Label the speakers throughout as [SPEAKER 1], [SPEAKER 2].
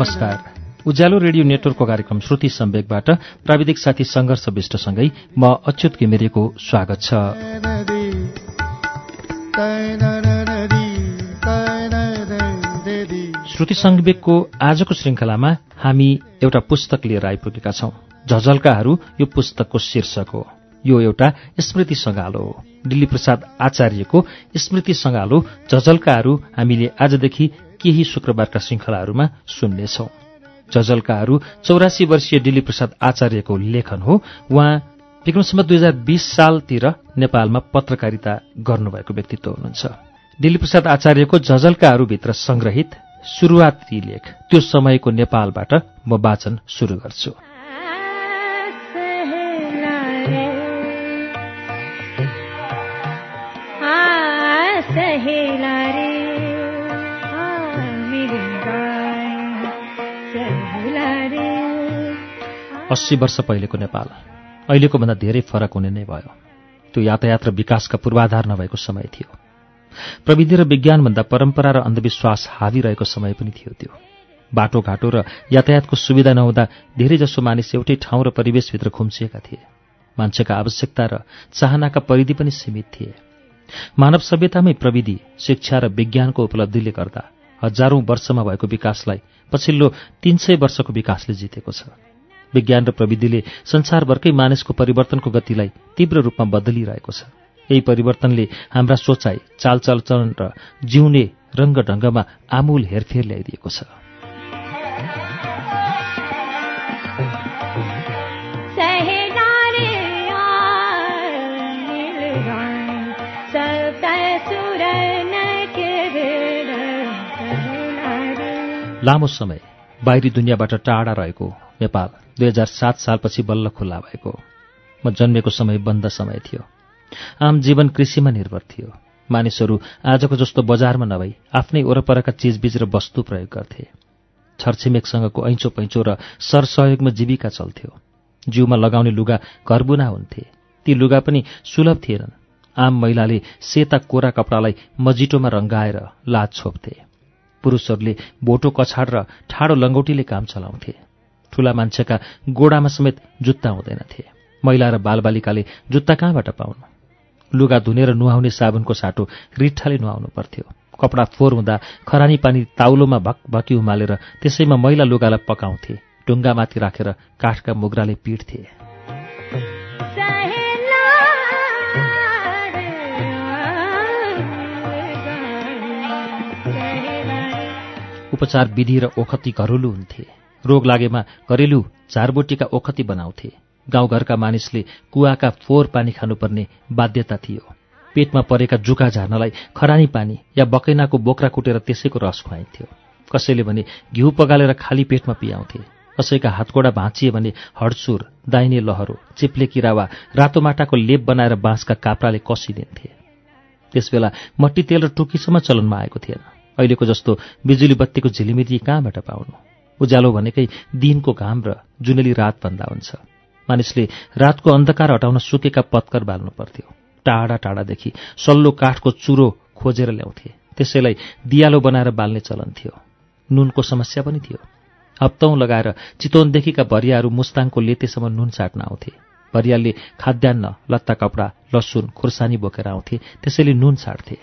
[SPEAKER 1] नमस्कार। उज्यालो रेडियो नेटवर्कको कार्यक्रम श्रुति सम्वेकबाट प्राविधिक साथी सङ्घर्ष विष्टसँगै म अच्युत घिमिरेको स्वागत छ। श्रुति सम्वेकको आजको श्रृङ्खलामा हामी एउटा पुस्तक लिएर आइपुगेका छौं। झझल्काहरू यो पुस्तकको शीर्षक हो। यो एउटा स्मृति सङ्गालो हो। दिल्ली प्रसाद आचार्यको स्मृति सङ्गालो झझल्काहरू हामीले आजदेखि केही शुक्रबारका श्रृङ्खलाहरूमा सुन्नेछौ। झझल्काहरू चौरासी वर्षीय दिल्ली प्रसाद आचार्यको लेखन हो। उहाँ विक्रमसम्म दुई हजार बिस सालतिर नेपालमा पत्रकारिता गर्नुभएको व्यक्तित्व हुनुहुन्छ। दिल्ली प्रसाद आचार्यको झझल्काहरूभित्र संग्रहित सुरुवाती लेख त्यो समयको नेपालबाट म वाचन सुरु गर्छु। अस्सी वर्ष पहिलेको नेपाल। अहिलेको भन्दा धेरै फरक हुने नै भयो। त्यो यातायात र विकासका पूर्वाधार नभएको समय थियो। प्रविधि र विज्ञानभन्दा परम्परा र अन्धविश्वास हावी रहेको समय पनि थियो त्यो। बाटोघाटो र यातायातको सुविधा नहुँदा धेरैजसो मानिस एउटै ठाउँ र परिवेशभित्र खुम्सिएका थिए। मान्छेका आवश्यकता र चाहनाका परिधि पनि सीमित थिए। मानव सभ्यतामै प्रविधि शिक्षा र विज्ञानको उपलब्धिले गर्दा हजारौं वर्षमा भएको विकासलाई पछिल्लो तीन सय वर्षको विकासले जितेको छ। विज्ञान र प्रविधिले संसारभरकै मानिसको परिवर्तनको गतिलाई तीव्र रूपमा बदलिरहेको छ। यही परिवर्तनले हाम्रा सोचाइ चालचलचलन र जिउने रङ्गढङ्गमा आमूल हेरफेर ल्याइदिएको छ। लामो समय बाहिरी दुनियाँबाट टाढा रहेको नेपाल। दुई हजार सात सालपछि बल्ल खुल्ला भएको। म जन्मेको समय बन्द समय थियो। आम जीवन कृषिमा निर्भर थियो। मानिसहरू आजको जस्तो बजारमा नभई आफ्नै वरपरका चिजबिज र वस्तु प्रयोग गर्थे। छरछिमेकसँगको ऐँचो पैँचो र सरसहयोगमा जीविका चल्थ्यो। जिउमा लगाउने लुगा घरबुना हुन्थे। ती लुगा पनि सुलभ थिएनन्। आम महिलाले सेता कोरा कपडालाई मजिटोमा रङ्गाएर लाज छोप्थे। पुरुषहरूले बोटो कछाड र ठाडो लङ्गौटीले काम चलाउँथे। ठूला मान्छेका गोडामा समेत जुत्ता हुँदैनथे महिला र बालबालिकाले जुत्ता कहाँबाट पाउनु? लुगा धुनेर नुहाउने साबुनको साटो रिठ्ठाले नुहाउनु पर्थ्यो। कपडा फोहोर हुँदा खरानी पानी ताउलोमा भकभकी उमालेर त्यसैमा मैला लुगालाई पकाउँथे। ढुङ्गामाथि राखेर काठका मुग्राले पिट्थे। उपचार विधि र ओखती घरेलु हुन्थे। रोग लागेमा घरेलु झारबोटीका ओखती बनाउँथे। गाउँघरका मानिसले कुवाका फोहोर पानी खानुपर्ने बाध्यता थियो। पेटमा परेका जुका झार्नलाई खरानी पानी या बकैनाको बोक्रा कुटेर त्यसैको रस खुवाइन्थ्यो। कसैले भने घिउ पगालेर खाली पेटमा पियाउँथे। कसैका हातकोडा भाँचिए भने हडसुर दाहिने लहरो चिप्ले किरा वा रातो माटाको लेप बनाएर बाँसका काप्राले कसिदिन्थे। त्यसबेला मट्टी तेल र टुकीसम्म चलनमा आएको थिएन। अहिलेको जस्तो बिजुली बत्तीको झिलिमिली कहाँबाट पाउनु? उज्यालो भनेकै दिनको घाम र जुनेली रात भन्दा हुन्छ। मानिसले रातको अन्धकार हटाउन सुकेका पत्कर बाल्नु पर्थ्यो। टाढा टाढादेखि सल्लो काठको चुरो खोजेर ल्याउँथे। त्यसैलाई दियालो बनाएर बाल्ने चलन थियो। नुनको समस्या पनि थियो। हप्तौँ लगाएर चितवनदेखिका भरियाहरू मुस्ताङको लेतेसम्म नुन चाट्न आउँथे। भरियालले खाद्यान्न लत्ता कपडा लसुन खुर्सानी बोकेर आउँथे। त्यसैले नुन छाड्थे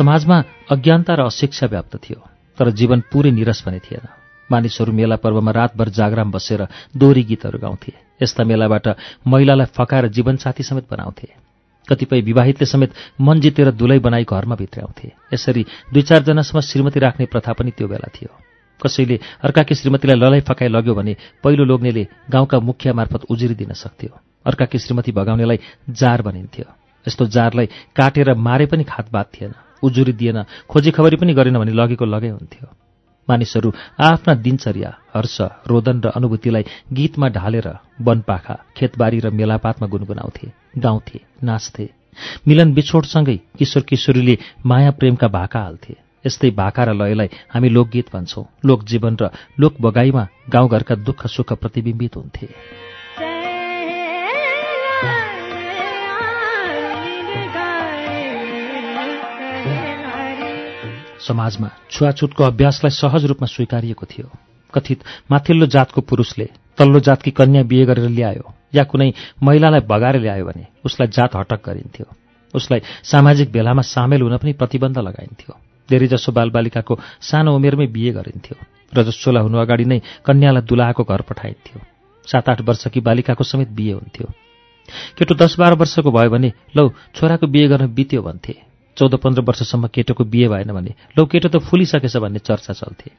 [SPEAKER 1] समाजमा अज्ञानता र अशिक्षा व्याप्त थियो तर जीवन पूरै निरस भने थिएन। मानिसहरू मेला पर्वमा रातभर जागराम बसेर दोहोरी गीतहरू गाउँथे। यस्ता मेलाबाट महिलालाई फकाएर जीवनसाथी समेत बनाउँथे। कतिपय विवाहितले समेत मन जितेर दुलै बनाई घरमा भित्र्याउँथे। यसरी दुई चारजनासम्म श्रीमती राख्ने प्रथा पनि त्यो बेला थियो। कसैले अर्काकी श्रीमतीलाई ललाइ फकाइ लग्यो भने पहिलो लोग्नेले गाउँका मुखिया मार्फत उजुरी दिन सक्थ्यो। अर्काकी श्रीमती भगाउनेलाई जार भनिन्थ्यो। यस्तो जारलाई काटेर मारे पनि खातबात थिएन। उजुरी दिएन खोजी खबरी पनि गरेन भने लगेको लगै हुन्थ्यो। मानिसहरू आफ्ना दिनचर्या हर्ष रोदन र अनुभूतिलाई गीतमा ढालेर वनपाखा खेतबारी र मेलापातमा गुनगुनाउँथे गाउँथे नाच्थे। मिलन बिछोडसँगै किशोर किशोरीले माया प्रेमका भाका हाल्थे। यस्तै भाका र लयलाई हामी लोकगीत भन्छौँ। लोकजीवन र लोक बगाईमा गाउँघरका दुःख सुख प्रतिबिम्बित हुन्थे। समाजमा छुवाछुतको अभ्यासलाई सहज रूपमा स्वीकारिएको थियो। कथित माथिल्लो जातको पुरुषले तल्लो जातकी कन्या बिहे गरेर ल्यायो या कुनै महिलालाई बगाएर ल्यायो भने उसलाई जात हटक गरिन्थ्यो। उसलाई सामाजिक भेलामा सामेल हुन पनि प्रतिबन्ध लगाइन्थ्यो। धेरैजसो बालबालिकाको सानो उमेरमै बिहे गरिन्थ्यो रजस्वला हुनु अगाडि नै कन्यालाई दुलाहाको घर पठाइन्थ्यो। सात आठ वर्षकी बालिकाको समेत बिहे हुन्थ्यो। केटो दस बाह्र वर्षको भयो भने लौ छोराको बिहे गर्न बित्यो भन्थे। चौध पन्ध्र वर्षसम्म केटोको बिहे भएन भने लौ केटो त फुलिसकेछ भन्ने चर्चा चल्थे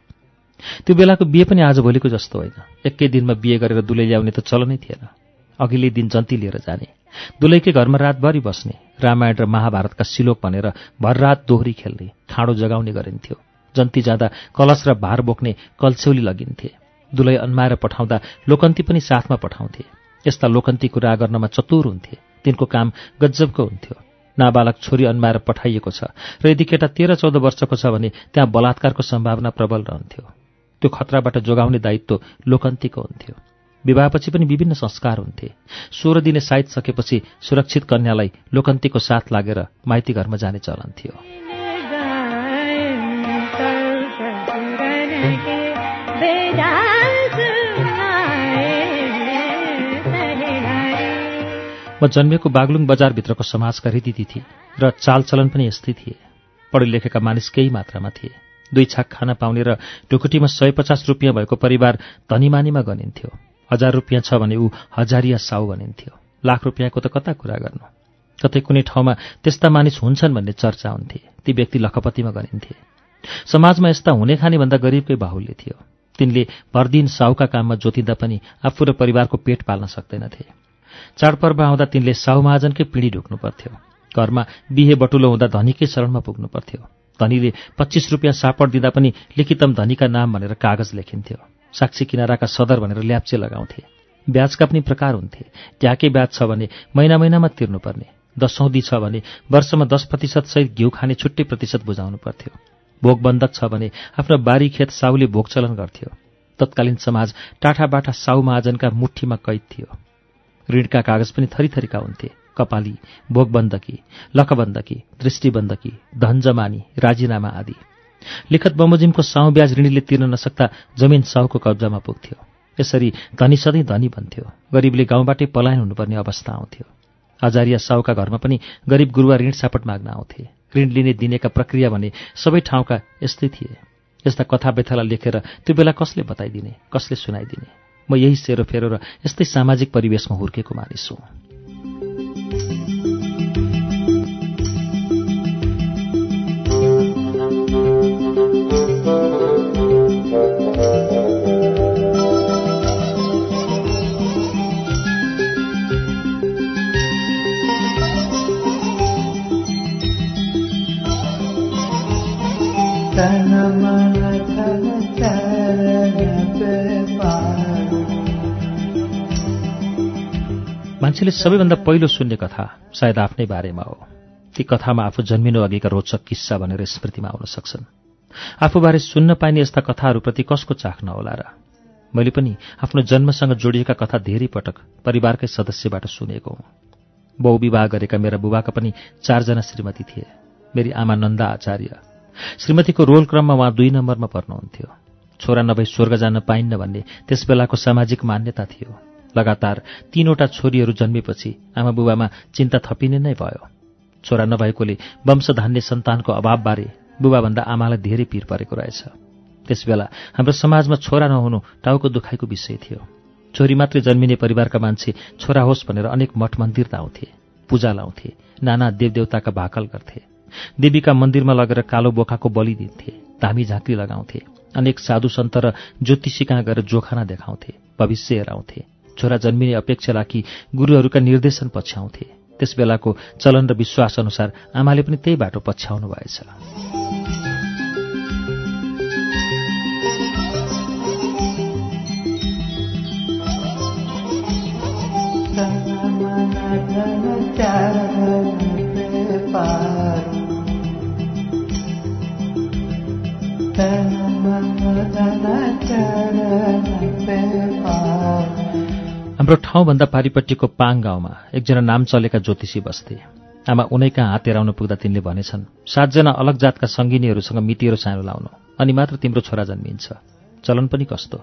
[SPEAKER 1] त्यो बेलाको बिहे पनि आजभोलिको जस्तो होइन। एकै दिनमा बिहे गरेर दुलै ल्याउने त चलनै थिएन। अघिल्लै दिन जन्ती लिएर जाने। दुलैकै घरमा रातभरि बस्ने। रामायण र महाभारतका सिलोक भनेर भररात दोहोरी खेल्ने खाँडो जगाउने गरिन्थ्यो। जन्ती जाँदा कलश र भार बोक्ने कल्छौली लगिन्थे। दुलै अन्माएर पठाउँदा लोकन्ती पनि साथमा पठाउँथे। यस्ता लोकन्ती कुरा गर्नमा चतुर हुन्थे। तिनको काम गज्जबको हुन्थ्यो। नाबालक छोरी अन्माएर पठाइएको छ र यदि केटा तेह्र चौध वर्षको छ भने त्यहाँ बलात्कारको सम्भावना प्रबल रहन्थ्यो त्यो खतराबाट जोगाउने दायित्व लोकन्तीको हुन्थ्यो विवाहपछि पनि विभिन्न संस्कार हुन्थे सोह्र दिने साइत सकेपछि सुरक्षित कन्यालाई लोकन्तीको साथ लागेर माइती घरमा जाने चलन थियो म जन्मेको बागलुङ बजारभित्रको समाजका रीतिथिति र चालचलन पनि यस्तै थिए। पढे लेखेका मानिस केही मात्रामा थिए। दुई छाक खान पाउने र ढुकुटीमा सय पचास रुपियाँ भएको परिवार धनीमानीमा गनिन्थ्यो। हजार रुपियाँ छ भने ऊ हजारिया साउ भनिन्थ्यो लाख रुपियाँको त कता कुरा गर्नु? कतै कुनै ठाउँमा त्यस्ता मानिस हुन्छन् भन्ने चर्चा हुन्थे ती व्यक्ति लखपतिमा गनिन्थे। समाजमा यस्ता हुने खाने भन्दा गरिबकै बाहुल्य थियो। तिनले परदिन साहुका काममा जोतिँदा पनि आफू र परिवारको पेट पाल्न सक्दैनथे। चाडपर्व आउँदा तिनले साहु महाजनकै पिँढी ढुक्नु पर्थ्यो। घरमा बिहे बटुलो हुँदा धनीकै शरणमा पुग्नु पर्थ्यो। धनीले पच्चिस रुपियाँ सापड दिँदा पनि लिखितम धनीका नाम भनेर कागज लेखिन्थ्यो। साक्षी किनाराका सदर भनेर ल्याप्चे लगाउँथे। ब्याजका पनि प्रकार हुन्थे। ट्याके ब्याज छ भने महिना महिनामा तिर्नुपर्ने। दसौँदी छ भने वर्षमा दस प्रतिशत सहित घिउ खाने छुट्टै प्रतिशत बुझाउनु पर्थ्यो। भोगबन्धक छ भने आफ्नो बारी खेत साउले भोगचलन गर्थ्यो। तत्कालीन समाज टाठाबाटा साउ महाजनका मुठीमा कैद थियो। ऋणका कागज पनि थरीथरीका हुन्थे। कपाली भोगबन्दकी लकबन्दकी दृष्टिबन्दकी धनजमानी राजीनामा आदि। लिखत बमोजिमको साउ ब्याज ऋणीले तिर्न नसक्दा जमिन साउको कब्जामा पुग्थ्यो। यसरी धनी सधैँ धनी भन्थ्यो गरिबले गाउँबाटै पलायन हुनुपर्ने अवस्था आउँथ्यो। हजारिया साउका घरमा पनि गरिब गुरुवा ऋण सापट माग्न आउँथे। ऋण लिने दिनेका प्रक्रिया भने सबै ठाउँका यस्तै थिए। यस्ता कथा व्यथालाई लेखेर त्यो बेला कसले बताइदिने कसले सुनाइदिने? म यही सेरोफेरो र यस्तै सामाजिक परिवेशमा हुर्केको मानिस हुँ। मान्छेले सबैभन्दा पहिलो सुन्ने कथा सायद आफ्नै बारेमा हो। ती कथामा आफू जन्मिनु अघिका रोचक किस्सा भनेर स्मृतिमा आउन सक्छन्। आफूबारे सुन्न पाइने यस्ता कथाहरूप्रति कसको चाख नहोला र? मैले पनि आफ्नो जन्मसँग जोडिएका कथा धेरै पटक परिवारकै सदस्यबाट सुनेको हुँ। बहु विवाह गरेका मेरा बुबाका पनि चारजना श्रीमती थिए। मेरी आमा नन्दा आचार्य। श्रीमतीको रोल क्रममा उहाँ दुई नम्बरमा पर्नुहुन्थ्यो। छोरा नभई स्वर्ग जान पाइन्न भन्ने त्यस बेलाको सामाजिक मान्यता थियो। लगातार तीनवटा छोरीहरू जन्मेपछि आमा बुबामा चिन्ता थपिने नै भयो। छोरा नभएकोले वंशधान्य सन्तानको अभावबारे बुबाभन्दा आमालाई धेरै पिर परेको रहेछ। त्यसबेला हाम्रो समाजमा छोरा नहुनु टाउको दुखाइको विषय थियो। छोरी मात्रै जन्मिने परिवारका मान्छे छोरा होस् भनेर अनेक मठ मन्दिर आउँथे पूजा लाउँथे नाना देवदेवताका भाकल गर्थे। देवीका मन्दिरमा लगेर कालो बोकाको बलि दिन्थे धामी झाँक्री लगाउँथे अनेक साधु सन्त र ज्योतिषी कहाँ गएर जोखाना देखाउँथे भविष्य हेराउँथे। छोरा जन्मिने अपेक्षा राखी गुरुहरूका निर्देशन पछ्याउँथे त्यस बेलाको चलन र विश्वास अनुसार आमाले पनि त्यही बाटो पछ्याउनु भएछ हाम्रो ठाउँभन्दा पारिपट्टिको पाङ गाउँमा एकजना नाम चलेका ज्योतिषी बस्थे। आमा उनै कहाँ हात हेराउन पुग्दा तिनले भनेछन् सातजना अलग जातका सङ्गिनीहरूसँग मितिएर सानो लाउनु अनि मात्र तिम्रो छोरा जन्मिन्छ। चलन पनि कस्तो?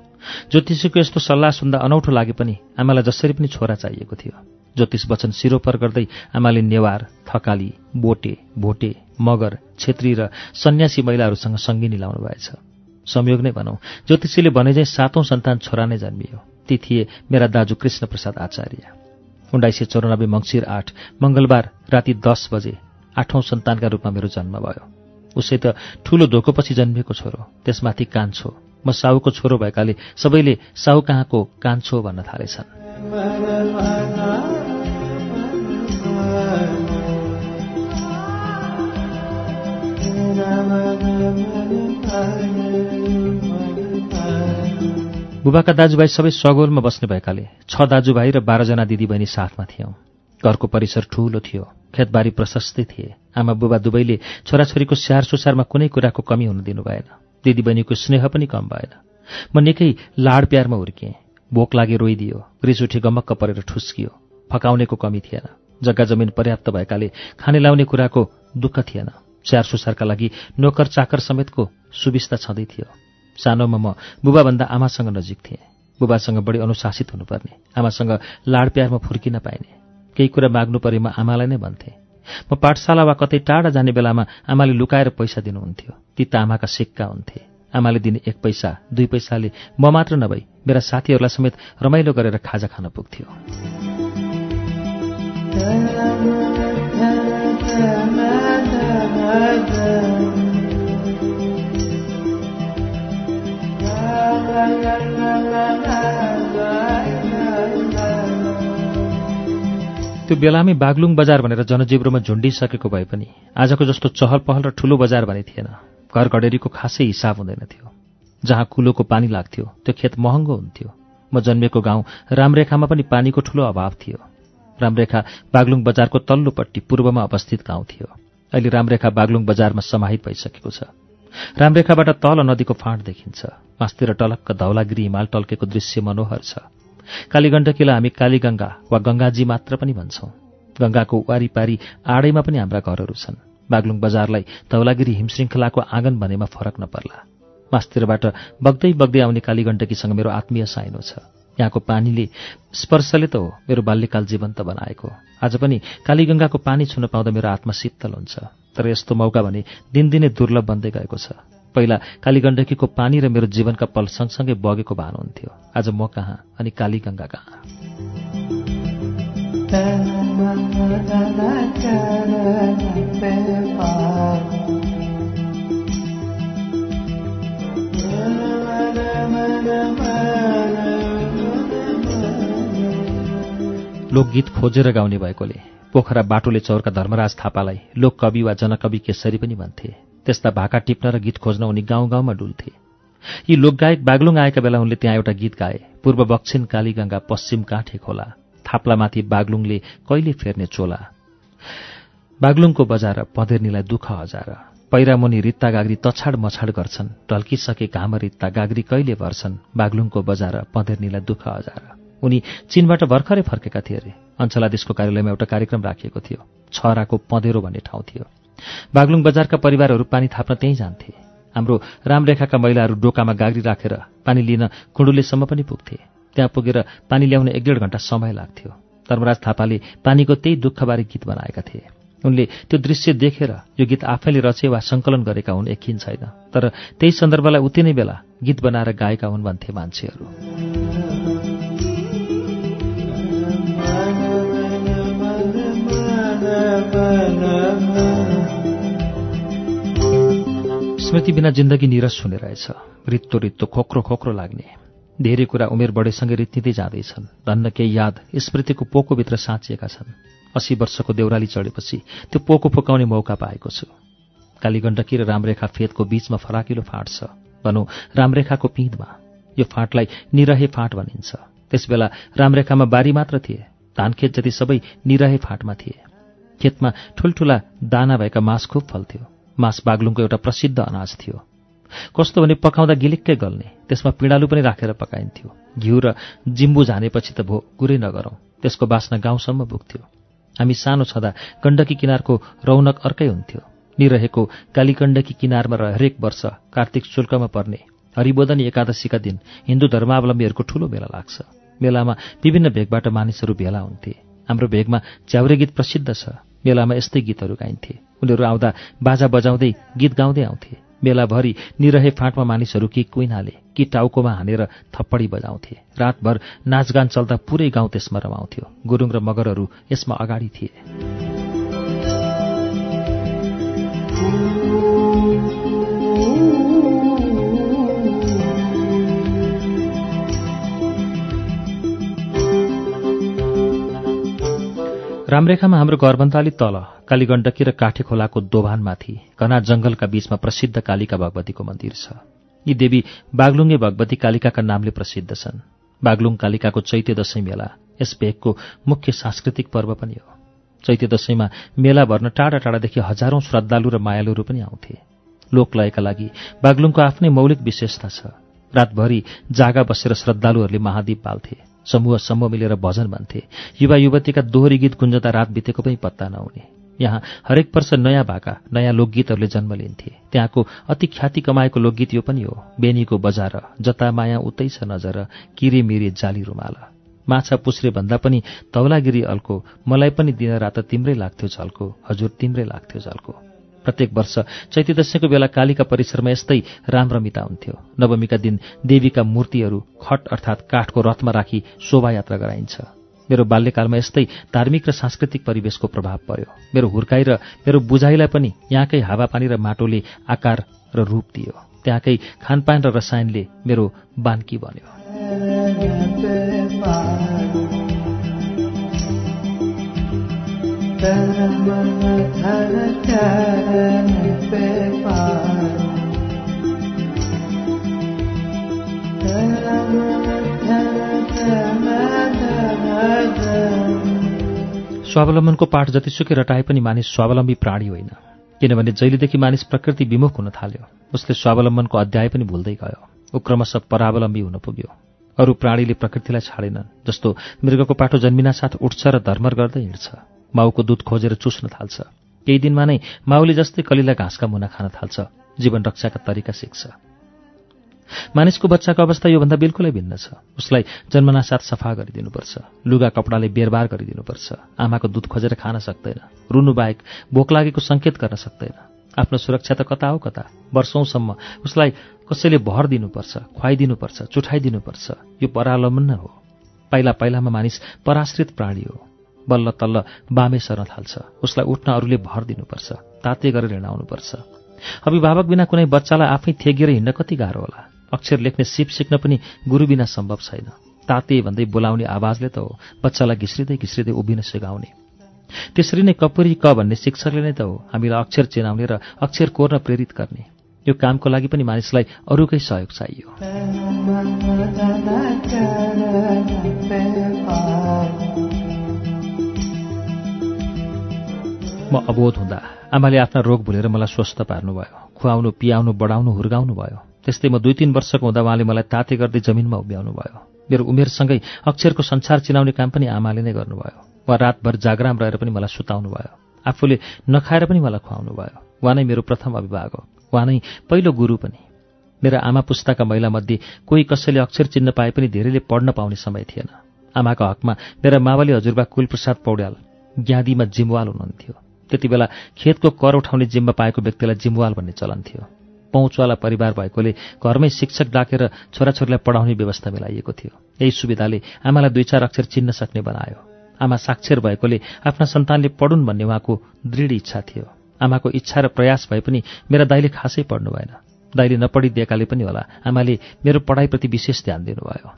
[SPEAKER 1] ज्योतिषीको यस्तो सल्लाह सुन्दा अनौठो लागे पनि आमालाई जसरी पनि छोरा चाहिएको थियो। ज्योतिष वचन सिरोपर गर्दै आमाले नेवार थकाली बोटे भोटे मगर छेत्री र सन्यासी महिलाहरूसँग सङ्गिनी लाउनु भएछ संयोग नै भनौँ ज्योतिषीले भने चाहिँ सातौं सन्तान छोरा नै जन्मियो। ती थिए मेरा दाजु कृष्ण प्रसाद आचार्य। उन्नाइस सय चौरानब्बे मङ्सिर आठ मङ्गलबार राति दस बजे आठौं सन्तानका रूपमा मेरो जन्म भयो। उसै त ठूलो धोकोपछि जन्मिएको छोरो त्यसमाथि कान्छो। म साहुको छोरो भएकाले सबैले साहु कहाँको कान्छो भन्न थालेछन्। बुबाका दाजुभाइ सबै सगोलमा बस्ने भएकाले छ दाजुभाइ र बाह्रजना दिदीबहिनी साथमा थियौँ। घरको परिसर ठूलो थियो। खेतबारी प्रशस्तै थिए। आमा बुबा दुवैले छोराछोरीको स्याहार सुसारमा कुनै कुराको कमी हुन दिनु भएन दिदीबहिनीको स्नेह पनि कम भएन। म निकै लाड प्यारमा हुर्किएँ। भोक लागे रोइदियो। रिस उठी गमक्क परेर ठुस्कियो। फकाउनेको कमी थिएन। जग्गा जमिन पर्याप्त भएकाले खाने लाउने कुराको दुःख थिएन। स्याहार सुसारका लागि नोकर चाकर समेतको सुविस्ता छँदै थियो। सानोमा म बुबाभन्दा आमासँग नजिक थिएँ। बुबासँग बढी अनुशासित हुनुपर्ने। आमासँग लाड प्यारमा फुर्किन पाइने। केही कुरा माग्नु परेमा आमालाई नै भन्थे। म पाठशाला वा कतै टाढा जाने बेलामा आमाले लुकाएर पैसा दिनुहुन्थ्यो। ती त आमाका सिक्का हुन्थे। आमाले दिने एक पैसा दुई पैसाले म मात्र नभई मेरा साथीहरूलाई समेत रमाइलो गरेर खाजा खान पुग्थ्यो। त्यो बेलामै बागलुङ बजार भनेर जनजिब्रोमा झुन्डिसकेको भए पनि आजको जस्तो चहल पहल र ठूलो बजार भने थिएन। घर घडेरीको खासै हिसाब हुँदैन थियो। जहाँ कुलोको पानी लाग्थ्यो त्यो खेत महँगो हुन्थ्यो। म जन्मेको गाउँ रामरेखामा पनि पानीको ठूलो अभाव थियो। रामरेखा बागलुङ बजारको तल्लोपट्टि पूर्वमा अवस्थित गाउँ थियो। अहिले रामरेखा बागलुङ बजारमा समाहित भइसकेको छ। रामरेखाबाट तल नदीको फाँट देखिन्छ। मास्तिर टलक्क धौलागिरी हिमाल टल्केको दृश्य मनोहर छ। कालीगण्डकीलाई हामी कालीगङ्गा वा गङ्गाजी मात्र पनि भन्छौं। गङ्गाको वारिपारी आडैमा पनि हाम्रा घरहरू छन्। बागलुङ बजारलाई धौलागिरी हिमश्रृङ्खलाको आँगन भनेमा फरक नपर्ला। मास्तिरबाट बग्दै बग्दै आउने कालीगण्डकीसँग मेरो आत्मीय साइनो छ। यहाँको पानीले स्पर्शले त हो मेरो बाल्यकाल जीवन्त बनाएको आज पनि कालीगङ्गाको पानी छुन पाउँदा मेरो आत्मा शीतल हुन्छ। तर यस्तो मौका भने दिनदिनै दुर्लभ बन्दै गएको छ। पहिला कालीगण्डकीको पानी र मेरो जीवनका पल सँगसँगै बगेको भान हुन्थ्यो। आज म कहाँ अनि कालीगङ्गा कहाँ? लोकगीत खोजेर गाउने भएकोले पोखरा बाटोले चौरका धर्मराज थापालाई लोककवि वा जनकवि केसरी पनि भन्थे। त्यस्ता भाका टिप्न र गीत खोज्न उनी गाउँ गाउँमा डुल्थे। यी लोकगायक बागलुङ आएका बेला उनले त्यहाँ एउटा गीत गाए पूर्व बक्सिन कालीगङ्गा पश्चिम काँठे खोला। थाप्लामाथि बागलुङले कहिले फेर्ने चोला? बागलुङको बजार पँधेर्नीलाई दुःख हजार। पैरामुनि रित्ता गाग्री तछाड मछाड गर्छन् ढल्किसके घाम रित्ता गाग्री कहिले भर्छन्? बागलुङको बजार पँधेर्नीलाई दुःख हजार। उनी चीनबाट भर्खरै फर्केका थिए अरे अञ्चलाधीशको कार्यालयमा एउटा कार्यक्रम राखिएको थियो। छहराको पँधेरो भन्ने ठाउँ थियो। बागलुङ बजारका परिवारहरू पानी थाप्न त्यहीँ जान्थे। हाम्रो रामरेखाका महिलाहरू डोकामा गाग्री राखेर पानी लिन कुण्डुलेसम्म पनि पुग्थे। त्यहाँ पुगेर पानी ल्याउन एक डेढ घण्टा समय लाग्थ्यो। धर्मराज थापाले पानीको त्यही दुःखबारे गीत बनाएका थिए। उनले त्यो दृश्य देखेर यो गीत आफैले रचे वा सङ्कलन गरेका हुन् एकिन छैन। तर त्यही सन्दर्भलाई उति नै बेला गीत बनाएर गाएका हुन् भन्थे मान्छेहरू। स्मृति बिना जिन्दगी निरस हुने रहेछ। रित्तो रित्तो खोक्रो खोक्रो लाग्ने। धेरै कुरा उमेर बढेसँगै रित्तिँदै जाँदैछन्। धन्न केही याद स्मृतिको पोकोभित्र साँचिएका छन्। अस्सी वर्षको देउराली चढेपछि त्यो पोको फुकाउने मौका पाएको छु। कालीगण्डकी र रामरेखा फेदको बीचमा फराकिलो फाँट छ। भनौँ रामरेखाको पिँधमा। यो फाँटलाई निरहे फाँट भनिन्छ। त्यसबेला रामरेखामा बारी मात्र थिए। धानखेत जति सबै निरहे फाँटमा थिए। खेतमा ठुल्ठुला दाना भएका मास खुब फल्थ्यो मास बागलुङको एउटा प्रसिद्ध अनाज थियो। कस्तो भने पकाउँदा गिलिक्कै गल्ने त्यसमा पिँडालु पनि राखेर पकाइन्थ्यो। घिउ र जिम्बु झानेपछि त भो कुरै नगरौँ त्यसको बास्ना गाउँसम्म पुग्थ्यो। हामी सानो छँदा गण्डकी किनारको रौनक अर्कै हुन्थ्यो। निरहेको कालीगण्डकी किनारमा हरेक वर्ष कार्तिक शुल्कमा पर्ने हरिबोधनी एकादशीका दिन हिन्दू धर्मावलम्बीहरूको ठूलो मेला लाग्छ। मेलामा विभिन्न भेगबाट मानिसहरू भेला हुन्थे। हाम्रो भेगमा च्याउरे गीत प्रसिद्ध छ। मेलामा यस्तै गीतहरू गाइन्थे। उनीहरू आउँदा बाजा बजाउँदै गीत गाउँदै आउँथे। मेलाभरि निरहे फाँटमा मानिसहरू कि कुइनाले कि टाउकोमा हानेर थप्पडी बजाउँथे। रातभर नाचगान चल्दा पुरै गाउँ त्यसमा रमाउँथ्यो। गुरुङ र मगरहरू यसमा अगाडि थिए। रामरेखामा हाम्रो घरभन्दा तल कालीगण्डकी र काठे खोलाको दोभानमाथि घना जङ्गलका बीचमा प्रसिद्ध कालिका भगवतीको मन्दिर छ। यी देवी बागलुङे भगवती कालिकाका नामले प्रसिद्ध छन्। बागलुङ कालिकाको चैत्य दशैं मेला यस भेगको मुख्य सांस्कृतिक पर्व पनि हो। चैत्य दशैंमा मेला भर्न टाढा टाढादेखि हजारौं श्रद्धालु र मायालुहरू पनि आउँथे। लोकलयका लागि बागलुङको आफ्नै मौलिक विशेषता छ। रातभरि जागा बसेर श्रद्धालुहरूले महादीप पाल्थे समूह समूह मिलेर भजन भन्थे। युवा युवतीका दोहोरी गीत गुन्जता रात बितेको पनि पत्ता नहुने। यहाँ हरेक वर्ष नयाँ भाका नयाँ लोकगीतहरूले जन्म लिन्थे। त्यहाँको अति ख्याति कमाएको लोकगीत यो पनि हो। बेनीको बजार जता माया उतै छ नजर किरिमिरी जाली रुमाल। माछा पुस्रे भन्दा पनि तौलागिरी अल्को मलाई पनि दिन रात तिम्रै लाग्थ्यो झल्को हजुर तिम्रै लाग्थ्यो झल्को। प्रत्येक वर्ष चैती बेला कालीका परिसरमा यस्तै रामरमिता हुन्थ्यो। नवमीका दिन देवीका मूर्तिहरू खट अर्थात् काठको रथमा राखी शोभायात्रा गराइन्छ। मेरो बाल्यकालमा यस्तै धार्मिक र सांस्कृतिक परिवेशको प्रभाव पर्यो। मेरो हुर्काई र मेरो बुझाइलाई पनि यहाँकै हावापानी र माटोले आकार र रूप दियो। त्यहाँकै खानपान र रसायनले मेरो बान्की बन्यो। स्वावलम्बनको पाठ जतिसुकै रटाए पनि मानिस स्वावलम्बी प्राणी होइन। किनभने जहिलेदेखि मानिस प्रकृति विमुख हुन थाल्यो उसले स्वावलम्बनको अध्याय पनि भुल्दै गयो। ऊ क्रमशः परावलम्बी हुन पुग्यो। अरू प्राणीले प्रकृतिलाई छाडेनन् जस्तो मृगको पाठो जन्मिना साथ उठ्छ र धर्मर गर्दै हिँड्छ। माउको दुध खोजेर चुस्न थाल्छ। केही दिनमा नै माउले जस्तै कलिला घाँसका मुना खान थाल्छ। जीवन रक्षाका तरिका सिक्छ। मानिसको बच्चाको अवस्था योभन्दा बिल्कुलै भिन्न छ। उसलाई जन्मनासाथ सफा गरिदिनुपर्छ। लुगा कपडाले बेरबार गरिदिनुपर्छ। आमाको दुध खोजेर खान सक्दैन। रुनु बाहेक भोक लागेको सङ्केत गर्न सक्दैन। आफ्नो सुरक्षा त कता हो कता? वर्षौंसम्म उसलाई कसैले भर दिनुपर्छ खुवाइदिनुपर्छ चुठाइदिनुपर्छ। यो परालम्बन हो। पाइला पाइलामा मानिस पराश्रित प्राणी हो। बल्ल तल्ल बामे सर्न थाल्छ। उसलाई उठ्न अरूले भर दिनुपर्छ ताते गरेर हिँडाउनुपर्छ। अभिभावक बिना कुनै बच्चालाई आफै थेगिएर हिँड्न कति गाह्रो होला। अक्षर लेख्ने सिप सिक्न पनि गुरु बिना सम्भव छैन। ताते भन्दै बोलाउने आवाजले त हो बच्चालाई घिस्रिँदै घिस्रिँदै उभिन सिकाउने। त्यसरी नै कपुरी क भन्ने शिक्षकले नै त हो हामीलाई अक्षर चिनाउने र अक्षर कोर्न प्रेरित गर्ने। यो कामको लागि पनि मानिसलाई अरूकै सहयोग चाहियो। म अबोध हुँदा आमाले आफ्ना रोग भुलेर मलाई स्वस्थ पार्नुभयो। खुवाउनु पियाउनु बढाउनु हुर्गाउनु भयो। त्यस्तै म दुई तिन वर्षको हुँदा उहाँले मलाई ताते गर्दै जमिनमा उभ्याउनु भयो। मेरो उमेरसँगै अक्षरको संसार चिनाउने काम पनि आमाले नै गर्नुभयो। उहाँ रातभर जागराम रहेर पनि मलाई सुताउनु भयो। आफूले नखाएर पनि मलाई खुवाउनु भयो। उहाँ नै मेरो प्रथम अभिभावक। उहाँ नै पहिलो गुरु पनि। मेरा आमा पुस्ताका महिलामध्ये कोही कसैले अक्षर चिन्न पाए पनि धेरैले पढ्न पाउने समय थिएन। आमाको हकमा मेरा मावली हजुरबा कुलप्रसाद पौड्याल ज्ञादीमा जिम्वाल हुनुहुन्थ्यो। त्यति बेला खेतको कर उठाउने जिम्मा पाएको व्यक्तिलाई जिम्वाल भन्ने चलन थियो। पहुँचवाला परिवार भएकोले घरमै शिक्षक डाकेर छोराछोरीलाई पढाउने व्यवस्था मिलाइएको थियो। यही सुविधाले आमालाई दुई चार अक्षर चिन्न सक्ने बनायो। आमा साक्षर भएकोले आफ्ना सन्तानले पढुन् भन्ने उहाँको दृढ इच्छा थियो। आमाको इच्छा र प्रयास भए पनि मेरा दाइले खासै पढ्नु भएन। दाइले नपढिदिएकाले पनि होला आमाले मेरो पढाइप्रति विशेष ध्यान दिनुभयो।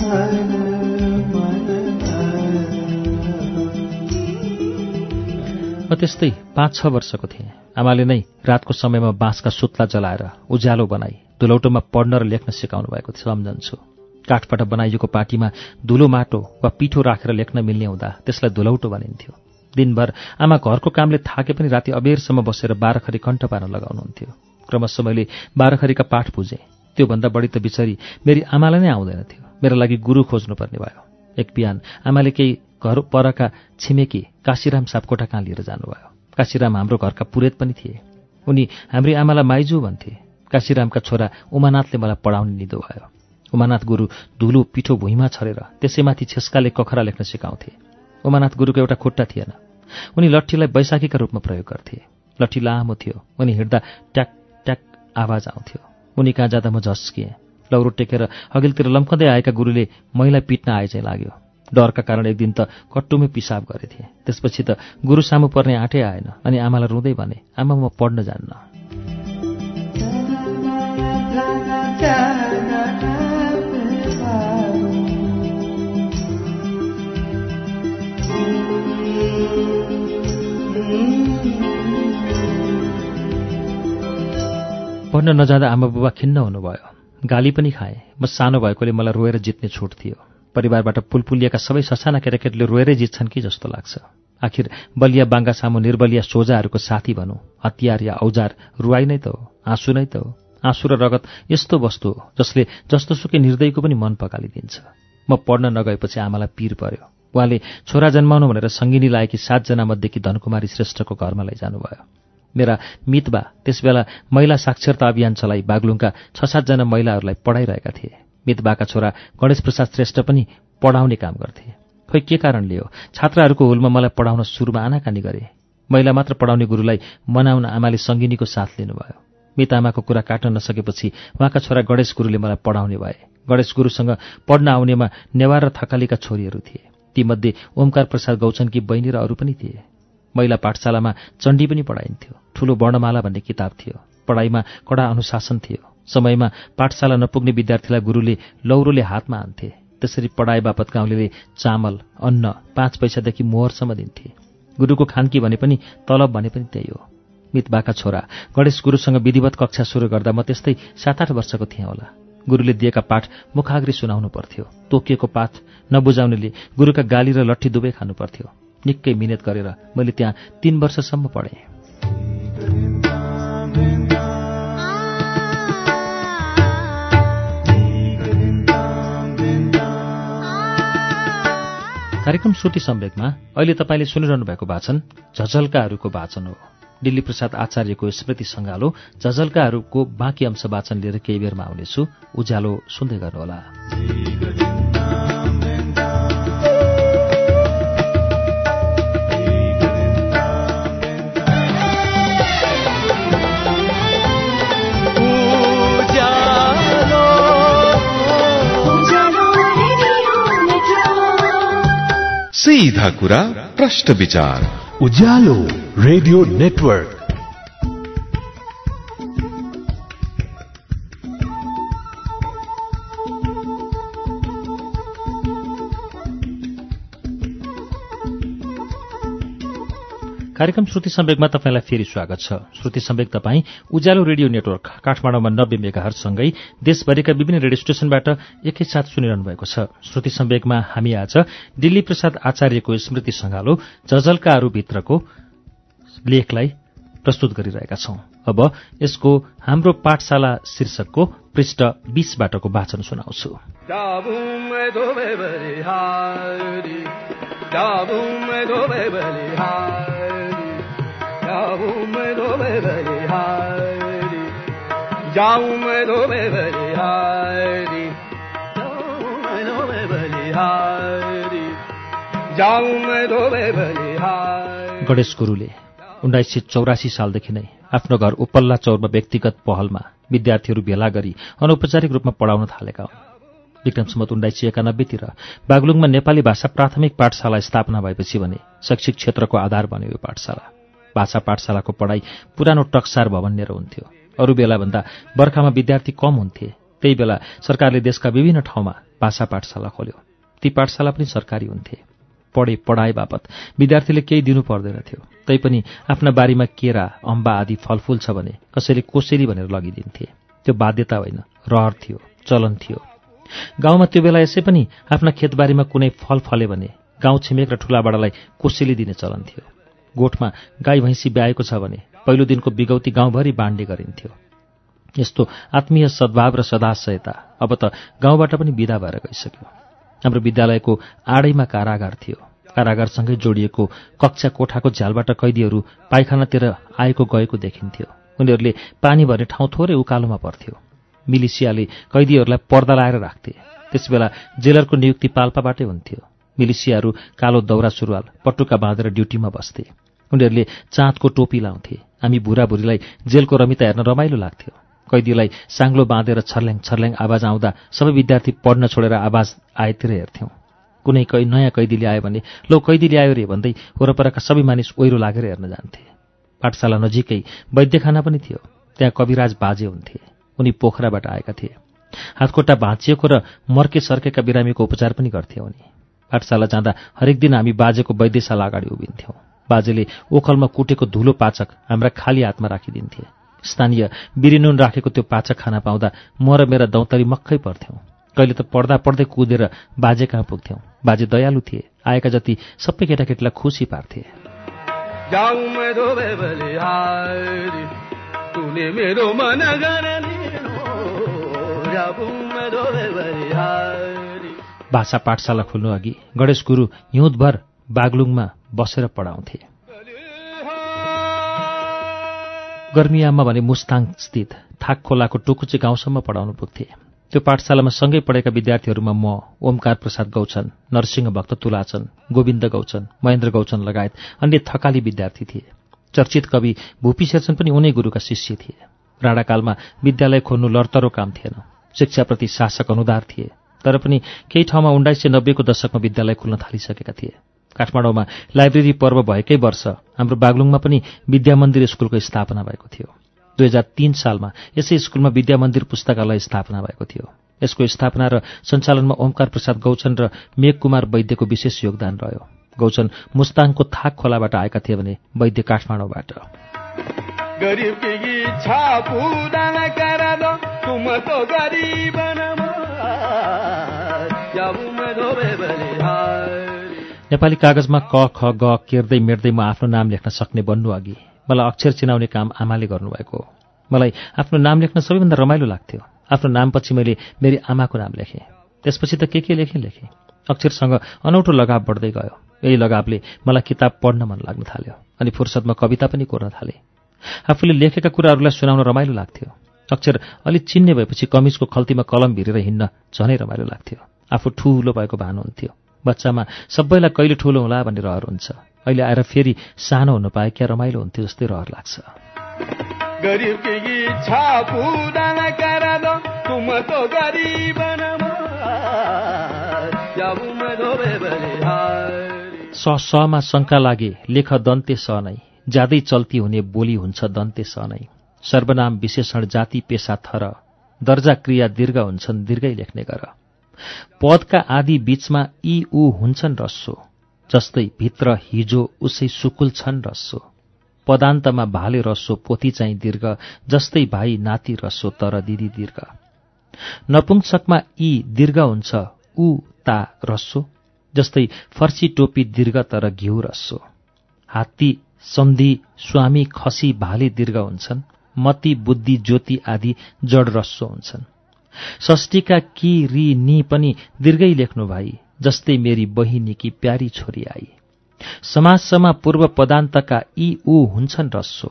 [SPEAKER 1] म त्यस्तै पाँच छ वर्षको थिएँ। आमाले नै रातको समयमा बाँसका सुत्ला जलाएर उज्यालो बनाई धुलौटोमा पढ्न र लेख्न सिकाउनु भएको सम्झन्छु काठबाट बनाइएको पार्टीमा धुलो माटो वा पिठो राखेर लेख्न मिल्ने हुँदा त्यसलाई धुलौटो भनिन्थ्यो। दिनभर आमा घरको कामले थाके पनि राति अबेरसम्म बसेर बाह्रखरी कण्ठ पार्न लगाउनुहुन्थ्यो। क्रमशः मैले बाह्रखरीका पाठ बुझेँ। त्योभन्दा बढी त बिचरी मेरी आमालाई नै आउँदैन थियो। मेरा लागि गुरु खोज्नुपर्ने भयो। एक बिहान आमाले केही घर परका छिमेकी काशीराम सापकोटा कहाँ लिएर जानुभयो। काशीराम हाम्रो घरका पुरेत पनि थिए। उनी हाम्री आमालाई माइजू भन्थे। काशीरामका छोरा उमानाथले मलाई पढाउने निदो भयो। उमानाथ गुरु धुलो पिठो भुइँमा छरेर त्यसैमाथि छेस्काले कखरा लेख्न सिकाउँथे। उमानाथ गुरुको एउटा खुट्टा थिएन। उनी लट्ठीलाई बैशाखीका रूपमा प्रयोग गर्थे। लट्ठी लामो थियो। उनी हिँड्दा ट्याक ट्याक आवाज आउँथ्यो। उनी कहाँ जाँदा म झस्किएँ। लौरो टेकेर अघिल्तिर लम्कँदै आएका गुरुले मैलाई पिट्न आए चाहिँ लाग्यो। डरका कारण एक दिन त कट्टुमै पिसाब गरेथे। त्यसपछि त गुरु सामु पर्ने आँटै आएन अनि आमालाई रुँदै भने आमा म पढ्न जान्न। पढ्न नजाँदा आमा बुबा खिन्न हुनुभयो। गाली पनि खाएँ। म सानो भएकोले मलाई रोएर जित्ने छुट थियो। परिवारबाट पुलपुलिएका सबै ससाना केटाकेटीले रोएरै जित्छन् कि जस्तो लाग्छ। आखिर बलिया बाङ्गा सामु निर्बलिया सोझाहरूको साथी भनौँ। हतियार या औजार रुवाई नै त हो आँसु नै त हो। आँसु र रगत यस्तो वस्तु हो जसले जस्तोसुकै निर्दयको पनि मन पकालिदिन्छ। म पढ्न नगएपछि आमालाई पीर पर्यो। उहाँले छोरा जन्माउनु भनेर सङ्गिनी लागेकी सातजना मध्येकी धनकुमारी श्रेष्ठको घरमा लैजानुभयो। मेरा मितबा त्यसबेला महिला साक्षरता अभियान चलाई बागलुङका छ सातजना महिलाहरूलाई पढाइरहेका थिए। मितबाका छोरा गणेश प्रसाद श्रेष्ठ पनि पढाउने काम गर्थे। खोइ के कारणले हो? छात्राहरूको हुलमा मलाई पढाउन सुरुमा आनाकानी गरे। महिला मात्र पढाउने गुरुलाई मनाउन आमाले सङ्गिनीको साथ लिनुभयो। मित आमाको कुरा काट्न नसकेपछि उहाँका छोरा गणेश गुरुले मलाई पढाउने भए। गणेश गुरुसँग पढ्न आउनेमा नेवार र थकालीका छोरीहरू थिए। तीमध्ये ओमकार प्रसाद गौचनकी बहिनी र अरू पनि थिए। महिला पाठशालामा चण्डी पनि पढाइन्थ्यो। ठूलो वर्णमाला भन्ने किताब थियो। पढाइमा कडा अनुशासन थियो। समयमा पाठशाला नपुग्ने विद्यार्थीलाई गुरुले लौरोले हातमा हान्थे त्यसरी पढाए बापत गाउँले चामल अन्न पाँच पैसादेखि मोहरसम्म दिन्थे। गुरुको खानकी भने पनि तलब भने पनि त्यही हो। मितबाका छोरा गणेश गुरुसँग विधिवत कक्षा सुरु गर्दा म त्यस्तै सात आठ वर्षको थिएँ होला। गुरुले दिएका पाठ मुखाग्री सुनाउनु पर्थ्यो। तोकिएको पाठ नबुझाउनेले गुरुका गाली र लट्ठी दुवै खानु पर्थ्यो निकै मिहिनेत गरेर मैले त्यहाँ तीन वर्षसम्म पढेँ। कार्यक्रम श्रुति सम्वेकमा अहिले तपाईँले सुनिरहनु भएको वाचन झझल्काहरूको वाचन हो। दिल्ली प्रसाद आचार्यको स्मृति सङ्गालो झझल्काहरूको बाँकी अंश वाचन लिएर केही बेरमा आउनेछु। उज्यालो सुन्दै गर्नुहोला।
[SPEAKER 2] सीधा कुरा प्रश्न विचार।
[SPEAKER 3] Ujyaalo radio network.
[SPEAKER 1] कार्यक्रम श्रुति सम्वेकमा तपाईँलाई फेरि स्वागत छ। श्रुति सम्वेक तपाईँ उज्यालो रेडियो नेटवर्क काठमाडौँमा नब्बे मेगाहरूसँगै देशभरिका विभिन्न रेडियो स्टेशनबाट एकैसाथ सुनिरहनु भएको छ। श्रुति सम्वेकमा हामी आज दिल्ली प्रसाद आचार्यको स्मृति सङ्घालो जजलकाहरूभित्रको लेखलाई प्रस्तुत गरिरहेका छौं। अब यसको हाम्रो पाठशाला शीर्षकको पृष्ठ बीसबाटको वाचन सुनाउँछु। गणेश गुरुले उन्नाइस सय चौरासी सालदेखि नै आफ्नो घर उपल्ला चौरमा व्यक्तिगत पहलमा विद्यार्थीहरू भेला गरी अनौपचारिक रूपमा पढाउन थालेका हुन्। विक्रम सम्मत उन्नाइस सय एकानब्बेतिर बागलुङमा नेपाली भाषा प्राथमिक पाठशाला स्थापना भएपछि भने शैक्षिक क्षेत्रको आधार बन्यो यो पाठशाला। भाषा पाठशालाको पढाइ पुरानो टक्सार भवन लिएर हुन्थ्यो। अरू बेलाभन्दा बर्खामा विद्यार्थी कम हुन्थे। त्यही बेला सरकारले देशका विभिन्न ठाउँमा भाषा पाठशाला खोल्यो। ती पाठशाला पनि सरकारी हुन्थे। पढे पढाए बापत विद्यार्थीले केही दिनु पर्दैनथ्यो। तैपनि आफ्ना बारीमा केरा अम्बा आदि फलफूल छ भने कसैले कोसेली भनेर लगिदिन्थे। त्यो बाध्यता होइन रहर थियो चलन थियो। गाउँमा त्यो बेला यसै पनि आफ्ना खेतबारीमा कुनै फल फले भने गाउँ छिमेक र ठुलाबडालाई कोसेली दिने चलन थियो। गोठमा गाई भैँसी ब्याएको छ भने पहिलो दिनको बिगौती गाउँभरि बाँड्ने गरिन्थ्यो। यस्तो आत्मीय सद्भाव र सदाशयता अब त गाउँबाट पनि विदा भएर गइसक्यो। हाम्रो विद्यालयको आडैमा कारागार थियो। कारागारसँगै जोडिएको कक्षा कोठाको झ्यालबाट कैदीहरू पाइखानातिर आएको गएको देखिन्थ्यो। उनीहरूले पानी भर्ने ठाउँ थोरै उकालोमा पर्थ्यो। मिलिसियाले कैदीहरूलाई पर्दा लाएर राख्थे। त्यसबेला जेलरको नियुक्ति पाल्पाबाटै हुन्थ्यो। मिलिसियाहरू कालो दौरा सुरुवाल पटुका बाँधेर ड्युटीमा बस्थे। उनीहरूले चाँदको टोपी लाउँथे। हामी बुढाबुढीलाई जेलको रमिता हेर्न रमाइलो लाग्थ्यो। कैदीलाई साङ्लो बाँधेर छर्ल्याङ छर्ल्याङ आवाज आउँदा सबै विद्यार्थी पढ्न छोडेर आवाज आएतिर हेर्थ्यौँ। कुनै कै नयाँ कैदीले आयो भने लो कैदीले आयो रे भन्दै वरपरका सबै मानिस ओहिरो लागेर हेर्न जान्थे। पाठशाला नजिकै वैद्यखाना पनि थियो। त्यहाँ कविराज बाजे हुन्थे। उनी पोखराबाट आएका थिए। हातखुट्टा भाँचिएको र मर्के सर्केका बिरामीको उपचार पनि गर्थे उनी। पाठशाला जाँदा हरेक दिन हामी बाजेको वैद्यशाला अगाडि उभिन्थ्यौँ। बाजेले ओखलमा कुटेको धुलो पाचक हाम्रा खाली हातमा राखिदिन्थे। स्थानीय बिरिनुन राखेको त्यो पाचक खाना पाउँदा म र मेरा दौतरी मक्खै पर्थ्यौँ कहिले त पढ्दा पढ्दै कुदेर बाजे कहाँ पुग्थ्यौँ। बाजे दयालु थिए। आएका जति सबै केटाकेटीलाई खुसी पार्थे। भाषा पाठशाला खुल्नु अघि गणेश गुरु हिउँदभर बागलुङमा बसेर पढाउँथे। गर्मियामा भने मुस्ताङ स्थित थाक खोलाको टुकुचे गाउँसम्म पढाउनु पुग्थे। त्यो पाठशालामा सँगै पढेका विद्यार्थीहरूमा म ओमकार प्रसाद गौछन नरसिंह भक्त तुलाचन गोविन्द गौचन महेन्द्र गौचन लगायत अन्य थकाली विद्यार्थी थिए। चर्चित कवि भूपी शेरचन पनि उनै गुरुका शिष्य थिए। राणाकालमा विद्यालय खोल्नु लर्तरो काम थिएन। शिक्षाप्रति शासक अनुदार थिए। तर पनि केही ठाउँमा उन्नाइस सय नब्बेको दशकमा विद्यालय खुल्न थालिसकेका थिए। काठमाडौँमा लाइब्रेरी पर्व भएकै वर्ष हाम्रो बागलुङमा पनि विद्यामन्दिर स्कुलको स्थापना भएको थियो। दुई हजार तीन सालमा यसै स्कुलमा विद्यामन्दिर पुस्तकालय स्थापना भएको थियो। यसको स्थापना र सञ्चालनमा ओमकार प्रसाद गौचन र मेघकुमार वैद्यको विशेष योगदान रह्यो। गौचन मुस्ताङको थाक खोलाबाट आएका थिए भने वैद्य काठमाडौँबाट। नेपाली कागजमा क ख ग केर्दै मेट्दै म आफ्नो नाम लेख्न सक्ने बन्नु अघि मलाई अक्षर चिनाउने काम आमाले गर्नुभएको हो। मलाई आफ्नो नाम लेख्न सबैभन्दा रमाइलो लाग्थ्यो। आफ्नो नामपछि मैले मेरी आमाको नाम लेखेँ। त्यसपछि त के के लेखेँ लेखेँ। अक्षरसँग अनौठो लगाव बढ्दै गयो। यही लगावले मलाई किताब पढ्न मन लाग्न थाल्यो अनि फुर्सदमा कविता पनि कोर्न थाले। आफूले लेखेका कुराहरूलाई सुनाउन रमाइलो लाग्थ्यो। अक्षर अलिक चिन्ने भएपछि कमिजको खल्तीमा कलम भिरेर हिँड्न झनै रमाइलो लाग्थ्यो। आफू ठुलो भएको भानु हुन्थ्यो। बच्चामा सबैलाई कहिले ठुलो होला भन्ने रहर हुन्छ। अहिले आएर फेरि सानो हुन पाए क्या रमाइलो हुन्थ्यो जस्तै रहर लाग्छ। स समा शङ्का लागे लेख दन्ते स नै। ज्यादै चल्ती हुने बोली हुन्छ दन्ते स नै। सर्वनाम विशेषण जाति पेसा थर। दर्जा क्रिया दीर्घ हुन्छन् दीर्घै लेख्ने गर। पदका आदि बीचमा यी ऊ हुन्छन् रस्सो जस्तै भित्र हिजो उसै सुकुल छन् रस्सो। पदान्तमा भाले रस्सो पोथी चाहिँ दीर्घ जस्तै भाइ नाति रस्सो तर दिदी दीर्घ। नपुंसकमा यी दीर्घ हुन्छ ऊ ता रस्सो जस्तै फर्सी टोपी दीर्घ तर घिउ रस्सो। हात्ती सन्धि स्वामी खसी भाले दीर्घ हुन्छन् मती बुद्धि ज्योति आदि जड रस्सो हुन्छन्। षष्ठीका कि रि नि पनि दीर्घै लेख्नु भाइ जस्तै मेरी बहिनीकी प्यारी छोरी आई। समाजसमा पूर्व पदान्तका यी ऊ हुन्छन् रस्सो।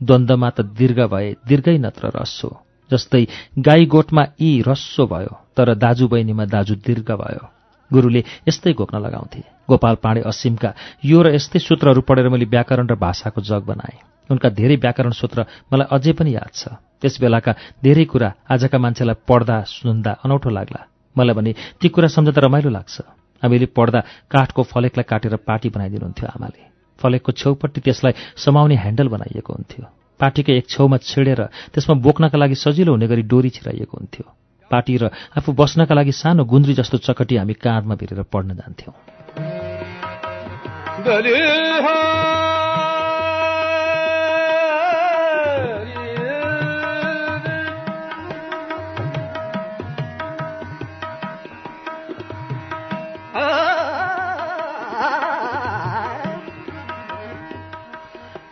[SPEAKER 1] द्वन्द्वमा त दीर्घ भए दीर्घै नत्र रस्सो जस्तै गाई गोठमा यी रस्सो भयो तर दाजु बहिनीमा दाजु दीर्घ भयो। गुरुले यस्तै घोक्न लगाउँथे। गोपाल पाण्डे असिमका यो र यस्तै सूत्रहरू पढेर मैले व्याकरण र भाषाको जग बनाएँ। उनका धेरै व्याकरण सूत्र मलाई अझै पनि याद छ। त्यस बेलाका धेरै कुरा आजका मान्छेलाई पढ्दा सुन्दा अनौठो लाग्ला। मलाई भने ती कुरा सम्झँदा रमाइलो लाग्छ। हामीले पढ्दा काठको फलेकलाई काटेर पाटी बनाइदिनुहुन्थ्यो आमाले। फलेकको छेउपट्टि त्यसलाई समाउने ह्यान्डल बनाइएको हुन्थ्यो। पाटीको एक छेउमा छिडेर त्यसमा बोक्नका लागि सजिलो हुने गरी डोरी छिराइएको हुन्थ्यो। पाटी र आफू बस्नका लागि सानो गुन्द्री जस्तो चकटी हामी काँधमा भिरेर पढ्न जान्थ्यौँ।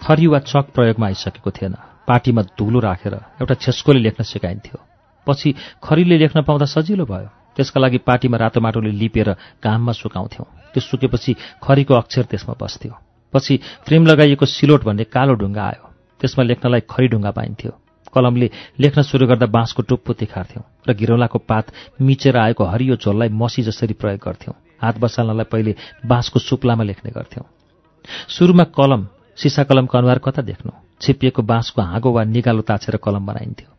[SPEAKER 1] खरी वा चक प्रयोगमा आइसकेको थिएन। पार्टीमा धुलो राखेर एउटा छेस्कोले लेख्न सिकाइन्थ्यो। पछि खरीले लेख्न पाउँदा सजिलो भयो। त्यसका लागि पार्टीमा रातो माटोले लिपेर घाममा सुकाउँथ्यौँ। त्यो सुकेपछि खरीको अक्षर त्यसमा बस्थ्यो। पछि फ्रेम लगाइएको सिलोट भन्ने कालो ढुङ्गा आयो। त्यसमा लेख्नलाई खरी ढुङ्गा पाइन्थ्यो। कलमले लेख्न सुरु गर्दा बाँसको टुप्पो तिखार्थ्यौँ र घिरौलाको पात मिचेर आएको हरियो झोललाई मसी जसरी प्रयोग गर्थ्यौँ। हात बसाल्नलाई पहिले बाँसको सुप्लामा लेख्ने गर्थ्यौँ। सुरुमा कलम सिसा कलमको अनुहार कता देख्नु? छिपिएको बाँसको हाँगो वा निगालो ताछेर कलम बनाइन्थ्यो।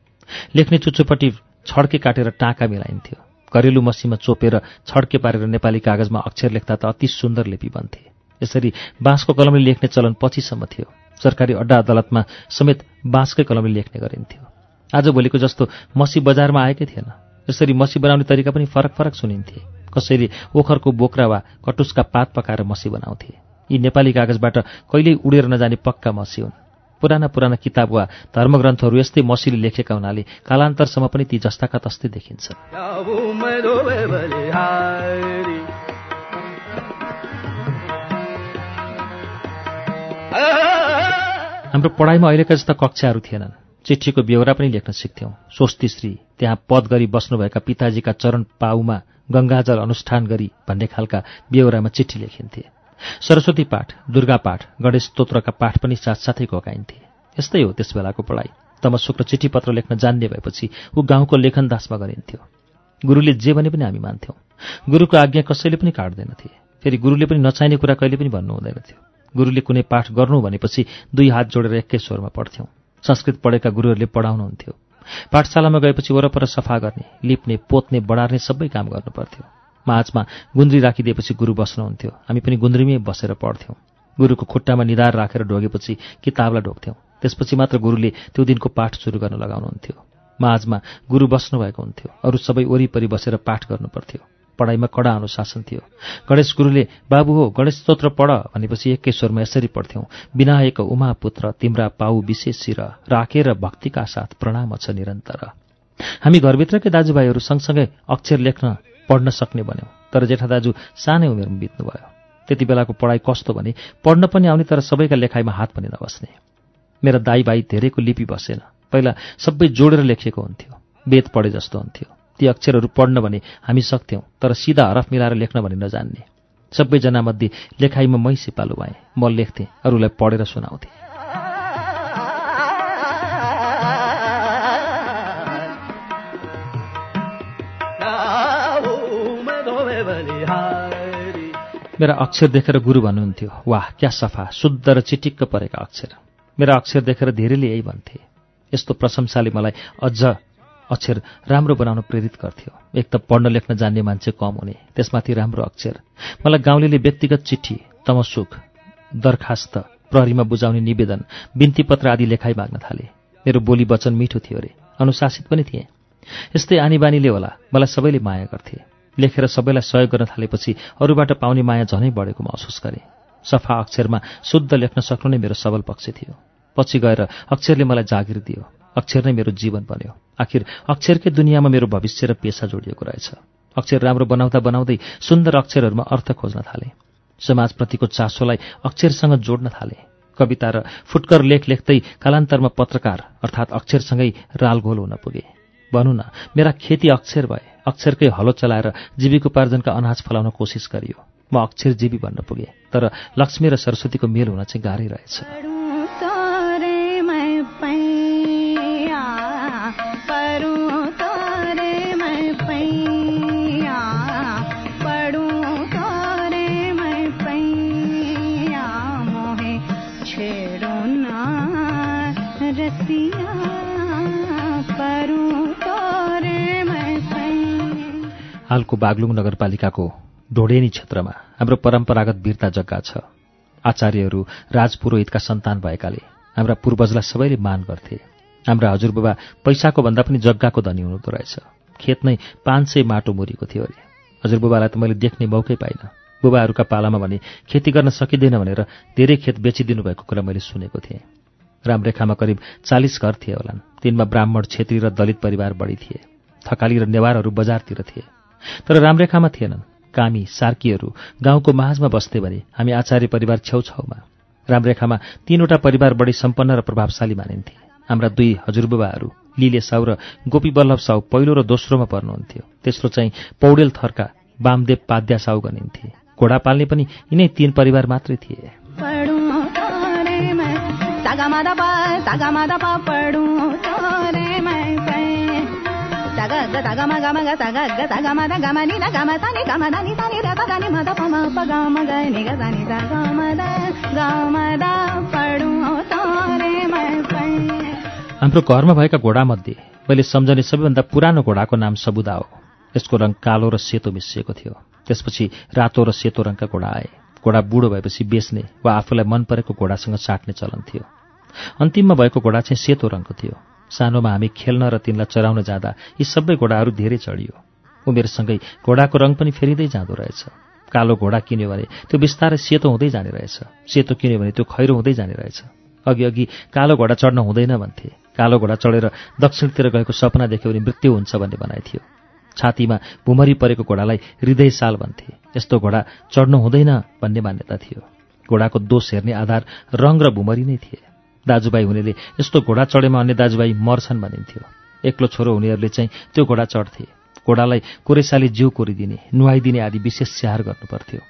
[SPEAKER 1] लेख्ने चुच्चोपट्टि छड्के काटेर टाँका मिलाइन्थ्यो। घरेलु मसीमा चोपेर छड्के पारेर नेपाली कागजमा अक्षर लेख्दा त अति सुन्दर लिपि बन्थे। यसरी बाँसको कलमले लेख्ने चलन पछिसम्म थियो। सरकारी अड्डा अदालतमा समेत बाँसकै कलमले लेख्ने गरिन्थ्यो। आजभोलिको जस्तो मसी बजारमा आएकै थिएन। यसरी मसी बनाउने तरिका पनि फरक फरक सुनिन्थे। कसैले ओखरको बोक्रा वा कटुसका पात पकाएर मसी बनाउँथे। यी नेपाली कागजबाट कहिल्यै उडेर नजाने पक्का मसी हुन्। पुराना पुराना किताब वा धर्मग्रन्थहरू यस्तै मसीले लेखेका हुनाले कालान्तरसम्म पनि ती जस्ताका तस्तै देखिन्छन् हाम्रो पढाइमा अहिलेका जस्ता कक्षाहरू थिएनन्। चिठीको बेहोरा पनि लेख्न सिक्थ्यौँ। स्वस्तिश्री त्यहाँ पद गरी बस्नुभएका पिताजीका चरण पाउमा गङ्गाजल अनुष्ठान गरी भन्ने खालका बेहोरामा चिठी लेखिन्थे। सरस्वती पाठ दुर्गा पाठ गणेश स्तोत्रका पाठ पनि साथसाथै घोकाइन्थे यस्तै हो त्यस बेलाको पढाइ। तमसुक र चिठी पत्र लेख्न जान्ने भएपछि ऊ गाउँको लेखनदासमा गरिन्थ्यो। गुरुले जे भने पनि हामी मान्थ्यौँ। गुरुको आज्ञा कसैले पनि काट्दैनथे। फेरि गुरुले पनि नचाहिने कुरा कहिले पनि भन्नु हुँदैनथ्यो। गुरुले कुनै पाठ गर्नु भनेपछि दुई हात जोडेर एकै स्वरमा पढ्थ्यौँ। संस्कृत पढेका गुरुहरूले पढाउनुहुन्थ्यो। पाठशालामा गएपछि वरपर सफा गर्ने लिप्ने पोत्ने बढार्ने सबै काम गर्नुपर्थ्यो। माझमा गुन्द्री राखिदिएपछि गुरु बस्नुहुन्थ्यो। हामी पनि गुन्द्रीमै बसेर पढ्थ्यौँ। गुरुको खुट्टामा निधार राखेर ढोगेपछि किताबलाई ढोग्थ्यौँ। त्यसपछि मात्र गुरुले त्यो दिनको पाठ सुरु गर्न लगाउनुहुन्थ्यो। माझमा गुरु बस्नुभएको हुन्थ्यो। अरू सबै वरिपरि बसेर पाठ गर्नुपर्थ्यो। पढाइमा कडा अनुशासन थियो। गणेश गुरुले बाबु हो गणेश स्तोत्र पढ भनेपछि एकै स्वरमा यसरी पढ्थ्यौँ विनायक उमापुत्र तिम्रा पाउ विशेष शिर राखेर भक्तिका साथ प्रणाम छ निरन्तर। हामी घरभित्रकै दाजुभाइहरू सँगसँगै अक्षर लेख्न पढ्न सक्ने बन्यौँ तर जेठा दाजु सानै उमेरमा बित्नुभयो। त्यति बेलाको पढाइ कस्तो भने पढ्न पनि आउने तर सबैका लेखाइमा हात पनि नबस्ने। मेरा दाई भाइ धेरैको लिपि बसेन। पहिला सबै जोडेर लेखिएको हुन्थ्यो। वेद पढे जस्तो हुन्थ्यो। ती अक्षरहरू पढ्न भने हामी सक्थ्यौँ तर सिधा हरफ मिलाएर लेख्न भने नजान्ने। सबैजना मध्ये लेखाइमा मै सिपालु भएँ। म लेख्थेँ अरूलाई पढेर सुनाउँथेँ। मेरा अक्षर देखेर गुरु भन्नुहुन्थ्यो वाह क्या सफा शुद्ध र चिटिक्क परेका अक्षर। मेरा अक्षर देखेर धेरैले यही भन्थे। यस्तो प्रशंसाले मलाई अझ अक्षर राम्रो बनाउन प्रेरित गर्थ्यो। एक त पढ्न लेख्न जान्ने मान्छे कम हुने त्यसमाथि राम्रो अक्षर। मलाई गाउँले व्यक्तिगत चिठी तमसुख दरखास्त प्रहरीमा बुझाउने निवेदन बिन्ती पत्र आदि लेखाइ माग्न थाले। मेरो बोली वचन मिठो थियो अरे। अनुशासित पनि थिएँ। यस्तै आनी बानीले होला। मलाई सबैले माया गर्थे। लेखेर सबैलाई सहयोग गर्न थालेपछि अरूबाट पाउने माया झनै बढेको महसुस गरेँ। सफा अक्षरमा शुद्ध लेख्न सक्नु नै मेरो सबल पक्ष थियो। पछि गएर अक्षरले मलाई जागिर दियो। अक्षर नै मेरो जीवन बन्यो। आखिर अक्षरकै दुनियाँमा मेरो भविष्य र पेसा जोडिएको रहेछ। अक्षर राम्रो बनाउँदा बनाउँदै सुन्दर अक्षरहरूमा अर्थ खोज्न थालेँ। समाजप्रतिको चासोलाई अक्षरसँग जोड्न थालेँ। कविता र फुटकर लेख लेख्दै कालान्तरमा पत्रकार अर्थात् अक्षरसँगै रालघोल हुन पुगे। भनौँ न मेरा खेती अक्षर भए। अक्षरकै हलो चलाएर जीविकोपार्जनका अनाज फलाउन कोसिस गरियो। म अक्षरजीवी भन्न पुगेँ तर लक्ष्मी र सरस्वतीको मेल हुन चाहिँ गाह्रै रहेछ। हालको बागलुङ नगरपालिकाको ढोडेनी क्षेत्रमा हाम्रो परम्परागत वीरता जग्गा छ। आचार्यहरू राजपुरोहितका सन्तान भएकाले हाम्रा पूर्वजलाई सबैले मान गर्थे। हाम्रा हजुरबुबा पैसाको भन्दा पनि जग्गाको धनी हुनुहुँदो रहेछ। खेत नै पाँच सय माटो मुरीको थियो अरे। हजुरबुबालाई त मैले देख्ने मौकै पाइनँ। बुबाहरूका पालामा भने खेती गर्न सकिँदैन भनेर धेरै खेत बेचिदिनु भएको कुरा मैले सुनेको थिएँ। रामरेखामा करिब चालिस घर थिए होलान्। तिनमा ब्राह्मण छेत्री र दलित परिवार बढी थिए। थकाली र नेवारहरू बजारतिर थिए। तर रामरेखामा थिएनन्। कामी सार्कीहरू गाउँको माझमा बस्थे भने हामी आचार्य परिवार छेउछाउमा। रामरेखामा तीनवटा परिवार बढी सम्पन्न र प्रभावशाली मानिन्थे। हाम्रा दुई हजुरबुबाहरू लिले साउ र गोपी वल्लभ साउ पहिलो र दोस्रोमा पर्नुहुन्थ्यो। तेस्रो चाहिँ पौडेल थरका वामदेव पाद्या साउ गनिन्थे। घोडा पाल्ने पनि यिनै तीन परिवार मात्रै थिए। हाम्रो घरमा भएका घोडामध्ये मैले सम्झने सबैभन्दा पुरानो घोडाको नाम सबुदा हो। यसको रङ कालो र सेतो मिसिएको थियो। त्यसपछि रातो र सेतो रङका घोडा आए। घोडा बुढो भएपछि बेच्ने वा आफूलाई मन परेको घोडासँग साट्ने चलन थियो। अन्तिममा भएको घोडा चाहिँ सेतो रङको थियो। सानोमा हामी खेल्न र तिनलाई चराउन जाँदा यी सबै घोडाहरू धेरै चढियो। उमेरसँगै घोडाको रङ पनि फेरिँदै जाँदो रहेछ। कालो घोडा किन्यो भने त्यो बिस्तारै सेतो हुँदै जाने रहेछ। सेतो किन्यो भने त्यो खैरो हुँदै जाने रहेछ। अघि अघि कालो घोडा चढ्न हुँदैन भन्थे। कालो घोडा चढेर दक्षिणतिर गएको सपना देख्यो भने मृत्यु हुन्छ भन्ने भनाइ थियो। छातीमा भुमरी परेको घोडालाई हृदय साल भन्थे। यस्तो घोडा चढ्नु हुँदैन भन्ने मान्यता थियो। घोडाको दोष हेर्ने आधार रङ र भुमरी नै थिए। दाजुभाइ हुनेले यस्तो घोडा चढेमा अन्य दाजुभाइ मर्छन् भनिन्थ्यो। एक्लो छोरो हुनेहरूले चाहिँ त्यो घोडा चढ्थे। घोडालाई कुरेसाले जिउ कोरिदिने नुहाइदिने आदि विशेष स्याहार गर्नुपर्थ्यो।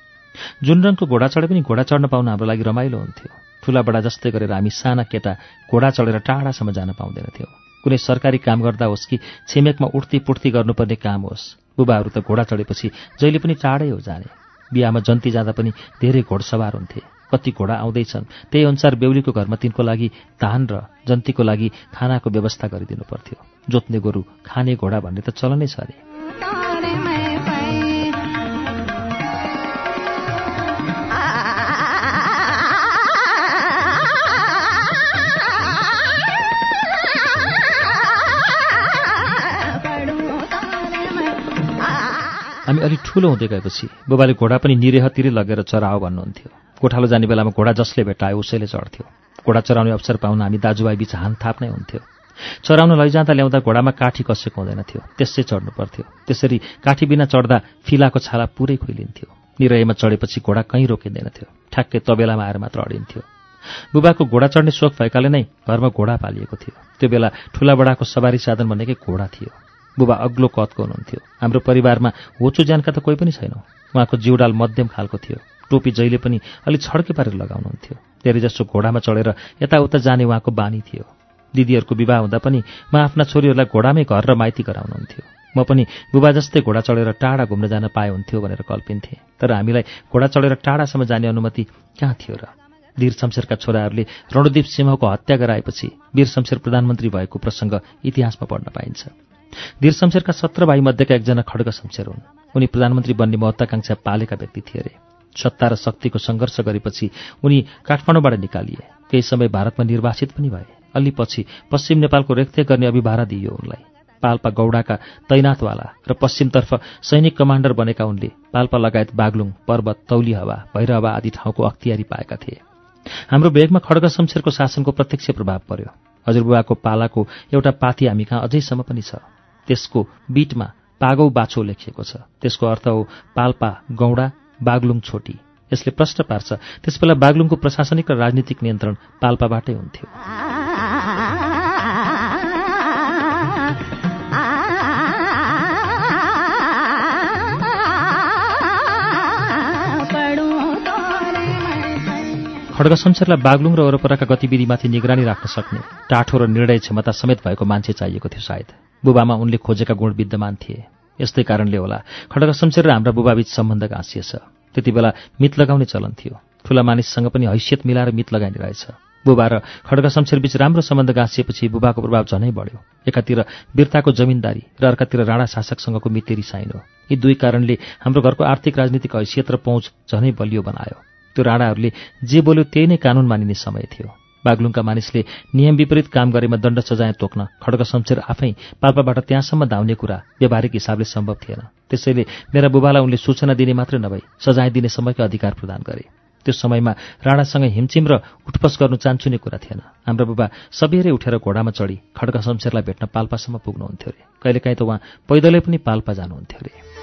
[SPEAKER 1] जुन रङको घोडा चढे पनि घोडा चढ्न पाउन हाम्रो लागि रमाइलो हुन्थ्यो। ठुला बडा जस्तै गरेर हामी साना केटा घोडा चढेर टाढासम्म जान पाउँदैनथ्यौँ। कुनै सरकारी काम गर्दा होस् कि छिमेकमा उठ्ती पुठ्ती गर्नुपर्ने काम होस् बुबाहरू त घोडा चढेपछि जहिले पनि टाढै हो जाने। बिहामा जन्ती जाँदा पनि धेरै घोडसवार हुन्थे। कति घोडा आउँदैछन्। त्यही अनुसार बेहुलीको घरमा तिनको लागि धान र जन्तीको लागि खानाको व्यवस्था गरिदिनु पर्थ्यो। जोत्ने गोरु खाने घोडा भन्ने त चलनै छ अरे। हामी अलिक ठुलो हुँदै गएपछि बुबाले घोडा पनि निरेहतिरै लगेर चराओ भन्नुहुन्थ्यो। गोठालो जाने बेलामा घोडा जसले भेटायो उसैले चढ्थ्यो। घोडा चराउने अवसर पाउन हामी दाजुभाइ बिच हानथाप नै हुन्थ्यो। चराउन लैजाँदा ल्याउँदा घोडामा काठी कसेको हुँदैन थियो त्यसै चढ्नु पर्थ्यो। त्यसरी काठी बिना चढ्दा फिलाको छाला पुरै खुइलिन्थ्यो। निरयमा चढेपछि घोडा कहीँ रोकिँदैन थियो ठ्याक्कै तबेलामा आएर मात्र अडिन्थ्यो। बुबाको घोडा चढ्ने सोख भएकाले नै घरमा घोडा पालिएको थियो। त्यो बेला ठुला बडाको सवारी साधन भनेकै घोडा थियो। बुबा अग्लो कदको हुनुहुन्थ्यो। हाम्रो परिवारमा होचो ज्यानका त कोही पनि छैन। उहाँको जिउडाल मध्यम खालको थियो। टोपी जहिले पनि अलिक छड्के पारेर लगाउनुहुन्थ्यो। धेरै जसो घोडामा चढेर यताउता जाने उहाँको बानी थियो। दिदीहरूको विवाह हुँदा पनि म आफ्ना छोरीहरूलाई घोडामै घर र माइती गराउनुहुन्थ्यो। म पनि बुबा जस्तै घोडा चढेर टाढा घुम्न जान पाए हुन्थ्यो भनेर कल्पिन्थेँ। तर हामीलाई घोडा चढेर टाढासम्म जाने अनुमति कहाँ थियो र? वीर शमशेरका छोराहरूले रणदीप सिंहको हत्या गराएपछि वीर शमशेर प्रधानमन्त्री भएको प्रसङ्ग इतिहासमा पढ्न पाइन्छ। वीर शमशेरका सत्र भाइमध्येका एकजना खड्ग शमशेर हुन्। उनी प्रधानमन्त्री बन्ने महत्वाकांक्षा पालेका व्यक्ति थिए अरे सत्ता र शक्तिको सङ्घर्ष गरेपछि उनी काठमाडौँबाट निकालिए। केही समय भारतमा निर्वासित पनि भए। अलि पछि पश्चिम नेपालको रेखदेख गर्ने अभिभारा दिइयो उनलाई। पाल्पा गौडाका तैनाथवाला र पश्चिमतर्फ सैनिक कमान्डर बनेका उनले पाल्पा लगायत बागलुङ पर्वत तौली हवा भैरहवा आदि ठाउँको अख्तियारी पाएका थिए। हाम्रो बेगमा खड्ग शमशेरको शासनको प्रत्यक्ष प्रभाव पर्यो। हजुरबुवाको पालाको एउटा पाथी हामी कहाँ अझैसम्म पनि छ। त्यसको बिटमा पागौ बाछो लेखिएको छ। त्यसको अर्थ हो पाल्पा गौडा बागलुङ छोटी। यसले प्रश्न पार्छ त्यसबेला बागलुङको प्रशासनिक र राजनीतिक नियन्त्रण पाल्पाबाटै हुन्थ्यो। खड्ग शमशेरलाई बागलुङ र वरपरका गतिविधिमाथि निगरानी राख्न सक्ने टाठो र निर्णय क्षमता समेत भएको मान्छे चाहिएको थियो सायद। बुबामा उनले खोजेका गुण विद्यमान थिए। यस्तै कारणले होला खड्ग शमशेर र हाम्रा बुबाबीच सम्बन्ध गाँसिएछ त्यति बेला मित लगाउने चलन थियो। ठुला मानिससँग पनि हैसियत मिलाएर मित लगाइने रहेछ। बुबा र खड्ग शमशेरबीच राम्रो सम्बन्ध गाँसिएपछि बुबाको प्रभाव झनै बढ्यो। एकातिर वीरताको जमिनदारी र अर्कातिर राणा शासकसँगको मिते रिसाइनो यी दुई कारणले हाम्रो घरको आर्थिक राजनीतिक हैसियत र पहुँच झनै बलियो बनायो। त्यो राणाहरूले जे बोल्यो त्यही नै कानून मानिने समय थियो। बागलुङका मानिसले नियम विपरीत काम गरेमा दण्ड सजाय तोक्न खड्ग शमशेर आफै पाल्पाबाट त्यहाँसम्म धाउने कुरा व्यावहारिक हिसाबले सम्भव थिएन। त्यसैले मेरा बुबालाई उनले सूचना दिने मात्रै नभई सजाय दिने समयकै अधिकार प्रदान गरे। त्यो समयमा राणासँग हिमचिम र उठपस गर्नु चान्चुने कुरा थिएन। हाम्रो बुबा सबेरै उठेर घोडामा चढी खड्ग शमशेरलाई भेट्न पाल्पासम्म पुग्नुहुन्थ्यो अरे कहिलेकाहीँ त उहाँ पैदलै पनि पाल्पा जानुहुन्थ्यो अरे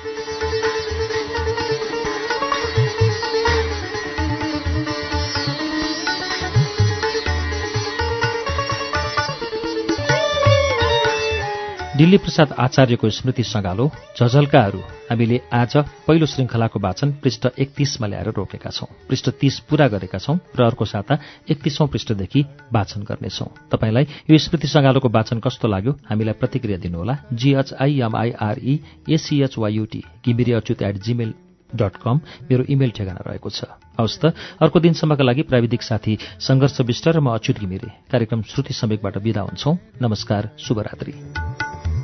[SPEAKER 1] दिल्ली प्रसाद आचार्यको स्मृति सङ्गालो झझल्काहरू। हामीले आज पहिलो श्रृङ्खलाको वाचन पृष्ठ एकतीसमा ल्याएर रोकेका छौं। पृष्ठ तीस पूरा गरेका छौं र अर्को साता एकतीसौं पृष्ठदेखि वाचन गर्नेछौं। तपाईँलाई यो स्मृति सङ्गालोको वाचन कस्तो लाग्यो हामीलाई प्रतिक्रिया दिनुहोला। जीएचआईएमआईआरई एसीएचवाईयुटी Ghimire Achyut at Gmail dot कम मेरो इमेल ठेगाना रहेको छ। हवस् त अर्को दिनसम्मका लागि प्राविधिक साथी सङ्घर्ष विष्ट र म अच्युत घिमिरे। कार्यक्रम श्रुति समेकबाट विदा हुन्छौ। नमस्कार शुभरात्री।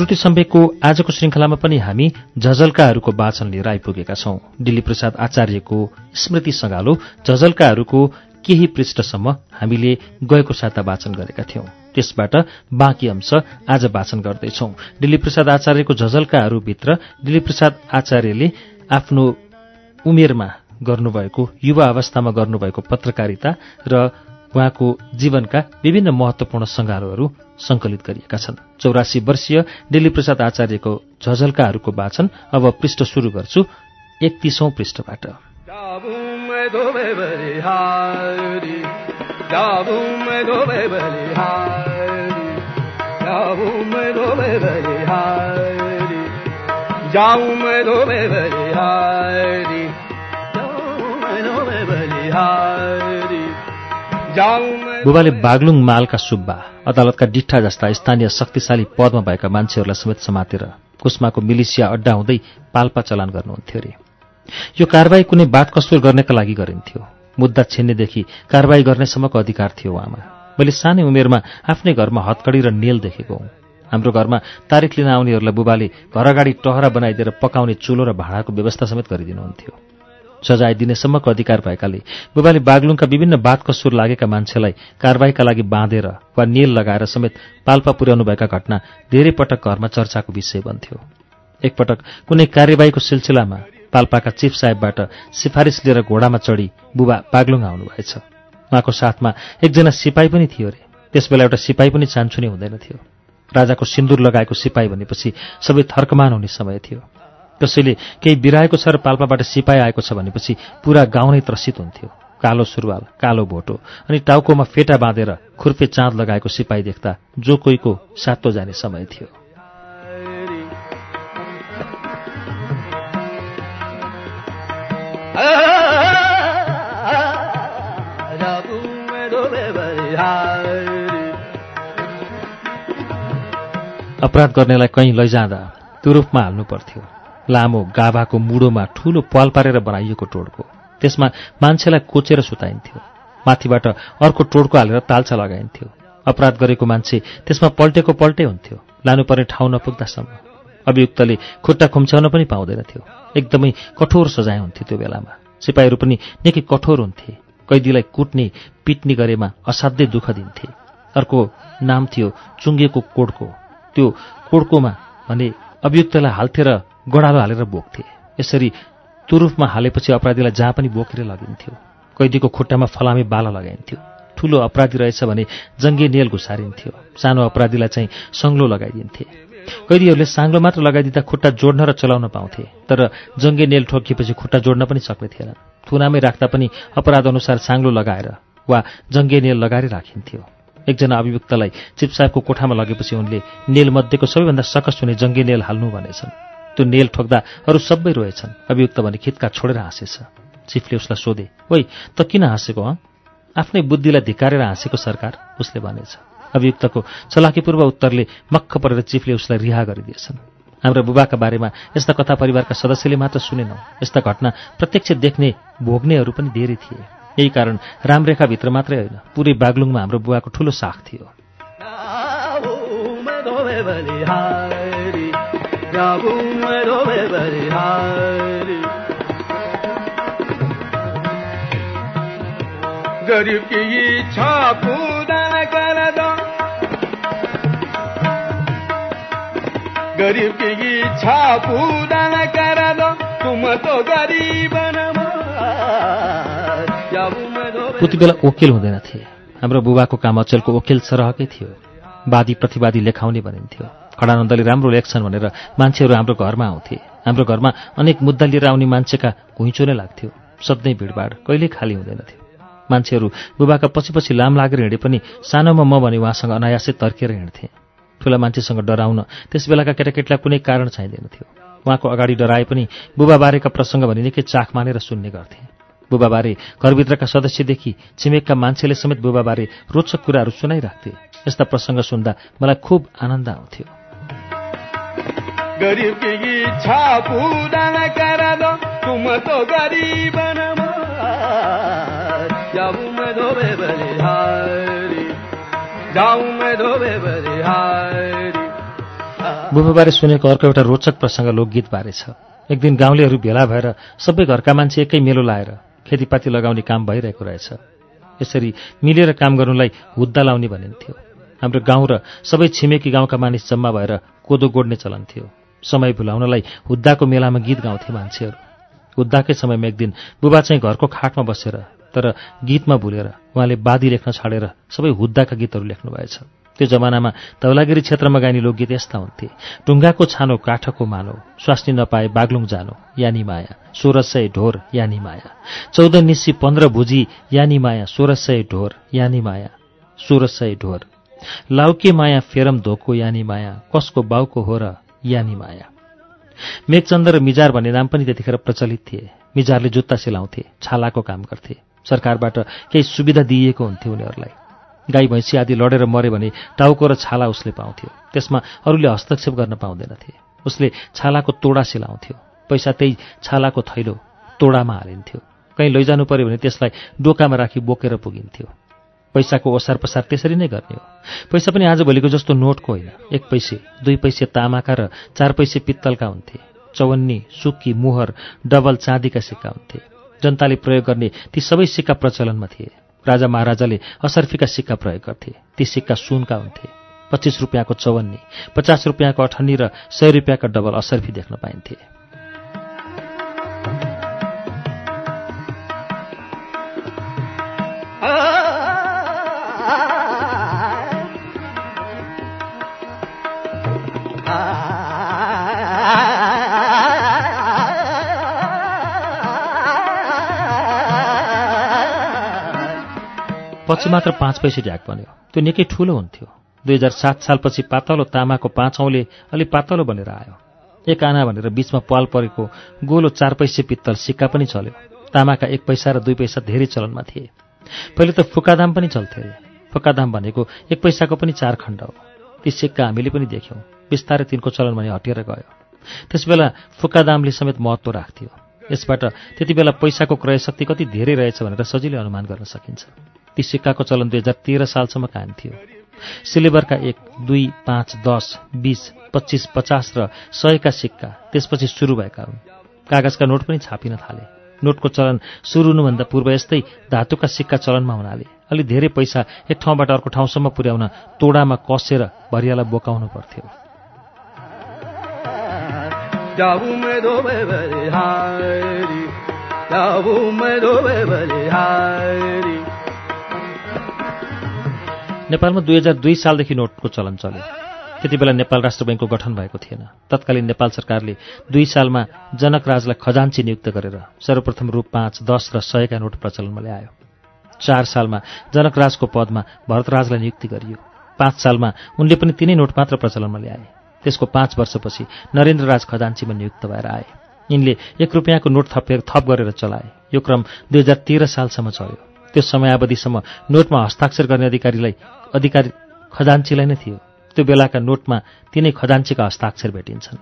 [SPEAKER 1] श्रुति सम्वेकको आजको श्रृङ्खलामा पनि हामी झझल्काहरूको वाचन लिएर आइपुगेका छौं। दिल्ली प्रसाद आचार्यको स्मृति सगालो झझल्काहरूको केही पृष्ठसम्म हामीले गएको साता वाचन गरेका थियौं। त्यसबाट बाँकी अंश आज वाचन गर्दैछौ। दिल्ली प्रसाद आचार्यको झझल्काहरूभित्र दिल्ली प्रसाद आचार्यले आफ्नो उमेरमा गर्नुभएको युवा अवस्थामा गर्नुभएको पत्रकारिता र उहाँको जीवनका विभिन्न महत्वपूर्ण सङ्गालोहरू संकलित गरिएका छन्। चौरासी वर्षीय दिल्ली प्रसाद आचार्यको झझल्काहरूको वाचन अब पृष्ठ शुरू गर्छु एकतीसौं पृष्ठबाट। बुबाले बागलुङ मालका सुब्बा अदालतका डिठा जस्ता स्थानीय शक्तिशाली पदमा भएका मान्छेहरूलाई समेत समातेर कुस्माको मिलिसिया अड्डा हुँदै पाल्पा चलान गर्नुहुन्थ्यो अरे। यो कारवाही कुनै बात कसुर गर्नका लागि गरिन्थ्यो। मुद्दा छिन्नेदेखि कारवाही गर्नेसम्मको अधिकार थियो उहाँमा। मैले सानै उमेरमा आफ्नै घरमा हतकडी र नेल देखेको हुँ। हाम्रो घरमा तारिख लिन आउनेहरूलाई बुबाले घर अगाडि टहरा बनाइदिएर पकाउने चुलो र भाँडाको व्यवस्था समेत गरिदिनुहुन्थ्यो। सजाय दिनेसम्मको अधिकार भएकाले बुबाले बागलुङका विभिन्न बात कसुर लागेका मान्छेलाई कारवाहीका लागि बाँधेर वा नेल लगाएर समेत पाल्पा पुर्याउनु भएका घटना धेरै पटक घरमा चर्चाको विषय बन्थ्यो। एकपटक कुनै कार्यवाहीको सिलसिलामा पाल्पाका चिफ साहेबबाट सिफारिस लिएर घोडामा चढी बुबा बागलुङ आउनुभएछ। उहाँको साथमा एकजना सिपाही पनि थियो अरे। त्यसबेला एउटा सिपाही पनि चान्चुने हुँदैन थियो। राजाको सिन्दुर लगाएको सिपाही भनेपछि सबै थर्कमान हुने समय थियो। कसैले केही बिराएको छ र पाल्पाबाट सिपाही आएको छ भनेपछि पुरा गाउँ नै त्रसित हुन्थ्यो। कालो सुरुवाल कालो भोटो अनि टाउकोमा फेटा बाँधेर खुर्पे चाँद लगाएको सिपाही देख्दा जो कोहीको सातो जाने समय थियो। अपराध गर्नेलाई कहीँ लैजाँदा तुरुपमा हाल्नु पर्थ्यो। लामो गाभाको मुडोमा ठूलो पाल पारेर बनाइएको टोड्को त्यसमा मान्छेलाई कोचेर सुताइन्थ्यो। माथिबाट अर्को टोड्को हालेर तालचा लगाइन्थ्यो। अपराध गरेको मान्छे त्यसमा पल्टेको पल्टे हुन्थ्यो। लानुपर्ने ठाउँ नपुग्दासम्म। अभियुक्तले खुट्टा खुम्च्याउन पनि पाउँदैनथ्यो। एकदमै कठोर सजाय हुन्थ्यो त्यो बेलामा। सिपाहीहरू पनि निकै कठोर हुन्थे। कैदीलाई कुट्ने पिट्ने गरेमा असाध्यै दुःख दिन्थे। अर्को नाम थियो चुङ्गेको कोडको। त्यो कोडकोमा भने अभियुक्तलाई हाल्थे गोडालो हालेर बोक्थे। यसरी तुरुफमा हालेपछि अपराधीलाई जहाँ पनि बोकेर लगिन्थ्यो। कैदीको खुट्टामा फलामे बाला लगाइन्थ्यो। ठूलो अपराधी रहेछ भने जङ्गे नेल घुसारिन्थ्यो। सानो अपराधीलाई चाहिँ सङ्लो लगाइदिन्थे। कैदीहरूले साङ्लो मात्र लगाइदिँदा खुट्टा जोड्न र चलाउन पाउँथे तर जङ्गे नेल ठोकिएपछि खुट्टा जोड्न पनि सक्ने थिएन थुनामै राख्दा पनि अपराध अनुसार साङ्लो लगाएर वा जङ्गे नेल लगाएर राखिन्थ्यो। एकजना अभियुक्तलाई चिप साहेबको कोठामा लगेपछि उनले नेलमध्येको सबैभन्दा सकस हुने जङ्गे नेल हाल्नु भनेछन्। त्यो नेल ठोक्दा अरू सबै रोएछन्। अभियुक्त भने खितका छोडेर हाँसेछ। चिफले उसलाई सोधे ओइ त किन हाँसेको हँ आफ्नै बुद्धिलाई धिकारेर हाँसेको सरकार? उसले भनेछ। अभियुक्तको चलाकीपूर्व उत्तरले मक्ख परेर चिफले उसलाई रिहा गरिदिएछन्। हाम्रा बुबाका बारेमा यस्ता कथा परिवारका सदस्यले मात्र सुनेनौ। यस्ता घटना प्रत्यक्ष देख्ने भोग्नेहरू पनि धेरै थिए। यही कारण रामरेखाभित्र मात्रै होइन पुरै बागलुङमा हाम्रो बुवाको ठूलो साख थियो।
[SPEAKER 4] जाऊं रोवे बरिहारी गरीब की इच्छा पूदन कर दो गरीब की इच्छा पूदन कर दो तुम तो गरीब
[SPEAKER 1] उति बेला ओकिल हुँदैन थिए हाम्रो बुबाको काम अचेलको ओकिल सरहकै थियो वादी प्रतिवादी लेखाउने भनिन्थ्यो खडानन्दले राम्रो लेख्छन् भनेर मान्छेहरू हाम्रो घरमा आउँथे। हाम्रो घरमा अनेक मुद्दा लिएर आउने मान्छेका घुइँचो नै लाग्थ्यो। सधैँ भिडभाड कहिल्यै खाली हुँदैनथ्यो। मान्छेहरू बुबाका पछि पछि लाम लागेर हिँडे पनि सानोमा म भने उहाँसँग अनायासै तर्किएर हिँड्थेँ। ठुला मान्छेसँग डराउन त्यस बेलाका केटाकेटीलाई कुनै कारण चाहिँदैन थियो उहाँको अगाडि डराए पनि बुबाबारेका प्रसङ्ग भने निकै चाख मानेर सुन्ने गर्थे। बुबाबारे घरभित्रका सदस्यदेखि छिमेकका मान्छेले समेत बुबाबारे रोचक कुराहरू सुनाइराख्थे। यस्ता प्रसङ्ग सुन्दा मलाई खुब आनन्द आउँथ्यो।
[SPEAKER 4] गरीब तुम तो गरीब जाऊं मैं धोबे बलिहारी जाऊं मैं धोबे बलिहारी।
[SPEAKER 1] सुनेको अर्को एउटा रोचक प्रसङ्ग लोकगीतबारे छ। एक दिन गाउँलेहरू भेला भएर सबै घरका मान्छे एकै मेलो लाएर खेतीपाती लगाउने काम भइरहेको रहेछ। यसरी मिलेर काम गर्नुलाई हुद्दा लाउने भनिन्थ्यो। हाम्रो गाउँ र सबै छिमेकी गाउँका मानिस जम्मा भएर कोदो गोड्ने चलन थियो। समय भुलाउनलाई हुद्दाको मेलामा गीत गाउँथे मान्छेहरू। हुद्दाकै समयमा एक दिन बुबा चाहिँ घरको खाटमा बसेर तर गीतमा भुलेर उहाँले बादी लेख्न छाडेर सबै हुद्दाका गीतहरू लेख्नुभएछ। त्यो जमानामा धौलागिरी क्षेत्रमा गाइने लोकगीत यस्ता हुन्थे। ढुङ्गाको छानो काठको मानो स्वास्नी नपाए बाग्लुङ जानो यानी माया सोह्र सय ढोर यानी माया। चौध निसी पन्ध्र भुजी यानी माया सोह्र सय ढोर यानी माया सोह्र सय ढोर। लाउके माया फेरम धोको यानी माया कसको बाउको हो र यानी माया। मेघचन्द र मिजार भन्ने नाम पनि त्यतिखेर प्रचलित थिए। मिजारले जुत्ता सिलाउँथे छालाको काम गर्थे। सरकारबाट केही सुविधा दिइएको हुन्थ्यो उनीहरूलाई। गाई भैँसी आदि लडेर मरे भने टाउको र छाला उसले पाउँथ्यो। त्यसमा अरूले हस्तक्षेप गर्न पाउँदैनथे। उसले छालाको तोडा सिलाउँथ्यो। पैसा त्यही छालाको थैलो तोडामा हालिन्थ्यो। कहीँ लैजानु पर्यो भने त्यसलाई डोकामा राखी बोकेर पुगिन्थ्यो। पैसाको ओसार पसार त्यसरी नै गर्ने हो। पैसा पनि आजभोलिको जस्तो नोटको होइन। एक पैसे दुई पैसे तामाका र चार पैसे पित्तलका हुन्थे। चौवन्नी सुक्की मुहर डबल चाँदीका सिक्का हुन्थे। जनताले प्रयोग गर्ने ती सबै सिक्का प्रचलनमा थिए। राजा महाराजाले असर्फीका सिक्का प्रयोग गर्थे। ती सिक्का सुनका हुन्थे। पच्चिस रुपियाँको चौवन्नी पचास रुपियाँको अठन्नी र सय रुपियाँका डबल असर्फी देख्न पाइन्थे। पछि मात्र पाँच पैसे ढ्याक बन्यो। त्यो निकै ठुलो हुन्थ्यो। दुई हजार सात सालपछि पातलो तामाको पाँच औँले अलि पातलो बनेर आयो। एक आना भनेर बिचमा पाल परेको गोलो चार पैसे पित्तल सिक्का पनि चल्यो। तामाका एक पैसा र दुई पैसा धेरै चलनमा थिए। पहिले त फुकादाम पनि चल्थे। अरे फुकादाम भनेको एक पैसाको पनि चार खण्ड हो। ती सिक्का हामीले पनि देख्यौँ। बिस्तारै तिनको चलन भने हटिएर गयो। त्यसबेला फुकादामले समेत महत्त्व राख्थ्यो। यसबाट त्यति बेला पैसाको क्रय शक्ति कति धेरै रहेछ भनेर सजिलै अनुमान गर्न सकिन्छ। ती सिक्काको चलन दुई हजार तेह्र सालसम्म कायम थियो। सिलेबरका एक दुई पाँच दस बिस पच्चिस पचास र सयका सिक्का त्यसपछि सुरु भएका हुन्। कागजका नोट पनि छापिन थाले। नोटको चलन सुरु हुनुभन्दा पूर्व यस्तै धातुका सिक्का चलनमा हुनाले। अलि धेरै पैसा एक ठाउँबाट अर्को ठाउँसम्म पुर्याउन तोडामा कसेर भरियालाई बोकाउनु पर्थ्यो।
[SPEAKER 4] जाऊं
[SPEAKER 1] नेपालमा दुई हजार दुई सालदेखि नोटको चलन चल्यो। त्यति बेला नेपाल राष्ट्र ब्याङ्कको गठन भएको थिएन। तत्कालीन नेपाल सरकारले दुई सालमा जनकराजलाई खजान्ची नियुक्त गरेर सर्वप्रथम रूप पाँच दस र सयका नोट प्रचलनमा ल्यायो। चार सालमा जनकराजको पदमा भरतराजलाई नियुक्ति गरियो। पाँच सालमा उनले पनि तिनै नोट मात्र प्रचलनमा ल्याए। त्यसको पाँच वर्षपछि नरेन्द्र राज खजान्चीमा नियुक्त भएर आए। यिनले एक रुपियाँको नोट थपेर थप गरेर चलाए। यो क्रम दुई हजार तेह्र सालसम्म चल्यो। त्यो समयावधिसम्म नोटमा हस्ताक्षर गर्ने अधिकारीलाई अधिकारी खजान्चीलाई नै थियो। त्यो बेलाका नोटमा तिनै खजान्चीका हस्ताक्षर भेटिन्छन्।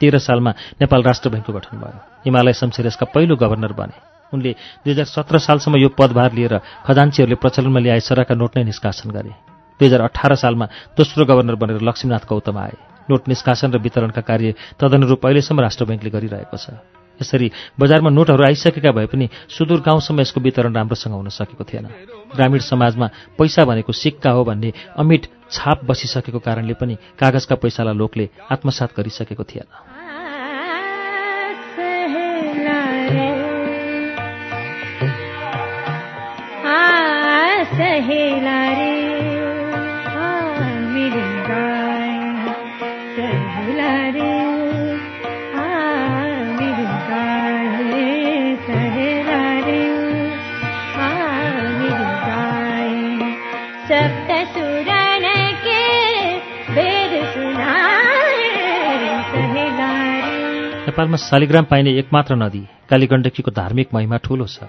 [SPEAKER 1] तेह्र सालमा नेपाल राष्ट्र ब्याङ्कको गठन भयो। हिमालय शमशेर यसका पहिलो गभर्नर बने। उनले दुई हजार सत्र सालसम्म यो पदभार लिएर खजान्चीहरूले प्रचलनमा ल्याए सरका नोट नै निष्कासन गरे। दुई हजार अठार सालमा दोस्रो गभर्नर बनेर लक्ष्मीनाथ गौतम आए। नोट निष्कासन र वितरणका कार्य तदनुरूप अहिलेसम्म राष्ट्र ब्याङ्कले गरिरहेको छ। यसरी बजारमा नोटहरू आइसकेका भए पनि सुदूर गाउँसम्म यसको वितरण राम्रोसँग हुन सकेको थिएन। ग्रामीण समाजमा पैसा भनेको सिक्का हो भन्ने अमिट छाप बसिसकेको कारणले पनि कागजका पैसालाई लोकले आत्मसात गरिसकेको थिएन। नेपालमा शालिग्राम पाइने एकमात्र नदी कालीगण्डकीको धार्मिक महिमा ठूलो छ।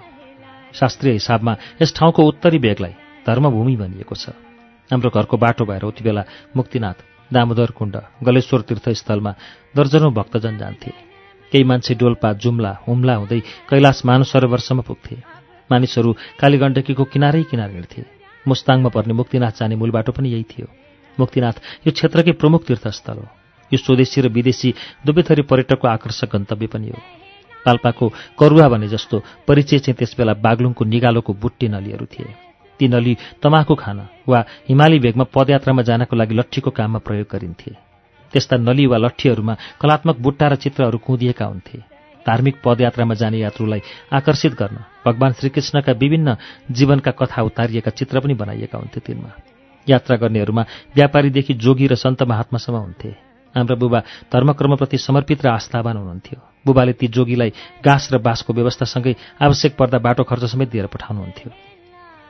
[SPEAKER 1] शास्त्रीय हिसाबमा यस ठाउँको उत्तरी भेगलाई धर्मभूमि भनिएको छ। हाम्रो घरको बाटो भएर उति बेला मुक्तिनाथ दामोदर कुण्ड गलेश्वर तीर्थस्थलमा दर्जनौँ भक्तजन जान्थे। केही मान्छे डोल्पा जुम्ला हुम्ला हुँदै कैलाश मानव सरोवरसम्म पुग्थे। मानिसहरू कालीगण्डकीको किनारै किनार हिँड्थे। मुस्ताङमा पर्ने मुक्तिनाथ जाने मूल बाटो पनि यही थियो। मुक्तिनाथ यो क्षेत्रकै प्रमुख तीर्थस्थल हो। यो स्वदेशी र विदेशी दुवै थरी पर्यटकको आकर्षक गन्तव्य पनि हो। पाल्पाको करुवा भने जस्तो परिचय चाहिँ त्यसबेला बागलुङको निगालोको बुट्टी नलीहरू थिए। ती नली तमाखु खान वा हिमाली भेगमा पदयात्रामा जानको लागि लट्ठीको काममा प्रयोग गरिन्थे। त्यस्ता नली वा लट्ठीहरूमा कलात्मक बुट्टा र चित्रहरू कुँदिएका हुन्थे। धार्मिक पदयात्रामा जाने यात्रुलाई आकर्षित गर्न भगवान श्रीकृष्णका विभिन्न जीवनका कथा उतारिएका चित्र पनि बनाइएका हुन्थे तिनमा। यात्रा गर्नेहरूमा व्यापारीदेखि जोगी र सन्त महात्मासम्म हुन्थे। हाम्रा बुबा धर्मकर्मप्रति समर्पित र आस्थावान हुनुहुन्थ्यो। बुबाले ती जोगीलाई घाँस र बाँसको व्यवस्थासँगै आवश्यक पर्दा बाटो खर्च समेत दिएर पठाउनुहुन्थ्यो।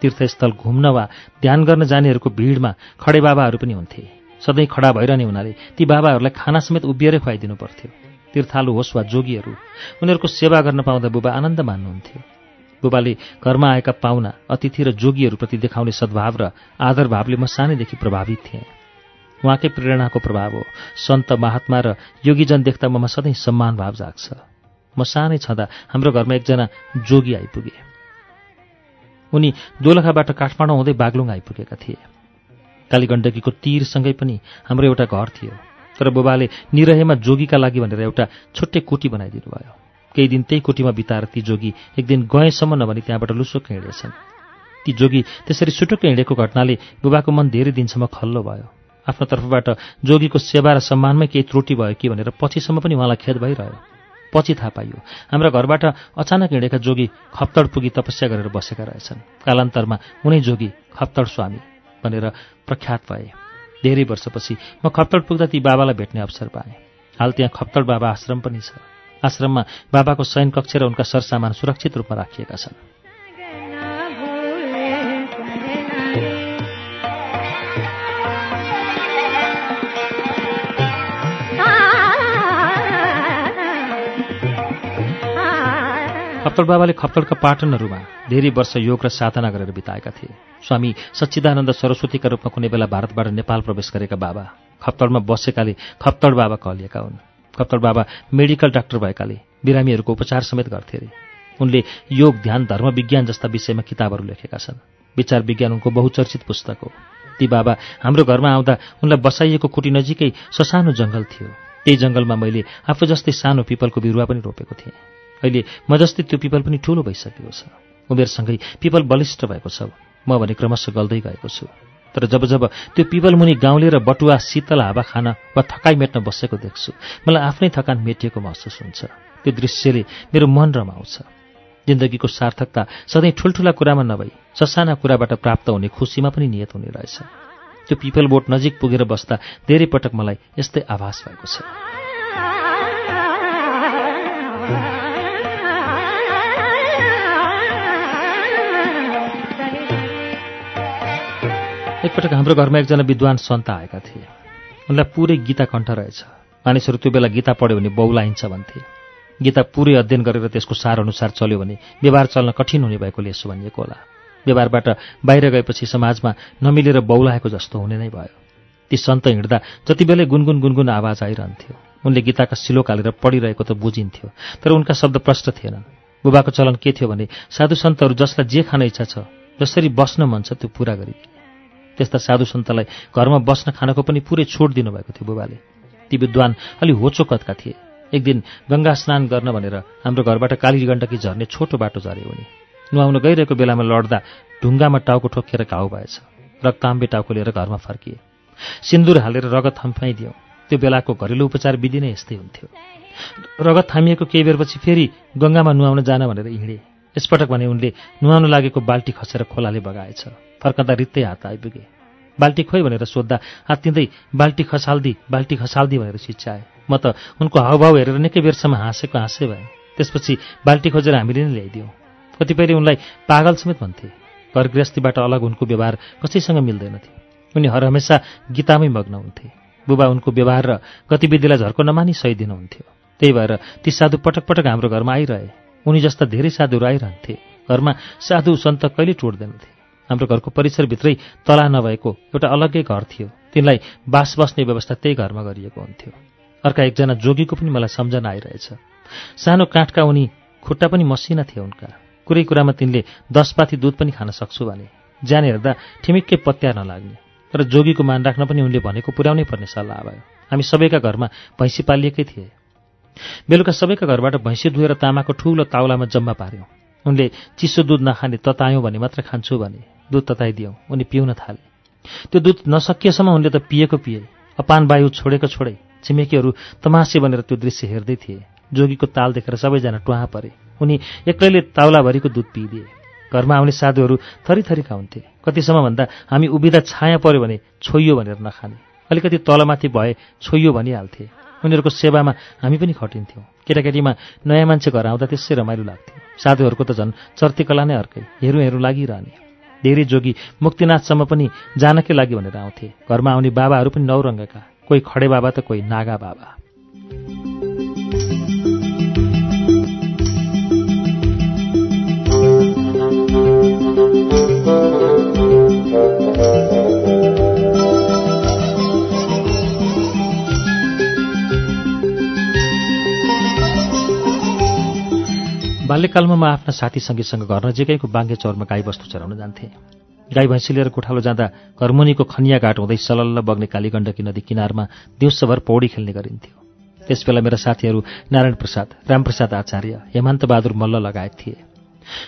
[SPEAKER 1] तीर्थस्थल घुम्न वा ध्यान गर्न जानेहरूको भिडमा खडे बाबाहरू पनि हुन्थे। सधैँ खडा भइरहने हुनाले ती बाबाहरूलाई खाना समेत उभिएरै खुवाइदिनु पर्थ्यो। तीर्थालु होस् वा जोगीहरू उनीहरूको सेवा गर्न पाउँदा बुबा आनन्द मान्नुहुन्थ्यो। बुबाले घरमा आएका पाहुना अतिथि र जोगीहरूप्रति देखाउने सद्भाव र आदर भावले म सानैदेखि प्रभावित थिएँ। उहाँकै प्रेरणाको प्रभाव हो। सन्त महात्मा र योगीजन देख्दा ममा सधैँ सम्मान भाव जाग्छ। म सानै छँदा हाम्रो घरमा एकजना जोगी आइपुगे। उनी दोलखाबाट काठमाडौँ हुँदै बागलुङ आइपुगेका थिए। कालीगण्डकीको तीरसँगै पनि हाम्रो एउटा घर थियो। तर बुबाले निरहेमा जोगीका लागि भनेर एउटा छुट्टै कोठी बनाइदिनु भयो। केही दिन त्यही कोठीमा बिताएर ती जोगी एक दिन गएसम्म नभनी त्यहाँबाट लुसुक्क हिँडेछन्। ती जोगी त्यसरी सुटुक्क हिँडेको घटनाले बुबाको मन धेरै दिनसम्म खल्लो भयो। आफ्नो तर्फबाट जोगीको सेवा र सम्मानमै केही त्रुटि भयो कि भनेर पछिसम्म पनि उहाँलाई खेद भइरह्यो। पछि थाहा पाइयो। हाम्रा घरबाट अचानक हिँडेका जोगी खप्तड पुगी तपस्या गरेर बसेका रहेछन्। कालान्तरमा उनै जोगी खप्तड स्वामी भनेर प्रख्यात भए। धेरै वर्षपछि म खप्तड पुग्दा ती बाबालाई भेट्ने अवसर पाएँ। हाल त्यहाँ खप्तड बाबा आश्रम पनि छ। आश्रममा बाबाको शयन कक्ष र उनका सरसामान सुरक्षित रूपमा राखिएका छन्। खप्तड बाबाले खप्तडका पाटनहरूमा धेरै वर्ष योग र साधना गरेर बिताएका थिए। स्वामी सच्चिदानन्द सरस्वतीका रूपमा कुनै बेला भारतबाट नेपाल प्रवेश गरेका बाबा खप्तडमा बसेकाले खप्तड बाबा कहलिएका हुन्। खप्तड बाबा मेडिकल डाक्टर भएकाले बिरामीहरूको उपचार समेत गर्थे अरे उनले योग ध्यान धर्म विज्ञान जस्ता विषयमा किताबहरू लेखेका छन्। विचार विज्ञान उनको बहुचर्चित पुस्तक हो। ती बाबा हाम्रो घरमा आउँदा उनलाई बसाइएको कुटी नजिकै ससानो जङ्गल थियो। त्यही जङ्गलमा मैले आफू जस्तै सानो पिपलको बिरुवा पनि रोपेको थिएँ। अहिले म जस्तै त्यो पिपल पनि ठूलो भइसकेको छ। उमेरसँगै पिपल बलिष्ठ भएको छ। म भने क्रमशः गल्दै गएको छु। तर जब जब त्यो पिपल मुनि गाउँले र बटुवा शीतल हावा खान वा थकाइ मेट्न बसेको देख्छु मलाई आफ्नै थकान मेटिएको महसुस हुन्छ। त्यो दृश्यले मेरो मन रमाउँछ। जिन्दगीको सार्थकता सधैँ ठुल्ठुला कुरामा नभई ससाना कुराबाट प्राप्त हुने खुसीमा पनि नियत हुने रहेछ। त्यो पिपल बोट नजिक पुगेर बस्दा धेरै पटक मलाई यस्तै आभास भएको छ। एकपटक हाम्रो घरमा एकजना विद्वान सन्त आएका थिए। उनलाई पुरै गीता कण्ठ रहेछ। मानिसहरू त्यो बेला गीता पढ्यो भने बौलाइन्छ भन्थे। गीता पुरै अध्ययन गरेर त्यसको सार अनुसार चल्यो भने व्यवहार चल्न कठिन हुने भएकोले यसो भनिएको होला। व्यवहारबाट बाहिर गएपछि समाजमा नमिलेर बौलाएको जस्तो हुने नै भयो। ती सन्त हिँड्दा जति बेलै गुनगुन गुनगुन आवाज आइरहन्थ्यो उनले गीताका सिलो कालेर पढिरहेको त बुझिन्थ्यो तर उनका शब्द प्रष्ट थिएनन्। बुबाको चलन के थियो भने साधु सन्तहरू जसलाई जे खान इच्छा छ जसरी बस्न मन छ त्यो पुरा गरिदिए त्यस्ता साधु सन्तलाई घरमा बस्न खानको पनि पुरै छोड दिनुभएको थियो बुबाले। ती विद्वान अलि होचो कदका थिए। एक दिन गङ्गा स्नान गर्न भनेर हाम्रो घरबाट काली गण्डकी झर्ने छोटो बाटो झरे उनी। नुहाउन गइरहेको बेलामा लड्दा ढुङ्गामा टाउको ठोकिएर घाउ भएछ रक्ताम्बे टाउको लिएर घरमा फर्किए। सिन्दुर हालेर रगत थम्फाइदियौँ। त्यो बेलाको घरेलु उपचार विधि नै यस्तै हुन्थ्यो। रगत थामिएको केही बेरपछि फेरि गङ्गामा नुहाउन जान भनेर हिँडे। यसपटक भने उनले नुहाउन लागेको बाल्टी खसेर खोलाले बगाएछ। फर्कँदा रित्तै हात आइपुगे। बाल्टी खोइ भनेर सोद्धा हात्तिँदै बाल्टी खसाल्दी बाल्टी खसाल्दी भनेर चिच्याए म त उनको हावभाव हेरेर निकै बेरसम्म हाँसेको हाँसे भएँ। त्यसपछि बाल्टी खोजेर हामीले नै ल्याइदियौँ। कतिपयले उनलाई पागल समेत भन्थे। घर गृहस्थीबाट अलग उनको व्यवहार कसैसँग मिल्दैनथ्यो उनी हरहमेसा गीतामै मग्न हुन्थे। बुबा उनको व्यवहार र गतिविधिलाई झर्को नमानी सही दिनुहुन्थ्यो त्यही भएर ती साधु पटक पटक हाम्रो घरमा आइरहे। उनी जस्ता धेरै साधुहरू आइरहन्थे। घरमा साधु सन्त कहिले टोड्दैनथे। हाम्रो घरको परिसरभित्रै तला नभएको एउटा अलग्गै घर थियो। तिनलाई बास बस्ने व्यवस्था त्यही घरमा गरिएको हुन्थ्यो। अर्का एकजना जोगीको पनि मलाई सम्झना आइरहेछ। सानो काठका उनी खुट्टा पनि मसिना थिए उनका। कुरै कुरामा तिनले दस पाथी दुध पनि खान सक्छु भने। ज्यान हेर्दा ठिमिक्कै पत्या नलाग्ने। तर जोगीको मान राख्न पनि उनले भनेको पुर्याउनै पर्ने सल्लाह भयो। हामी सबैका घरमा भैँसी पालिएकै थिए। बेलुका सबैका घरबाट भैँसी धुएर तामाको ठुलो ताउलामा जम्मा पार्यौँ। उनले चिसो दुध नखाने ततायौँ भने मात्र खान्छु भने। दुध तताइदियौँ उनी पिउन थाले। त्यो दुध नसकिएसम्म उनले त पिएको पिए। अपान वायु छोडेको छोडे छिमेकीहरू तमासे भनेर त्यो दृश्य हेर्दै थिए। जोगीको ताल देखेर सबैजना टुहाँ परे। उनी एक्लैले ताउलाभरिको दुध पिइदिए। घरमा आउने साधुहरू थरीथरीका हुन्थे कतिसम्म भन्दा हामी उभिँदा छाया पऱ्यो भने छोइयो भनेर नखाने। अलिकति तलमाथि भए छोइयो भनिहाल्थे। उनीहरूको सेवामा हामी पनि खटिन्थ्यौँ। केटाकेटीमा नयाँ मान्छे घर आउँदा त्यसै रमाइलो लाग्थ्यो। साधुहरूको त झन् चर्तीकला नै अर्कै। हेरौँ हेरौँ लागिरहने। धेरै जोगी मुक्तिनाथसम्म पनि जानकै लागि भनेर आउँथे। घरमा आउने बाबाहरू पनि नौ रङ्गका कोही खडे बाबा त कोही नागा बाबा। बाल्यकालमा म आफ्ना साथी सङ्गीतसँग घर नजिकैको बाङ्गे चौरमा गाईबस्तु चराउन जान्थेँ। गाई भैँसी लिएर गोठालो जाँदा घरमुनिको खनिया घाट हुँदै सलल्ल बग्ने कालीगण्डकी नदी किनारमा दिउँसोभर पौडी खेल्ने गरिन्थ्यो। त्यसबेला मेरा साथीहरू नारायण प्रसाद रामप्रसाद आचार्य हेमन्त बहादुर मल्ल लगायत थिए।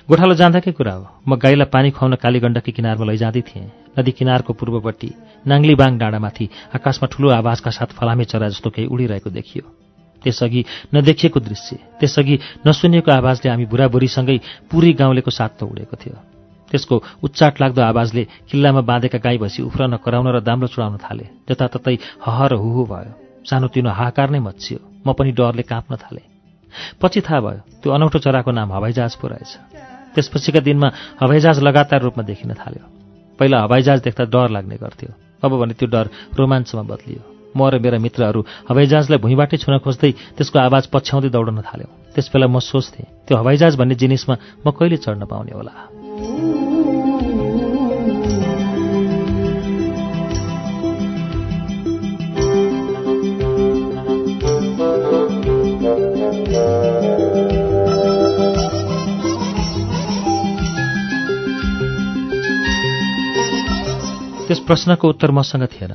[SPEAKER 1] गोठालो जाँदाकै कुरा हो। म गाईलाई पानी खुवाउन कालीगण्डकी किनारमा लैजाँदै थिएँ। नदी किनारको पूर्वपट्टि नाङ्लीबाङ डाँडामाथि आकाशमा ठूलो आवाजका साथ फलामे चरा जस्तो केही उडिरहेको देखियो। त्यसअघि नदेखिएको दृश्य त्यसअघि नसुनिएको आवाजले हामी बुढाबुढीसँगै पुरै गाउँलेको साथ त उडेको थियो। त्यसको उच्चाट लाग्दो आवाजले किल्लामा बाँधेका गाई भैँसी उफ्रन कराउन र दाम्रो चुडाउन थाले। जताततै हह र हुहु भयो। सानोतिनो हाहाकार नै मचियो म पनि डरले काँप्न थालेँ। पछि थाहा भयो त्यो अनौठो चराको नाम हवाईजहाज पो रहेछ। त्यसपछिका दिनमा हवाईजहाज लगातार रूपमा देखिन थाल्यो। पहिला हवाईजहाज देख्दा डर लाग्ने गर्थ्यो। अब भने त्यो डर रोमाञ्चमा बदलियो। म र मेरा मित्रहरू हवाईजहाजलाई भुइँबाटै छुन खोज्दै त्यसको आवाज पछ्याउँदै दौडन थाल्यौँ। त्यसबेला म सोच्थेँ त्यो हवाईजहाज भन्ने जिनिसमा म कहिले चढ्न पाउने होला? त्यस प्रश्नको उत्तर मसँग थिएन।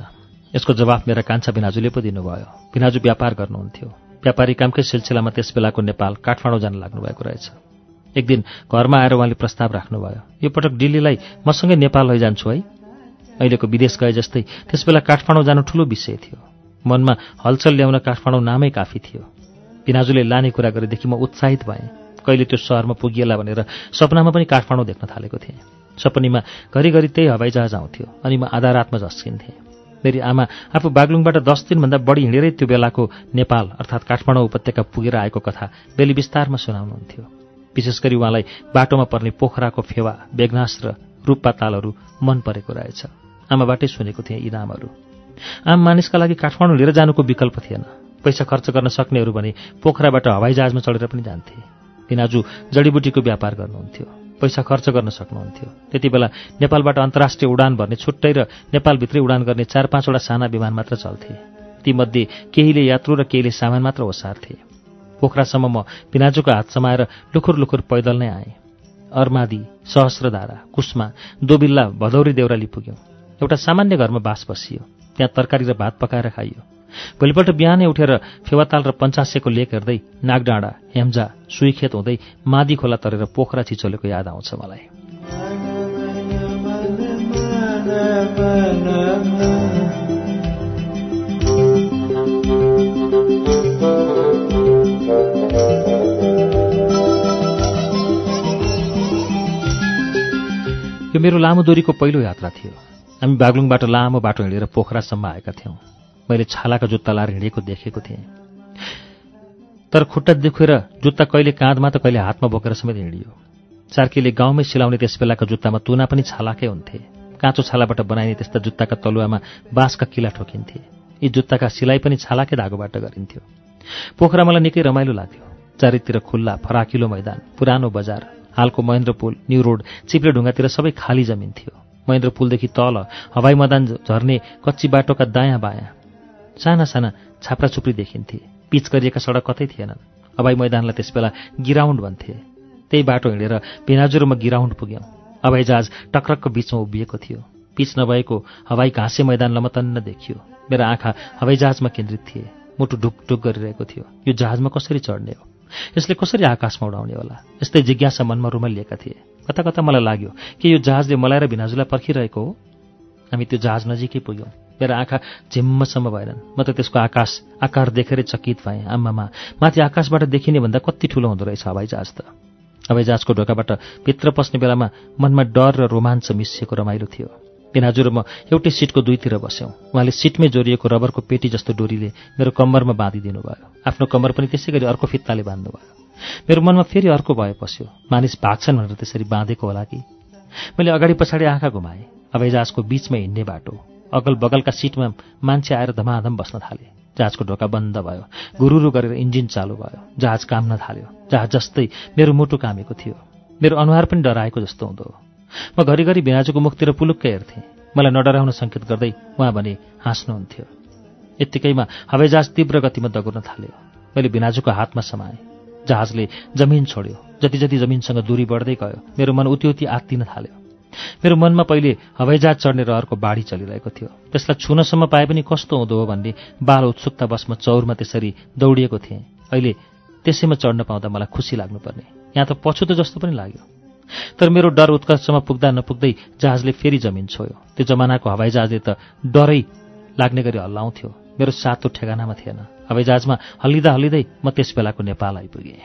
[SPEAKER 1] यसको जवाफ मेरा कान्छा भिनाजुले पो दिनुभयो। भिनाजु व्यापार गर्नुहुन्थ्यो। व्यापारी कामकै सिलसिलामा त्यस बेलाको नेपाल काठमाडौँ जान लाग्नुभएको रहेछ। एक दिन घरमा आएर उहाँले प्रस्ताव राख्नुभयो यो पटक दिल्लीलाई मसँगै नेपाल लैजान्छु है। अहिलेको विदेश गए जस्तै त्यसबेला काठमाडौँ जानु ठुलो विषय थियो। मनमा हलचल ल्याउन काठमाडौँ नामै काफी थियो। भिनाजुले लाने कुरा गरेदेखि म उत्साहित भएँ। कहिले त्यो सहरमा पुगिएला भनेर सपनामा पनि काठमाडौँ देख्न थालेको थिएँ। सपनीमा घरिघरि त्यही हवाईजहाज आउँथ्यो अनि म आधा रातमा झस्किन्थेँ। मेरी आमा आफू बागलुङबाट दस दिनभन्दा बढी हिँडेरै त्यो बेलाको नेपाल अर्थात् काठमाडौँ उपत्यका पुगेर आएको कथा बेली विस्तारमा सुनाउनुहुन्थ्यो। विशेष गरी उहाँलाई बाटोमा पर्ने पोखराको फेवा बेगनास र रूपा तालहरू मन परेको रहेछ। आमाबाटै सुनेको थिएँ यी नामहरू। आम मानिसका लागि काठमाडौँ लिएर जानुको विकल्प थिएन। पैसा खर्च गर्न सक्नेहरू भने पोखराबाट हवाईजहाजमा चढेर पनि जान्थे। तिनाजु जडीबुटीको व्यापार गर्नुहुन्थ्यो। पैसा खर्च गर्न सक्नुहुन्थ्यो। त्यति बेला नेपालबाट अन्तर्राष्ट्रिय उडान भर्ने छुट्टै र नेपालभित्रै उडान गर्ने चार पाँचवटा साना विमान मात्र चल्थे। तीमध्ये केहीले यात्रु र केहीले सामान मात्र ओसार्थे। पोखरासम्म म पिनाजुको हात समाएर लुखुर लुखुर पैदल नै आएँ। अर्मादी सहस्रधारा कुस्मा दोबिल्ला भदौरी देउराली पुग्यौँ। एउटा सामान्य घरमा बास बसियो। त्यहाँ तरकारी र भात पकाएर खाइयो। भोलिपल्ट बिहानै उठेर फेवाताल र पञ्चासेको लेक हेर्दै नागडाँडा हेम्जा सुईखेत हुँदै मादी खोला तरेर पोखरा छिचोलेको याद आउँछ मलाई। यो मेरो लामो दूरीको पहिलो यात्रा थियो। हामी बागलुङबाट लामो बाटो हिँडेर पोखरासम्म आएका थियौँ। मैले छालाका जुत्ता लाएर हिँडेको देखेको थिएँ। तर खुट्टा दुखेर जुत्ता कहिले काँधमा त कहिले हातमा बोकेर समेत हिँडियो। चार्कीले गाउँमै सिलाउने त्यस बेलाका जुत्तामा तुना पनि छालाकै हुन्थे। काँचो छालाबाट बनाइने त्यस्ता जुत्ताका तलुवामा बाँसका किला ठोकिन्थे। यी जुत्ताका सिलाइ पनि छालाकै धागोबाट गरिन्थ्यो। पोखरा मलाई निकै रमाइलो लाग्थ्यो चारैतिर खुल्ला फराकिलो मैदान पुरानो बजार हालको महेन्द्र पुल न्यू रोड चिप्ले ढुङ्गातिर सबै खाली जमिन थियो। महेन्द्र पुलदेखि तल हवाई मैदान झर्ने कच्ची बाटोका दायाँ बायाँ साना साना छाप्रा छुप्री देखिन्थे। पिच गरिएका सडक कतै थिएनन्। हवाई मैदानलाई त्यसबेला गिराउन्ड भन्थे। त्यही बाटो हिँडेर पिनाजुर म गिराउन्ड पुग्यौँ। हवाईजहाज टक्रकको बिचमा उभिएको थियो। पिच नभएको हवाई घाँसे मैदान लमतन्न देखियो। मेरा आँखा हवाईजहाजमा केन्द्रित थिए। मुटु ढुकढुक गरिरहेको थियो। यो जहाजमा कसरी चढ्ने हो? यसले कसरी आकाशमा उडाउने होला? यस्तै जिज्ञासा मनमा रुमलिएका थिए। कता कता मलाई लाग्यो कि यो जहाजले मलाई र भिनाजुलाई पर्खिरहेको हो? हामी त्यो जहाज नजिकै पुग्यौँ। मेरा आँखा झिम्मसम्म भएनन्। म त त्यसको आकाश आकार देखेरै चकित भएँ। आम्मामा माथि आकाशबाट देखिने भन्दा कति ठुलो हुँदो रहेछ हवाईजहाज त। हवाईजहाजको ढोकाबाट भित्र पस्ने बेलामा मनमा डर र रोमाञ्च मिसिएको रमाइलो थियो। पिनाजु र म एउटै सिटको दुईतिर बस्यौँ। उहाँले सिटमै जोडिएको रबरको पेटी जस्तो डोरीले मेरो कम्मरमा बाँधिदिनु भयो। आफ्नो कम्मर पनि त्यसै गरी अर्को फित्ताले बाँध्नुभयो मेरो मनमा फेरि अर्को भए पस्यो। मानिस भाग्छन् भनेर त्यसरी बाँधेको होला कि? मैले अगाडि पछाडि आँखा घुमाएँ। हवाईजहाजको बिचमा हिँड्ने बाटो। अगल बगलका सिटमा मान्छे आएर धमाधम बस्न थाले। जहाजको ढोका बन्द भयो। गुरुरु गरेर इन्जिन चालु भयो। जहाज काम्न थाल्यो। जहाज जस्तै मेरो मुटु कामेको थियो। मेरो अनुहार पनि डराएको जस्तो हुँदो म घरिघरि भिनाजुको मुखतिर पुलुक्कै हेर्थेँ। मलाई नडराउन सङ्केत गर्दै उहाँ भने हाँस्नुहुन्थ्यो। यत्तिकैमा हवाईजहाज तीव्र गतिमा दगुर्न थाल्यो। मैले भिनाजुको हातमा समाएँ। जहाजले जमिन छोड्यो। जति जति जमिनसँग दूरी बढ्दै गयो मेरो मन उति उति आत्तिन थाल्यो। मेरो मनमा पहिले हवाईजहाज चढ्ने रहरको बाढी चलिरहेको थियो त्यसलाई छुनसम्म पाए पनि कस्तो हुँदो हो भन्ने बाल उत्सुकता बसमा चौरमा त्यसरी दौडिएको थिएँ अहिले त्यसैमा चढ्न पाउँदा मलाई खुसी लाग्नुपर्ने यहाँ त पछुतो जस्तो पनि लाग्यो तर मेरो डर उत्कर्षमा पुग्दा नपुग्दै जहाजले फेरि जमिन छोयो त्यो जमानाको हवाईजहाजले त डरै लाग्ने गरी हल्लाउँथ्यो मेरो सातो ठेगानामा थिएन हवाईजहाजमा हल्लिँदा हल्लिँदै म त्यस बेलाको नेपाल आइपुगेँ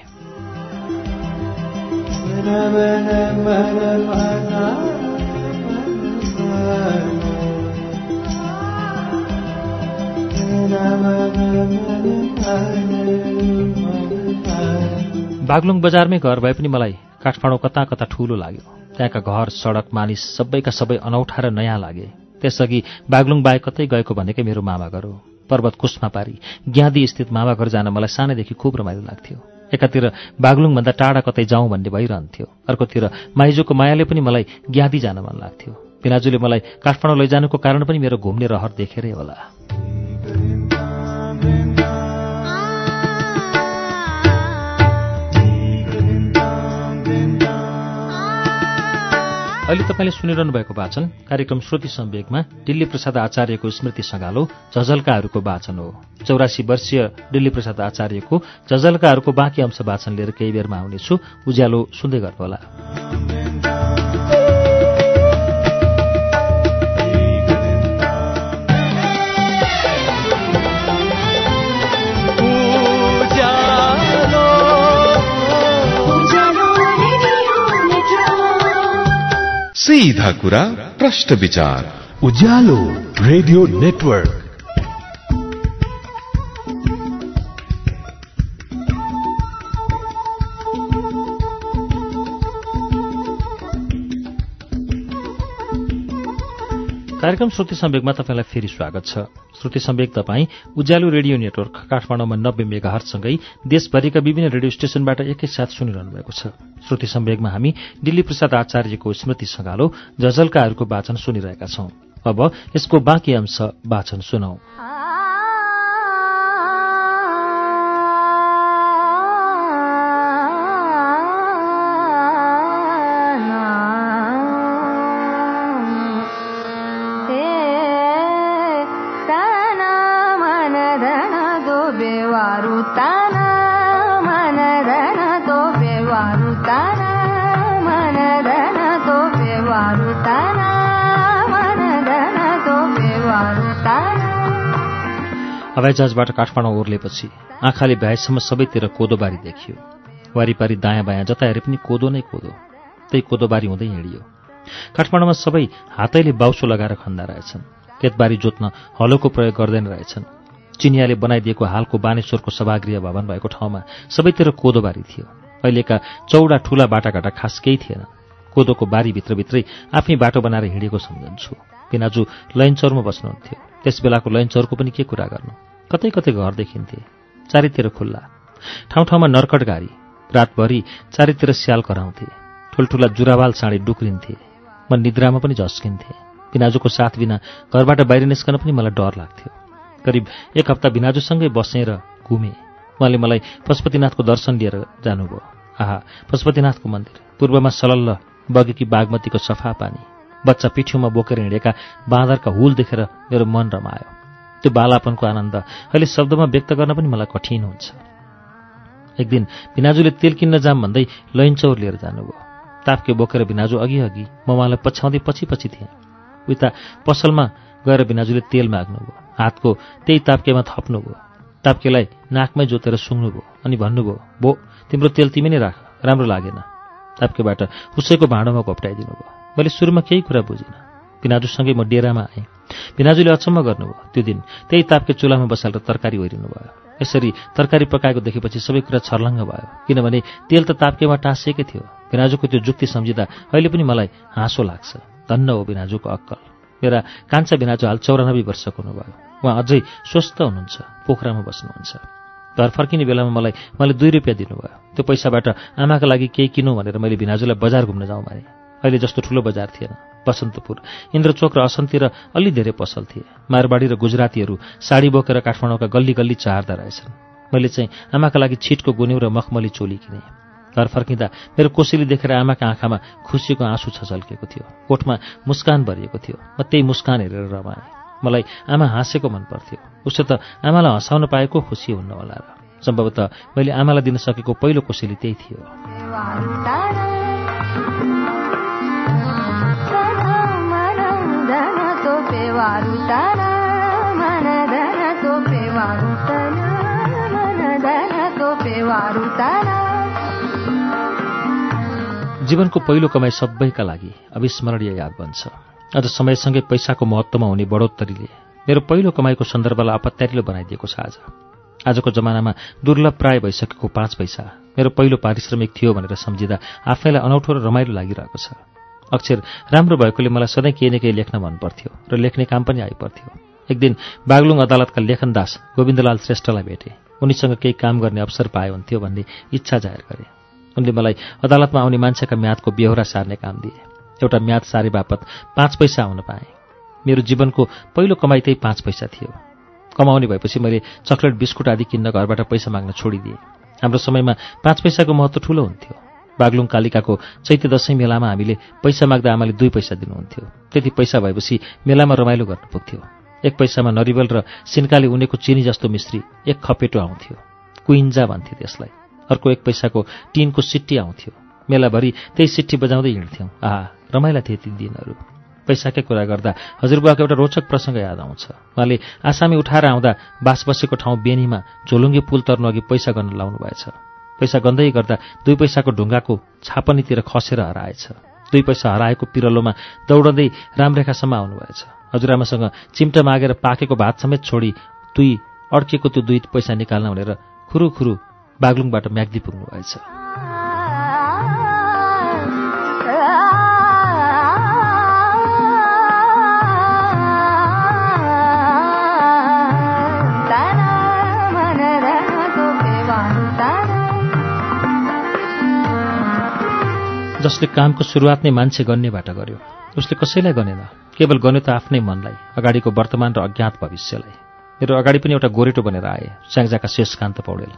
[SPEAKER 1] बागलुङ बजारमै घर भए पनि मलाई काठमाडौँ कता कता ठूलो लाग्यो। त्यहाँका घर सडक मानिस सबैका सबै अनौठा र नयाँ लागे। त्यसअघि बागलुङ बाहेक कतै गएको भनेकै मेरो मामा घर हो। पर्वत कुष्मा पारी ज्ञादी स्थित मामा घर जान मलाई सानैदेखि खुब रमाइलो लाग्थ्यो। एकातिर बागलुङभन्दा टाढा कतै जाउँ भन्ने भइरहन्थ्यो। अर्कोतिर माइजूको मायाले पनि मलाई ज्ञादी जान मन लाग्थ्यो। पिनाजुले मलाई काठमाडौँ लैजानुको कारण पनि मेरो घुम्ने रहर देखेरै होला। अहिले तपाईँले सुनिरहनु भएको वाचन कार्यक्रम श्रुति सम्वेकमा दिल्ली प्रसाद आचार्यको स्मृति सङ्गालो झझल्काहरूको वाचन हो। चौरासी वर्षीय दिल्ली प्रसाद आचार्यको झझल्काहरूको बाँकी अंश वाचन लिएर केही बेरमा आउनेछु। उज्यालो सुन्दै गर्नुहोला।
[SPEAKER 2] सीधा कुरा प्रश्न विचार।
[SPEAKER 3] Ujyaalo radio network.
[SPEAKER 1] कार्यक्रम श्रुति सम्वेकमा तपाईँलाई फेरि स्वागत छ। श्रुति सम्वेक तपाईँ उज्यालो रेडियो नेटवर्क काठमाडौँमा नब्बे मेगाहरसँगै देशभरिका विभिन्न रेडियो स्टेशनबाट एकैसाथ सुनिरहनु भएको छ। श्रुति सम्वेकमा हामी दिल्ली प्रसाद आचार्यको स्मृति सङ्गालो झझल्काहरूको वाचन सुनिरहेका छौं। अब यसको बाँकी अंश वाचन सुनौ। हवाईजहाजबाट काठमाडौँ ओर्लेपछि आँखाले भ्याएसम्म सबैतिर कोदोबारी देखियो। वारिपारी दायाँ बायाँ जता हेरे पनि कोदो नै कोदो। त्यही कोदोबारी हुँदै हिँडियो। काठमाडौँमा सबै हातैले बाउसो लगाएर खन्दा रहेछन्। खेतबारी जोत्न हलोको प्रयोग गर्दैन रहेछन्। चिनियाले बनाइदिएको हालको बानेश्वरको सभागृह भवन भएको ठाउँमा सबैतिर कोदोबारी थियो। अहिलेका चौडा ठूला बाटाघाटा खास केही थिएन। कोदोको बारी भित्रभित्रै आफ्नै बाटो बनाएर हिँडेको सम्झन्छु। पिनाजु लैनचौरमा बस्नुहुन्थ्यो। त्यस बेलाको लैनचौरको पनि के कुरा गर्नु? कतै कतै घर देखिन्थे। चारैतिर खुल्ला। ठाउँ ठाउँमा नर्कट गाडी। रातभरि चारैतिर स्याल कराउँथे। ठुल्ठुला जुरावाल साँडे डुक्रिन्थे। म निद्रामा पनि झस्किन्थे। बिनाजुको साथ बिना घरबाट बाहिर निस्कन पनि मलाई डर लाग्थ्यो। करिब एक हप्ता बिनाजुसँगै बसेँ र घुमेँ। उहाँले मलाई पशुपतिनाथको दर्शन लिएर जानुभयो। आहा पशुपतिनाथको मन्दिर। पूर्वमा सलल्ल बगेकी बागमतीको सफा पानी। बच्चा पिठ्यौमा बोकेर हिँडेका बाँदरका हुल देखेर मेरो मन रमायो। त्यो बालापनको आनन्द। अहिले शब्दमा व्यक्त गर्न पनि मलाई कठिन हुन्छ। एक दिन भिनाजुले तेल किन्न जाम भन्दै लैनचौर लिएर जानुभयो। ताप्के बोकेर भिनाजु अघि अघि म उहाँलाई पछ्याउँदै पछि पछि थिएँ। उता पसलमा गएर भिनाजुले तेल माग्नुभयो। हातको त्यही ताप्केमा थप्नुभयो। ताप्केलाई नाकमै जोतेर सुङ्नुभयो अनि भन्नुभयो भो तिम्रो तेल तिमी नै राख। राम्रो लागेन। ताप्केबाट उसैको भाँडोमा घोप्टाइदिनु भयो मैले सुरुमा केही कुरा बुझिनँ। भिनाजुसँगै म डेरामा आएँ। भिनाजुले अचम्म गर्नुभयो। त्यो दिन त्यही ताप्के चुलामा बसालेर तरकारी ओरिनु भयो। यसरी तरकारी पकाएको देखेपछि सबै कुरा छर्लङ्ग भयो किनभने तेल त ताप्केमा टाँसिएकै थियो। भिनाजुको त्यो जुक्ति सम्झिँदा अहिले पनि मलाई हाँसो लाग्छ। धन्न हो भिनाजुको अक्कल। मेरा कान्छा भिनाजु हाल चौरानब्बे वर्षको हुनुभयो। उहाँ अझै स्वस्थ हुनुहुन्छ पोखरामा बस्नुहुन्छ। घर फर्किने बेलामा मलाई मैले दुई रुपियाँ दिनुभयो। त्यो पैसाबाट आमाका लागि केही किनौँ भनेर मैले भिनाजुलाई बजार घुम्न जाउँ भने। अहिले जस्तो ठुलो बजार थिएन। बसन्तपुर। इन्द्रचोक र असन्तिर अलि धेरै पसल थिए। मारवाडी र गुजरातीहरू साडी बोकेर काठमाडौँका गल्ली गल्ली चार्दा रहेछन्। मैले चाहिँ आमाका लागि छिटको गुन्यौ र मखमली चोली किनेँ। घर फर्किँदा मेरो कोसेली देखेर आमाका आँखामा खुसीको आँसु छझल्केको थियो। कोठमा मुस्कान भरिएको थियो। म त्यही मुस्कान हेरेर रमाएँ। मलाई आमा हाँसेको मन पर्थ्यो। उसो त आमालाई हँसाउन पाएको खुसी हुन्न होला र। सम्भवतः मैले आमालाई दिन सकेको पहिलो कोसेली त्यही थियो। जीवनको पहिलो कमाई सबैका लागि अविस्मरणीय याद बन्छ। अझ समयसँगै पैसाको महत्त्वमा हुने बढोत्तरीले मेरो पहिलो कमाईको सन्दर्भलाई अपत्यारिलो बनाइदिएको छ आज। आजको जमानामा दुर्लभ प्राय भइसकेको पाँच पैसा मेरो पहिलो पारिश्रमिक थियो भनेर सम्झिँदा आफैलाई अनौठो र रमाइलो लागिरहेको छ। अक्षर राम्रो भएकोले मलाई सधैँ केही न केही लेख्न मनपर्थ्यो र लेख्ने काम पनि आइपर्थ्यो। एक दिन बागलुङ अदालतका लेखनदास गोविन्दलाल श्रेष्ठलाई भेटे। उनीसँग केही काम गर्ने अवसर पाए हुन्थ्यो भन्ने इच्छा जाहेर गरे। उनले मलाई अदालतमा आउने मान्छेका म्यादको बेहोरा सार्ने काम दिए। एउटा म्याद सारे बापत पाँच पैसा आउन पाएँ। मेरो जीवनको पहिलो कमाइ त्यही पाँच पैसा थियो। कमाउने भएपछि मैले चक्लेट बिस्कुट आदि किन्न घरबाट पैसा माग्न छोडिदिएँ। हाम्रो समयमा पाँच पैसाको महत्त्व ठुलो हुन्थ्यो। बागलुङ कालिकाको चैत्य दशैँ मेलामा हामीले पैसा माग्दा आमाले दुई पैसा दिनुहुन्थ्यो। त्यति पैसा भएपछि मेलामा रमाइलो गर्नु पुग्थ्यो। एक पैसामा नरिवल र सिन्काले उनेको चिनी जस्तो मिश्री एक खपेटो आउँथ्यो। कुइन्जा भन्थे त्यसलाई। अर्को एक पैसाको टिनको सिट्टी आउँथ्यो। मेलाभरि त्यही सिट्टी बजाउँदै हिँड्थ्यौँ। आहा रमाइला थिए ती दिनहरू। पैसाकै कुरा गर्दा हजुरबुवाको एउटा रोचक प्रसङ्ग याद आउँछ। उहाँले आसामी उठाएर आउँदा बास बसेको ठाउँ बेनीमा झोलुङ्गे पुल तर्नु अघि पैसा गर्न लाउनु भएछ पैसा गन्दै गर्दा दुई पैसाको ढुङ्गाको छापनीतिर खसेर हराएछ। दुई पैसा हराएको पिरलोमा दौडँदै रामरेखासम्म आउनुभएछ। हजुरआमासँग चिम्टा मागेर पाकेको भात समेत छोडी दुई अड्केको त्यो दुई पैसा निकाल्न भनेर खुरु खुरु बागलुङबाट म्याग्दी पुग्नु जसले कामको सुरुवात नै मान्छे गन्नेबाट गर्यो। उसले कसैलाई गनेन केवल गन्यो त आफ्नै मनलाई अगाडिको वर्तमान र अज्ञात भविष्यलाई। मेरो अगाडि पनि एउटा गोरेटो बनेर आए स्याङ्जाका शेषकान्त पौडेल।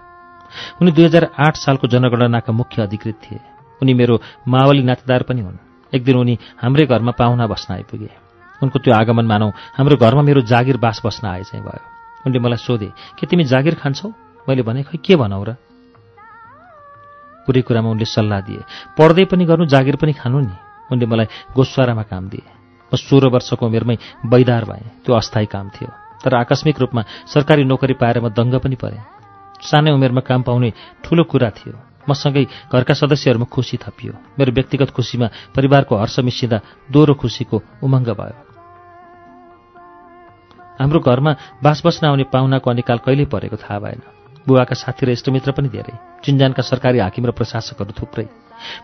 [SPEAKER 1] उनी दुई हजार आठ सालको जनगणनाका मुख्य अधिकृत थिए। उनी मेरो मावली नातेदार पनि हुन्। एक दिन उनी हाम्रै घरमा पाहुना बस्न आइपुगे। उनको त्यो आगमन मानौ हाम्रो घरमा मेरो जागिर बास बस्न आए चाहिँ भयो। उनले मलाई सोधे के तिमी जागिर खान्छौ? मैले भने खै के भनौ र? पुरै कुरामा उनले सल्लाह दिए। पढ्दै पनि गर्नु जागिर पनि खानु नि। उनले मलाई गोस्वारामा काम दिए। म सोह्र वर्षको उमेरमै बैदार भएँ। त्यो अस्थायी काम थियो। तर आकस्मिक रूपमा सरकारी नोकरी पाएर म दङ्ग पनि परेँ। सानै उमेरमा काम पाउने ठूलो कुरा थियो। मसँगै घरका सदस्यहरूमा खुसी थपियो। मेरो व्यक्तिगत खुसीमा परिवारको हर्ष मिसिँदा दोहोरो खुसीको उमङ्ग भयो। हाम्रो घरमा बास बस्न आउने पाहुनाको अनिकाल कहिल्यै परेको थाहा भएन। बुवाका साथी र इष्टमित्र पनि धेरै। चिन्जानका सरकारी हाकिम र प्रशासकहरू थुप्रै।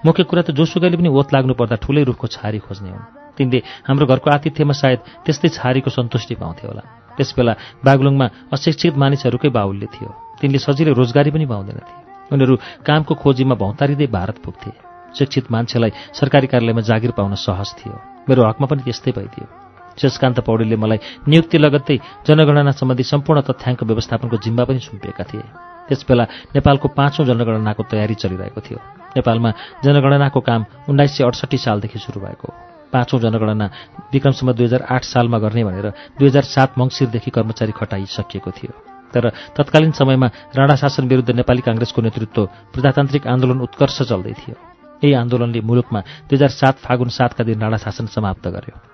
[SPEAKER 1] मुख्य कुरा त जोसुकैले पनि ओत लाग्नु पर्दा ठुलै रूपको छारी खोज्ने हुन्। तिनले हाम्रो घरको आतिथ्यमा सायद त्यस्तै छारीको सन्तुष्टि पाउँथे होला। त्यसबेला बागलुङमा अशिक्षित मानिसहरूकै बाहुल्य थियो। तिनले सजिलै रोजगारी पनि पाउँदैनथे उनीहरू कामको खोजीमा भौतारिँदै भारत पुग्थे। शिक्षित मान्छेलाई सरकारी कार्यालयमा जागिर पाउन सहज थियो। मेरो हकमा पनि त्यस्तै भइदियो। शेषकान्त पौडेलले मलाई नियुक्ति लगत्तै जनगणना सम्बन्धी सम्पूर्ण तथ्याङ्क व्यवस्थापनको जिम्मा पनि सुम्पिएका थिए। त्यसबेला नेपालको पाँचौँ जनगणनाको तयारी चलिरहेको थियो। नेपालमा जनगणनाको काम उन्नाइस सय अडसट्ठी सालदेखि सुरु भएको। पाँचौँ जनगणना विक्रमसम्म दुई हजार आठ सालमा गर्ने भनेर दुई हजार सात मङ्सिरदेखि कर्मचारी खटाइसकिएको थियो। तर तत्कालीन समयमा राणा शासन विरुद्ध नेपाली काङ्ग्रेसको नेतृत्व प्रजातान्त्रिक आन्दोलन उत्कर्ष चल्दै थियो। यही आन्दोलनले मुलुकमा दुई हजार सात फागुन सातका दिन राणा शासन समाप्त गर्यो।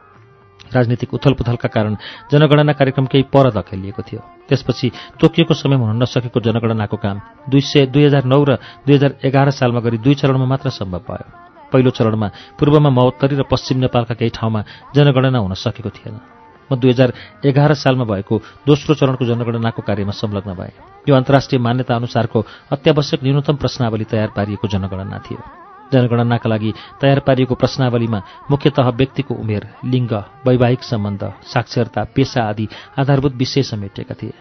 [SPEAKER 1] राजनीतिक उथलपुथलका कारण जनगणना कार्यक्रम केही पर धकेलिएको थियो। त्यसपछि तोकिएको समयमा हुन नसकेको जनगणनाको काम दुई सय दुई हजार नौ र दुई हजार एघार सालमा गरी दुई चरणमा मात्र सम्भव भयो। पहिलो चरणमा पूर्वमा महोत्तरी र पश्चिम नेपालका केही ठाउँमा जनगणना हुन सकेको थिएन। म दुई हजार एघार सालमा भएको दोस्रो चरणको जनगणनाको कार्यमा संलग्न भए। यो अन्तर्राष्ट्रिय मान्यता अनुसारको अत्यावश्यक न्यूनतम प्रश्नावली तयार पारिएको जनगणना थियो। जनगणनाका लागि तयार पारिएको प्रश्नावलीमा मुख्यतः व्यक्तिको उमेर लिङ्ग वैवाहिक सम्बन्ध साक्षरता पेसा आदि आधारभूत विषय समेटिएका थिए।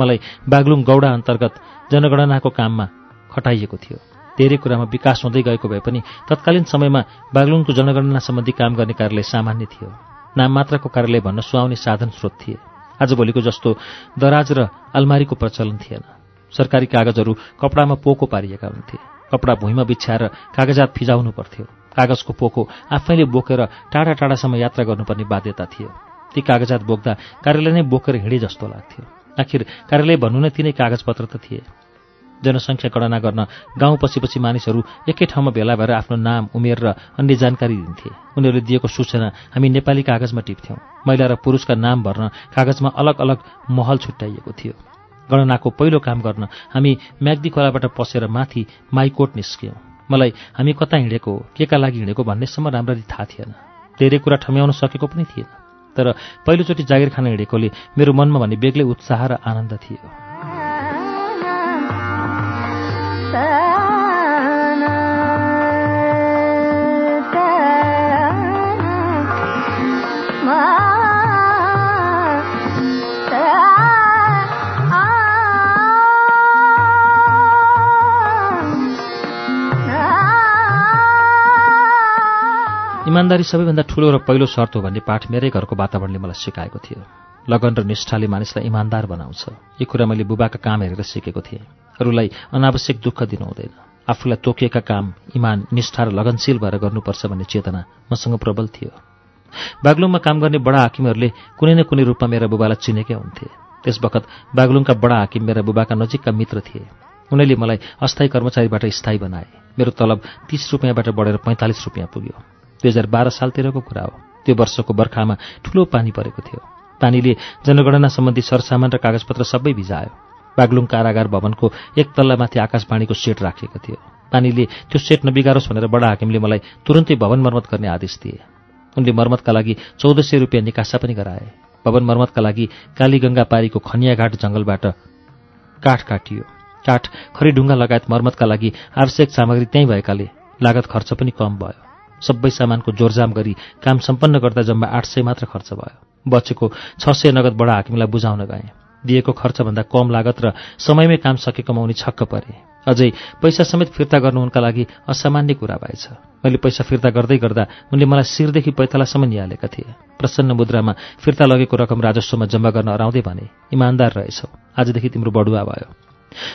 [SPEAKER 1] मलाई बागलुङ गौडा अन्तर्गत जनगणनाको काममा खटाइएको थियो। धेरै कुरामा विकास हुँदै गएको भए पनि तत्कालीन समयमा बागलुङको जनगणना सम्बन्धी काम गर्ने कार्यालय सामान्य थियो। नाम मात्रको कार्यालय भन्न सुहाउने साधन स्रोत थिए। आजभोलिको जस्तो दराज र अलमारीको प्रचलन थिएन। सरकारी कागजहरू कपडामा पोको पारिएका हुन्थे। कपडा भुइँमा बिछ्याएर कागजात फिजाउनु पर्थ्यो। कागजको पोको आफैले बोकेर टाढा टाढासम्म यात्रा गर्नुपर्ने बाध्यता थियो। ती कागजात बोक्दा कार्यालय नै बोकेर हिँडे जस्तो लाग्थ्यो। आखिर कार्यालय भन्नु नै तिनै कागजपत्र त थिए। जनसङ्ख्या गणना गर्न गाउँ पछि पछि मानिसहरू एकै ठाउँमा भेला भएर आफ्नो नाम उमेर र अन्य जानकारी दिन्थे। उनीहरूले दिएको सूचना हामी नेपाली कागजमा टिप्थ्यौँ। महिला र पुरुषका नाम भर्न कागजमा अलग अलग महल छुट्याइएको थियो। गणनाको पहिलो काम गर्न हामी म्याग्दी खोलाबाट पसेर माथि माइकोट निस्क्यौँ। मलाई हामी कता हिँडेको के का लागि हिँडेको भन्नेसम्म राम्ररी थाहा थिएन। धेरै कुरा ठम्याउन सकेको पनि थिएन। तर पहिलोचोटि जागिर खान हिँडेकोले मेरो मनमा भने बेग्लै उत्साह र आनन्द थियो। इमान्दारी सबैभन्दा ठूलो र पहिलो शर्त हो भन्ने पाठ मेरै घरको वातावरणले मलाई सिकाएको थियो। लगन र निष्ठाले मानिसलाई इमान्दार बनाउँछ। यो कुरा मैले बुबाका काम हेरेर सिकेको थिएँ। अरूलाई अनावश्यक दुःख दिनु हुँदैन। आफूलाई तोकिएका काम इमान निष्ठा र लगनशील भएर गर्नुपर्छ भन्ने चेतना मसँग प्रबल थियो। बागलुङमा काम गर्ने बडा हाकिमहरूले कुनै न कुनै रूपमा मेरा बुबालाई चिनेकै हुन्थे। त्यस बखत बागलुङका बडा हाकिम मेरा बुबाका नजिकका मित्र थिए। उनीहरूले मलाई अस्थायी कर्मचारीबाट स्थायी बनाए। मेरो तलब तीस रुपियाँबाट बढेर पैँतालिस रुपियाँ पुग्यो। दुई हजार बाह्र सालतिरको कुरा हो। त्यो वर्षको बर्खामा ठूलो पानी परेको थियो। पानीले जनगणना सम्बन्धी सरसामान र कागजपत्र सबै भिजायो। बागलुङ कारागार भवनको एक तल्लामाथि आकाशवाणीको सेट राखिएको थियो। पानीले त्यो सेट नबिगारोस् भनेर बडा हाकिमले मलाई तुरन्तै भवन मर्मत गर्ने आदेश दिए। उनले मर्मतका लागि चौध सय रुपियाँ निकासा पनि गराए। भवन मर्मतका लागि कालीगङ्गा पारीको खनियाघाट जङ्गलबाट काठ काटियो। काठ खरीढुङ्गा लगायत मर्मतका लागि आवश्यक सामग्री त्यहीँ भएकाले लागत खर्च पनि कम भयो। सबै सामानको जोरजाम गरी काम सम्पन्न गर्दा जम्मा आठ सय मात्र खर्च भयो। बचेको छ सय नगद बडा हाकिमलाई बुझाउन गएँ। दिएको खर्चभन्दा कम लागत र समयमै काम सकेकोमा उनी छक्क परे। अझै पैसा समेत फिर्ता गर्नु उनका लागि असामान्य कुरा भएछ। मैले पैसा फिर्ता गर्दै गर्दा उनले मलाई शिरदेखि पैथलासम्म निहालेका थिए। प्रसन्न मुद्रामा फिर्ता लगेको रकम राजस्वमा जम्मा गर्न अराउँदै भने इमान्दार रहेछौ। आजदेखि तिम्रो बडुवा भयो।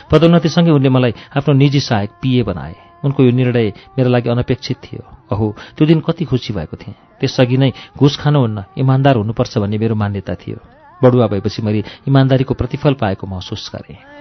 [SPEAKER 1] पदोन्नतिसँगै उनले मलाई आफ्नो निजी सहायक पिए बनाए। उनको यो निर्णय मेरो लागि अनपेक्षित थियो। अहो त्यो दिन कति खुसी भएको थिएँ। त्यसअघि नै घुस खानुहुन्न इमान्दार हुनुपर्छ भन्ने मेरो मान्यता थियो। बडुवा भएपछि मैले इमान्दारीको प्रतिफल पाएको महसुस गरेँ।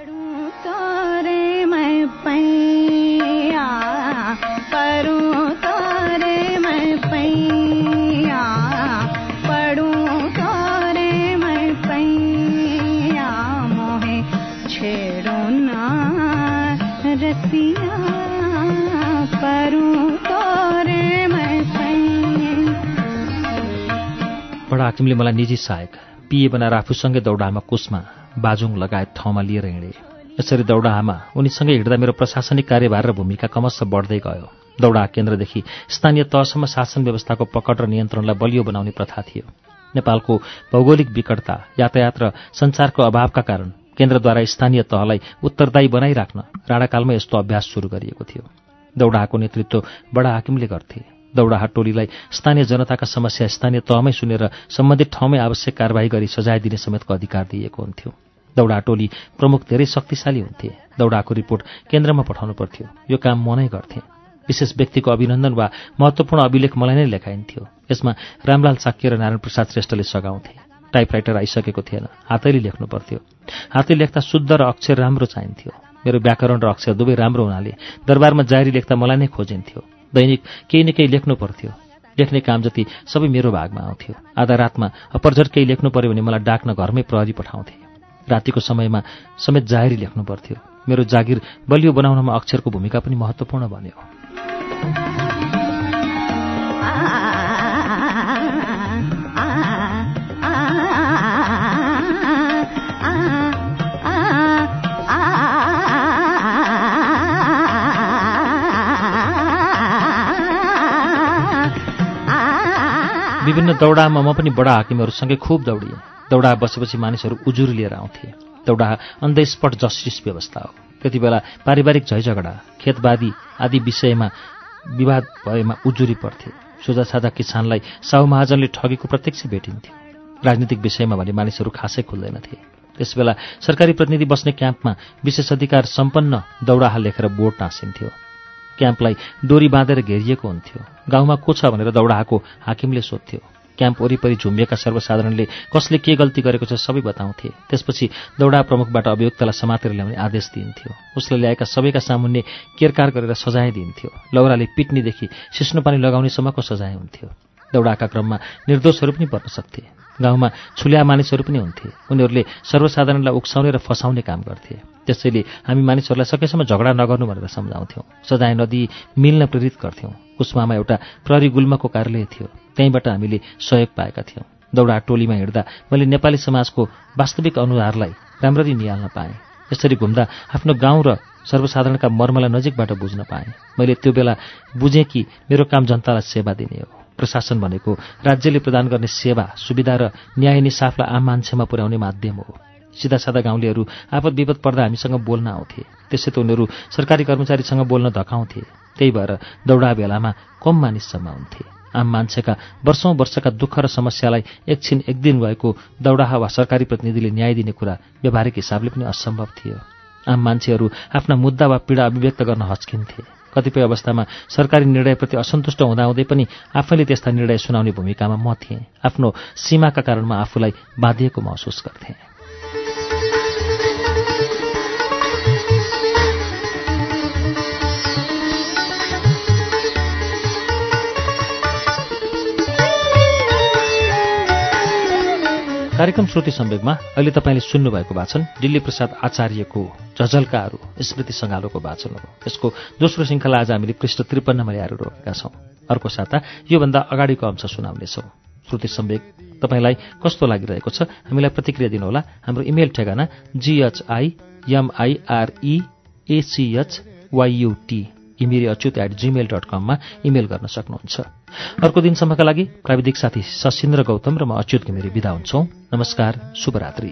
[SPEAKER 1] हाकिमले मलाई निजी सहायक पिए बनाएर आफूसँगै दौडामा कुसमा बाजुङ लगायत ठाउँमा लिएर हिँडे। यसरी दौडाहामा उनीसँगै हिँड्दा मेरो प्रशासनिक कार्यभार र भूमिका क्रमशः बढ्दै गयो। दौडा केन्द्रदेखि स्थानीय तहसम्म शासन व्यवस्थाको पकड र नियन्त्रणलाई बलियो बनाउने प्रथा थियो। नेपालको भौगोलिक विकटता यातायात र सञ्चारको अभावका कारण केन्द्रद्वारा स्थानीय तहलाई उत्तरदायी बनाइराख्न राणाकालमा यस्तो अभ्यास सुरु गरिएको थियो। दौडाहाको नेतृत्व बडा हाकिमले गर्थे। दौडाहा टोलीलाई स्थानीय जनताका समस्या स्थानीय तहमै सुनेर सम्बन्धित ठाउँमै आवश्यक कारवाही गरी सजाय दिने समेतको अधिकार दिइएको हुन्थ्यो। दौडा टोली प्रमुख धेरै शक्तिशाली हुन्थे। दौडाको रिपोर्ट केन्द्रमा पठाउनु पर्थ्यो। यो काम म नै गर्थेँ। विशेष व्यक्तिको अभिनन्दन वा महत्त्वपूर्ण अभिलेख मलाई नै लेखाइन्थ्यो। यसमा रामलाल साक्य र नारायण प्रसाद श्रेष्ठले सघाउँथे। टाइपराइटर आइसकेको थिएन। हातैले लेख्नु पर्थ्यो। हातले लेख्दा शुद्ध र अक्षर राम्रो चाहिन्थ्यो। मेरो व्याकरण र अक्षर दुवै राम्रो हुनाले दरबारमा जारी लेख्दा मलाई नै खोजिन्थ्यो। दैनिक केही न केही लेख्नु पर्थ्यो। लेख्ने काम जति सबै मेरो भागमा आउँथ्यो। आधा रातमा अपरझट केही लेख्नु पर्यो भने मलाई डाक्न घरमै प्रहरी पठाउँथे। रातिको समयमा समेत जाहेरी लेख्नु पर्थ्यो। मेरो जागिर बलियो बनाउनमा अक्षरको भूमिका पनि महत्त्वपूर्ण बन्यो। विभिन्न दौडामा म पनि बडा हाकिमहरूसँगै खुब दौडिएँ। दौडा बसेपछि मानिसहरू उजुरी लिएर आउँथे। दौडा अन द स्पट जस्टिस व्यवस्था हो। त्यति बेला पारिवारिक झैझगडा खेतबादी आदि विषयमा विवाद भएमा उजुरी पर्थे सोझा साझा किसानलाई साहु महाजनले ठगेको प्रत्यक्ष भेटिन्थ्यो। राजनीतिक विषयमा भने मानिसहरू खासै खुल्दैनथे। त्यसबेला सरकारी प्रतिनिधि बस्ने क्याम्पमा विशेष अधिकार सम्पन्न दौडाहा लेखेर बोर्ड टाँसिन्थ्यो। क्याम्पलाई डोरी बाँधेर घेरिएको हुन्थ्यो। गाउँमा को छ भनेर दौडाहाको हाकिमले सोध्थ्यो। क्याम्प वरिपरि झुम्बिएका सर्वसाधारणले कसले के गल्ती गरेको छ सबै बताउँथे। त्यसपछि दौडा प्रमुखबाट अभियुक्तलाई समातेर ल्याउने आदेश दिइन्थ्यो। उसले ल्याएका सबैका सामुन्ने केरकार गरेर सजाय दिइन्थ्यो। लौराले पिट्नेदेखि सिस्नो पानी लगाउनेसम्मको सजाय हुन्थ्यो। दौडाका क्रममा निर्दोषहरू पनि पर्न सक्थे। गाउँमा छुल्या मानिसहरू पनि हुन्थे। उनीहरूले सर्वसाधारणलाई उक्साउने र फसाउने काम गर्थे। त्यसैले हामी मानिसहरूलाई सकेसम्म झगडा नगर्नु भनेर सम्झाउँथ्यौँ। सजाय नदिई मिल्न प्रेरित गर्थ्यौँ। कुस्मामा एउटा प्रहरी गुल्मको कार्यालय थियो। त्यहीँबाट हामीले सहयोग पाएका थियौँ। दौडा टोलीमा हिँड्दा मैले नेपाली समाजको वास्तविक अनुहारलाई राम्ररी निहाल्न पाएँ। यसरी घुम्दा आफ्नो गाउँ र सर्वसाधारणका मर्मलाई नजिकबाट बुझ्न पाएँ। मैले त्यो बेला बुझेँ कि मेरो काम जनतालाई सेवा दिने हो। प्रशासन भनेको राज्यले प्रदान गर्ने सेवा सुविधा र न्याय निसाफलाई आम मान्छेमा पुर्याउने माध्यम हो। सिधा सादा गाउँलेहरू आपद विपद पर्दा हामीसँग बोल्न आउँथे। त्यसै त उनीहरू सरकारी कर्मचारीसँग बोल्न धकाउँथे। त्यही भएर दौडा बेलामा कम मानिससम्म हुन्थे। आम मान्छेका वर्षौं वर्षका दुःख र समस्यालाई एकछिन एक दिन भएको दौडाहा वा सरकारी प्रतिनिधिले न्याय दिने कुरा व्यावहारिक हिसाबले पनि असम्भव थियो। आम मान्छेहरू आफ्ना मुद्दा वा पीडा अभिव्यक्त गर्न हच्किन्थे। कतिपय अवस्थामा सरकारी निर्णयप्रति असन्तुष्ट हुँदाहुँदै पनि आफैले त्यस्ता निर्णय सुनाउने भूमिकामा म थिएँ। आफ्नो सीमाका कारणमा आफूलाई बाधिएको महसुस गर्थेँ। कार्यक्रम श्रुति सम्वेकमा अहिले तपाईँले सुन्नुभएको वाचन दिल्ली प्रसाद आचार्यको झझल्काहरू स्मृति सङ्गालोको वाचन हो। यसको दोस्रो श्रृङ्खला आज हामीले पृष्ठ त्रिपन्नमा ल्याएर रोकेका छौँ। अर्को साता योभन्दा अगाडिको अंश सुनाउनेछौँ श्रुति सम्वेक तपाईँलाई कस्तो लागिरहेको छ हामीलाई प्रतिक्रिया दिनुहोला। हाम्रो इमेल ठेगाना G H I M I R E A C H Y U T Ghimire Achyut at Gmail dot कममा इमेल गर्न सक्नुहुन्छ। अर्को दिनसम्मका लागि प्राविधिक साथी सशिन्द्र गौतम र म अच्युत घिमिरे विदा हुन्छौँ। नमस्कार शुभरात्री।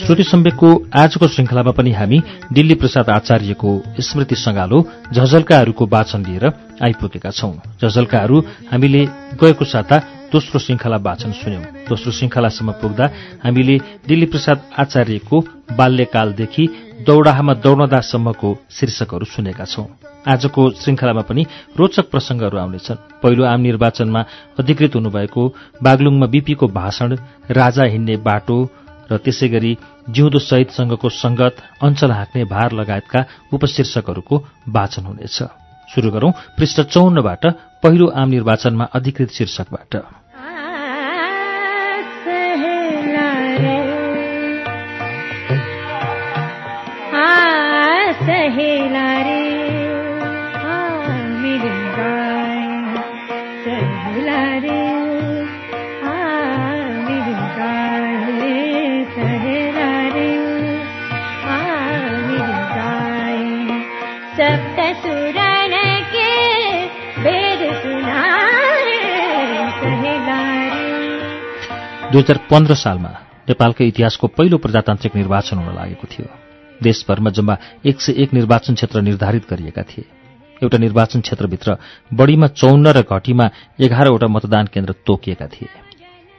[SPEAKER 1] श्रुति सम्वेकको आजको श्रृङ्खलामा पनि हामी दिल्ली प्रसाद आचार्यको स्मृति सङ्गालो झझल्काहरूको वाचन लिएर आइपुगेका छौं। झझल्काहरू हामीले गएको साता दोस्रो श्रृङ्खला वाचन सुन्यौं। दोस्रो श्रृङ्खलासम्म पुग्दा हामीले दिल्ली प्रसाद आचार्यको बाल्यकालदेखि दौडाहामा दौडदासम्मको शीर्षकहरू सुनेका छौं। आजको श्रृङ्खलामा पनि रोचक प्रसङ्गहरू आउनेछन्। पहिलो आम निर्वाचनमा अधिकृत हुनुभएको बागलुङमा बिपीको भाषण राजा हिँड्ने बाटो र त्यसै गरी जिउँदो शहीदसँगको संगत अञ्चल हाँक्ने भार लगायतका उपशीर्षकहरूको वाचन हुनेछ। शुरू गरौं पृष्ठ चौन्नबाट पहिलो आम निर्वाचनमा अधिकृत शीर्षकबाट।
[SPEAKER 5] सहेला
[SPEAKER 1] दुई हजार पन्ध्र सालमा नेपालको इतिहासको पहिलो प्रजातान्त्रिक निर्वाचन हुन लागेको थियो। देशभरमा जम्मा एक सय एक निर्वाचन क्षेत्र निर्धारित गरिएका थिए। एउटा निर्वाचन क्षेत्रभित्र बढीमा चौन्न र घटीमा एघारवटा मतदान केन्द्र तोकिएका थिए।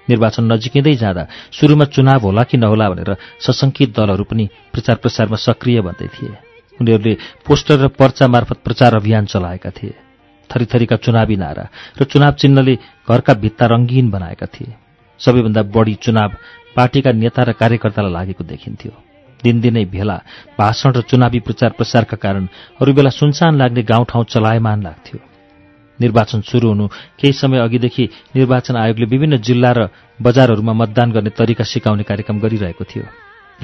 [SPEAKER 1] निर्वाचन नजिकिँदै जाँदा सुरुमा चुनाव होला कि नहोला भनेर सशंकित दलहरू पनि प्रचार प्रसारमा सक्रिय बन्दै थिए। उनीहरूले पोस्टर र पर्चा मार्फत प्रचार अभियान चलाएका थिए। थरीथरीका चुनावी नारा र चुनाव चिन्हले घरका भित्ता रङ्गीन बनाएका थिए। सबैभन्दा बढी चुनाव पार्टीका नेता र कार्यकर्तालाई लागेको देखिन्थ्यो। दिनदिनै भेला भाषण र चुनावी प्रचार प्रसारका कारण अरू बेला सुनसान लाग्ने गाउँठाउँ चलायमान लाग्थ्यो। निर्वाचन सुरु हुनु केही समय अघिदेखि निर्वाचन आयोगले विभिन्न जिल्ला र बजारहरूमा मतदान गर्ने तरिका सिकाउने कार्यक्रम गरिरहेको थियो।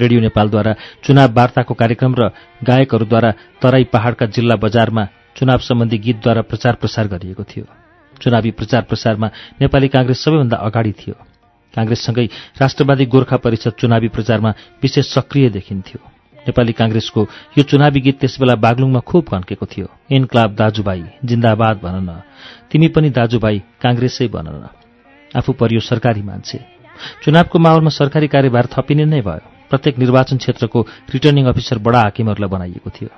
[SPEAKER 1] रेडियो नेपालद्वारा चुनाव वार्ताको कार्यक्रम र गायकहरूद्वारा तराई पहाड़का जिल्ला बजारमा चुनाव सम्बन्धी गीतद्वारा प्रचार प्रसार गरिएको थियो। चुनावी प्रचार प्रसारमा नेपाली काङ्ग्रेस सबैभन्दा अगाडि थियो। काङ्ग्रेससँगै राष्ट्रवादी गोर्खा परिषद चुनावी प्रचारमा विशेष सक्रिय देखिन्थ्यो। नेपाली काङ्ग्रेसको यो चुनावी गीत त्यसबेला बागलुङमा खुब कन्केको थियो। इन्क्लाब दाजुभाइ जिन्दाबाद भन न। तिमी पनि दाजुभाइ काङ्ग्रेसै भन न। आफू परियो सरकारी मान्छे। चुनावको माहौलमा सरकारी कार्यभार थपिने नै भयो। प्रत्येक निर्वाचन क्षेत्रको रिटर्निङ अफिसर बडा हाकिमहरूलाई बनाइएको थियो।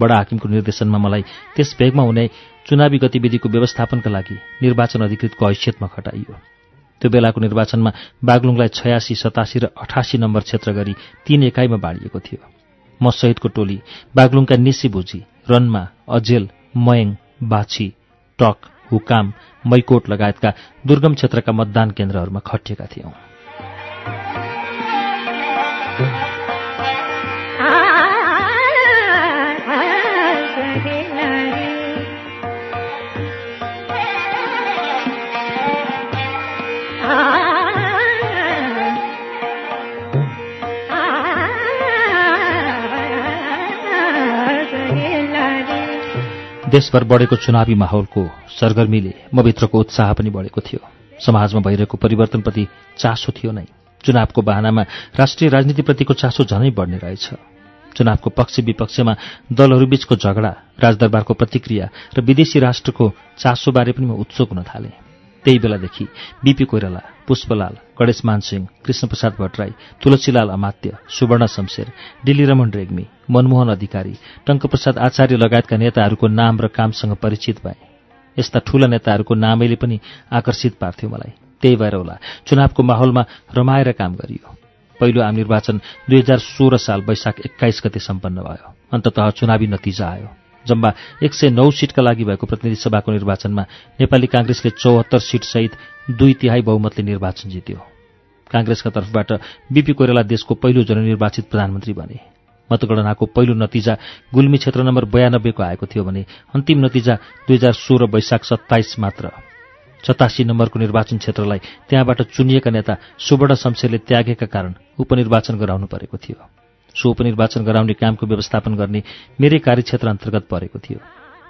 [SPEAKER 1] बडा हाकिमको निर्देशनमा मलाई त्यस भेगमा हुने चुनावी गतिविधिको व्यवस्थापनका लागि निर्वाचन अधिकृतको हैसियतमा खटाइयो। त्यो बेलाको निर्वाचनमा बागलुङलाई छयासी सतासी र अठासी नम्बर क्षेत्र गरी तीन एकाइमा बाँडिएको थियो। म सहितको टोली बागलुङका निसी बुझी रन्मा अजेल मयङ बाछी टक हुकाम मैकोट लगायतका दुर्गम क्षेत्रका मतदान केन्द्रहरूमा खटिएका थियौं। देशभर बढेको चुनावी माहौलको सरगर्मीले मभित्रको उत्साह पनि बढेको थियो। समाजमा भइरहेको परिवर्तनप्रति चासो थियो नै। चुनावको बाहनामा राष्ट्रिय राजनीतिप्रतिको चासो झनै बढ्ने रहेछ। चुनावको पक्ष विपक्षमा दलहरूबीचको झगडा राजदरबारको प्रतिक्रिया र विदेशी राष्ट्रको चासोबारे पनि म उत्सुक हुन थालेँ। त्यही बेलादेखि बीपी कोइराला पुष्पलाल गणेश मानसिंह कृष्णप्रसाद भट्टराई तुलसीलाल अमात्य सुवर्ण शमशेर डिली रमन रेग्मी मनमोहन अधिकारी टङ्कप्रसाद आचार्य लगायतका नेताहरूको नाम र कामसँग परिचित भए। यस्ता ठूला नेताहरूको नामैले पनि आकर्षित पार्थ्यो मलाई। त्यही भएर होला चुनावको माहौलमा रमाएर काम गरियो। पहिलो आम निर्वाचन दुई हजार सोह्र साल वैशाख एक्काइस गते सम्पन्न भयो। अन्ततः चुनावी नतिजा आयो। जम्मा एक सय नौ सिटका लागि भएको प्रतिनिधि सभाको निर्वाचनमा नेपाली काङ्ग्रेसले चौहत्तर सिटसहित दुई तिहाई बहुमतले निर्वाचन जित्यो। काङ्ग्रेसका तर्फबाट बीपी कोइराला देशको पहिलो जननिर्वाचित प्रधानमन्त्री बने। मतगणनाको पहिलो नतिजा गुल्मी क्षेत्र नम्बर बयानब्बेको आएको थियो भने अन्तिम नतिजा दुई हजार सोह्र वैशाख सत्ताइस मात्र। सतासी नम्बरको निर्वाचन क्षेत्रलाई त्यहाँबाट चुनिएका नेता सुवर्ण शमशेरले त्यागेका कारण उपनिर्वाचन गराउनु परेको थियो। सो उपनिर्वाचन गराउने कामको व्यवस्थापन गर्ने मेरै कार्यक्षेत्र अन्तर्गत परेको थियो।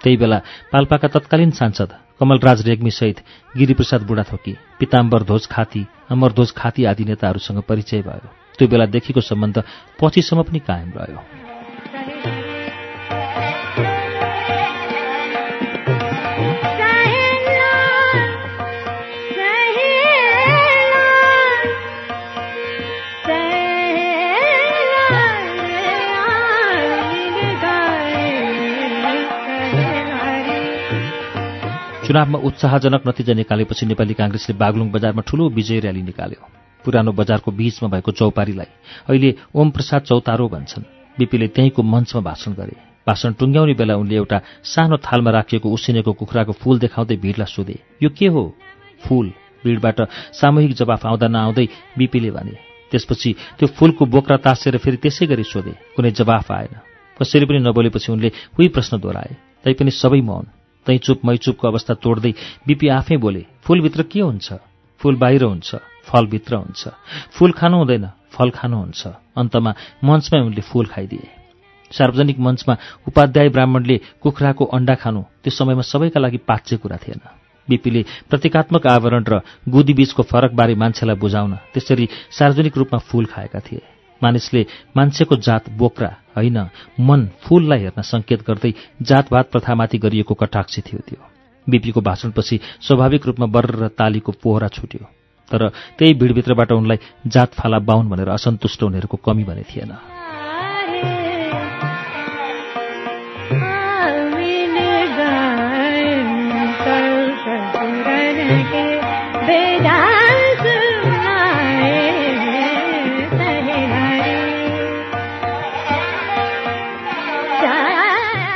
[SPEAKER 1] त्यही बेला पाल्पाका तत्कालीन सांसद कमलराज रेग्मीसहित गिरिप्रसाद बुढाथोकी पिताम्बर ध्वज खाती अमरध्वज खाती आदि नेताहरूसँग परिचय भयो। त्यो बेलादेखिको सम्बन्ध पछिसम्म पनि कायम रह्यो। चुनावमा उत्साहजनक नतिजा निकालेपछि नेपाली काङ्ग्रेसले बागलुङ बजारमा ठूलो विजय र्याली निकाल्यो। पुरानो बजारको बीचमा भएको चौपारीलाई अहिले ओम प्रसाद चौतारो भन्छन्। बिपीले त्यहीँको मञ्चमा भाषण गरे। भाषण टुङ्ग्याउने बेला उनले एउटा सानो थालमा राखिएको उसिनेको कुखुराको फूल देखाउँदै भिडलाई सोधे यो के हो? फूल भिडबाट सामूहिक जवाफ आउँदा नआउँदै बिपीले भने त्यसपछि त्यो फूलको बोक्रा तासेर फेरि त्यसै गरी सोधे कुनै जवाफ आएन। कसैले पनि नबोलेपछि उनले उही प्रश्न दोहोऱ्याए तैपनि सबै मौन। तै चुप मै चुपको अवस्था तोड्दै बिपी आफै बोले फूलभित्र के हुन्छ? फूल बाहिर हुन्छ फलभित्र हुन्छ। फूल खानु हुँदैन फल खानुहुन्छ अन्तमा मञ्चमै उनले फूल खाइदिए। सार्वजनिक मञ्चमा उपाध्याय ब्राह्मणले कुखुराको अण्डा खानु त्यो समयमा सबैका लागि पाच्य कुरा थिएन। बिपीले प्रतीकात्मक आवरण र गुदीबीचको फरकबारे मान्छेलाई बुझाउन त्यसरी सार्वजनिक रूपमा फूल खाएका थिए। मानिसले मान्छेको जात बोक्रा होइन? मन फूललाई हेर्न सङ्केत गर्दै जातभात प्रथामाथि गरिएको कटाक्षी थियो त्यो। बिपीको भाषणपछि स्वाभाविक रूपमा बर्र तालीको पोहरा छुट्यो। तर त्यही भिडभित्रबाट उनलाई जात फाला बाहुन भनेर असन्तुष्ट हुनेहरूको कमी भने थिएन।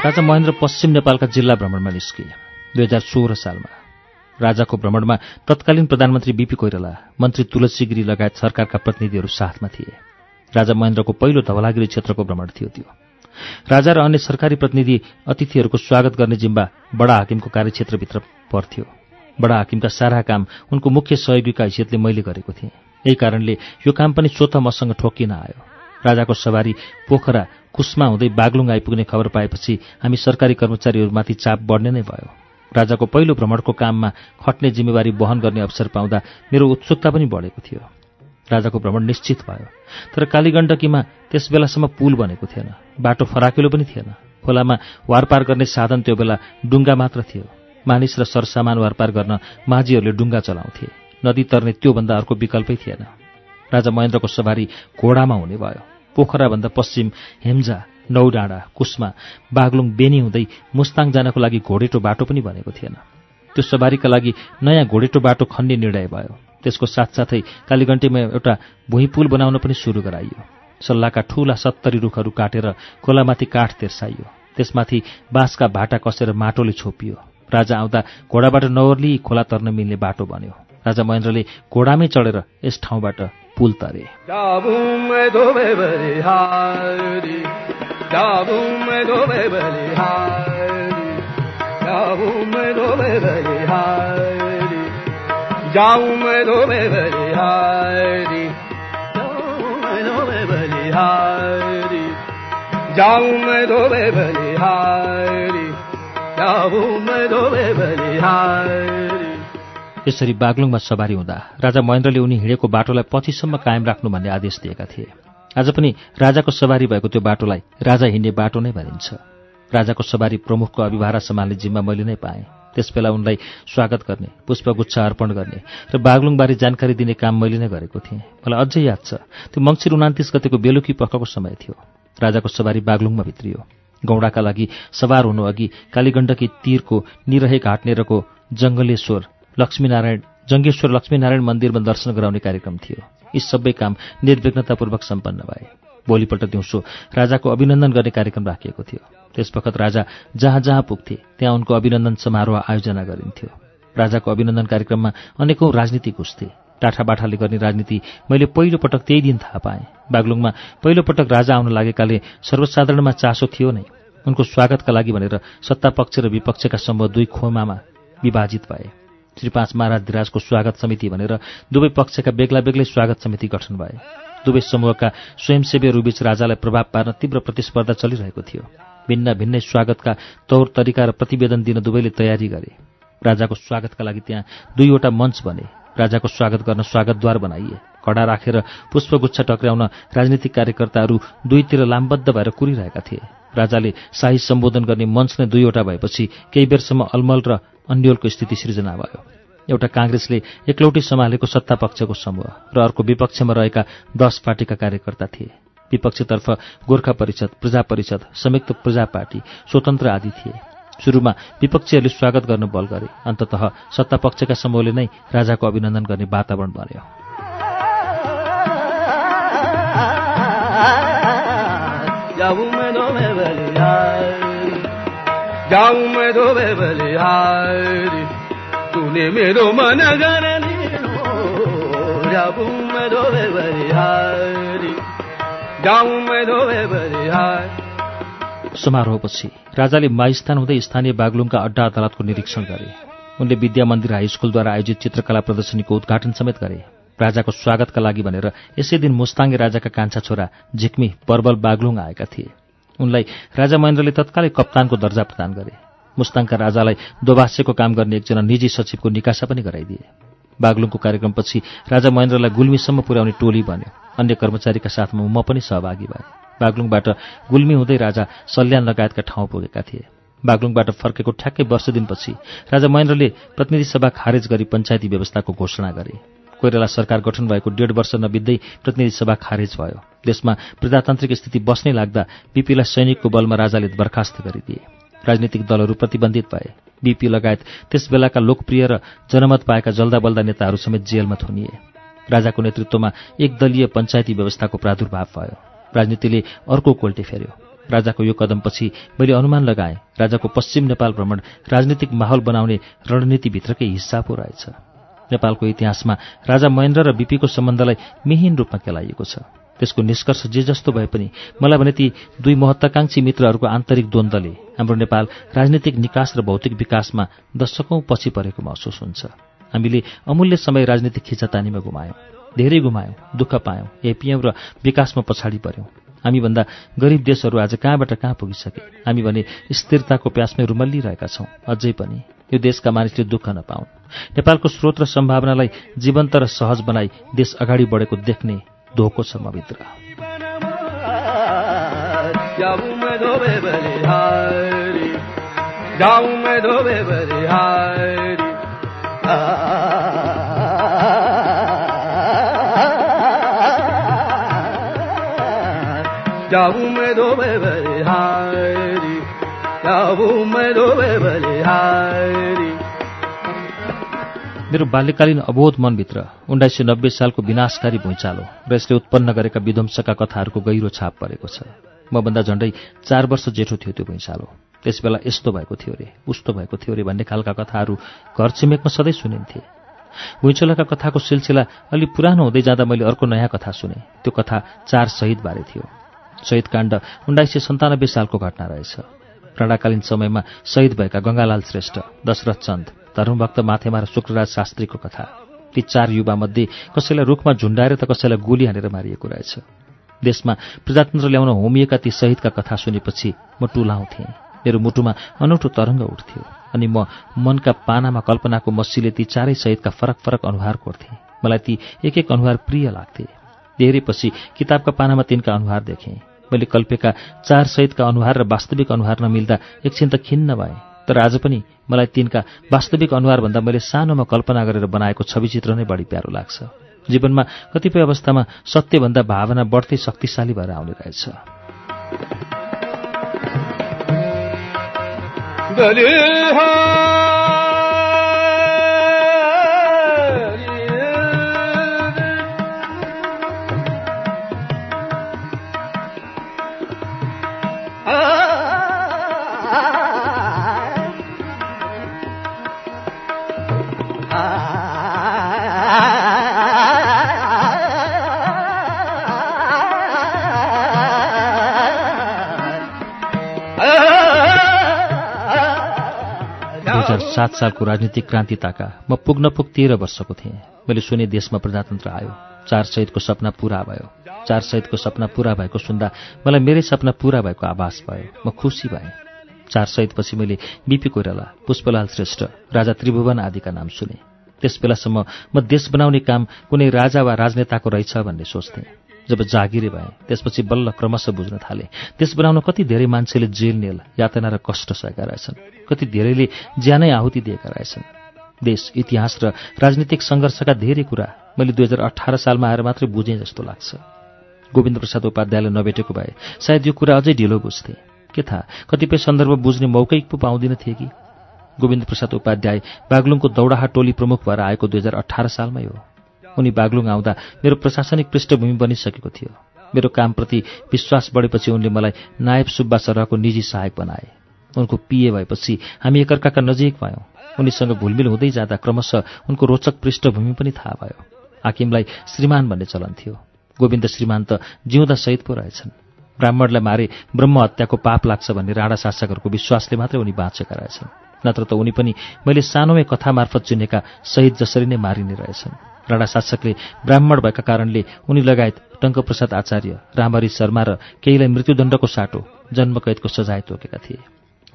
[SPEAKER 1] राजा महेन्द्र पश्चिम नेपालका जिल्ला भ्रमणमा निस्किए दुई हजार सोह्र सालमा राजाको भ्रमणमा तत्कालीन प्रधानमन्त्री बिपी कोइराला मन्त्री तुलसी गिरी लगायत सरकारका प्रतिनिधिहरू साथमा थिए। राजा महेन्द्रको पहिलो धवलागिरी क्षेत्रको भ्रमण थियो त्यो। राजा र अन्य सरकारी प्रतिनिधि अतिथिहरूको स्वागत गर्ने जिम्बा बडा हाकिमको कार्यक्षेत्रभित्र पर्थ्यो। बडा हाकिमका सारा काम उनको मुख्य सहयोगीका हैसियतले मैले गरेको थिएँ। यही कारणले यो काम पनि स्वत मसँग ठोकिन आयो। राजाको सवारी पोखरा कुस्मा हुँदै बागलुङ आइपुग्ने खबर पाएपछि हामी सरकारी कर्मचारीहरूमाथि चाप बढ्ने नै भयो। राजाको पहिलो भ्रमणको काममा खट्ने जिम्मेवारी वहन गर्ने अवसर पाउँदा मेरो उत्सुकता पनि बढेको थियो। राजाको भ्रमण निश्चित भयो तर कालीगण्डकीमा त्यस बेलासम्म पुल बनेको थिएन बाटो फराकिलो पनि थिएन। खोलामा वारपार गर्ने साधन त्यो बेला डुङ्गा मात्र थियो। मानिस र सरसामान वारपार गर्न माझीहरूले डुङ्गा चलाउँथे। नदी तर्ने त्योभन्दा अर्को विकल्पै थिएन। राजा महेन्द्रको सवारी घोडामा हुने भयो। पोखराभन्दा पश्चिम हेम्जा नौडाँडा कुस्मा बागलुङ बेनी हुँदै मुस्ताङ जानको लागि घोडेटो बाटो पनि बनेको थिएन। त्यो सवारीका लागि नयाँ घोडेटो बाटो खन्ने निर्णय भयो। त्यसको साथसाथै कालीगण्टीमा एउटा भुइँ पुल बनाउन पनि सुरु गराइयो। सल्लाहका ठूला सत्तरी रुखहरू काटेर खोलामाथि काठ तेर्साइयो। त्यसमाथि बाँसका भाटा कसेर माटोले छोपियो। राजा आउँदा घोडाबाट नओर्ली खोला तर्न मिल्ने बाटो बन्यो। राजा महेन्द्रले घोडामै चढेर यस ठाउँबाट पुल तरे।
[SPEAKER 4] जाऊं मैं में बलिहारी जाऊं मैं में बलिहारी।
[SPEAKER 1] यसरी बागलुङमा सवारी हुँदा राजा महेन्द्रले उनी हिँडेको बाटोलाई पछिसम्म कायम राख्नु भन्ने आदेश दिएका थिए। आज पनि राजाको सवारी भएको त्यो बाटोलाई राजा हिँड्ने बाटो नै भनिन्छ। राजाको सवारी प्रमुखको अभिभारा सम्हाल्ने जिम्मा मैले नै पाएँ। त्यसबेला उनलाई स्वागत गर्ने पुष्पगुच्छा अर्पण गर्ने र बागलुङबारे जानकारी दिने काम मैले नै गरेको थिएँ। मलाई अझै याद छ त्यो मङ्सिर उनातिस गतेको बेलुकी पखको समय थियो। राजाको सवारी बागलुङमा भित्रियो। गौडाका लागि सवार हुनु अघि कालीगण्डकी तीरको निरहे घाटनेरको जङ्गलेश्वर लक्ष्मीनारायण जङ्गेश्वर लक्ष्मीनारायण मन्दिरमा दर्शन गराउने कार्यक्रम थियो। यी सबै काम निर्विघ्नतापूर्वक सम्पन्न भए। भोलिपल्ट दिउँसो राजाको अभिनन्दन गर्ने कार्यक्रम राखिएको थियो। त्यसवखत राजा जहाँ जहाँ पुग्थे त्यहाँ उनको अभिनन्दन समारोह आयोजना गरिन्थ्यो। राजाको अभिनन्दन कार्यक्रममा अनेकौं राजनीति घुस्थे टाठाबाठाले गर्ने राजनीति मैले पहिलो पटक त्यही दिन थाहा पाएँ। बागलुङमा पहिलो पटक राजा आउन लागेकाले सर्वसाधारणमा चासो थियो नै। उनको स्वागतका लागि भनेर सत्तापक्ष र विपक्षका समूह दुई खोमामा विभाजित भए। श्री पाँच महाराज धिराजको स्वागत समिति भनेर दुवै पक्षका बेग्ला बेग्लै स्वागत समिति गठन भए। दुवै समूहका स्वयंसेवीहरूबीच राजालाई प्रभाव पार्न तीव्र प्रतिस्पर्धा चलिरहेको थियो। भिन्न भिन्नै स्वागतका तौर तरिका र प्रतिवेदन दिन दुवैले तयारी गरे। राजाको स्वागतका लागि त्यहाँ दुईवटा मञ्च बने। राजाको स्वागत गर्न स्वागतद्वार बनाइए। कडा राखेर पुष्पगुच्छा टक्र्याउन राजनीतिक कार्यकर्ताहरू दुईतिर लामबद्ध भएर कुरिरहेका थिए। राजाले शाही सम्बोधन गर्ने मञ्च नै दुईवटा भएपछि केही बेरसम्म अलमल र अन्यलको स्थिति सृजना भयो। एउटा काङ्ग्रेसले एकलौटी सम्हालेको सत्तापक्षको समूह र अर्को विपक्षमा रहेका दश पार्टीका कार्यकर्ता थिए। विपक्षतर्फ गोर्खा परिषद प्रजा परिषद संयुक्त प्रजा पार्टी स्वतन्त्र आदि थिए। सुरुमा विपक्षीहरूले स्वागत गर्न बल गरे अन्तत सत्तापक्षका समूहले नै राजाको अभिनन्दन गर्ने वातावरण बन्यो।
[SPEAKER 4] जाऊं जाऊं मैं धोबे बलिहारी तूने मेरो मन घर लियो जाऊं मैं धोबे बलिहारी जाऊं मैं धोबे बलिहारी
[SPEAKER 1] समारोहपछि राजाले माइस्थान हुँदै स्थानीय बागलुङका अड्डा अदालतको निरीक्षण गरे। उनले विद्या मन्दिर हाई स्कुलद्वारा आयोजित चित्रकला प्रदर्शनीको उद्घाटन समेत गरे। राजाको स्वागतका लागि भनेर यसै दिन मुस्ताङ्गे राजाका कान्छा छोरा झिक्मी पर्वल बागलुङ आएका थिए। उनलाई राजा महेन्द्रले तत्कालै कप्तानको दर्जा प्रदान गरे। मुस्ताङका राजालाई दोभाष्यको काम गर्ने एकजना निजी सचिवको निकासा पनि गराइदिए। बागलुङको कार्यक्रमपछि राजा महेन्द्रलाई गुल्मीसम्म पुर्याउने टोली बन्यो। अन्य कर्मचारीका साथमा म पनि सहभागी भएँ। बागलुङबाट गुल्मी हुँदै राजा सल्यान लगायतका ठाउँ पुगेका थिए। बागलुङबाट फर्केको ठ्याक्कै वर्ष दिनपछि राजा महेन्द्रले प्रतिनिधि सभा खारेज गरी पञ्चायती व्यवस्थाको घोषणा गरे। कोइराला सरकार गठन भएको डेढ वर्ष नबित्दै प्रतिनिधि सभा खारेज भयो। देशमा प्रजातान्त्रिक स्थिति बस्नै लाग्दा बिपीलाई सैनिकको बलमा राजाले बर्खास्त गरिदिए। राजनीतिक दलहरू प्रतिबन्धित भए। बिपी लगायत त्यस बेलाका लोकप्रिय र जनमत पाएका जल्दा बल्दा नेताहरू समेत जेलमा थुनिए। राजाको नेतृत्वमा एकदलीय पञ्चायती व्यवस्थाको प्रादुर्भाव भयो। राजनीतिले अर्को कोल्टे फेर्यो। राजाको यो कदमपछि मैले अनुमान लगाएँ राजाको पश्चिम नेपाल भ्रमण राजनीतिक माहौल बनाउने रणनीतिभित्रकै हिस्सा पो रहेछ। नेपालको इतिहासमा राजा महेन्द्र र बिपीको सम्बन्धलाई मिहिन रूपमा केलाइएको छ। त्यसको निष्कर्ष जे जस्तो भए पनि मलाई भने ती दुई महत्वाकांक्षी मित्रहरूको आन्तरिक द्वन्द्वले हाम्रो नेपाल राजनीतिक निकास र भौतिक विकासमा दशकौं पछि परेको महसुस हुन्छ। हामीले अमूल्य समय राजनीतिक खिचातानीमा गुमायौँ धेरै गुमायौँ दुःख पायौँ एपियौँ र विकासमा पछाडि पर्यौँ। हामीभन्दा गरिब देशहरू आज कहाँबाट कहाँ पुगिसके? हामी भने स्थिरताको प्यासमै रुमल्लिरहेका छौँ अझै पनि। यो देशका मानिसले दुःख नपाउन्। नेपालको स्रोत र सम्भावनालाई जीवन्त र सहज बनाई देश अगाडि बढेको देख्ने धोको छ मभित्र।
[SPEAKER 4] बलिहारी
[SPEAKER 1] मेरो बाल्यकालीन अबोध मनभित्र उन्नाइस सय नब्बे सालको विनाशकारी भुइँचालो र यसले उत्पन्न गरेका विध्वंसका कथाहरूको गहिरो छाप परेको छ। मभन्दा झण्डै चार वर्ष जेठो थियो त्यो भुइँचालो। त्यसबेला यस्तो भएको थियो रे उस्तो भएको थियो रे भन्ने खालका कथाहरू घर छिमेकमा सधैँ सुनिन्थे। भुइँचोलाका कथाको सिलसिला अलि पुरानो हुँदै जाँदा मैले अर्को नयाँ कथा सुने। त्यो कथा चार शहीदबारे थियो। शहीद काण्ड उन्नाइस सय सन्तानब्बे सालको घटना रहेछ। राणाकालीन समयमा शहीद भएका गङ्गालाल श्रेष्ठ दशरथ चन्द धर्मभक्त माथेमा र शुक्रराज शास्त्रीको कथा। ती चार युवामध्ये कसैलाई रुखमा झुन्डाएर त कसैलाई गोली हानेर मारिएको रहेछ। देशमा प्रजातन्त्र ल्याउन होमिएका ती शहीदका कथा सुनेपछि म टुलाउँथेँ। मेरो मुटुमा अनौठो तरङ्ग उठ्थ्यो अनि म मनका पानामा कल्पनाको मस्सीले ती चारै शहीदका फरक फरक अनुहार कोर्थेँ। मलाई ती एक एक अनुहार प्रिय लाग्थे। धेरैपछि किताबका पानामा तिनका अनुहार देखेँ। मैले कल्पेका चार सहितका अनुहार र वास्तविक अनुहार नमिल्दा एकछिन त खिन्न भएँ। तर आज पनि मलाई तिनका वास्तविक अनुहारभन्दा मैले सानोमा कल्पना गरेर बनाएको छविचित्र नै बढी प्यारो लाग्छ। जीवनमा कतिपय अवस्थामा सत्यभन्दा भावना बढ्दै शक्तिशाली भएर आउने रहेछ। हजार सात सालको राजनीतिक क्रान्ति ताका म पुग्न पुग तेह्र वर्षको थिएँ। मैले सुने देशमा प्रजातन्त्र आयो। चार सहितको सपना पूरा भयो। चार सहितको सपना पूरा भएको सुन्दा मलाई मेरै सपना पूरा भएको आभास भयो। म खुसी भएँ। चार सहितपछि मैले बिपी कोइराला पुष्पलाल श्रेष्ठ राजा त्रिभुवन आदिका नाम सुने। त्यस बेलासम्म म देश बनाउने काम कुनै राजा वा राजनेताको रहेछ भन्ने सोच्थेँ। जब जागिरे भएँ त्यसपछि बल्ल क्रमशः बुझ्न थालेँ। देश बनाउन कति धेरै मान्छेले जेल नेल यातना र कष्ट सहेका रहेछन्। कति धेरैले ज्यानै आहुति दिएका रहेछन्। देश इतिहास र राजनीतिक सङ्घर्षका धेरै कुरा मैले दुई हजार अठार सालमा आएर मात्रै बुझेँ जस्तो लाग्छ। गोविन्द प्रसाद उपाध्यायले नभेटेको भए सायद यो कुरा अझै ढिलो बुझ्थे। के थाहा कतिपय सन्दर्भ बुझ्ने मौकै पो पाउँदिन थिए कि? गोविन्द प्रसाद उपाध्याय बागलुङको दौडाहा टोली प्रमुख भएर आएको दुई हजार अठार सालमै हो। उनी बागलुङ आउँदा मेरो प्रशासनिक पृष्ठभूमि बनिसकेको थियो। मेरो कामप्रति विश्वास बढेपछि उनले मलाई नायब सुब्बा सरहको निजी सहायक बनाए। उनको पिए भएपछि हामी एकअर्काका नजिक भयौँ। उनीसँग घुलमिल हुँदै जाँदा क्रमशः उनको रोचक पृष्ठभूमि पनि थाहा भयो। हाकिमलाई श्रीमान भन्ने चलन थियो। गोविन्द श्रीमान त जिउँदा सहित पो रहेछन्। ब्राह्मणलाई मारे ब्रह्म हत्याको पाप लाग्छ भन्ने राणा शासकहरूको विश्वासले मात्रै उनी बाँचेका रहेछन्। नत्र त उनी पनि मैले सानोमै कथा मार्फत चिनेका शहीद जसरी नै मारिने रहेछन्। राणा शासकले ब्राह्मण भएका कारणले उनी लगायत टङ्कप्रसाद आचार्य रामहरी शर्मा र केहीलाई मृत्युदण्डको साटो जन्मकैदको सजाय तोकेका थिए।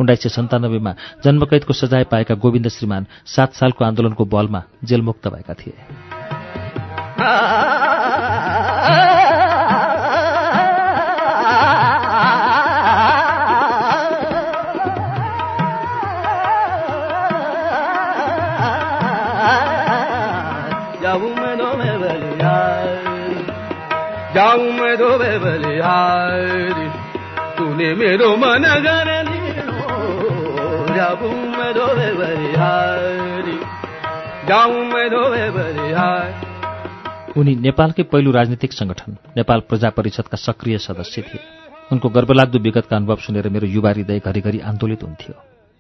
[SPEAKER 1] उन्नाइस सय सन्तानब्बेमा जन्मकैदको सजाय पाएका गोविन्द श्रीमान सात सालको आन्दोलनको बलमा जेलमुक्त भएका थिए।
[SPEAKER 4] मेरो मन घर जाऊं मैं तो मैं बलिहारी जाऊं मैं तो मैं बलिहारी
[SPEAKER 1] उनी नेपालकै पहिलो राजनीतिक संगठन नेपाल प्रजा परिषदका सक्रिय सदस्य थिए। उनको गर्वलाग्दो विगतका अनुभव सुनेर मेरो युवा हृदय घरिघरि आन्दोलित हुन्थ्यो।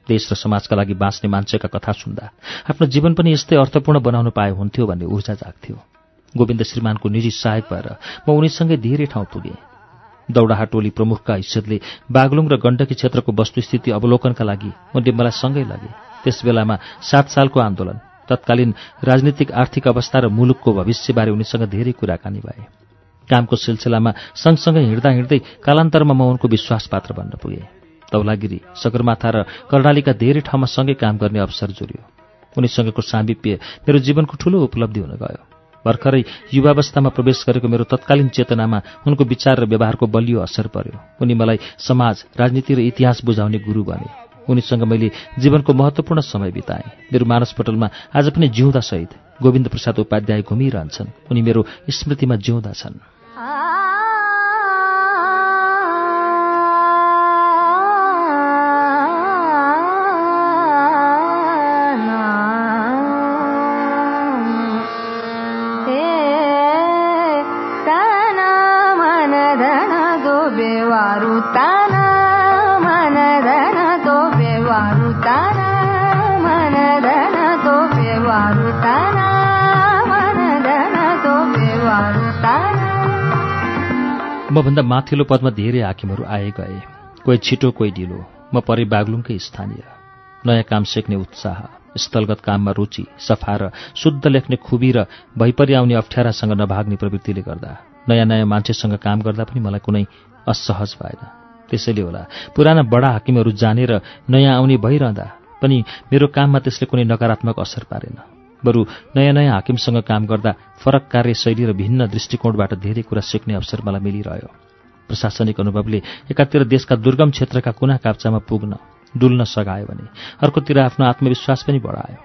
[SPEAKER 1] देश र समाजका लागि बाँच्ने मान्छेका कथा सुन्दा आफ्नो जीवन पनि यस्तै अर्थपूर्ण बनाउन पाए हुन्थ्यो भन्ने ऊर्जा जाग्थ्यो। गोविन्द श्रीमानको निजी सहायक भएर म उनीसँगै धेरै ठाउँ पुगेँ। दौडाहा टोली प्रमुखका हैसियतले बागलुङ र गण्डकी क्षेत्रको वस्तुस्थिति अवलोकनका लागि उनले मलाई सँगै लगे। त्यस बेलामा सात सालको आन्दोलन तत्कालीन राजनीतिक आर्थिक अवस्था र मुलुकको भविष्यबारे उनीसँग धेरै कुराकानी भए। कामको सिलसिलामा सँगसँगै हिँड्दा हिँड्दै कालान्तरमा म उनको विश्वास पात्र बन्न पुगेँ। तौलागिरी सगरमाथा र कर्णालीका धेरै ठाउँमा सँगै काम गर्ने अवसर जोडियो। उनीसँगको सामिप्य मेरो जीवनको ठूलो उपलब्धि हुन गयो। भर्खरै युवावस्थामा प्रवेश गरेको मेरो तत्कालीन चेतनामा उनको विचार र व्यवहारको बलियो असर पर्यो। उनी मलाई समाज राजनीति र इतिहास बुझाउने गुरु बने। उनीसँग मैले जीवनको महत्वपूर्ण समय बिताएँ। मेरो मानसपटलमा आज पनि जिउँदा सहित गोविन्द प्रसाद उपाध्याय घुमिरहन्छन्। उनी मेरो स्मृतिमा जिउँदा छन्। म भन्दा माथिल्लो पदमा धेरै हाकिमहरू आए गए। कोही छिटो कोही ढिलो। म परे बागलुङकै स्थानीय। नयाँ काम सिक्ने उत्साह स्थलगत काममा रुचि सफा र शुद्ध लेख्ने खुबी र भइपरि आउने अप्ठ्यारासँग नभाग्ने प्रवृत्तिले गर्दा नयाँ नयाँ मान्छेसँग काम गर्दा पनि मलाई कुनै असहज भएन। त्यसैले होला पुराना बडा हाकिमहरू जाने र नयाँ आउने भइरहँदा पनि मेरो काममा त्यसले कुनै नकारात्मक असर पारेन। बरु नयाँ नयाँ हाकिमसँग काम गर्दा फरक कार्यशैली र भिन्न दृष्टिकोणबाट धेरै कुरा सिक्ने अवसर मलाई मिलिरह्यो। प्रशासनिक अनुभवले एकातिर देशका दुर्गम क्षेत्रका कुना काप्चामा पुग्न डुल्न सघायो भने अर्कोतिर आफ्नो आत्मविश्वास पनि बढायो।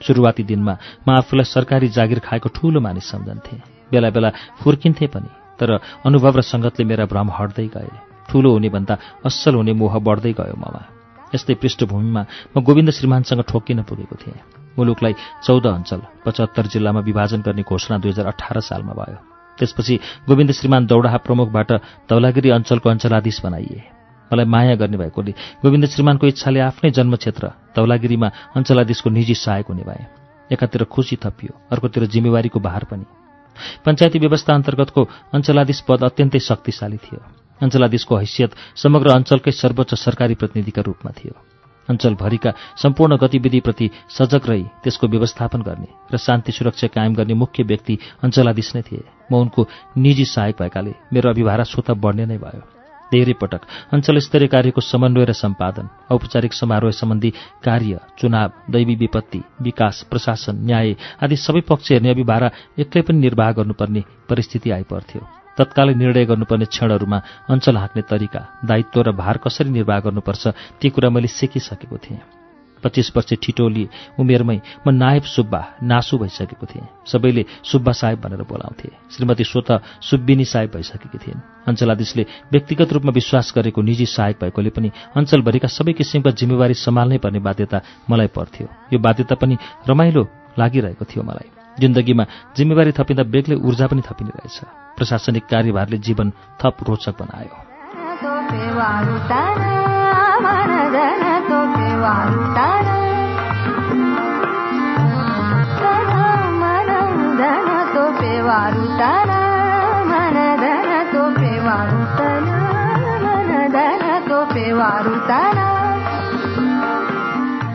[SPEAKER 1] सुरुवाती दिनमा म आफूलाई सरकारी जागिर खाएको ठूलो मानिस सम्झन्थेँ। बेला बेला फुर्किन्थेँ पनि तर अनुभव र सङ्गतले मेरा भ्रम हट्दै गए। ठूलो हुने भन्दा असल हुने मोह बढ्दै गयो ममा। यस्तै पृष्ठभूमिमा म गोविन्द श्रीमानसँग ठोकिन पुगेको थिएँ। मुलुकलाई चौध अञ्चल पचहत्तर जिल्लामा विभाजन गर्ने घोषणा दुई हजार अठार सालमा भयो। त्यसपछि गोविन्द श्रीमान दौडाहा प्रमुखबाट धौलागिरी अञ्चलको अञ्चलाधीश बनाइए। मलाई माया गर्ने भएकोले गोविन्द श्रीमानको इच्छाले आफ्नै जन्मक्षेत्र धौलागिरीमा अञ्चलाधीशको निजी सहायक हुने भए। एकातिर खुसी थपियो अर्कोतिर जिम्मेवारीको भार पनि। पञ्चायती व्यवस्था अन्तर्गतको अञ्चलाधीश पद अत्यन्तै शक्तिशाली थियो। अञ्चलाधीशको हैसियत समग्र अञ्चलकै सर्वोच्च सरकारी प्रतिनिधिका रूपमा थियो। अञ्चलभरिका सम्पूर्ण गतिविधिप्रति सजग रही त्यसको व्यवस्थापन गर्ने र शान्ति सुरक्षा कायम गर्ने मुख्य व्यक्ति अञ्चलाधीश नै थिए। म उनको निजी सहायक भएकाले मेरो अभिभारा स्वत बढ्ने नै भयो। धेरै पटक अञ्चल स्तरीय कार्यको समन्वय र सम्पादन औपचारिक समारोह सम्बन्धी कार्य चुनाव दैवी विपत्ति विकास प्रशासन न्याय आदि सबै पक्ष हेर्ने अभिभारा एक्लै पनि निर्वाह गर्नुपर्ने परिस्थिति आइपर्थ्यो। तत्कालै निर्णय गर्नुपर्ने क्षणहरूमा अञ्चल हाँक्ने तरिका दायित्व र भार कसरी निर्वाह गर्नुपर्छ ती कुरा मैले सिकिसकेको थिएँ। पच्चिस वर्ष ठिटोली उमेरमै म नायब सुब्बा नासु भइसकेको थिएँ। सबैले सुब्बा साहेब भनेर बोलाउँथे। श्रीमती स्वत सुब्बिनी साहेब भइसकेकी थिइन्। अञ्चलाधीशले व्यक्तिगत रूपमा विश्वास गरेको निजी सहायक भएकोले पनि अञ्चलभरिका सबै किसिमका जिम्मेवारी सम्हाल्नै पर्ने बाध्यता मलाई पर्थ्यो। यो बाध्यता पनि रमाइलो लागिरहेको थियो मलाई। जिन्दगीमा जिम्मेवारी थपिँदा बेग्लै ऊर्जा पनि थपिने रहेछ। प्रशासनिक कार्यभारले जीवन थप रोचक बनायो।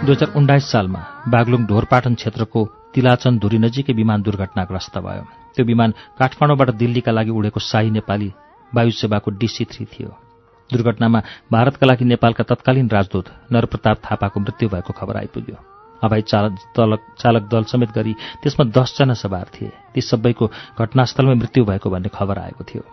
[SPEAKER 1] दुई हजार उन्नाइस सालमा बागलुङ ढोरपाटन क्षेत्रको तिलाचन धुरी नजिकै विमान दुर्घटनाग्रस्त भयो। त्यो विमान काठमाडौँबाट दिल्लीका लागि उडेको शाही नेपाली वायु सेवाको डिसी थ्री थियो। दुर्घटनामा भारतका लागि नेपालका तत्कालीन राजदूत नरप्रताप थापाको मृत्यु भएको खबर आइपुग्यो। हवाई चालक चालक चालक दल समेत गरी त्यसमा दसजना सवार थिए। ती सबैको घटनास्थलमै मृत्यु भएको भन्ने खबर आएको थियो।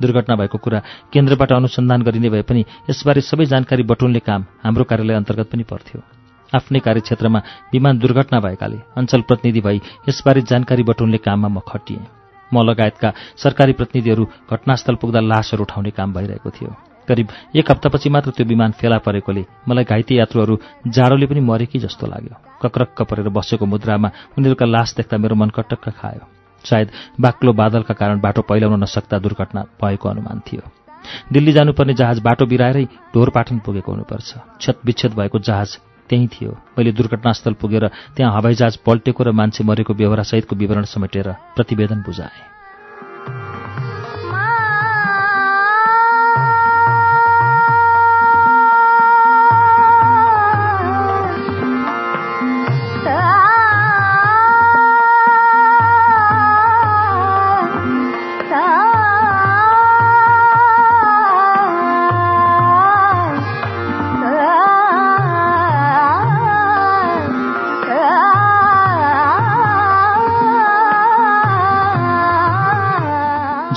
[SPEAKER 1] दुर्घटना भएको कुरा केन्द्रबाट अनुसन्धान गरिने भए पनि यसबारे सबै जानकारी बटुल्ने काम हाम्रो कार्यालय अन्तर्गत पनि पर्थ्यो। आफ्नै कार्यक्षेत्रमा विमान दुर्घटना भएकाले अञ्चल प्रतिनिधि भई यसबारे जानकारी बटुल्ने काममा म खटिएँ। म लगायतका सरकारी प्रतिनिधिहरू घटनास्थल पुग्दा लासहरू उठाउने काम भइरहेको थियो। करिब एक हप्तापछि मात्र त्यो विमान फेला परेकोले मलाई घाइते यात्रुहरू जाडोले पनि मरे कि जस्तो लाग्यो। कक्रक्क परेर बसेको मुद्रामा उनीहरूका लास देख्दा मेरो मन कटक्क खायो। सायद बाक्लो बादलका कारण बाटो पहिलाउन नसक्दा दुर्घटना भएको अनुमान थियो। दिल्ली जानुपर्ने जहाज बाटो बिराएरै ढोरपाटन पुगेको हुनुपर्छ। क्षत विच्छेद भएको जहाज त्यहीँ थियो। मैले दुर्घटनास्थल पुगेर त्यहाँ हवाईजहाज पल्टेको र मान्छे मरेको व्यवहारसहितको विवरण समेटेर प्रतिवेदन बुझाएँ।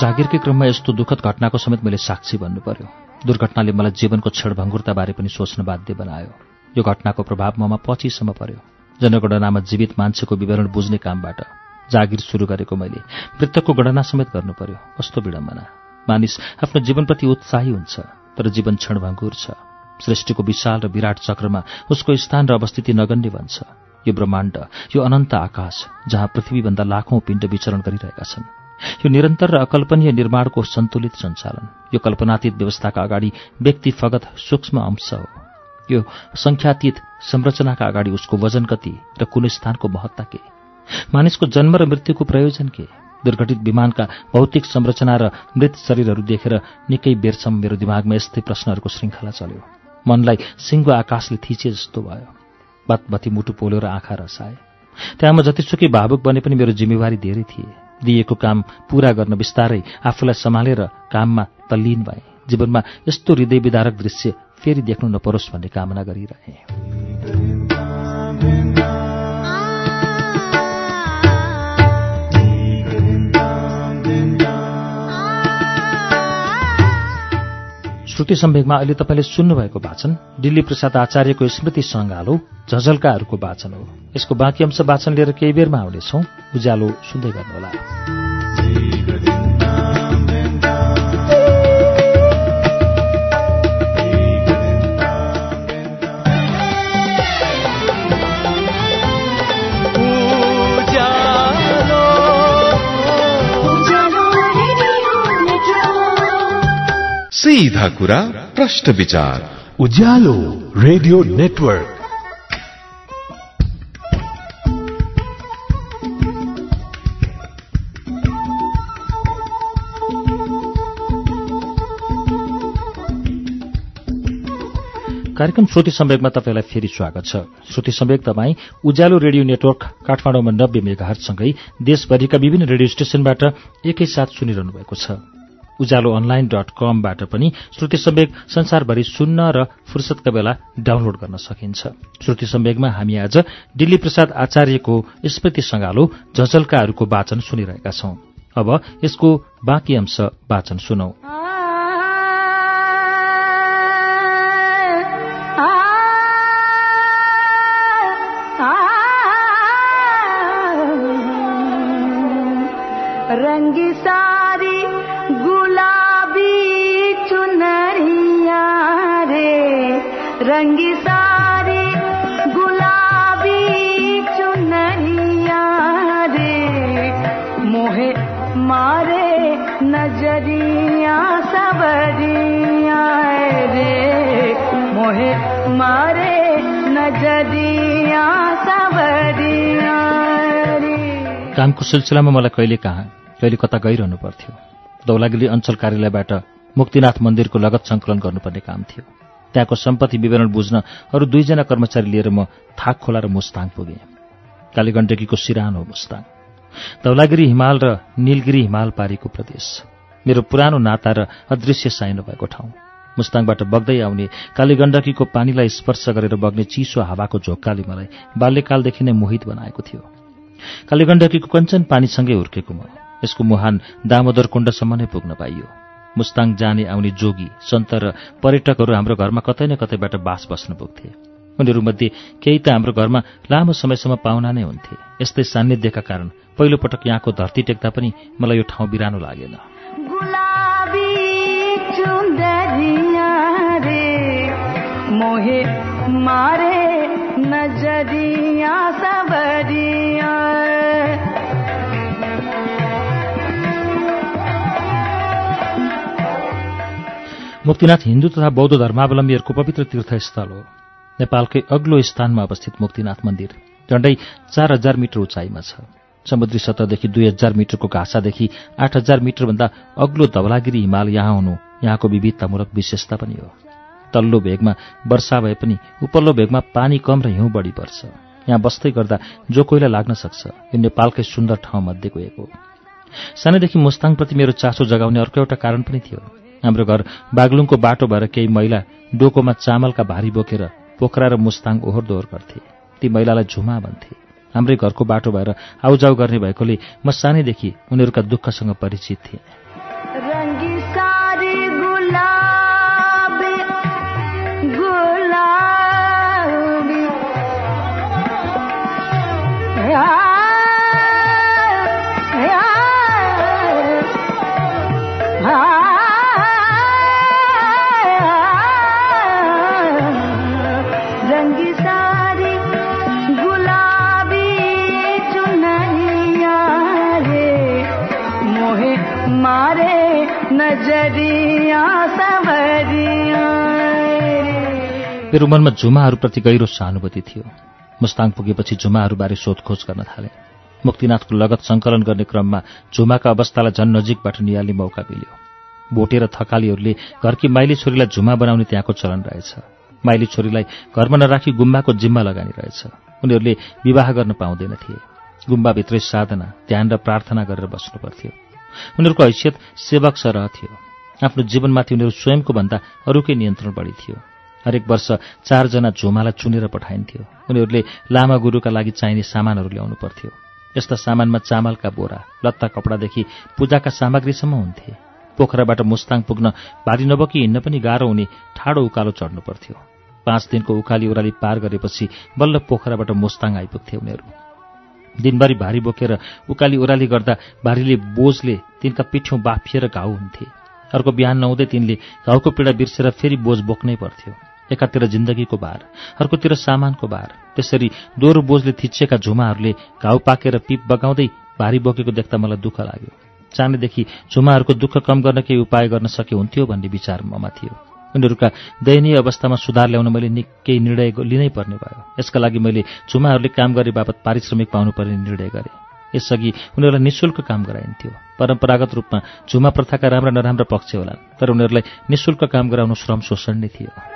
[SPEAKER 1] जागिरकै क्रममा यस्तो दुःखद घटनाको समेत मैले साक्षी भन्नु पर्यो दुर्घटनाले मलाई जीवनको क्षणभङ्गुरताबारे पनि सोच्न बाध्य बनायो। यो घटनाको प्रभाव ममा पछिसम्म पर्यो। जनगणनामा जीवित मान्छेको विवरण बुझ्ने कामबाट जागिर सुरु गरेको मैले मृतकको गणना समेत गर्नु पर्यो कस्तो विडम्बना। मानिस आफ्नो जीवनप्रति उत्साही हुन्छ तर जीवन क्षणभङ्गुर छ। सृष्टिको विशाल र विराट चक्रमा उसको स्थान र अवस्थिति नगण्य बन्छ। यो ब्रह्माण्ड यो अनन्त आकाश जहाँ पृथ्वीभन्दा लाखौं पिण्ड विचरण गरिरहेका छन्। यो निरन्तर र अकल्पनीय निर्माणको सन्तुलित सञ्चालन। यो कल्पनातीत व्यवस्थाका अगाडि व्यक्ति फगत सूक्ष्म अंश हो। यो संख्यातीत संरचनाका अगाडि उसको वजन कति र कुन स्थानको महत्ता के? मानिसको जन्म र मृत्युको प्रयोजन के? दुर्घटित विमानका भौतिक संरचना र मृत शरीरहरू देखेर निकै बेरसम्म मेरो दिमागमा यस्तै प्रश्नहरूको श्रृङ्खला चल्यो। मनलाई सिङ्गो आकाशले थिचे जस्तो भयो। बतबती मुटु पोल्यो र आँखा रसाए। त्यहाँ म जतिसुकै भावुक बने पनि मेरो जिम्मेवारी धेरै थिए। दिएको काम पूरा गर्न बिस्तारै आफूलाई सम्हालेर काममा तल्लीन भए। जीवनमा यस्तो हृदय विदारक दृश्य फेरि देख्नु नपरोस् भन्ने कामना गरिरहे। श्रुति सम्वेकमा अहिले तपाईँले सुन्नुभएको वाचन दिल्ली प्रसाद आचार्यको स्मृति सङ्गालो झझल्काहरूको वाचन हो। यसको बाँकी अंश वाचन लिएर केही बेरमा आउनेछौ। उज्यालो सुन्दै गर्नुहोला।
[SPEAKER 2] सीधा कुरा प्रश्न विचार।
[SPEAKER 3] Ujyaalo radio network.
[SPEAKER 1] कार्यक्रम श्रुति सम्वेकमा तपाईँलाई फेरि स्वागत छ। श्रुति सम्वेक तपाईँ उज्यालो रेडियो नेटवर्क काठमाडौँमा नब्बे मेगाहरसँगै देशभरिका विभिन्न रेडियो स्टेशनबाट एकैसाथ सुनिरहनु भएको छ। उज्यालो अनलाइन डट कमबाट पनि श्रुति सम्वेक संसारभरि सुन्न र फुर्सदका बेला डाउनलोड गर्न सकिन्छ। श्रुति सम्वेकमा हामी आज दिल्ली प्रसाद आचार्यको स्मृति सङ्गालो झझल्काहरूको वाचन सुनिरहेका छौं। अब यसको बाँकी अंश वाचन सुनौ। सिलसिलामा मलाई कहिले कहाँ कहिले कता गइरहनु पर्थ्यो। दौलागिरी अञ्चल कार्यालयबाट मुक्तिनाथ मन्दिरको लगत सङ्कलन गर्नुपर्ने काम थियो। त्यहाँको सम्पत्ति विवरण बुझ्न अरू दुईजना कर्मचारी लिएर म थाक खोला र मुस्ताङ पुगेँ। कालीगण्डकीको सिरानो मुस्ताङ। धौलागिरी हिमाल र निलगिरी हिमाल पारीको प्रदेश। मेरो पुरानो नाता र अदृश्य साइनो भएको ठाउँ। मुस्ताङबाट बग्दै आउने कालीगण्डकीको पानीलाई स्पर्श गरेर बग्ने चिसो हावाको झोक्काले मलाई बाल्यकालदेखि नै मोहित बनाएको थियो। कालीगण्डकीको कञ्चन पानीसँगै हुर्केको म। यसको मुहान दामोदर कुण्डसम्म नै पुग्न पाइयो। मुस्ताङ जाने आउने जोगी सन्त र पर्यटकहरू हाम्रो घरमा कतै न कतैबाट बास बस्न पुग्थे। उनीहरूमध्ये केही त हाम्रो घरमा लामो समयसम्म पाहुना नै हुन्थे। यस्तै सान्निध्यका कारण पहिलोपटक यहाँको धरती टेक्दा पनि मलाई यो ठाउँ बिरानो लागेन।
[SPEAKER 6] मारे नजरिया सबरिया
[SPEAKER 1] मुक्तिनाथ हिन्दू तथा बौद्ध धर्मावलम्बीहरूको पवित्र तीर्थस्थल हो। नेपालकै अग्लो स्थानमा अवस्थित मुक्तिनाथ मन्दिर झण्डै चार हजार मिटर उचाइमा छ। समुद्री सतहदेखि दुई हजार मिटरको घाँसादेखि आठ हजार मिटरभन्दा अग्लो धवलागिरी हिमाल यहाँ हुनु यहाँको विविधतामूलक विशेषता पनि हो। तल्लो भेगमा वर्षा भए पनि उपल्लो भेगमा पानी कम र हिउँ बढी पर्छ। यहाँ बस्दै गर्दा जो कोहीलाई लाग्न सक्छ यो नेपालकै सुन्दर ठाउँमध्येको एक हो। सानैदेखि मुस्ताङप्रति मेरो चासो जगाउने अर्को एउटा कारण पनि थियो। हाम्रो घर बागलुङको बाटो भएर केही महिला डोकोमा चामलका भारी बोकेर पोखरा र मुस्ताङ ओहोर दोहोर गर्थे। ती महिलालाई झुमा भन्थे। हाम्रै घरको बाटो भएर आउजाउ गर्ने भएकोले म सानैदेखि उनीहरूका दुःखसँग परिचित थिएँ।
[SPEAKER 6] मेरो
[SPEAKER 1] मनमा झुमाहरूप्रति गहिरो सहानुभूति थियो। मुस्ताङ पुगेपछि झुमाहरूबारे सोधखोज गर्न थाले। मुक्तिनाथको लगत सङ्कलन गर्ने क्रममा झुमाका अवस्थालाई झन् नजिकबाट निहाल्ने मौका मिल्यो। भोटे र थकालीहरूले घरकी माइली छोरीलाई झुमा बनाउने त्यहाँको चलन रहेछ। माइली छोरीलाई घरमा नराखी गुम्बाको जिम्मा लगानी रहेछ। उनीहरूले विवाह गर्न पाउँदैनथे गुम्बाभित्रै साधना ध्यान र प्रार्थना गरेर बस्नु पर्थ्यो। उनीहरूको हैसियत सेवक सरह थियो। आफ्नो जीवनमाथि उनीहरू स्वयंको भन्दा अरूकै नियन्त्रण बढी थियो। हरेक वर्ष चारजना झुमालाई चुनेर पठाइन्थ्यो। उनीहरूले लामा गुरुका लागि चाहिने सामानहरू ल्याउनु पर्थ्यो। यस्ता सामानमा चामलका बोरा लत्ता कपडादेखि पूजाका सामग्रीसम्म हुन्थे। पोखराबाट मुस्ताङ पुग्न भारी नबोकी हिँड्न पनि गाह्रो हुने ठाडो उकालो चढ्नु पर्थ्यो। पाँच दिनको उकाली ओह्राली पार गरेपछि बल्ल पोखराबाट मुस्ताङ आइपुग्थे उनीहरू। दिनभरि भारी बोकेर उकाली ओह्राली गर्दा भारीले बोझले तिनका पिठ्यौँ बाफिएर घाउ हुन्थे। अर्को बिहान नहुँदै तिनले घाउको पीडा बिर्सेर फेरि बोझ बोक्नै पर्थ्यो। एकातिर जिन्दगीको भार अर्कोतिर सामानको भार त्यसरी दोहोरो बोझले थिचिएका झुमाहरूले घाउ पाकेर पिप बगाउँदै भारी बोकेको देख्दा मलाई दुःख लाग्यो। सानैदेखि झुमाहरूको दुःख कम गर्न केही उपाय गर्न सके हुन्थ्यो भन्ने विचार ममा थियो। उनीहरूका दयनीय अवस्थामा सुधार ल्याउन मैले निकै निर्णय लिनै पर्ने भयो। यसका लागि मैले झुमाहरूले काम गरे बापत पारिश्रमिक पाउनुपर्ने निर्णय गरेँ। यसअघि उनीहरूलाई निशुल्क काम गराइन्थ्यो। परम्परागत रूपमा झुमा प्रथाका राम्रा नराम्रा पक्ष होलान् तर उनीहरूलाई निशुल्क काम गराउनु श्रम शोषण नै थियो।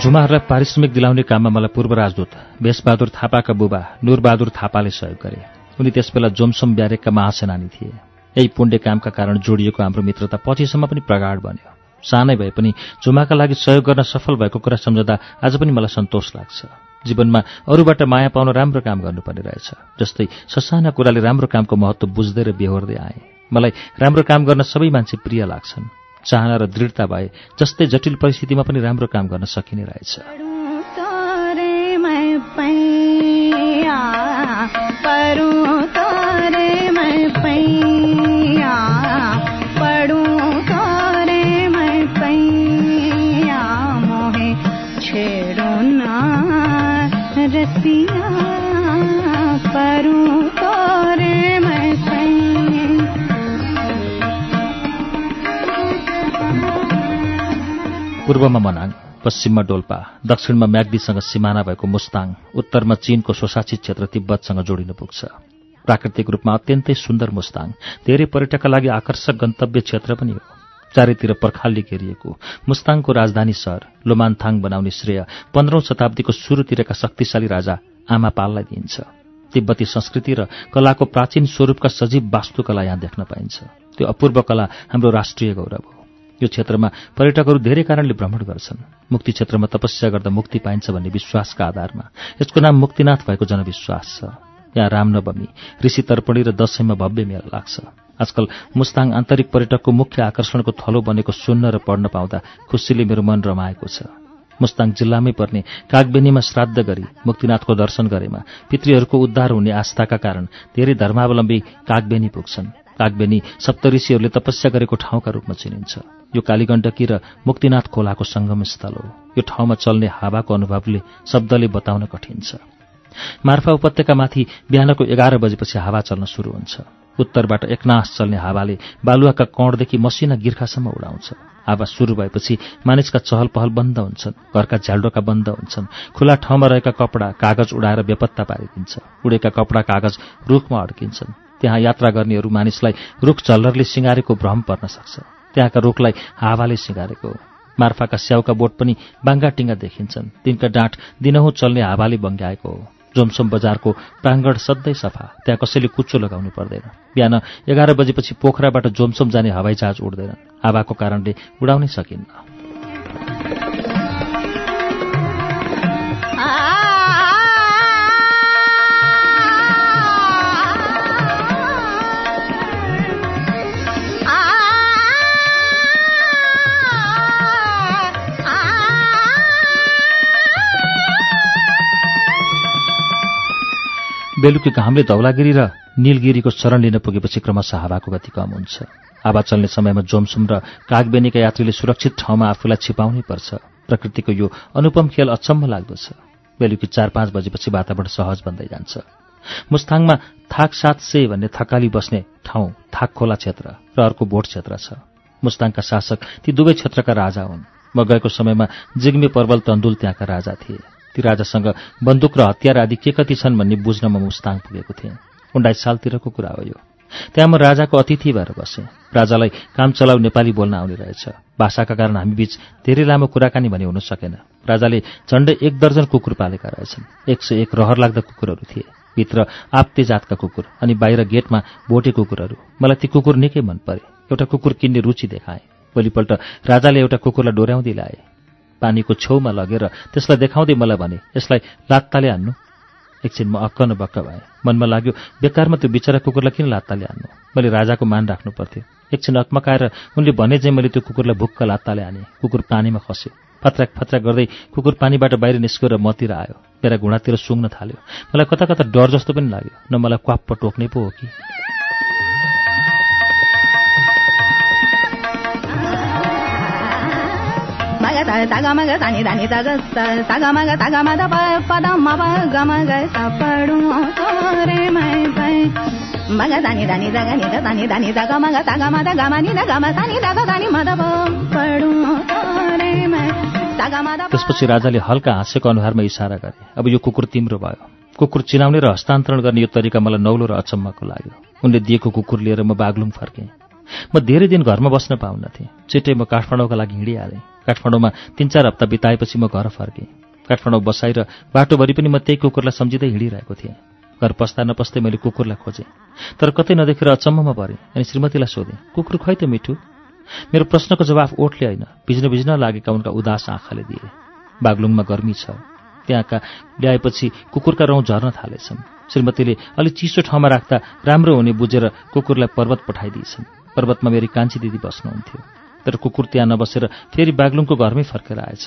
[SPEAKER 1] झुमाहरूलाई पारिश्रमिक दिलाउने काममा मलाई पूर्व राजदूत भेषबहादुर थापाका बुबा नूरबहादुर थापाले सहयोग गरे। उनी त्यसबेला जोमसोम ब्यारेकका महासेनानी थिए। यही पुण्य कामका कारण जोडिएको हाम्रो मित्रता पछिसम्म पनि प्रगाढ बन्यो। सानै भए पनि झुमाका लागि सहयोग गर्न सफल भएको कुरा सम्झँदा आज पनि मलाई सन्तोष लाग्छ। जीवनमा अरूबाट माया पाउन राम्रो काम गर्नुपर्ने रहेछ जस्तै ससाना कुराले राम्रो कामको महत्त्व बुझ्दै र बेहोर्दै आए। मलाई राम्रो काम गर्न सबै मान्छे प्रिय लाग्छन्। चाहना र दृढता भए जस्तै जटिल परिस्थितिमा पनि राम्रो काम गर्न सकिने रहेछ।
[SPEAKER 5] पढूं
[SPEAKER 1] पूर्वमा मनाङ पश्चिममा डोल्पा दक्षिणमा म्याग्दीसँग सिमाना भएको मुस्ताङ उत्तरमा चीनको सोसाचित क्षेत्र तिब्बतसँग जोडिन पुग्छ। प्राकृतिक रूपमा अत्यन्तै सुन्दर मुस्ताङ धेरै पर्यटकका लागि आकर्षक गन्तव्य क्षेत्र पनि हो। चारैतिर पर्खालले घेरिएको मुस्ताङको राजधानी सहर लोमानथाङ बनाउने श्रेय पन्ध्रौं शताब्दीको सुरुतिरका शक्तिशाली राजा आमापाललाई दिइन्छ। तिब्बती संस्कृति र कलाको प्राचीन स्वरूपका सजीव वास्तुकला यहाँ देख्न पाइन्छ। त्यो अपूर्व कला हाम्रो राष्ट्रिय गौरव हो। यो क्षेत्रमा पर्यटकहरू धेरै कारणले भ्रमण गर्छन्। मुक्ति क्षेत्रमा तपस्या गर्दा मुक्ति पाइन्छ भन्ने विश्वासका आधारमा। यसको नाम मुक्तिनाथ भएको जनविश्वास छ। यहाँ रामनवमी ऋषि तर्पणी र दशैंमा भव्य मेला लाग्छ। आजकल मुस्ताङ आन्तरिक पर्यटकको मुख्य आकर्षणको थलो बनेको सुन्न र पढ्न पाउँदा खुसीले मेरो मन रमाएको छ। मुस्ताङ जिल्लामै पर्ने कागबेनीमा श्राद्ध गरी मुक्तिनाथको दर्शन गरेमा पितृहरूको उद्धार हुने आस्थाका कारण धेरै धर्मावलम्बी कागबेनी पुग्छन्। कागबेनी सप्तऋषिहरूले तपस्या गरेको ठाउँका रूपमा चिनिन्छ। यो कालीगण्डकी र मुक्तिनाथ खोलाको सङ्गम स्थल हो। यो ठाउँमा चल्ने हावाको अनुभवले शब्दले बताउन कठिन छ। मार्फा उपत्यकामाथि बिहानको एघार बजेपछि हावा चल्न सुरु हुन्छ। उत्तरबाट एकनाश चल्ने हावाले बालुवाका कणदेखि मसिना गिर्खासम्म उडाउँछ। हावा सुरु भएपछि मानिसका चहल पहल बन्द हुन्छन् घरका झ्याल्डोका बन्द हुन्छन् खुला ठाउँमा रहेका कपडा कागज उडाएर बेपत्ता पारिदिन्छ। उडेका कपडा कागज रुखमा अड्किन्छन्। त्यहाँ यात्रा गर्नेहरू मानिसलाई रुख झल्लरले सिँगारेको भ्रम पर्न सक्छ। त्यहाँका रुखलाई हावाले सिँगारेको हो मार्फाका स्याउका बोट पनि बाङ्गाटिङ्गा देखिन्छन्। तिनका डाँठ दिनहुँ चल्ने हावाले बङ्ग्याएको हो। जोमसोम बजारको प्राङ्गण सधैँ सफा। त्यहाँ कसैले कुच्चो लगाउनु पर्दैन। बिहान एघार बजेपछि पोखराबाट जोमसोम जाने हवाईजहाज उड्दैनन्। हावाको कारणले उडाउनै सकिन्न। बेलुकी घामले धौलागिरी र नीलगिरीको शरण लिन पुगेपछि क्रमशः हावाको गति कम हुन्छ। हावा चल्ने समयमा जोमसुम र कागबेनीका यात्रीले सुरक्षित ठाउँमा आफूलाई छिपाउनै पर्छ। प्रकृतिको यो अनुपम खेल अचम्म लाग्दछ। बेलुकी चार पाँच बजेपछि वातावरण सहज बन्दै जान्छ। मुस्ताङमा थाक सात से भन्ने थकाली बस्ने ठाउँ थाक खोला क्षेत्र र अर्को भोट क्षेत्र छ। मुस्ताङका शासक ती दुवै क्षेत्रका राजा हुन्। म गएको समयमा जिग्मे पर्वल तन्दुल त्यहाँका राजा थिए। ती राजासँग बन्दुक र हतियार आदि के कति छन् भन्ने बुझ्न म मुस्ताङ पुगेको थिएँ। उन्नाइस सालतिरको कुरा हो यो। त्यहाँ म राजाको अतिथि भएर बसेँ। राजालाई काम चलाउ नेपाली बोल्न आउने रहेछ। भाषाका कारण हामी बीच धेरै लामो कुराकानी भने हुन सकेन। राजाले झण्डै एक दर्जन कुकुर पालेका रहेछन्। एक सय एक रहर लाग्दा कुकुरहरू थिए। भित्र आप्ते जातका कुकुर अनि बाहिर गेटमा भोटे कुकुरहरू। मलाई ती कुकुर निकै मन परे। एउटा कुकुर किन्ने रुचि देखाएँ। भोलिपल्ट राजाले एउटा कुकुरलाई डोर्याउँदै लाए। पानीको छेउमा लगेर त्यसलाई देखाउँदै मलाई भने यसलाई लात्ताले हान्नु। एकछिन म अक्क न बक्क भएँ। मनमा लाग्यो बेकारमा त्यो बिचरा कुकुरलाई किन लात्ताले हान्नु? मैले राजाको मान राख्नु पर्थ्यो। एकछिन अकमकाएर उनले भने चाहिँ मैले त्यो कुकुरलाई भुक्क लात्ताले हाने। कुकुर पानीमा खस्यो। फत्राक फत्राक गर्दै कुकुर पानीबाट बाहिर निस्क्यो र मतिर आयो। मेरा घुँडातिर सुङ्न थाल्यो। मलाई कता कता डर जस्तो पनि लाग्यो। न मलाई क्वाप्प टोक्ने पो हो कि? त्यसपछि राजाले हल्का हाँसेको अनुहारमा इसारा गरे। अब यो कुकुर तिम्रो भयो। कुकुर चिनाउने र हस्तान्तरण गर्ने यो तरिका मलाई नौलो र अचम्मको लाग्यो। उनले दिएको कुकुर लिएर म बागलुङ फर्केँ। म धेरै दिन घरमा बस्न पाउन्नथेँ छिट्टै म काठमाडौँका लागि हिँडिहालेँ। काठमाडौँमा तिन चार हप्ता बिताएपछि म घर फर्केँ। काठमाडौँ बसाइ र बाटोभरि पनि म त्यही कुकुरलाई सम्झिँदै हिँडिरहेको थिएँ। घर पस्दा नपस्दै मैले कुकुरलाई खोजेँ। तर कतै नदेखेर अचम्ममा परेँ अनि श्रीमतीलाई सोधेँ कुकुर खै त मिठु? मेरो प्रश्नको जवाफ ओठले होइन। भिज्न भिज्न लागेका उनका उदास आँखाले दिए। बागलुङमा गर्मी छ। त्यहाँका ल्याएपछि कुकुरका रौँ झर्न थालेछन्। श्रीमतीले अलि चिसो ठाउँमा राख्दा राम्रो हुने बुझेर कुकुरलाई पर्वत पठाइदिएछन् पर्वतमा मेरी कान्छी दिदी बस्नुहुन्थ्यो। तर कुकुर त्यहाँ नबसेर फेरि बागलुङको घरमै फर्केर आएछ।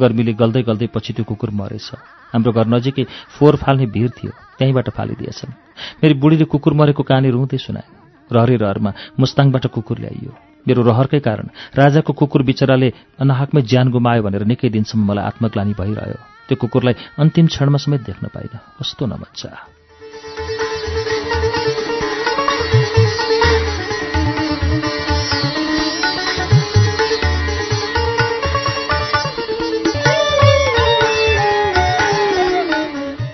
[SPEAKER 1] गर्मीले गल्दै गल्दै पछि त्यो कुकुर मरेछ। हाम्रो घर नजिकै फोहोर फाल्ने भिर थियो। त्यहीँबाट फालिदिएछन्। मेरी बुढीले कुकुर मरेको कहानी रुँदै सुनाए। रहरी रहरमा मुस्ताङबाट कुकुर ल्याइयो। मेरो रहरकै कारण राजाको कुकुर बिचराले अनाहकमै ज्यान गुमायो भनेर निकै दिनसम्म मलाई आत्मग्लानी भइरह्यो। त्यो कुकुरलाई अन्तिम क्षणमा समेत देख्न पाइनँ। कस्तो नमज्जा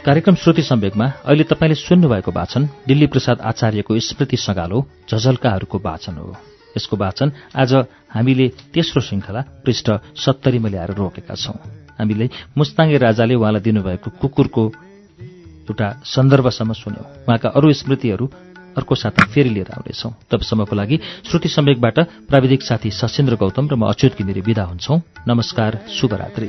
[SPEAKER 1] कार्यक्रम श्रुति सम्वेकमा अहिले तपाईँले सुन्नुभएको वाचन दिल्ली प्रसाद आचार्यको स्मृति सगालो झझल्काहरूको वाचन हो। यसको वाचन आज हामीले तेस्रो श्रृङ्खला पृष्ठ सत्तरीमा ल्याएर रोकेका छौं। हामीले मुस्ताङ्गे राजाले उहाँलाई दिनुभएको कुकुरको एउटा सन्दर्भसम्म सुन्यौं। उहाँका अरू स्मृतिहरू अर्को साथमा फेरि लिएर आउनेछौं। तबसम्मको लागि श्रुति सम्वेकबाट प्राविधिक साथी सशेन्द्र गौतम र म अच्युत घिमिरे विदा हुन्छौ। नमस्कार शुभरात्री।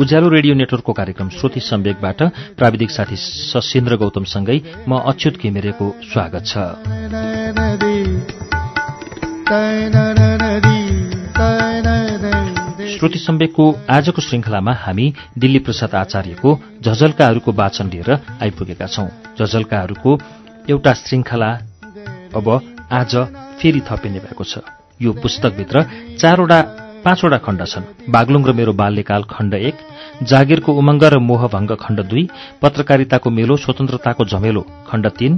[SPEAKER 1] उज्यालो रेडियो नेटवर्कको कार्यक्रम श्रुति सम्वेकबाट प्राविधिक साथी सशेन्द्र गौतमसँगै म अच्युत घिमिरेको स्वागत छ। श्रुति सम्वेकको आजको श्रृङ्खलामा हामी दिल्ली प्रसाद आचार्यको झझल्काहरूको वाचन लिएर आइपुगेका छौं। झझल्काहरूको एउटा श्रृङ्खला अब आज फेरि थपिने भएको छ। यो पुस्तकभित्र चारवटा पाँचवटा खण्ड छन्। बागलुङ र मेरो बाल्यकाल खण्ड एक जागिरको उमङ्ग र मोहभङ्ग खण्ड दुई पत्रकारिताको मेलो स्वतन्त्रताको झमेलो खण्ड तीन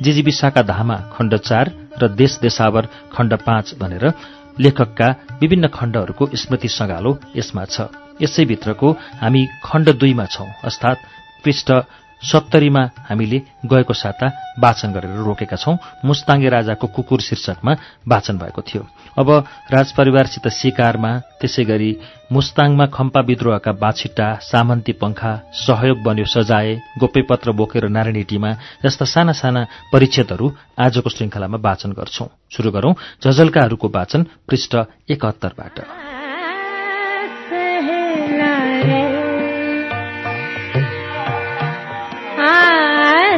[SPEAKER 1] जिजीविसाका धामा खण्ड चार र देश देशावर खण्ड पाँच भनेर लेखकका विभिन्न खण्डहरूको स्मृति सगालो यसमा छ। यसैभित्रको हामी खण्ड दुईमा छौं अर्थात् पृष्ठ सत्तरीमा हामीले गएको साता वाचन गरेर रोकेका छौं। मुस्ताङ्गे राजाको कुकुर शीर्षकमा वाचन भएको थियो। अब राजपरिवारसित शिकारमा त्यसै गरी मुस्ताङमा खम्पा विद्रोहका बाछिट्टा सामन्ती पंखा सहयोग बन्यो सजाए गोप्यपत्र बोकेर नारायणीटीमा जस्ता साना साना परिच्छेदहरू आजको श्रृङ्खलामा वाचन गर्छौं। शुरू गरौं। झझल्काहरूको वाचन पृष्ठ एकहत्तरबाट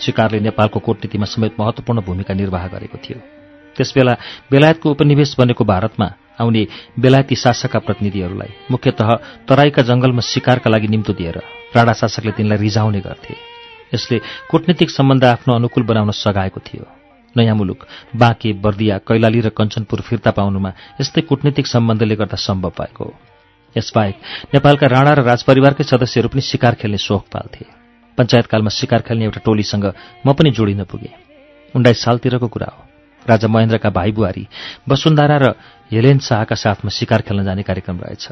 [SPEAKER 1] शिकारले नेपालको कूटनीतिमा समेत महत्वपूर्ण भूमिका निर्वाह गरेको थियो। त्यसबेला बेलायतको उपनिवेश बनेको भारतमा आउने बेलायती शासकका प्रतिनिधिहरूलाई मुख्यतः तराईका जंगलमा शिकारका लागि निम्तो दिएर राणा शासकले तिनलाई रिझाउने गर्थे। यसले कूटनीतिक सम्बन्ध आफ्नो अनुकूल बनाउन सघाएको थियो। नयाँ मुलुक बाँके बर्दिया कैलाली र कञ्चनपुर फिर्ता पाउनुमा यस्तै कूटनीतिक सम्बन्धले गर्दा सम्भव भएको। हो यसबाहेक नेपालका राणा र राजपरिवारकै सदस्यहरू पनि शिकार खेल्ने सोख पाल्थे। पञ्चायतकालमा शिकार खेल्ने एउटा टोलीसँग म पनि जोडिन पुगेँ। उन्नाइस सालतिरको कुरा हो। राजा महेन्द्रका भाइ बुहारी वसुन्धारा र हेलेन शाहका साथमा शिकार खेल्न जाने कार्यक्रम रहेछ।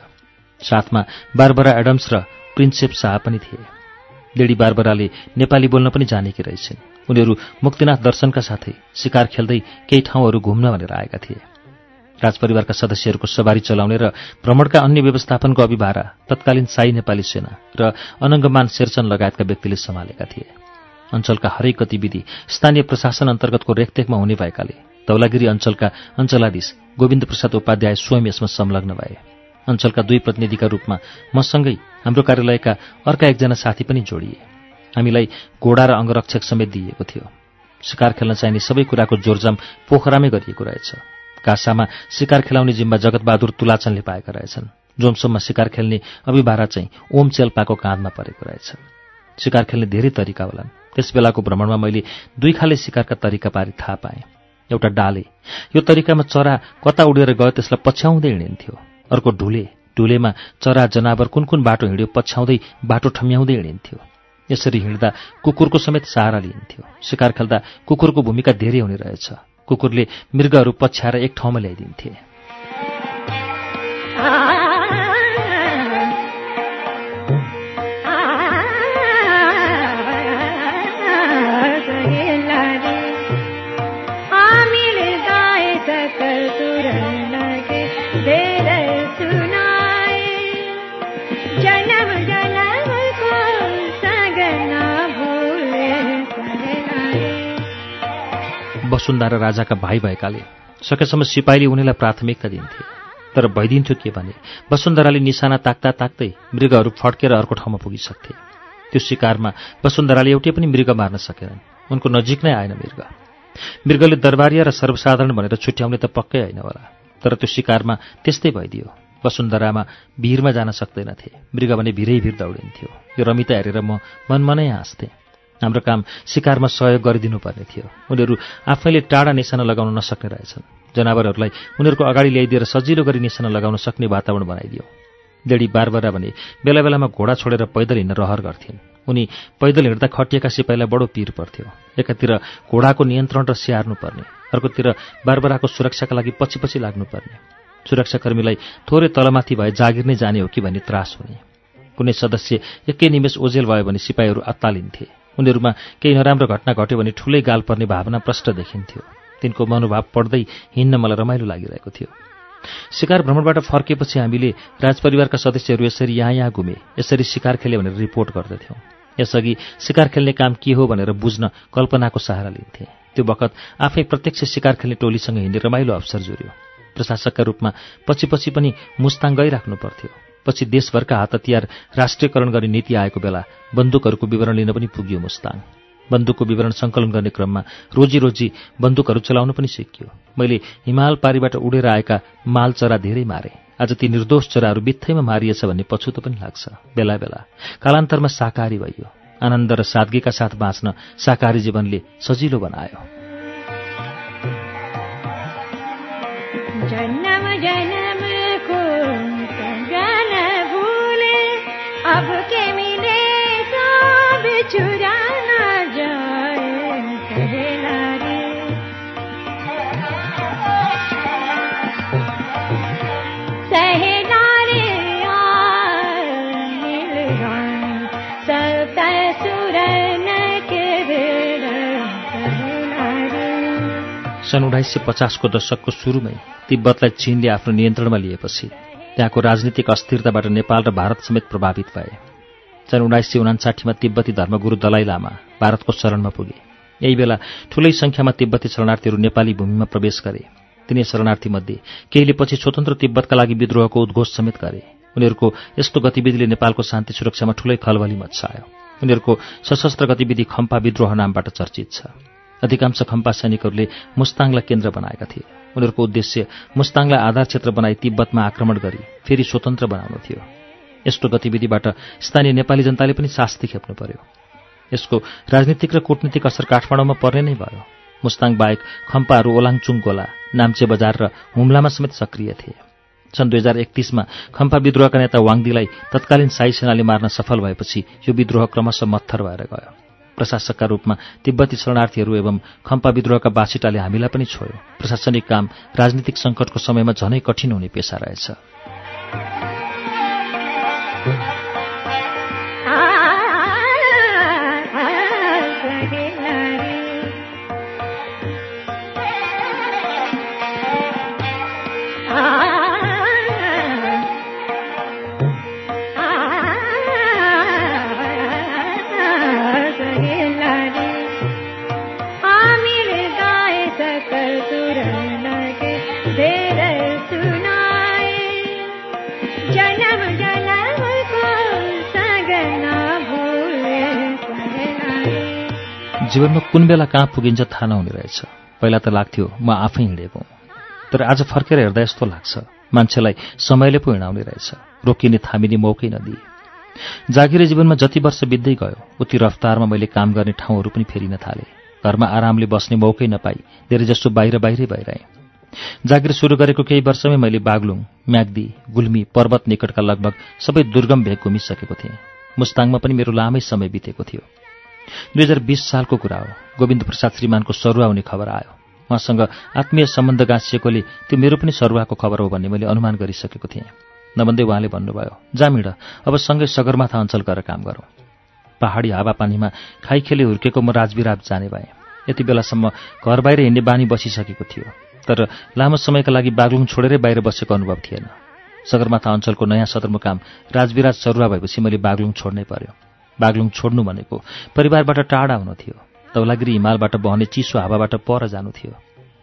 [SPEAKER 1] साथमा बारबरा एडम्स र प्रिन्सेप शाह पनि थिए। लेडी बारबराले नेपाली बोल्न पनि जानेकी रहेछन्। उनीहरू मुक्तिनाथ दर्शनका साथै शिकार खेल्दै केही ठाउँहरू घुम्न भनेर आएका थिए। राजपरिवारका सदस्यहरूको सवारी चलाउने र भ्रमणका अन्य व्यवस्थापनको अभिभारा तत्कालीन साई नेपाली सेना र अनङ्गमान शेरचन लगायतका व्यक्तिले सम्हालेका थिए। अञ्चलका हरेक गतिविधि स्थानीय प्रशासन अन्तर्गतको रेखदेखमा हुने भएकाले धौलागिरी अञ्चलका अञ्चलाधीश गोविन्द प्रसाद उपाध्याय स्वयं यसमा संलग्न भए। अञ्चलका दुई प्रतिनिधिका रूपमा मसँगै हाम्रो कार्यालयका अर्का एकजना साथी पनि जोडिए। हामीलाई घोडा र अङ्गरक्षक समेत दिइएको थियो। शिकार खेल्न चाहिने सबै कुराको जोरजाम पोखरामै गरिएको रहेछ। कासामा शिकार खेलाउने जिम्मा जगतबहादुर तुलाचनले पाएका रहेछन्। जोमसोममा शिकार खेल्ने अभिभारा चाहिँ ओम चेल्पाको काँधमा परेको रहेछ शिकार खेल्ने धेरै तरिका होलान्। त्यस बेलाको भ्रमणमा मैले दुई खाले शिकारका तरिका पारी थाहा पाएँ। एउटा डाले। यो तरिकामा चरा कता उडेर गयो त्यसलाई पछ्याउँदै हिँडिन्थ्यो। अर्को ढुले। ढुलेमा चरा जनावर कुन कुन बाटो हिँड्यो पछ्याउँदै बाटो ठम्याउँदै हिँडिन्थ्यो। यसरी हिँड्दा कुकुरको समेत सहारा लिइन्थ्यो। शिकार खेल्दा कुकुरको भूमिका धेरै हुने रहेछ। कुकुरले मृगहरू पछ्याएर एक ठाउँमा ल्याइदिन्थे। वसुन्धरा राजाका भाइ भएकाले सकेसम्म सिपाहीले उनीलाई प्राथमिकता दिन्थे। तर भइदिन्थ्यो के भने वसुन्धराले निशाना ताक्दा ताक्दै मृगहरू फड्केर अर्को ठाउँमा पुगिसक्थे। त्यो शिकारमा वसुन्धराले एउटै पनि मृग मार्न सकेनन्। उनको नजिक नै आएन मृग। मृगले दरबारिया र सर्वसाधारण भनेर छुट्याउने त पक्कै होइन होला। तर त्यो शिकारमा त्यस्तै भइदियो। वसुन्धरामा भिरमा जान सक्दैनथे। मृग भने भिरै भिर दौडिन्थ्यो। यो रमिता हेरेर म मनमनै हाँस्थेँ। हाम्रो काम शिकारमा सहयोग गरिदिनु पर्ने थियो। उनीहरू आफैले टाढा निशाना लगाउन नसक्ने रहेछन्। जनावरहरूलाई उनीहरूको अगाडि ल्याइदिएर सजिलो गरी निशाना लगाउन सक्ने वातावरण बनाइदियो। लेडी बारबरा भने बेला बेलामा घोडा छोडेर पैदल हिँड्न रहर गर्थिन्। उनी पैदल हिँड्दा खटिएका सिपाहीलाई बडो पिर पर्थ्यो। एकातिर घोडाको नियन्त्रण र स्याहार्नु पर्ने अर्कोतिर बारबराको सुरक्षाका लागि पछि पछि लाग्नुपर्ने। सुरक्षाकर्मीलाई थोरै तलमाथि भए जागिर नै जाने हो कि भन्ने त्रास हुने। कुनै सदस्य एकै निमेष ओझेल भयो भने सिपाहीहरू अत्तालिन्थे। उनीहरूमा केही नराम्रो घटना घट्यो भने ठुलै गाल पर्ने भावना प्रष्ट देखिन्थ्यो। तिनको मनोभाव पढ्दै हिँड्न मलाई रमाइलो लागिरहेको थियो। शिकार भ्रमणबाट फर्केपछि हामीले राजपरिवारका सदस्यहरू यसरी यहाँ यहाँ घुमे यसरी शिकार खेले भनेर रिपोर्ट गर्दथ्यौँ। यसअघि शिकार खेल्ने काम के हो भनेर बुझ्न कल्पनाको सहारा लिन्थे। त्यो बखत आफै प्रत्यक्ष शिकार खेल्ने टोलीसँग हिँड्ने रमाइलो अवसर जुर्यो प्रशासकका रूपमा पछि पछि पनि मुस्ताङ गइराख्नु पर्थ्यो। पछि देशभरका हात हतियार राष्ट्रियकरण गर्ने नीति आएको बेला बन्दुकहरूको विवरण लिन पनि पुग्यो मुस्ताङ। बन्दुकको विवरण सङ्कलन गर्ने क्रममा रोजी रोजी बन्दुकहरू चलाउन पनि सिकियो। मैले हिमाल पारीबाट उडेर आएका माल चरा धेरै मारे। आज ती निर्दोष चराहरू बित्थैमा मारिएछ भन्ने पछुतो पनि लाग्छ। बेला बेला कालान्तरमा शाकाहारी भइयो। आनन्द र सादगीका साथ बाँच्न शाकाहारी जीवनले सजिलो बनायो। सन् उन्नाइस सय पचासको दशकको सुरुमै तिब्बतलाई चीनले आफ्नो नियन्त्रणमा लिएपछि त्यहाँको राजनीतिक अस्थिरताबाट नेपाल र भारत समेत प्रभावित भए। सन् उन्नाइस सय उनासाठीमा तिब्बती धर्मगुरू दलाइ लामा भारतको शरणमा पुगे। यही बेला ठूलै संख्यामा तिब्बती शरणार्थीहरू नेपाली भूमिमा प्रवेश गरे। तिनै शरणार्थीमध्ये केहीले पछि स्वतन्त्र तिब्बतका लागि विद्रोहको उद्घोष समेत गरे। उनीहरूको यस्तो गतिविधिले नेपालको शान्ति सुरक्षामा ठूलै खलबली मच्चायो। उनीहरूको सशस्त्र गतिविधि खम्पा विद्रोह नामबाट चर्चित छ। अधिकांश खम्पा सैनिकहरूले मुस्ताङलाई केन्द्र बनाएका थिए। उनीहरूको उद्देश्य मुस्ताङलाई आधार क्षेत्र बनाई तिब्बतमा आक्रमण गरी फेरि स्वतन्त्र बनाउनु थियो। यस्तो गतिविधिबाट स्थानीय नेपाली जनताले पनि शास्ति खेप्नु पर्यो। यसको राजनीतिक र कूटनीतिक असर काठमाडौँमा पर्ने नै भयो। मुस्ताङ बाहेक खम्पाहरू ओलाङचुङ गोला नाम्चे बजार र हुम्लामा समेत सक्रिय थिए। सन् दुई हजार एकतिसमा खम्पा विद्रोहका नेता वाङदीलाई तत्कालीन साई सेनाले मार्न सफल भएपछि यो विद्रोह क्रमशः मत्थर भएर गयो। प्रशासकका रूपमा तिब्बती शरणार्थीहरू एवं खम्पा विद्रोहका बासिटाले हामीलाई पनि छोयो। प्रशासनिक काम राजनीतिक सङ्कटको समयमा झनै कठिन हुने पेसा रहेछ। जीवनमा कुन बेला कहाँ पुगिन्छ थाहा नहुने रहेछ। पहिला त लाग्थ्यो म आफै हिँडेको। तर आज फर्केर हेर्दा यस्तो लाग्छ। मान्छेलाई समयले पो हिँडाउने रहेछ। रोकिने थामिने मौकै नदिए। जागिरे जीवनमा जति वर्ष बित्दै गयो उति रफ्तारमा मैले काम गर्ने ठाउँहरू पनि फेरिन थाले। घरमा आरामले बस्ने मौकै नपाई धेरैजसो बाहिर बाहिरै भइरहे। जागिर सुरु गरेको केही वर्षमै मैले बागलुङ म्याग्दी गुल्मी पर्वत निकटका लगभग सबै दुर्गम भेग घुमिसकेको थिएँ। मुस्ताङमा पनि मेरो लामै समय बितेको थियो। दुई हजार बिस सालको कुरा हो। गोविन्द प्रसाद श्रीमानको सरुवा हुने खबर आयो। उहाँसँग आत्मीय सम्बन्ध गाँसिएकोले त्यो मेरो पनि सरुवाको खबर हो भन्ने मैले अनुमान गरिसकेको थिएँ। नभन्दै उहाँले भन्नुभयो जामिड अब सँगै सगरमाथा अञ्चल गएर काम गरौँ। पहाडी हावापानीमा खाइखेले हुर्केको म राजविराज जाने भएँ। यति बेलासम्म घर बाहिर हिँड्ने बानी बसिसकेको थियो। तर लामो समयका लागि बागलुङ छोडेरै बाहिर बसेको अनुभव थिएन। सगरमाथा अञ्चलको नयाँ सदरमुकाम राजविराज सरुवा भएपछि मैले बागलुङ छोड्नै पर्यो। बागलुङ छोड्नु भनेको। परिवारबाट टाढा हुनु थियो। धौलागिरी हिमालबाट बहने चिसो हावाबाट पर जानु थियो।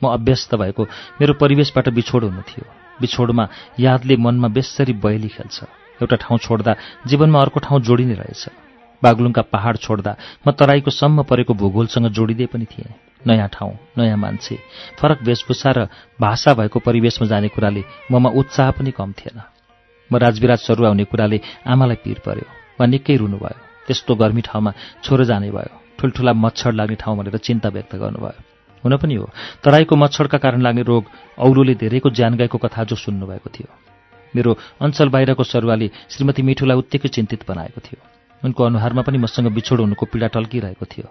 [SPEAKER 1] म अभ्यस्त भएको मेरो परिवेशबाट बिछोड हुनु थियो। बिछोडमा यादले मनमा बेसरी बयली खेल्छ। एउटा ठाउँ छोड्दा जीवनमा अर्को ठाउँ जोडिने रहेछ। बागलुङका पहाड छोड्दा म तराईको सम्म परेको भूगोलसँग जोडिँदै पनि थिएँ। नयाँ ठाउँ नयाँ मान्छे फरक वेशभूषा र भाषा भएको परिवेशमा जाने कुराले ममा उत्साह पनि कम थिएन। म राजविराज सरुवा हुने कुराले आमालाई पिर पर्यो वा निकै रुनुभयो। त्यस्तो गर्मी ठाउँमा छोरो जाने भयो। ठुल्ठुला मच्छर लाग्ने ठाउँ भनेर चिन्ता व्यक्त गर्नुभयो। हुन पनि हो। तराईको मच्छरका कारण लाग्ने रोग औलोले धेरैको ज्यान गएको कथा जो सुन्नुभएको थियो। मेरो अञ्चल बाहिरको सरुवाले श्रीमती मिठुलाई उत्तिकै चिन्तित बनाएको थियो। उनको अनुहारमा पनि मसँग बिछोड हुनुको पीडा टल्किरहेको थियो।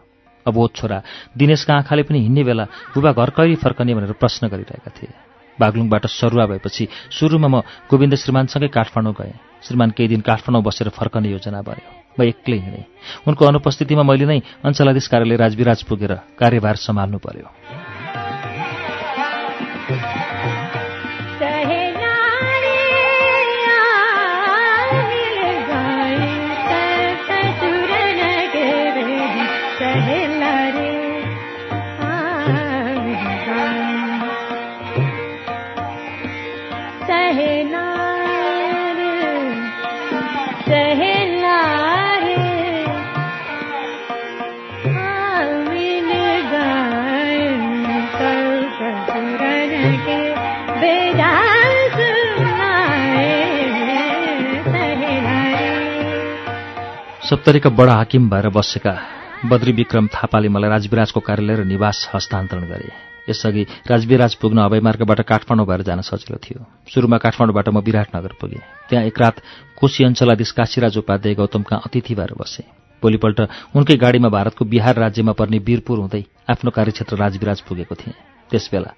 [SPEAKER 1] अबोध छोरा दिनेशका आँखाले पनि हिँड्ने बेला बुबा घर कहिले फर्कने भनेर प्रश्न गरिरहेका थिए। बागलुङबाट सरुवा भएपछि सुरुमा म गोविन्द श्रीमानसँगै काठमाडौँ गएँ। श्रीमान केही दिन काठमाडौँ बसेर फर्कने योजना बन्यो। म एक्लै हिँडेँ उनको अनुपस्थितिमा मैले नै अञ्चलाधीश कार्यालय राजविराज पुगेर कार्यभार सम्हाल्नु पर्यो। सप्तरीका बडा हाकिम भएर बसेका बद्री विक्रम थापाले मलाई राजविराजको कार्यालय र निवास हस्तान्तरण गरे। यसअघि राजविराज पुग्न हवाईमार्गबाट काठमाडौँ भएर जान सजिलो थियो। सुरुमा काठमाडौँबाट म विराटनगर पुगेँ। त्यहाँ एक रात कोशी अञ्चलाधीश काशीराज उपाध्याय गौतमका अतिथि भएर बसे। भोलिपल्ट उनकै गाडीमा भारतको बिहार राज्यमा पर्ने वीरपुर हुँदै आफ्नो कार्यक्षेत्र राजविराज पुगेको थिएँ। त्यसबेला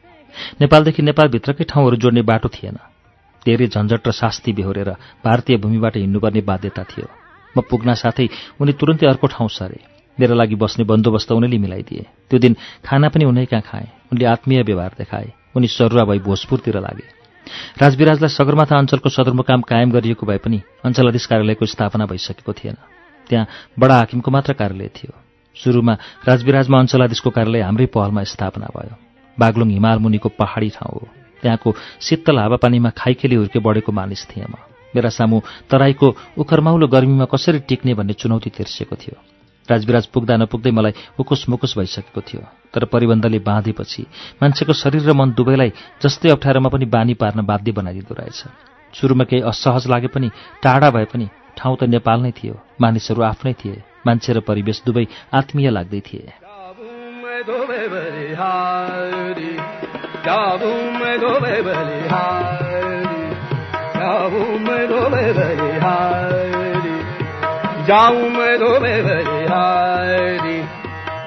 [SPEAKER 1] नेपालदेखि नेपालभित्रकै ठाउँहरू जोड्ने बाटो थिएन। धेरै झन्झट र शास्ति बेहोरेर भारतीय भूमिबाट हिँड्नुपर्ने बाध्यता थियो। म पुग्न साथै उनी तुरन्तै अर्को ठाउँ सरे। मेरा लागि बस्ने बन्दोबस्त उनीले मिलाइदिए। त्यो दिन खाना पनि उनै कहाँ खाएँ। उनले आत्मीय व्यवहार देखाए। उनी सरुवा भई भोजपुरतिर लागे। राजविराजलाई सगरमाथा अञ्चलको सदरमुकाम कायम गरिएको भए पनि अञ्चलाधीश कार्यालयको स्थापना भइसकेको थिएन। त्यहाँ बडा हाकिमको मात्र कार्यालय थियो। सुरुमा राजविराजमा अञ्चलाधीशको कार्यालय हाम्रै पहलमा स्थापना भयो। बागलुङ हिमाल मुनिको पहाडी ठाउँ हो। त्यहाँको शीतल हावापानीमा खाइखेली हुर्के बढेको मानिस थिएँ म। मेरा सामु तराईको उखरमाउलो गर्मीमा कसरी टिक्ने भन्ने चुनौती तिर्सिएको थियो। राजविराज पुग्दा नपुग्दै मलाई उकुस मुकुस भइसकेको थियो तर परिबन्धले बाँधेपछि मान्छेको शरीर र मन दुवैलाई जस्तै अप्ठ्यारोमा पनि बानी पार्न बाध्य बनाइदिँदो रहेछ। सुरुमा केही असहज लागे पनि टाढा भए पनि ठाउँ त नेपाल नै थियो मानिसहरू आफ्नै थिए मान्छे र परिवेश दुवै आत्मीय लाग्दै थिए।
[SPEAKER 4] जाऊं मैं रोवे बलिहारी जाऊं मैं रोवे बलिहारी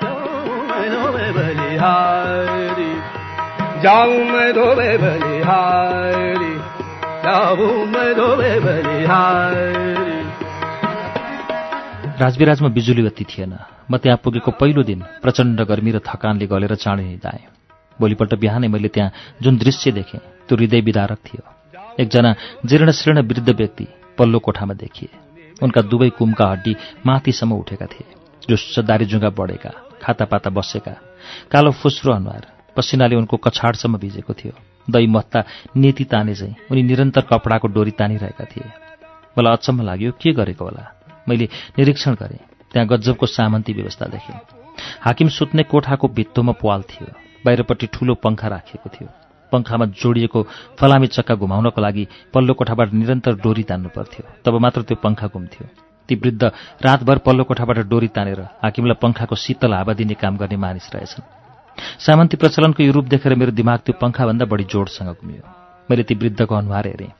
[SPEAKER 4] जाऊं मैं रोवे बलिहारी जाऊं मैं रोवे बलिहारी जाऊं मैं रोवे बलिहारी
[SPEAKER 1] राजविराजमा बिजुली बत्ती थिएन। म त्यहाँ पुगेको पहिलो दिन प्रचण्ड गर्मी र थकानले गलेर चाँडै निधाएँ भोलिपल्ट बिहानै मैले त्यहाँ जुन दृश्य देखेँ त्यो हृदय विदारक थियो। एकजना जीर्ण शीर्ण वृद्ध व्यक्ति पल्लो कोठामा देखिए। उनका दुवै कुमका हड्डी माथिसम्म उठेका थिए जुस्स दारी जुङ्गा बढेका खातापाता बसेका कालो फुस्रो अनुहार पसिनाले उनको कछाडसम्म भिजेको थियो। दही मत्ता नेति ताने चाहिँ उनी निरन्तर कपडाको डोरी तानिरहेका थिए। मलाई अचम्म लाग्यो के गरेको होला? मैले निरीक्षण गरेँ त्यहाँ गजबको सामन्ती व्यवस्था देखेँ। हाकिम सुत्ने कोठाको भित्तोमा पाल थियो बाहिरपट्टि ठूलो पङ्खा राखिएको थियो। पङ्खामा जोडिएको फलामी चक्का घुमाउनको लागि पल्लो कोठाबाट निरन्तर डोरी तान्नु पर्थ्यो। तब मात्र त्यो पङ्खा घुम्थ्यो। ती वृद्ध रातभर पल्लो कोठाबाट डोरी तानेर हाकिमलाई पङ्खाको शीतल हावा दिने काम गर्ने मानिस रहेछन्। सामन्ती प्रचलनको यो रूप देखेर मेरो दिमाग त्यो पङ्खाभन्दा बढी जोडसँग घुमियो। मैले ती वृद्धको अनुहार हेरेँ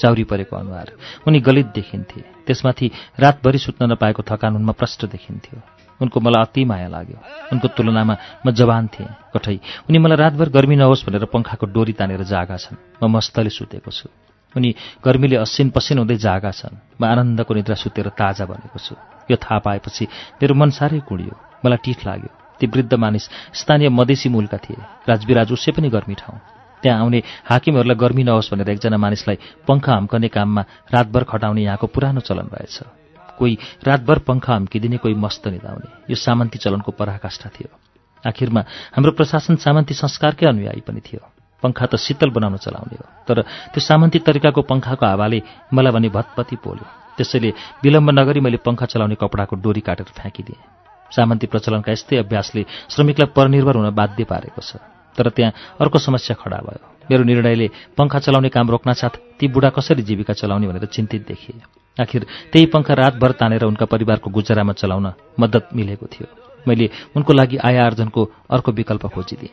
[SPEAKER 1] चाउरी परेको अनुहार। उनी गलित देखिन्थे। त्यसमाथि रातभरि सुत्न नपाएको थकान उनमा प्रष्ट देखिन्थ्यो। उनको मलाई अति माया लाग्यो। उनको तुलनामा म जवान थिएँ कठै। उनी मलाई रातभर गर्मी नहोस् भनेर पङ्खाको डोरी तानेर जागा छन्। म मस्तले सुतेको छु। उनी गर्मीले असिन पसिन हुँदै जागा छन्। म आनन्दको निद्रा सुतेर ताजा बनेको छु। यो थाहा पाएपछि मेरो मन साह्रै कुडियो। मलाई टिठ लाग्यो। ती वृद्ध मानिस स्थानीय मधेसी मूलका थिए। राजविराज उसै पनि गर्मी ठाउँ। त्यहाँ आउने हाकिमहरूलाई गर्मी नहोस् भनेर एकजना मानिसलाई पङ्खा हम्कने काममा रातभर खटाउने यहाँको पुरानो चलन रहेछ। कोही रातभर पङ्खा हम्किदिने कोही मस्त निदाउने यो सामन्ती चलनको पराकाष्ठा थियो। आखिरमा हाम्रो प्रशासन सामन्ती संस्कारकै अनुयायी पनि थियो। पङ्खा त शीतल बनाउन चलाउने हो तर त्यो सामन्ती तरिकाको पङ्खाको हावाले मलाई भने भत्पति पोल्यो। त्यसैले विलम्ब नगरी मैले पङ्खा चलाउने कपडाको डोरी काटेर फ्याँकिदिएँ। सामन्ती प्रचलनका यस्तै अभ्यासले श्रमिकलाई परनिर्भर हुन बाध्य पारेको छ तर त्यहाँ अर्को समस्या खडा भयो। मेरो निर्णयले पङ्खा चलाउने काम रोक्नासाथ ती बुढा कसरी जीविका चलाउने भनेर चिन्तित देखिए। आखिर त्यही पङ्खा रातभर तानेर उनका परिवारको गुजारामा चलाउन मद्दत मिलेको थियो। मैले उनको लागि आय आर्जनको अर्को विकल्प खोजिदिएँ।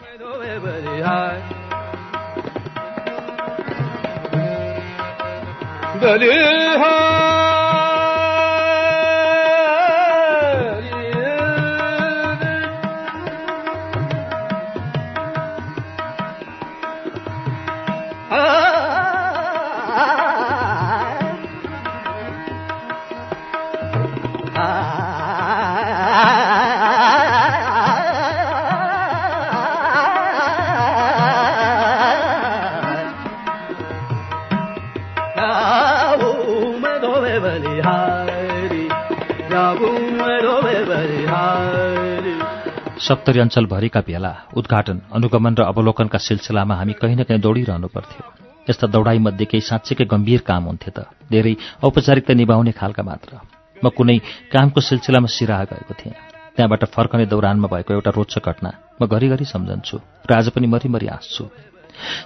[SPEAKER 1] सप्तरी अञ्चलभरिका भेला उद्घाटन अनुगमन र अवलोकनका सिलसिलामा हामी कहीँ न कहीँ दौडिरहनु पर्थ्यो। यस्ता दौडाइमध्ये केही साँच्चैकै गम्भीर काम हुन्थे त धेरै औपचारिकता निभाउने खालका मात्र। म कुनै कामको सिलसिलामा सिराहा गएको थिएँ। त्यहाँबाट फर्कने दौरानमा भएको एउटा रोचक घटना म घरिघरि सम्झन्छु र आज पनि मरिमरि हाँस्छु।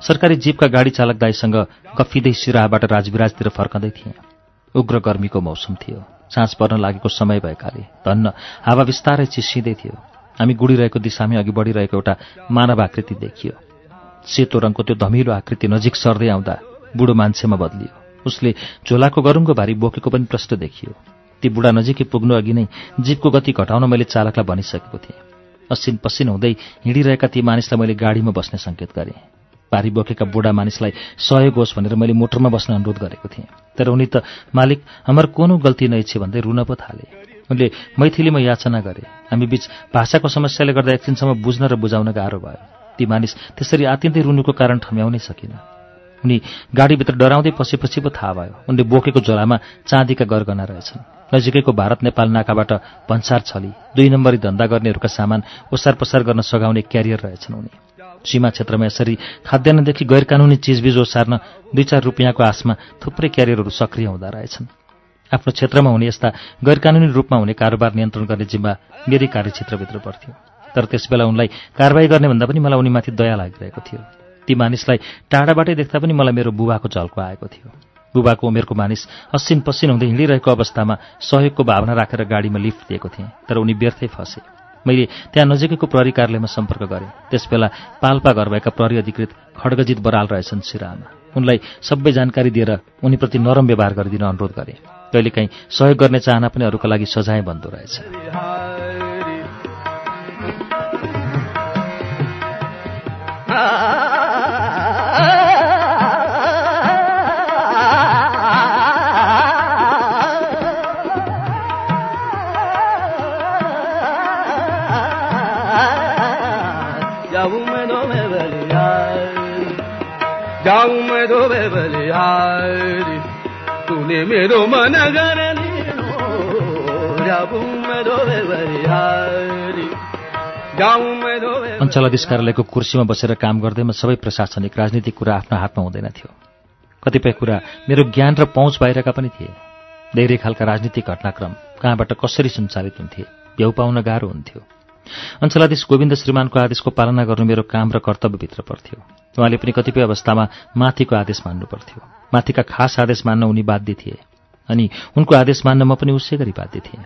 [SPEAKER 1] सरकारी जीपका गाडी चालक दाईसँग गफिँदै सिराहाबाट राजविराजतिर फर्कँदै थिएँ। उग्र गर्मीको मौसम थियो। साँझ पर्न लागेको समय भएकाले धन्न हावा बिस्तारै चिसिँदै थियो। हामी गुडिरहेको दिशामै अघि बढिरहेको एउटा मानव आकृति देखियो। सेतो रङको त्यो धमिलो आकृति नजिक सर्दै आउँदा बुढो मान्छेमा बदलियो। उसले झोलाको गरुङको भारी बोकेको पनि प्रष्ट देखियो। ती बुढा नजिकै पुग्नु अघि नै जीपको गति घटाउन मैले चालकलाई भनिसकेको थिएँ। असिन पसिन हुँदै हिँडिरहेका ती मानिसलाई मैले गाडीमा बस्ने सङ्केत गरेँ। भारी बोकेका बुढा मानिसलाई सहयोग होस् भनेर मैले मोटरमा बस्न अनुरोध गरेको थिएँ। तर उनी त मालिक हाम्रो कोनो गल्ती नै छ भन्दै रुन पो थाले। उनले मैथिलीमा याचना गरे। हामी बीच भाषाको समस्याले गर्दा एकछिनसम्म बुझ्न र बुझाउन गाह्रो भयो। ती मानिस त्यसरी आतिन्दै रुनुको कारण ठम्याउनै सकिन। उनी गाडीभित्र डराउँदै पसेपछि पो थाहा भयो। उनले बोकेको झोलामा चाँदीका गरगना रहेछन्। नजिकैको भारत नेपाल नाकाबाट भन्सार छली दुई नम्बरी धन्दा गर्नेहरूका सामान ओसार पसार गर्न सघाउने क्यारियर रहेछन् उनी। सीमा क्षेत्रमा यसरी खाद्यान्नदेखि गैर कानुनी चिजबिज ओसार्न दुई चार रुपियाँको आशमा थुप्रै क्यारियरहरू सक्रिय हुँदा रहेछन्। आफ्नो क्षेत्रमा हुने यस्ता गैर कानुनी रूपमा हुने कारोबार नियन्त्रण गर्ने जिम्मा मेरै कार्यक्षेत्रभित्र पर्थ्यो। तर त्यसबेला उनलाई कारवाही गर्ने भन्दा पनि मलाई उनीमाथि दया लागिरहेको थियो। ती मानिसलाई टाढाबाटै देख्दा पनि मलाई मेरो बुबाको झल्को आएको थियो। बुबाको उमेरको मानिस असिन पसिन हुँदै हिँडिरहेको अवस्थामा सहयोगको भावना राखेर गाडीमा लिफ्ट दिएको थिएँ तर उनी व्यर्थै फसे। मैले त्यहाँ नजिकैको प्रहरी कार्यालयमा सम्पर्क गरेँ। त्यसबेला पाल्पा घर भएका प्रहरी अधिकृत खड्गजित बराल रहेछन् सिरामा। उनलाई सबै जानकारी दिएर उनीप्रति नरम व्यवहार गरिदिन अनुरोध गरेँ। कहिलेकाहीँ सहयोग गर्ने चाहना पनि अरूका लागि सजाय बन्दो रहेछ।
[SPEAKER 4] जाऊं मैं मैं बलिहारी तूने मेरो मन
[SPEAKER 1] अञ्चल अधिष्कारलयको कुर्सीमा बसेर काम गर्दैमा सबै प्रशासनिक राजनीतिक कुरा आफ्नो हातमा हुँदैन थियो। कतिपय कुरा मेरो ज्ञान र पहुँच बाहिरका पनि थिए। धेरै खालका राजनीतिक घटनाक्रम कहाँबाट कसरी सञ्चालित हुन्थे भ्याउ पाउन गाह्रो हुन्थ्यो। अञ्चलाधीश गोविन्द श्रीमानको आदेशको पालना गर्नु मेरो काम र कर्तव्यभित्र पर्थ्यो। उहाँले पनि कतिपय अवस्थामा माथिको आदेश मान्नु पर्थ्यो माथिका खास आदेश मान्न उनी बाध्य थिए। अनि उनको आदेश मान्न म पनि उसै गरी बाध्य थिएँ।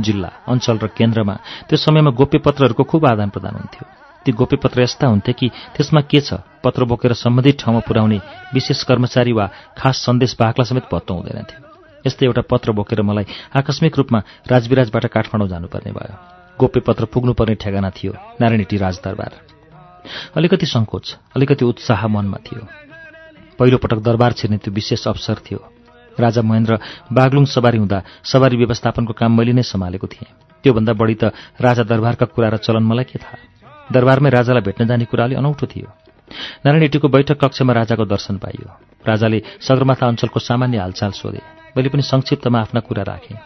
[SPEAKER 1] जिल्ला अञ्चल र केन्द्रमा त्यो समयमा गोप्य पत्रहरूको खुब आदान प्रदान हुन्थ्यो। ती गोप्य पत्र यस्ता हुन्थे कि त्यसमा के छ पत्र बोकेर सम्बन्धित ठाउँमा पुर्याउने विशेष कर्मचारी वा खास सन्देश बाहकलाई समेत पत्तो हुँदैनथ्यो यस्तै एउटा पत्र बोकेर मलाई आकस्मिक रूपमा राजविराजबाट काठमाडौँ जानुपर्ने भयो। गोप्य पत्र पुग्नुपर्ने ठेगाना थियो नारायणी राजदरबार। अलिकति सङ्कोच अलिकति उत्साह मनमा थियो। पहिलोपटक दरबार छिर्ने त्यो विशेष अवसर थियो। राजा महेन्द्र बागलुङ सवारी हुँदा सवारी व्यवस्थापनको काम मैले नै सम्हालेको थिएँ। त्योभन्दा बढी त राजा दरबारका कुरा र चलन मलाई के थाहा? दरबारमै राजालाई भेट्न जाने कुरा अलि अनौठो थियो। नारायणीटीको बैठक कक्षमा राजाको दर्शन पाइयो। राजाले सगरमाथा अञ्चलको सामान्य हालचाल सोधे। मैले पनि संक्षिप्तमा आफ्ना कुरा राखेँ।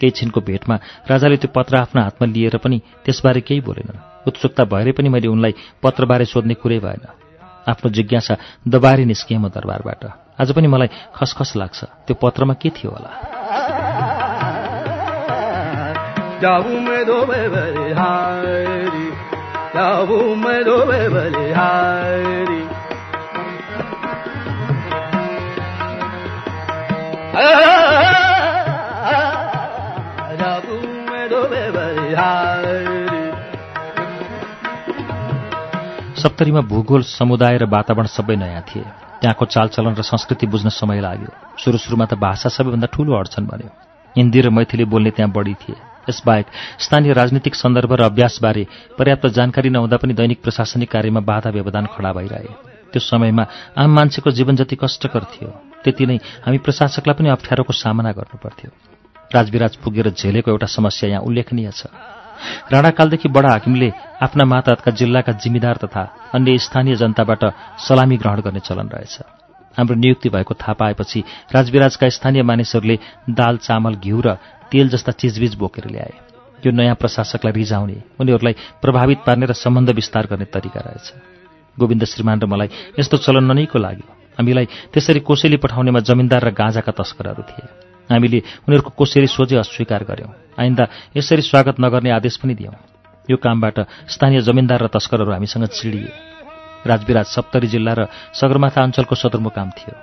[SPEAKER 1] केही छिनको भेटमा राजाले त्यो पत्र आफ्ना हातमा लिएर पनि त्यसबारे केही बोलेनन्। उत्सुकता भएरै पनि मैले उनलाई पत्रबारे सोध्ने कुरै भएन। आफ्नो जिज्ञासा दबारी निस्किएँ म दरबारबाट। आज पनि मलाई खसखस लाग्छ। त्यो पत्रमा के थियो होला?
[SPEAKER 4] जाऊ
[SPEAKER 1] सप्तरीमा भूगोल समुदाय र वातावरण सबै नयाँ थिए। त्यहाँको चालचलन र संस्कृति बुझ्न समय लाग्यो। सुरु सुरुमा त भाषा सबैभन्दा ठूलो अडचन बन्यो। हिन्दी र मैथिली बोल्ने त्यहाँ बढी थिए। यसबाहेक स्थानीय राजनीतिक सन्दर्भ र अभ्यासबारे पर्याप्त जानकारी नहुँदा पनि दैनिक प्रशासनिक कार्यमा बाधा व्यवधान खडा भइरहे। त्यो समयमा आम मान्छेको जीवन जति कष्टकर थियो त्यति नै हामी प्रशासकलाई पनि अप्ठ्यारोको सामना गर्नुपर्थ्यो। राजविराज पुगेर झेलेको एउटा समस्या यहाँ उल्लेखनीय छ। राणाकालदेखि बडा हाकिमले आफ्ना मातहतका जिल्लाका जिम्मेदार तथा अन्य स्थानीय जनताबाट सलामी ग्रहण गर्ने चलन रहेछ। हाम्रो नियुक्ति भएको थाहा पाएपछि राजविराजका स्थानीय मानिसहरूले दाल चामल घिउ र तेल जस्ता चिजबिज बोकेर ल्याए। यो नयाँ प्रशासकलाई रिझाउने उनीहरूलाई प्रभावित पार्ने र सम्बन्ध विस्तार गर्ने तरिका रहेछ। गोविन्द श्रीमान र मलाई यस्तो चलन ननैको लाग्यो। हामीलाई त्यसरी कोसेली पठाउनेमा जमिनदार र गाँजाका तस्करहरू थिए। हामीले उनीहरूको कोसेली सोझै अस्वीकार गर्यौं। आइन्दा यसरी स्वागत नगर्ने आदेश पनि दियौं। यो कामबाट स्थानीय जमिनदार र तस्करहरू हामीसँग चिडिए। राजविराज सप्तरी जिल्ला र सगरमाथा अञ्चलको सदरमुकाम थियो।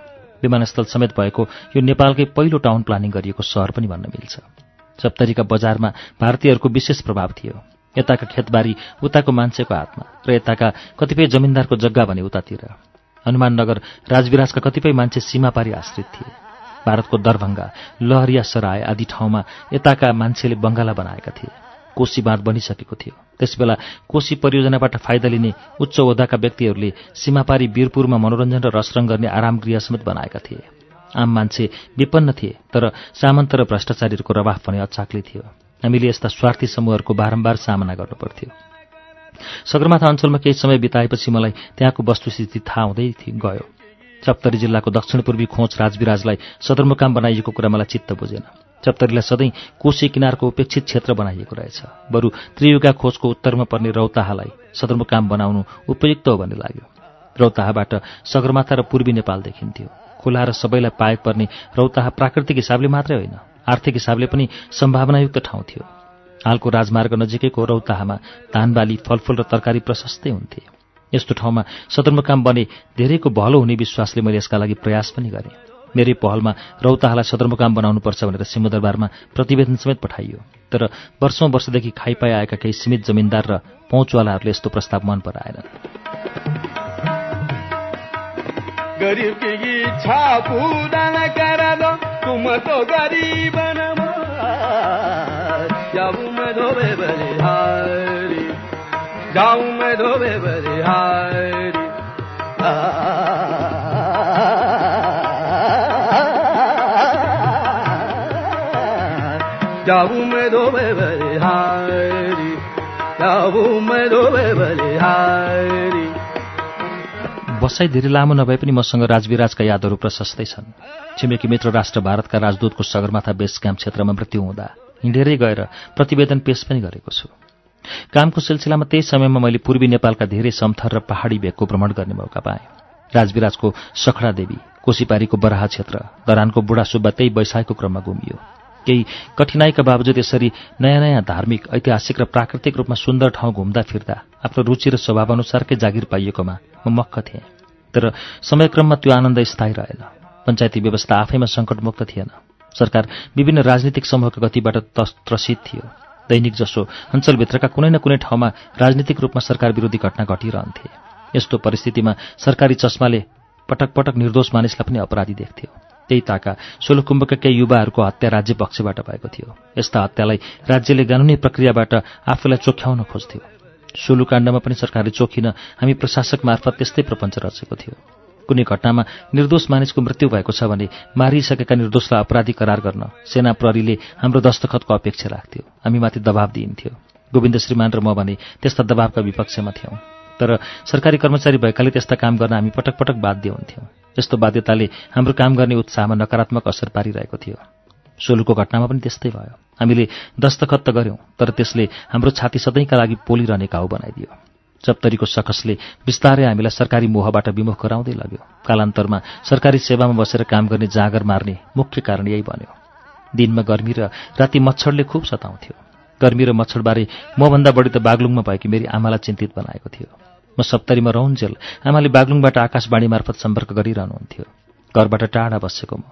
[SPEAKER 1] विमानस्थल समेत भएको यो नेपालकै पहिलो टाउन प्लानिङ गरिएको सहर पनि भन्न मिल्छ। सप्तरीका बजारमा भारतीयहरूको विशेष प्रभाव थियो। यताका खेतबारी उताको मान्छेको हातमा र यताका कतिपय जमिनदारको जग्गा भने उतातिर। हनुमाननगर राजविराजका कतिपय मान्छे सीमापारी आश्रित थिए। भारतको दरभङ्गा लहरिया सराय आदि ठाउँमा यताका मान्छेले बङ्गाला बनाएका थिए। कोशी बाँध बनिसकेको थियो। त्यसबेला कोशी परियोजनाबाट फाइदा लिने उच्च ओदाका व्यक्तिहरूले सीमापारी वीरपुरमा मनोरञ्जन र रसरङ गर्ने आराम गृह समेत बनाएका थिए। आम मान्छे विपन्न थिए तर सामन्त र भ्रष्टाचारीहरूको रवाफ पनि अचाक्लै थियो। हामीले यस्ता स्वार्थी समूहहरूको बारम्बार सामना गर्नुपर्थ्यो। सगरमाथा अञ्चलमा केही समय बिताएपछि मलाई त्यहाँको वस्तुस्थिति थाहा हुँदै गयो। सप्तरी जिल्लाको दक्षिण पूर्वी खोच राजविराजलाई सदरमुकाम बनाइएको कुरा मलाई चित्त बुझेन। सप्तरीलाई सधैँ कोशी किनारको उपेक्षित क्षेत्र बनाइएको रहेछ। बरु त्रियुगा खोजको उत्तरमा पर्ने रौताहालाई सदरमुकाम बनाउनु उपयुक्त हो भन्ने लाग्यो। रौताहाबाट सगरमाथा र पूर्वी नेपाल देखिन्थ्यो। खोला र सबैलाई पाएक पर्ने रौताहा प्राकृतिक हिसाबले मात्रै होइन आर्थिक हिसाबले पनि सम्भावनायुक्त ठाउँ थियो। हालको राजमार्ग नजिकैको रौताहामा धानबाली फलफूल र तरकारी प्रशस्तै हुन्थे। यस्तो ठाउँमा सदरमुकाम बने धेरैको भलो हुने विश्वासले मैले यसका लागि प्रयास पनि गरेँ। मेरै पहलमा रौताहालाई सदरमुकाम बनाउनुपर्छ भनेर सिंहदरबारमा प्रतिवेदन समेत पठाइयो। तर वर्षौं वर्षदेखि खाइपाइ आएका केही सीमित जमिनदार र पहुँचवालाहरूले यस्तो प्रस्ताव मन पराएनन्।
[SPEAKER 4] जाऊं मैं धोबे बलिहारी जाऊं मैं धोबे बलिहारी जाऊं मैं
[SPEAKER 1] धेरै लामो नभए पनि मसँग राजविराजका यादहरू प्रशस्तै छन्। छिमेकी मित्र राष्ट्र भारतका राजदूतको सगरमाथा बेस क्याम्प क्षेत्रमा मृत्यु हुँदा हिँडेरै गएर प्रतिवेदन पेश पनि गरेको छु। कामको सिलसिलामा त्यही समयमा मैले पूर्वी नेपालका धेरै समथर र पहाडी भेगको भ्रमण गर्ने मौका पाएँ। राजविराजको सखडा देवी कोशीपारीको बराहा क्षेत्र दरानको बुढा सुब्बा त्यही वैशाखको क्रममा गुमियो केही कठिनाईका बावजुद यसरी नयाँ नयाँ धार्मिक ऐतिहासिक र प्राकृतिक रूपमा सुन्दर ठाउँ घुम्दा फिर्दा आफ्नो रुचि र स्वभावअनुसारकै जागिर पाइएकोमा म मक्ख थिएँ। तर समयक्रममा त्यो आनन्द स्थायी रहेन। पञ्चायती व्यवस्था आफैमा सङ्कटमुक्त थिएन। सरकार विभिन्न राजनीतिक समूहका गतिबाट त्रसित थियो। दैनिक जसो अञ्चलभित्रका कुनै न कुनै ठाउँमा राजनीतिक रूपमा सरकार विरोधी घटना घटिरहन्थे। यस्तो परिस्थितिमा सरकारी चस्माले पटक पटक निर्दोष मानिसलाई पनि अपराधी देख्थ्यो। त्यही ताका सोलुकुम्बका केही युवाहरूको हत्या राज्य पक्षबाट भएको थियो। यस्ता हत्यालाई राज्यले कानुनी प्रक्रियाबाट आफूलाई चोख्याउन खोज्थ्यो। सोलुकाण्डमा पनि सरकारले चोखिन हामी प्रशासक मार्फत त्यस्तै प्रपञ्च रचेको थियो। कुनै घटनामा निर्दोष मानिसको मृत्यु भएको छ भने मारिसकेका निर्दोषलाई अपराधी करार गर्न सेना प्रहरीले हाम्रो दस्तखतको अपेक्षा राख्थ्यो। हामीमाथि दबाव दिइन्थ्यो। गोविन्द श्रीमान र म भने त्यस्ता दबावका विपक्षमा थियौँ। तर सरकारी कर्मचारी भएकाले त्यस्ता काम गर्न हामी पटक पटक बाध्य हुन्थ्यौँ। यस्तो बाध्यताले हाम्रो काम गर्ने उत्साहमा नकारात्मक असर पारिरहेको थियो। सोलुको घटनामा पनि त्यस्तै भयो। हामीले दस्तखत त गऱ्यौँ तर त्यसले हाम्रो छाती सधैँका लागि पोलिरहने घाउ बनाइदियो। चप्तरीको सकसले बिस्तारै हामीलाई सरकारी मोहबाट विमुख गराउँदै लग्यो। कालान्तरमा सरकारी सेवामा बसेर काम गर्ने जाँगर मार्ने मुख्य कारण यही बन्यो। दिनमा गर्मी र राति मच्छरले खुब सताउँथ्यो। गर्मी र मच्छरबारे मभन्दा बढी त बागलुङमा भएकी मेरी आमालाई चिन्तित बनाएको थियो। म सप्तरीमा रहुन्जेल आमाले बागलुङबाट आकाशवाणी मार्फत सम्पर्क गरिरहनुहुन्थ्यो। घरबाट टाढा बसेको म।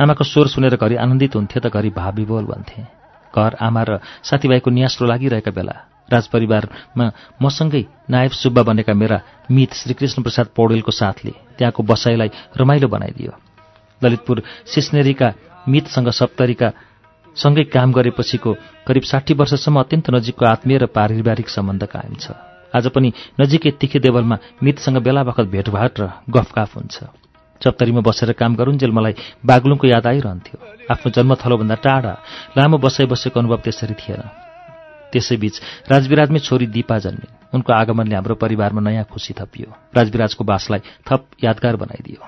[SPEAKER 1] आमाको स्वर सुनेर घरि आनन्दित हुन्थे त घरि भावविभोल भन्थे। घर आमा र साथीभाइको न्यास्रो लागिरहेका बेला राजपरिवारमा मसँगै नायब सुब्बा बनेका मेरा मित श्रीकृष्ण प्रसाद पौडेलको साथले त्यहाँको बसाइलाई रमाइलो बनाइदियो। ललितपुर सिस्नेरीका मितसँग सप्तरीका सँगै काम गरेपछिको करिब साठी वर्षसम्म अत्यन्त नजिकको आत्मीय र पारिवारिक सम्बन्ध कायम छ। आज पनि नजिकै तिखे देवलमा मितसँग बेला बखत भेटघाट र गफगाफ हुन्छ। चप्तरीमा बसेर काम गरुन्जेल मलाई बागलुङको याद आइरहन्थ्यो। आफ्नो जन्मथलोभन्दा टाढा लामो बसाइ बसेको अनुभव त्यसरी थिएन। त्यसैबीच राजविराजमै छोरी दिपा जन्मिन् उनको आगमनले हाम्रो परिवारमा नयाँ खुसी थपियो। राजविराजको बासलाई थप यादगार बनाइदियो।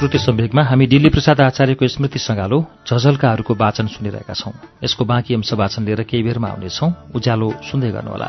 [SPEAKER 1] श्रुति सम्वेकमा हामी दिल्ली प्रसाद आचार्यको स्मृति सङ्गालो झझल्काहरूको वाचन सुनिरहेका छौं। यसको बाँकी अंश वाचन लिएर केही बेरमा आउनेछौं। उज्यालो सुन्दै गर्नुहोला।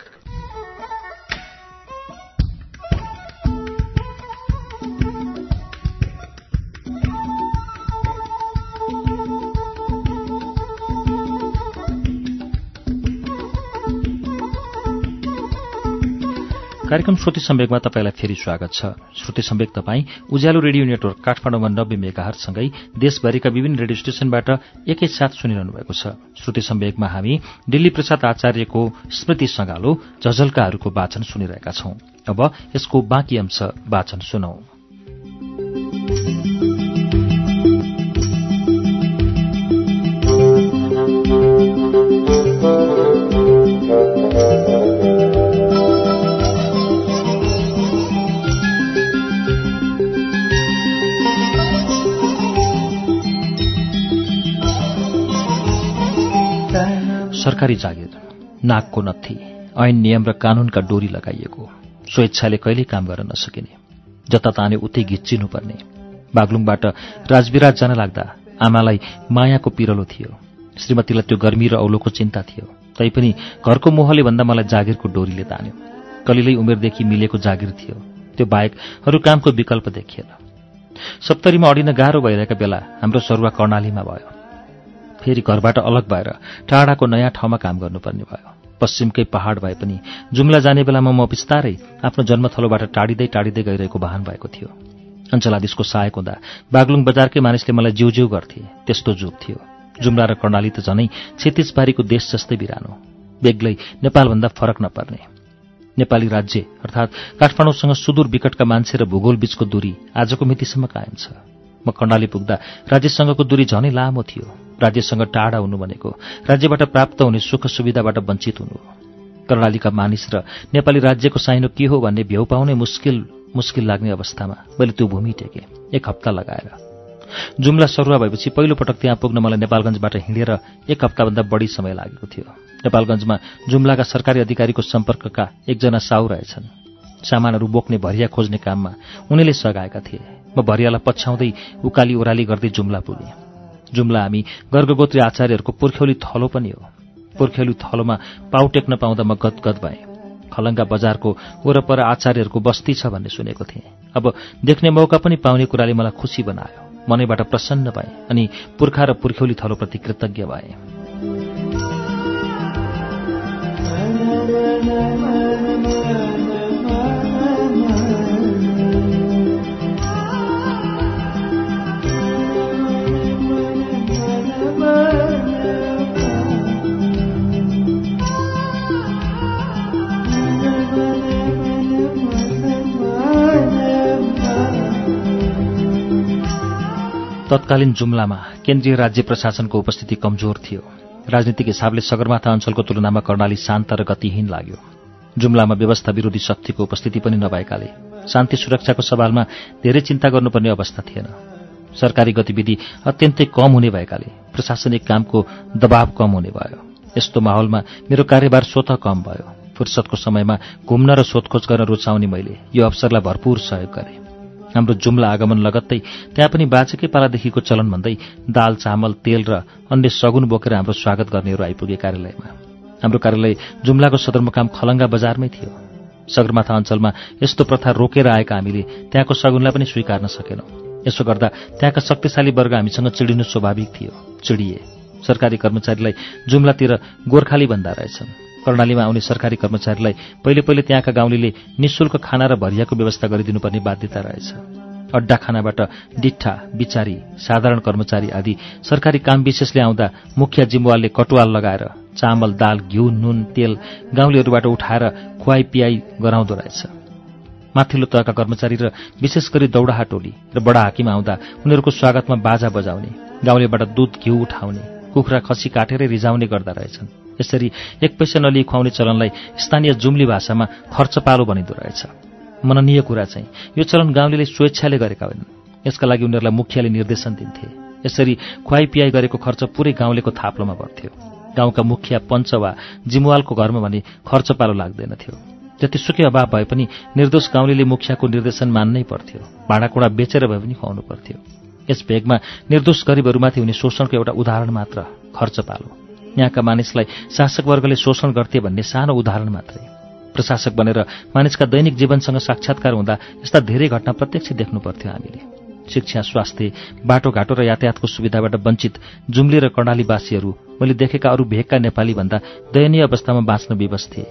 [SPEAKER 1] कार्यक्रम श्रुति सम्वेकमा तपाईँलाई फेरि स्वागत छ। श्रुति सम्वेक तपाईँ उज्यालो रेडियो नेटवर्क काठमाडौँमा नब्बे मेगाहरसँगै देशभरिका विभिन्न रेडियो स्टेशनबाट एकैसाथ सुनिरहनु भएको छ। श्रुति सम्वेकमा हामी दिल्ली प्रसाद आचार्यको स्मृति सङ्गालो झझल्काहरूको वाचन सुनिरहेका छौं। अब यसको बाँकी अंश वाचन सुनौ। सरकारी जागिर नागको नत्थी ऐन नियम र कानूनका डोरी लगाइएको स्वेच्छाले कहिल्यै काम गर्न नसकिने जता ताने उतै घिच्चिनुपर्ने बागलुङबाट राजविराज जान लाग्दा आमालाई मायाको पिरलो थियो। श्रीमतीलाई त्यो गर्मी र औलोको चिन्ता थियो। तैपनि घरको मोहले भन्दा मलाई जागिरको डोरीले तान्यो। कलिलै उमेरदेखि मिलेको जागिर थियो। त्यो बाहेक अरू कामको विकल्प देखिएन। सप्तरीमा अडिन गाह्रो भइरहेका बेला हाम्रो सरुवा कर्णालीमा भयो। फेरि घरबाट अलग भएर टाढाको नयाँ ठाउँमा काम गर्नुपर्ने भयो। पश्चिमकै पहाड भए पनि जुम्ला जाने बेलामा म बिस्तारै आफ्नो जन्मथलोबाट टाढिँदै टाढिँदै गइरहेको वाहन भएको थियो। अञ्चलाधीशको सहायक हुँदा बागलुङ बजारकै मानिसले मलाई जिउ जिउ गर्थे त्यस्तो जुग थियो। जुम्ला र कर्णाली त झनै क्षतिजबारीको देश जस्तै बिरानो। बेग्लै नेपालभन्दा फरक नपर्ने। नेपाली राज्य अर्थात् काठमाडौँसँग सुदूर विकटका मान्छे र भूगोल बीचको दूरी आजको मितिसम्म कायम छ। म कर्णाली पुग्दा राज्यसँगको दूरी झनै लामो थियो। राज्यसँग टाढा हुनु भनेको राज्यबाट प्राप्त हुने सुख सुविधाबाट वञ्चित हुनु कर्णालीका मानिस र नेपाली राज्यको साइनो के हो भन्ने भ्यौ पाउनै मुस्किल मुस्किल लाग्ने अवस्थामा मैले त्यो भूमि टेकेँ एक हप्ता लगाएर। जुम्ला सरुवा भएपछि पहिलोपटक त्यहाँ पुग्न मलाई नेपालगञ्जबाट हिँडेर एक हप्ताभन्दा बढी समय लागेको थियो। नेपालगञ्जमा जुम्लाका सरकारी अधिकारीको सम्पर्कका एकजना साउ रहेछन्। सामानहरू बोक्ने भरिया खोज्ने काममा उनीले सघाएका थिए। म भरियालाई पछ्याउँदै उकाली ओह्राली गर्दै जुम्ला पुगेँ जुम्ला हामी गर्गगोत्री आचार्यहरूको पुर्ख्यौली थलो पनि हो। पुर्ख्यौली थलोमा पाउ टेक्न पाउँदा म गदगद भएँ। खलङ्गा बजारको वरपर आचार्यहरूको बस्ती छ भन्ने सुनेको थिएँ। अब देख्ने मौका पनि पाउने कुराले मलाई खुसी बनायो। मनैबाट प्रसन्न भएँ अनि पुर्खा र पुर्ख्यौली थलोप्रति कृतज्ञ भएँ। तत्कालीन जुम्लामा केन्द्रीय राज्य प्रशासनको उपस्थिति कमजोर थियो। राजनीतिक हिसाबले सगरमाथा अञ्चलको तुलनामा कर्णाली शान्त र गतिहीन लाग्यो। जुम्लामा व्यवस्था विरोधी शक्तिको उपस्थिति पनि नभएकाले शान्ति सुरक्षाको सवालमा धेरै चिन्ता गर्नुपर्ने अवस्था थिएन। सरकारी गतिविधि अत्यन्तै कम हुने भएकाले प्रशासनिक कामको दबाव कम हुने भयो। यस्तो माहौलमा मेरो कार्यभार स्वतः कम भयो। फुर्सदको समयमा घुम्न र सोधखोज गर्न रुचाउने मैले यो अवसरलाई भरपूर सहयोग गरेँ। हाम्रो जुम्ला आगमन लगत्तै त्यहाँ पनि बाजेकै पालादेखिको चलन भन्दै दाल चामल तेल र अन्य सगुन बोकेर हाम्रो स्वागत गर्नेहरू आइपुगे कार्यालयमा। हाम्रो कार्यालय जुम्लाको सदरमुकाम खलङ्गा बजारमै थियो। सगरमाथा अञ्चलमा यस्तो प्रथा रोकेर आएका हामीले त्यहाँको सगुनलाई पनि स्वीकार्न सकेनौं। यसो गर्दा त्यहाँका शक्तिशाली वर्ग हामीसँग चिडिनु स्वाभाविक थियो। चिडिए। सरकारी कर्मचारीलाई जुम्लातिर गोर्खाली भन्दा रहेछन्। कर्णालीमा आउने सरकारी कर्मचारीलाई पहिले पहिले त्यहाँका गाउँले निशुल्क खाना र भरियाको व्यवस्था गरिदिनुपर्ने बाध्यता रहेछ। अड्डा खानाबाट डिट्ठा बिचारी साधारण कर्मचारी आदि सरकारी काम विशेषले आउँदा मुखिया जिम्वालले कटुवाल लगाएर चामल दाल घिउ नुन तेल गाउँलेहरूबाट उठाएर खुवाई पियाई गराउँदो रहेछ। माथिल्लो तहका कर्मचारी र विशेष गरी दौडाहा टोली र बडा हाकिम आउँदा उनीहरूको स्वागतमा बाजा बजाउने गाउँलेबाट दुध घिउ उठाउने कुखुरा खसी काटेरै रिजाउने गर्दा रहेछन्। यसरी एक पैसा नलिई खुवाउने चलनलाई स्थानीय जुम्ली भाषामा खर्च पालो भनिँदो रहेछ। मननीय कुरा चाहिँ यो चलन गाउँले स्वेच्छाले गरेका होइनन्। यसका लागि उनीहरूलाई मुखियाले निर्देशन दिन्थे। यसरी खुवाई पियाई गरेको खर्च पुरै गाउँलेको थाप्लोमा बढ्थ्यो। गाउँका मुखिया पञ्च वा जिमुवालको घरमा भने खर्च पालो लाग्दैनथ्यो। जतिसुकै अभाव भए पनि निर्दोष गाउँले मुखियाको निर्देशन मान्नै पर्थ्यो भाँडाकुँडा बेचेर भए पनि खुवाउनु पर्थ्यो यस भेगमा निर्दोष गरिबहरूमाथि हुने शोषणको एउटा उदाहरण मात्र खर्च पालो यहाँका मानिसलाई शासकवर्गले शोषण गर्थे भन्ने सानो उदाहरण मात्रै। प्रशासक बनेर मानिसका दैनिक जीवनसँग साक्षात्कार हुँदा यस्ता धेरै घटना प्रत्यक्ष देख्नु पर्थ्यो हामीले। शिक्षा स्वास्थ्य बाटोघाटो र यातायातको सुविधाबाट वञ्चित जुम्ली र कर्णालीवासीहरू मैले देखेका अरू भेगका नेपाली भन्दा दयनीय अवस्थामा बाँच्न विवश थिए।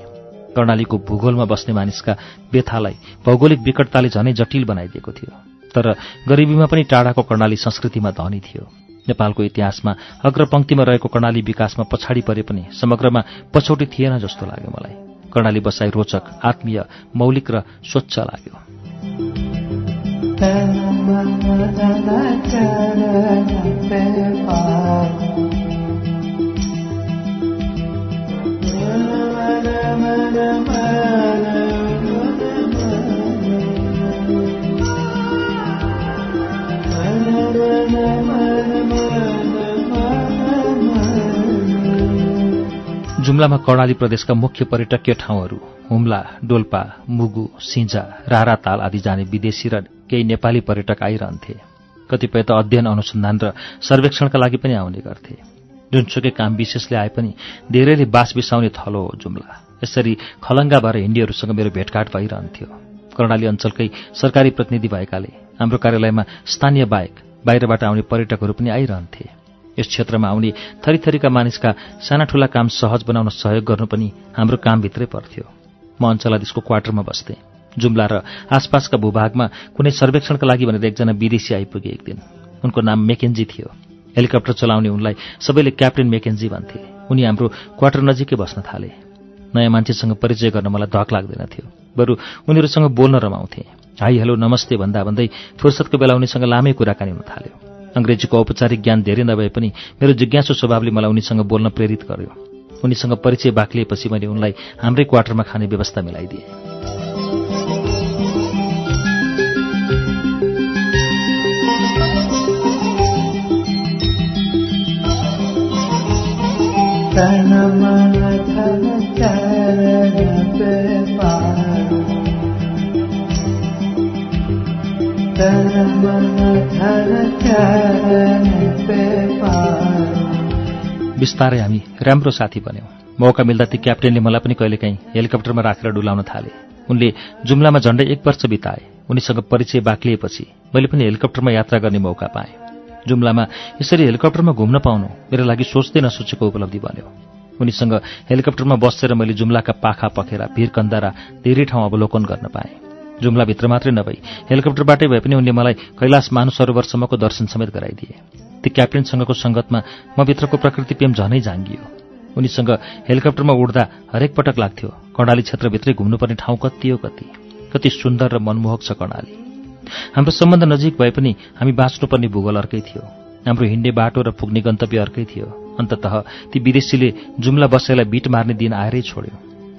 [SPEAKER 1] कर्णालीको भूगोलमा बस्ने मानिसका व्यथालाई भौगोलिक विकटताले झनै जटिल बनाइदिएको थियो। तर गरिबीमा पनि टाढाको कर्णाली संस्कृतिमा धनी थियो। नेपालको इतिहासमा अग्रपङ्क्तिमा रहेको कर्णाली विकासमा पछाडि परे पनि समग्रमा पछौटी थिएन जस्तो लाग्यो मलाई कर्णाली बसाई रोचक आत्मीय मौलिक र स्वच्छ लाग्यो जुम्लामा कर्णाली प्रदेशका मुख्य पर्यटकीय ठाउँहरू हुम्ला डोल्पा मुगु सिंजा राराताल आदि जाने विदेशी र केही नेपाली पर्यटक आइरहन्थे। कतिपय त अध्ययन अनुसन्धान र सर्वेक्षणका लागि पनि आउने गर्थे। जुनसुकै काम विशेषले आए पनि धेरैले बास बिसाउने थलो हो जुम्ला। यसरी खलङ्गा भएर हिन्दीहरूसँग मेरो भेटघाट भइरहन्थ्यो। कर्णाली अञ्चलकै सरकारी प्रतिनिधि भएकाले हाम्रो कार्यालयमा स्थानीय बाहेक बाहिरबाट आउने पर्यटकहरू पनि आइरहन्थे। यस क्षेत्रमा आउने थरीथरीका मानिसका साना ठूला काम सहज बनाउन सहयोग गर्नु पनि हाम्रो कामभित्रै पर्थ्यो। म अञ्चलाधीशको क्वार्टरमा बस्थेँ। जुम्ला र आसपासका भूभागमा कुनै सर्वेक्षणका लागि भनेर एकजना विदेशी आइपुगे एक दिन। उनको नाम मेकेन्जी थियो। हेलिकप्टर चलाउने उनलाई सबैले क्याप्टेन मेकेन्जी भन्थे। उनी हाम्रो क्वार्टर नजिकै बस्न थाले। नयाँ मान्छेसँग परिचय गर्न मलाई धक लाग्दैन थियो। बरु उनीहरूसँग बोल्न रमाउँथे। हाई हेलो नमस्ते भन्दा भन्दै फुर्सदको बेला उनीसँग लामै कुराकानी हुन थाल्यो। अङ्ग्रेजीको औपचारिक ज्ञान धेरै नभए पनि मेरो जिज्ञासु स्वभावले मलाई उनीसँग बोल्न प्रेरित गर्यो। उनीसँग परिचय बाक्लिएपछि मैले उनलाई हाम्रै क्वार्टरमा खाने व्यवस्था मिलाइदिएँ। बिस्तारै हामी राम्रो साथी बन्यौँ। मौका मिल्दा ती क्याप्टेनले मलाई पनि कहिलेकाहीँ हेलिकप्टरमा राखेर डुलाउन थाले। उनले जुम्लामा झण्डै एक वर्ष बिताए। उनीसँग परिचय बाक्लिएपछि मैले पनि हेलिकप्टरमा यात्रा गर्ने मौका पाएँ। जुम्लामा यसरी हेलिकप्टरमा घुम्न पाउनु मेरो लागि सोच्दै नसोचेको उपलब्धि बन्यो। उनीसँग हेलिकप्टरमा बसेर मैले जुम्लाका पाखा पखेरा भिर कन्दारा धेरै ठाउँ अवलोकन गर्न पाएँ। जुम्लाभित्र मात्रै नभई हेलिकप्टरबाटै भए पनि उनले मलाई कैलाश मानु सरोवरसम्मको दर्शन समेत गराइदिए। ती क्याप्टेनसँगको सङ्गतमा म भित्रको प्रकृति प्रेम झनै जाङ्गियो। उनीसँग हेलिकप्टरमा उड्दा हरेक पटक लाग्थ्यो। कर्णाली क्षेत्रभित्रै घुम्नुपर्ने ठाउँ कति हो कति। कति सुन्दर र मनमोहक छ कर्णाली। हाम्रो सम्बन्ध नजिक भए पनि हामी बाँच्नुपर्ने भूगोल अर्कै थियो। हाम्रो हिँड्ने बाटो र पुग्ने गन्तव्य अर्कै थियो। अन्तत ती विदेशीले जुम्ला बसाइलाई बिट मार्ने दिन आएरै छोड्यो।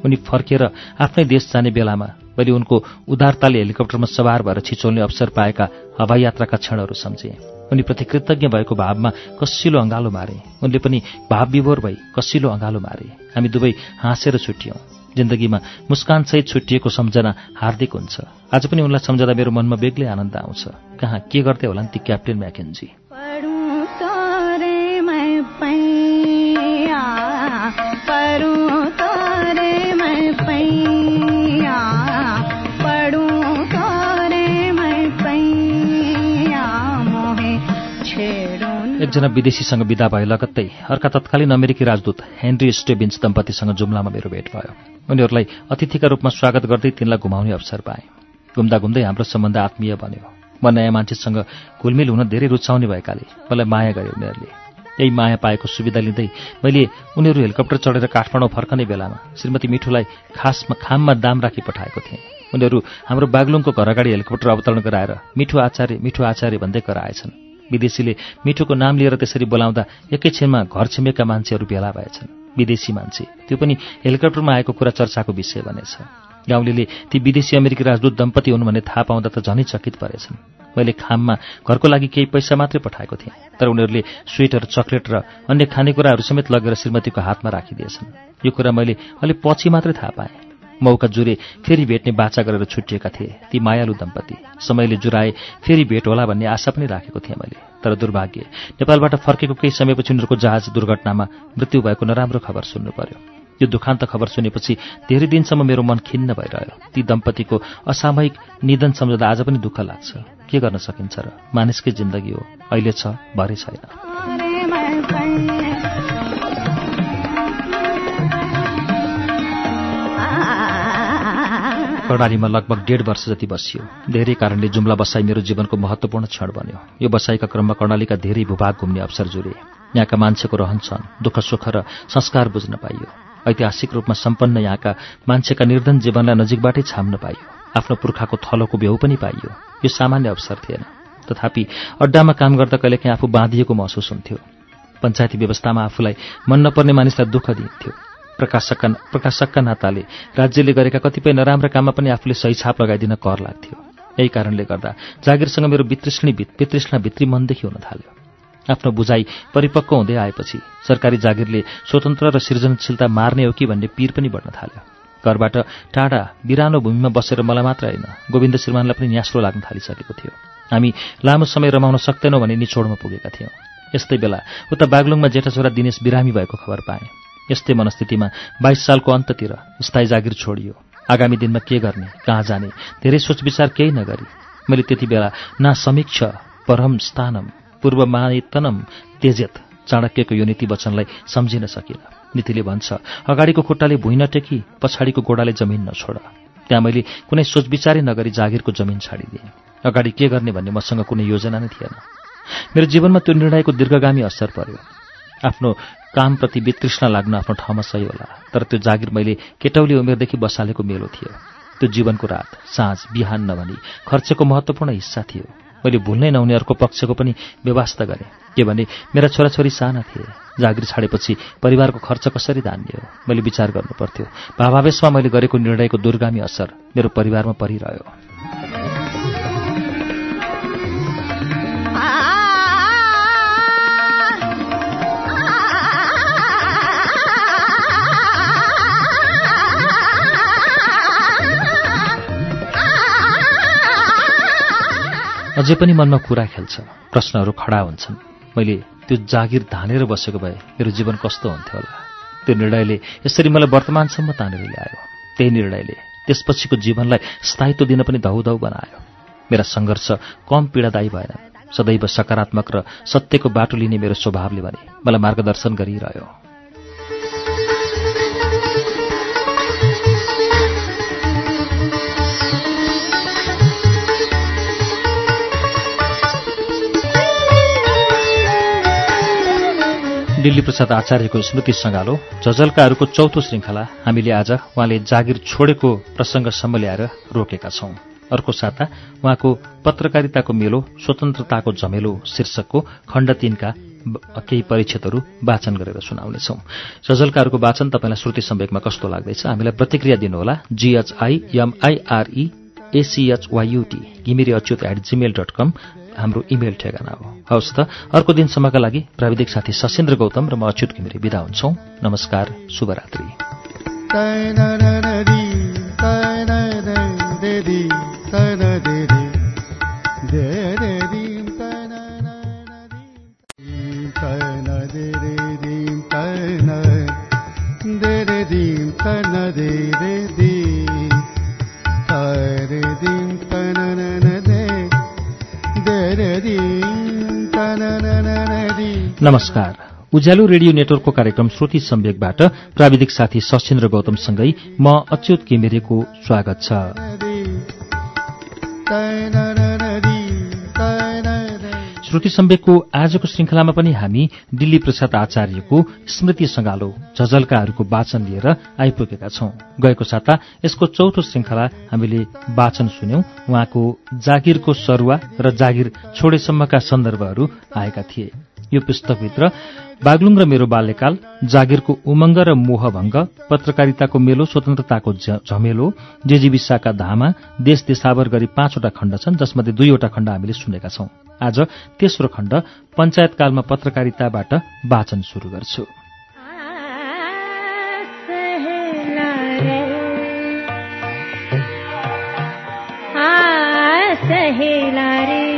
[SPEAKER 1] उनी फर्केर आफ्नै देश जाने बेलामा मैले उनको उदारताले हेलिकप्टरमा सवार भएर छिचोल्ने अवसर पाएका हवाई यात्राका क्षणहरू सम्झे। उनीप्रति कृतज्ञ भएको भावमा कसिलो अँगालो मारे। उनले पनि भावविभोर भई कसिलो अँगालो मारे। हामी दुवै हाँसेर छुट्यौँ। जिन्दगीमा मुस्कानसहित छुट्टिएको सम्झना हार्दिक हुन्छ। आज पनि उनलाई सम्झँदा मेरो मनमा बेग्लै आनन्द आउँछ। कहाँ के गर्दै होला ती क्याप्टेन म्याकेन्जी?
[SPEAKER 5] पढूं
[SPEAKER 1] एकजना विदेशीसँग विदा भए लगत्तै अर्का तत्कालीन अमेरिकी राजदूत हेनरी स्टेबिन्स दम्पतिसँग जुम्लामा मेरो भेट भयो। उनीहरूलाई अतिथिका रूपमा स्वागत गर्दै तिनलाई घुमाउने अवसर पाएँ। घुम्दा घुम्दै हाम्रो सम्बन्ध आत्मीय बन्यो। म नयाँ मान्छेसँग घुलमिल हुन धेरै रुचाउने भएकाले मलाई माया गर्यो उनीहरूले। यही माया पाएको सुविधा लिँदै मैले उनीहरू हेलिकप्टर चढेर काठमाडौँ फर्कने बेलामा श्रीमती मिठुलाई खासमा खाममा दाम राखी पठाएको थिएँ। उनीहरू हाम्रो बागलुङको घर अगाडि हेलिकप्टर अवतरण गराएर मिठु आचार्य मिठु आचार्य भन्दै कराएछन्। विदेशीले मिठुको नाम लिएर त्यसरी बोलाउँदा एकैछिनमा घर छिमेकका मान्छेहरू भेला भएछन्। विदेशी मान्छे। त्यो पनि हेलिकप्टरमा आएको कुरा चर्चाको विषय बनेछ। गाउँले ती विदेशी अमेरिकी राजदूत दम्पति हुन् भन्ने थाहा पाउँदा त झनै चकित परेछन्। मैले खाममा घरको लागि केही पैसा मात्रै पठाएको थिएँ तर उनीहरूले स्वेटर चक्लेट र अन्य खानेकुराहरू समेत लगेर श्रीमतीको हातमा राखिदिएछन्। यो कुरा मैले अलि पछि मात्रै थाहा पाएँ। मौका जुरे फेरि भेट्ने बाचा गरेर छुट्टिएका थिए। ती मायालु दम्पति। समयले जुराए फेरि भेट होला भन्ने आशा पनि राखेको थिएँ मैले। तर दुर्भाग्य नेपालबाट फर्केको केही समयपछि उनीहरूको जहाज दुर्घटनामा मृत्यु भएको नराम्रो खबर सुन्नु पर्यो। यो दुखान्त खबर सुनेपछि धेरै दिनसम्म मेरो मन खिन्न भइरह्यो। ती दम्पतिको असामयिक निधन सम्झँदा आज पनि दुःख लाग्छ। के गर्न सकिन्छ र? मानिसकै जिन्दगी हो। अहिले छ भरे छैन। कर्णालीमा लगभग डेढ वर्ष जति बसियो। धेरै कारणले जुम्ला बसाई मेरो जीवनको महत्वपूर्ण क्षण बन्यो। यो बसाइका क्रममा कर्णालीका धेरै भूभाग घुम्ने अवसर जुरे। यहाँका मान्छेको रहनसहन दुःख सुख र संस्कार बुझ्न पाइयो। ऐतिहासिक रूपमा सम्पन्न यहाँका मान्छेका निर्धन जीवनलाई नजिकबाटै छाम्न पाइयो। आफ्नो पुर्खाको थलोको भ्यू पनि पाइयो। यो सामान्य अवसर थिएन। तथापि अड्डामा काम गर्दा कहिलेकाहीँ आफू बाँधिएको महसुस हुन्थ्यो। पञ्चायती व्यवस्थामा आफूलाई मन नपर्ने मानिसलाई दुःख दिन्थ्यो प्रकाशकका प्रकाशकका नाताले राज्यले गरेका कतिपय नराम्रा काममा पनि आफूले सही छाप लगाइदिन कर लाग्थ्यो। यही कारणले गर्दा जागिरसँग मेरो वितृष्णी वितृष्णा भित्री मनदेखि हुन थाल्यो। आफ्नो बुझाइ परिपक्व हुँदै आएपछि सरकारी जागिरले स्वतन्त्र र सृजनशीलता मार्ने हो कि भन्ने पीर पनि बढ्न थाल्यो। घरबाट टाढा बिरानो भूमिमा बसेर मलाई मात्र होइन गोविन्द श्रीमानलाई पनि न्यास्रो लाग्न थालिसकेको थियो। हामी लामो समय रमाउन सक्दैनौँ भने निचोडमा पुगेका थियौँ। यस्तै बेला उता बागलुङमा जेठा छोरा दिनेश बिरामी भएको खबर पाएँ। यस्तै मनस्थितिमा बाइस सालको अन्ततिर स्थायी जागिर छोडियो। आगामी दिनमा के गर्ने कहाँ जाने धेरै सोच विचार केही नगरी। मैले त्यति बेला ना समीक्ष परम स्थानम पूर्व मानितनम तेजेत चाणक्यको यो नीति वचनलाई सम्झिन सकिनँ नीतिले भन्छ अगाडिको खुट्टाले भुइँ नटेकी पछाडिको गोडाले जमिन नछोड। त्यहाँ मैले कुनै सोच विचारै नगरी जागिरको जमिन छाडिदिएँ। अगाडि के गर्ने भन्ने मसँग कुनै योजना नै थिएन। मेरो जीवनमा त्यो निर्णयको दीर्घगामी असर पर्यो। आफ्नो कामप्रति वितृष्णा लाग्न आफ्नो ठाउँमा सही होला। तर त्यो जागिर मैले केटौली उमेरदेखि बसालेको मेलो थियो। त्यो जीवनको रात साँझ बिहान नभनी खर्चको महत्त्वपूर्ण हिस्सा थियो। मैले भुल्नै नहुने अर्को पक्षको पनि व्यवस्था गरेँ। के भने मेरा छोराछोरी साना थिए। जागिर छाडेपछि परिवारको खर्च कसरी धान्ने हो? मैले विचार गर्नु पर्थ्यो। भावावेशमा मैले गरेको निर्णयको दुर्गामी असर मेरो परिवारमा परिरह्यो। अझै पनि मनमा कुरा खेल्छ प्रश्नहरू खडा हुन्छन्। मैले त्यो जागिर धानेर बसेको भए मेरो जीवन कस्तो हुन्थ्यो होला। त्यो निर्णयले यसरी मलाई वर्तमानसम्म तानेर ल्यायो। त्यही निर्णयले त्यसपछिको जीवनलाई स्थायित्व दिन पनि धौधौ बनायो। मेरा सङ्घर्ष कम पीडादायी भएन सदैव सकारात्मक र सत्यको बाटो लिने मेरो स्वभावले भने मलाई मार्गदर्शन गरिरह्यो। दिल्ली प्रसाद आचार्यको स्मृति सङ्गालो झझल्काहरूको चौथो श्रृङ्खला हामीले आज उहाँले जागिर छोडेको प्रसङ्गसम्म ल्याएर रोकेका छौं। अर्को साता उहाँको पत्रकारिताको मेलो स्वतन्त्रताको झमेलो शीर्षकको खण्ड तीनका केही परिच्छेदहरू वाचन गरेर सुनाउनेछौं। सजलकारको वाचन तपाईँलाई श्रुति सम्वेकमा कस्तो लाग्दैछ? हामीलाई प्रतिक्रिया दिनुहोला G H I M I R E A C H Y U T Ghimire Achyut at Gmail dot com हाम्रो इमेल ठेगाना हो। हवस् त अर्को दिनसम्मका लागि प्राविधिक साथी सशेन्द्र गौतम र म अच्युत घिमिरे विदा हुन्छौं। नमस्कार शुभरात्री। नमस्कार। उज्यालो रेडियो नेटवर्कको कार्यक्रम श्रुति सम्वेकबाट प्राविधिक साथी सशेन्द्र गौतमसँगै म अच्युत किमिरेको स्वागत छ। श्रुति सम्वेकको आजको श्रृङ्खलामा पनि हामी दिल्ली प्रसाद आचार्यको स्मृति सङ्गालो झझल्काहरूको वाचन लिएर आइपुगेका छौं। गएको साता यसको चौथो श्रृङ्खला हामीले वाचन सुन्यौं। उहाँको जागिरको सरुवा र जागिर छोडेसम्मका सन्दर्भहरू आएका थिए। यो पुस्तकभित्र बागलुङ र मेरो बाल्यकाल जागिरको उमङ्ग र मोहभङ्ग पत्रकारिताको मेलो स्वतन्त्रताको झमेलो जेजीविसाका धामा देश देशावर गरी पाँचवटा खण्ड छन् जसमध्ये दुईवटा खण्ड हामीले सुनेका छौं। आज तेस्रो खण्ड पञ्चायतकालमा पत्रकारिताबाट वाचन शुरू गर्छु।
[SPEAKER 7] सहेला रे।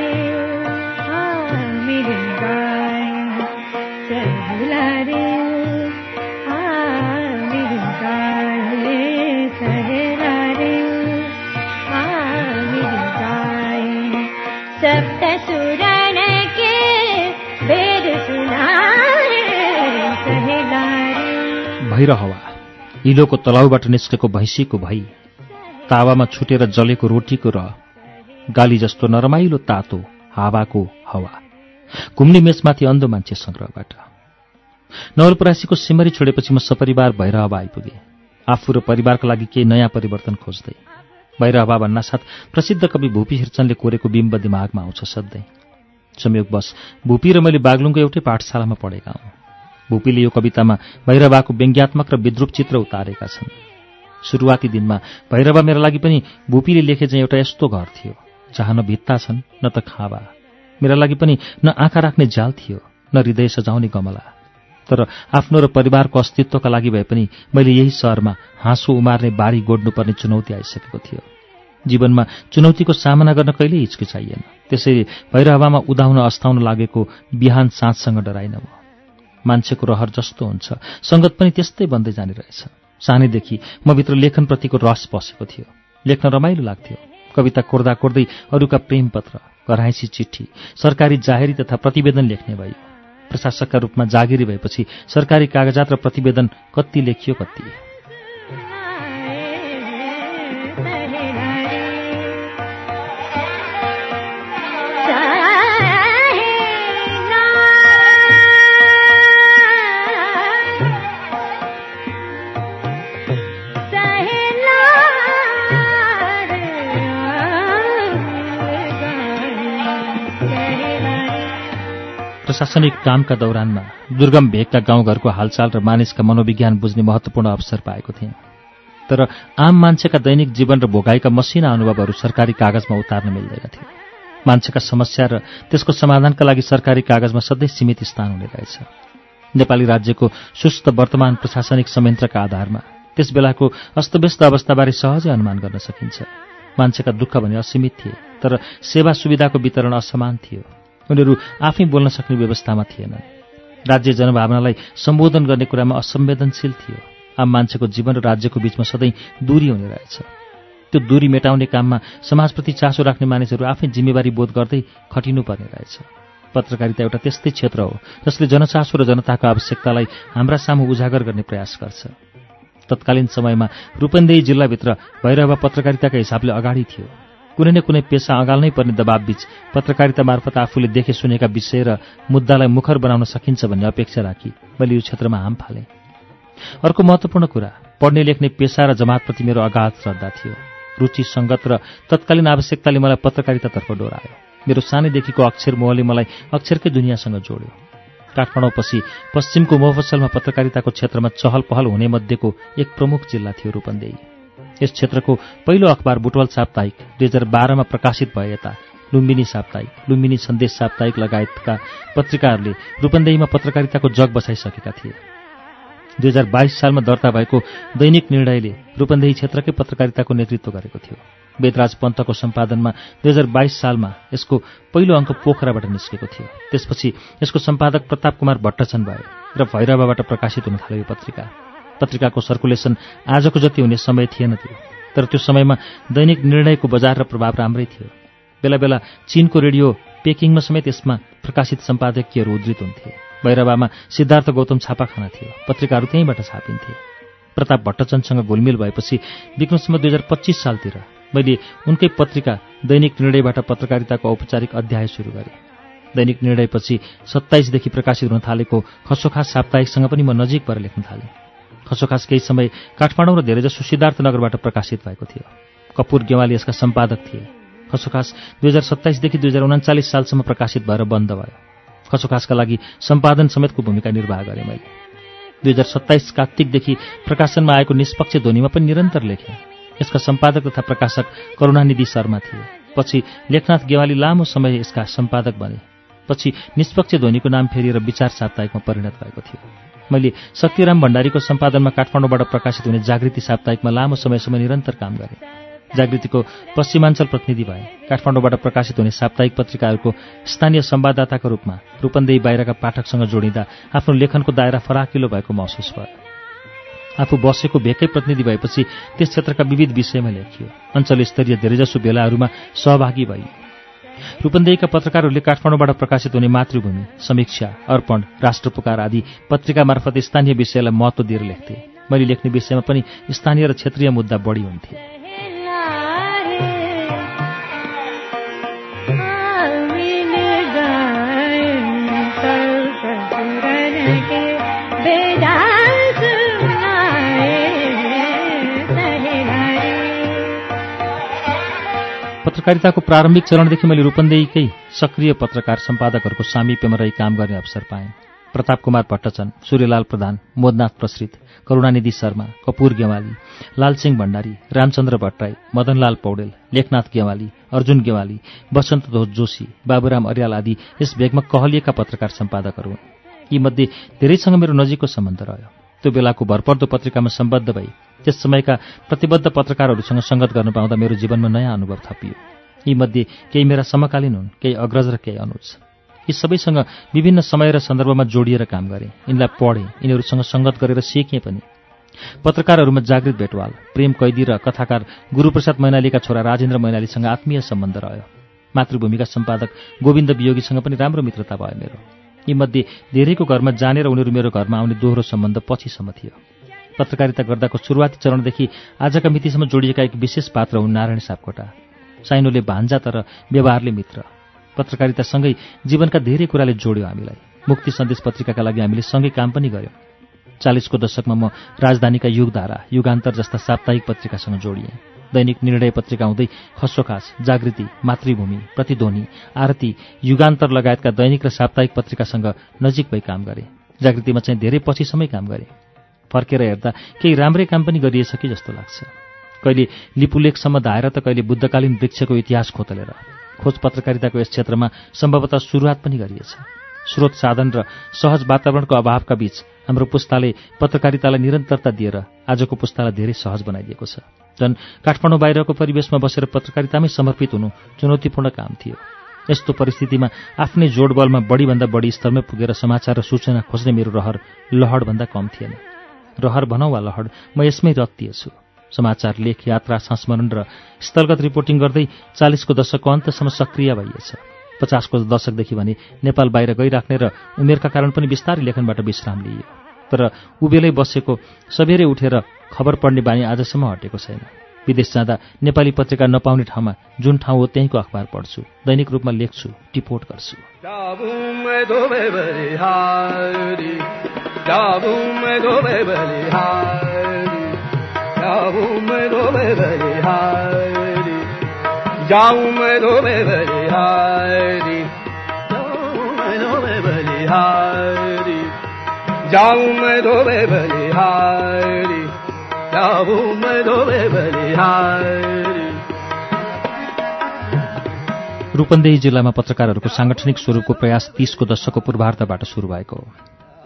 [SPEAKER 1] भैर हवा इलोको तलाउबाट निस्केको भैँसीको भई तावामा छुटेर जलेको रोटीको र गाली जस्तो नरमाइलो तातो हावाको हावा। घुम्ने मेचमाथि अन्धो मान्छे संग्रहबाट नवलपरासीको सिमरी छोडेपछि म सपरिवार भएर हवा आइपुगे। आफू र परिवारका लागि केही नयाँ परिवर्तन खोज्दै। भैर हवा भन्नासाथ प्रसिद्ध कवि भूपी हिर्चनले कोरेको बिम्ब दिमागमा आउँछ सधैँ। संयोगवश भूपी र मैले बागलुङको एउटै पाठशालामा पढेका हौँ। भूपीले यो कवितामा भैरवाको व्यङ्ग्यात्मक र विद्रूप चित्र उतारेका छन्। सुरुवाती दिनमा भैरवा मेरा लागि पनि भूपीले लेखे चाहिँ एउटा यस्तो घर थियो जहाँ न भित्ता छन् न त खावा मेरा लागि पनि न आँखा राख्ने जाल थियो न हृदय सजाउने गमला। तर आफ्नो र परिवारको अस्तित्वका लागि भए पनि मैले यही सहरमा हाँसो उमार्ने बारी गोड्नुपर्ने चुनौती आइसकेको थियो। जीवनमा चुनौतीको सामना गर्न कहिल्यै हिचकिचाइएन। त्यसैले भैर हावामा उदाउन अस्ताउन लागेको बिहान साँझसँग डराइन म। मान्छेको रहर जस्तो हुन्छ। सङ्गत पनि त्यस्तै बन्दै जाने रहेछ सानैदेखि म भित्र लेखनप्रतिको रस बसेको थियो। लेख्न रमाइलो लाग्थ्यो। कविता कोर्दा कोर्दै अरूका प्रेम पत्र घराइसी चिठी सरकारी जाहेरी तथा प्रतिवेदन लेख्ने भयो। प्रशासकका रूपमा जागिरी भएपछि सरकारी कागजात र प्रतिवेदन कति लेखियो कति। प्रशासनिक कामका दौरानमा दुर्गम भेगका गाउँघरको हालचाल र मानिसका मनोविज्ञान बुझ्ने महत्वपूर्ण अवसर पाएको थिएँ। तर आम मान्छेका दैनिक जीवन र भोगाईका मसिना अनुभवहरू सरकारी कागजमा उतार्न मिल्दैनथ्यो मान्छेका समस्या र त्यसको समाधानका लागि सरकारी कागजमा सधैँ सीमित स्थान हुने रहेछ। नेपाली राज्यको सुस्त वर्तमान प्रशासनिक संयन्त्रका आधारमा त्यस बेलाको अस्तव्यस्त अवस्थाबारे सहजै अनुमान गर्न सकिन्छ। मान्छेका दुःख भने असीमित थिए तर सेवा सुविधाको वितरण असमान थियो। उनीहरू आफै बोल्न सक्ने व्यवस्थामा थिएनन्। राज्य जनभावनालाई सम्बोधन गर्ने कुरामा असंवेदनशील थियो। आम मान्छेको जीवन र राज्यको बीचमा सधैँ दूरी हुने रहेछ। त्यो दूरी मेटाउने काममा समाजप्रति चासो राख्ने मानिसहरू आफै जिम्मेवारी बोध गर्दै खटिनुपर्ने रहेछ। पत्रकारिता एउटा त्यस्तै क्षेत्र हो जसले जनचासो र जनताको आवश्यकतालाई हाम्रा सामु उजागर गर्ने प्रयास गर्छ। तत्कालीन समयमा रूपन्देही जिल्लाभित्र भैरवा पत्रकारिताका हिसाबले अगाडि थियो। कुनै न कुनै पेसा अगाल्नै पर्ने दबावबीच पत्रकारिता मार्फत आफूले देखे सुनेका विषय र मुद्दालाई मुखर बनाउन सकिन्छ भन्ने अपेक्षा राखी मैले यो क्षेत्रमा हाम फालेँ। अर्को महत्त्वपूर्ण कुरा पढ्ने लेख्ने पेसा र जमातप्रति मेरो अगाध श्रद्धा थियो। रुचि सङ्गत र तत्कालीन आवश्यकताले मलाई पत्रकारितातर्फ डोरायो। मेरो सानैदेखिको अक्षर मोहले मलाई अक्षरकै दुनियाँसँग जोड्यो। काठमाडौँपछि पश्चिमको मोफसलमा पत्रकारिताको क्षेत्रमा चहल पहल हुने मध्येको एक प्रमुख जिल्ला थियो रूपन्देही। यस क्षेत्रको पहिलो अखबार बुटवल साप्ताहिक दुई हजार बाह्रमा प्रकाशित भए यता। लुम्बिनी साप्ताहिक लुम्बिनी सन्देश साप्ताहिक लगायतका पत्रिकाहरूले रूपन्देहीमा पत्रकारिताको जग बसाइसकेका थिए। दुई हजार बाइस सालमा दर्ता भएको दैनिक निर्णयले रूपन्देही क्षेत्रकै पत्रकारिताको नेतृत्व गरेको थियो। वेदराज पन्तको सम्पादनमा दुई हजार बाइस सालमा यसको पहिलो अङ्क पोखराबाट निस्केको थियो। त्यसपछि यसको सम्पादक प्रताप कुमार भट्टछन् भए र भैरवाबाट प्रकाशित हुन थाल्यो यो पत्रिका। पत्रिकाको सर्कुलेसन आजको जति हुने समय थिएन थियो तर त्यो समयमा दैनिक निर्णयको बजार र प्रभाव राम्रै थियो। बेला बेला चीनको रेडियो पेकिङमा समेत यसमा प्रकाशित सम्पादकीयहरू उद्धित हुन्थे। भैरवामा सिद्धार्थ गौतम छापाखाना थियो। पत्रिकाहरू त्यहीँबाट छापिन्थे। प्रताप भट्टचन्दसँग घुलमिल भएपछि विक्रमसम्म दुई हजार पच्चिस सालतिर मैले उनकै पत्रिका दैनिक निर्णयबाट पत्रकारिताको औपचारिक अध्याय सुरु गरेँ। दैनिक निर्णयपछि सत्ताइसदेखि प्रकाशित हुन थालेको खसोखास साप्ताहिकसँग पनि म नजिक भएर लेख्न थालेँ। खसोखास केही समय काठमाडौँ र धेरैजसो सिद्धार्थनगरबाट प्रकाशित भएको थियो। कपुर गेवाली यसका सम्पादक थिए। खसोखास दुई हजार सत्ताइसदेखि दुई हजार उन्चालिस सालसम्म प्रकाशित भएर बन्द भयो। खसोखासका लागि सम्पादन समेतको भूमिका निर्वाह गरेँ मैले। दुई हजार सत्ताइस कार्तिकदेखि प्रकाशनमा आएको निष्पक्ष ध्वनिमा पनि निरन्तर लेखेँ। यसका सम्पादक तथा प्रकाशक करुणानिधि शर्मा थिए। पछि लेखनाथ गेवाली लामो समय यसका सम्पादक बने। पछि निष्पक्ष ध्वनिको नाम फेरिएर विचार साप्ताहिकमा परिणत भएको थियो। मैले शक्तिराम भण्डारीको सम्पादनमा काठमाडौँबाट प्रकाशित हुने जागृति साप्ताहिकमा लामो समयसम्म निरन्तर काम गरेँ। जागृतिको पश्चिमाञ्चल प्रतिनिधि भए। काठमाडौँबाट प्रकाशित हुने साप्ताहिक पत्रिकाहरूको स्थानीय संवाददाताको रूपमा रूपन्देही बाहिरका पाठकसँग जोडिँदा आफ्नो लेखनको दायरा फराकिलो भएको महसुस भयो। आफू बसेको भेकै प्रतिनिधि भएपछि त्यस क्षेत्रका विविध विषयमा लेखियो। अञ्चल स्तरीय धेरैजसो बेलाहरूमा सहभागी भई रूपन्देहीका पत्रकारहरूले काठमाडौँबाट प्रकाशित हुने मातृभूमि समीक्षा अर्पण राष्ट्रपुकार आदि पत्रिका मार्फत स्थानीय विषयलाई महत्व दिएर लेख्थे। मैले लेख्ने विषयमा पनि स्थानीय र क्षेत्रीय मुद्दा बढी हुन्थे। पत्रकारिताको प्रारम्भिक चरणदेखि मैले रूपन्देहीकै सक्रिय पत्रकार सम्पादकहरूको सामिप्यमा रही काम गर्ने अवसर पाएँ। प्रताप कुमार भट्टचन सूर्यलाल प्रधान मोदनाथ प्रसृत करुणानिधि शर्मा कपूर गेवाली लालसिंह भण्डारी रामचन्द्र भट्टराई मदनलाल पौडेल लेखनाथ गेवाली अर्जुन गेवाली वसन्त जोशी बाबुराम अर्याल आदि यस भेगमा कहलिएका पत्रकार सम्पादकहरू हुन्। यीमध्ये धेरैसँग मेरो नजिकको सम्बन्ध रह्यो। त्यो बेलाको भरपर्दो पत्रिकामा सम्बद्ध भई त्यस समयका प्रतिबद्ध पत्रकारहरूसँग सङ्गत गर्न पाउँदा मेरो जीवनमा नयाँ अनुभव थपियो। यीमध्ये केही मेरा समकालीन हुन् केही अग्रज र केही अनुज। यी सबैसँग विभिन्न समय र सन्दर्भमा जोडिएर काम गरेँ। यिनलाई पढेँ यिनीहरूसँग सङ्गत गरेर सिकेँ पनि। पत्रकारहरूमा जागृत भेटवाल प्रेम कैदी र कथाकार गुरूप्रसाद मैनालीका छोरा राजेन्द्र मैनालीसँग आत्मीय सम्बन्ध रह्यो। मातृभूमिका सम्पादक गोविन्द वियोगीसँग पनि राम्रो मित्रता भयो मेरो। यीमध्ये धेरैको घरमा जाने र उनीहरू मेरो घरमा आउने दोहोरो सम्बन्ध पछिसम्म थियो। पत्रकारिता गर्दाको सुरुवाती चरणदेखि आजका मितिसम्म जोडिएका एक विशेष पात्र हुन् नारायण सापकोटा। साइनोले भान्जा तर व्यवहारले मित्र। पत्रकारितासँगै जीवनका धेरै कुराले जोड्यो हामीलाई। मुक्ति सन्देश पत्रिकाका लागि हामीले सँगै काम पनि गऱ्यौँ चालिसको दशकमा म राजधानीका युगधारा युगान्तर जस्ता साप्ताहिक पत्रिकासँग जोडिएँ। दैनिक निर्णय पत्रिका हुँदै खसोखास जागृति मातृभूमि प्रतिध्वनि आरती युगान्तर लगायतका दैनिक र साप्ताहिक पत्रिकासँग नजिक भई काम गरे। जागृतिमा चाहिँ धेरै पछिसम्मै काम गरे। फर्केर हेर्दा केही राम्रै काम पनि गरिएछ कि जस्तो लाग्छ। कहिले लिपुलेखसम्म धाएर त कहिले बुद्धकालीन वृक्षको इतिहास खोतलेर खोज पत्रकारिताको यस क्षेत्रमा सम्भवतः सुरुवात पनि गरिएछ। स्रोत साधन र सहज वातावरणको अभावका बीच हाम्रो पुस्ताले पत्रकारितालाई निरन्तरता दिएर आजको पुस्तालाई धेरै सहज बनाइदिएको छ। झन् काठमाडौँ बाहिरको परिवेशमा बसेर पत्रकारितामै समर्पित हुनु चुनौतीपूर्ण काम थियो। यस्तो परिस्थितिमा आफ्नै जोडबलमा बढीभन्दा बढी स्तरमै पुगेर समाचार र सूचना खोज्ने मेरो रहर लहडभन्दा कम थिएन। रहर भनौँ वा लहड म यसमै रत्तिएछु समाचार लेख यात्रा संस्मरण र स्थलगत रिपोर्टिङ गर्दै चालिसको दशकको अन्तसम्म सक्रिय भइएछ। पचासको दशकदेखि भने नेपाल बाहिर गइराख्ने र उमेरका कारण पनि बिस्तारै लेखनबाट विश्राम लिइयो। तर उबेलै बसेको सबेरै उठेर खबर पढ्ने बानी आजसम्म हटेको छैन। विदेश जाँदा नेपाली पत्रिका नपाउने ठाउँमा जुन ठाउँ हो त्यहीँको अखबार पढ्छु। दैनिक रूपमा लेख्छु टिपोट गर्छु।
[SPEAKER 4] जाऊं मैं दो बलिहारी।
[SPEAKER 1] रूपन्देही जिल्लामा पत्रकारहरूको साङ्गठनिक स्वरूपको प्रयास तीसको दशकको पूर्वार्धबाट सुरु भएको हो।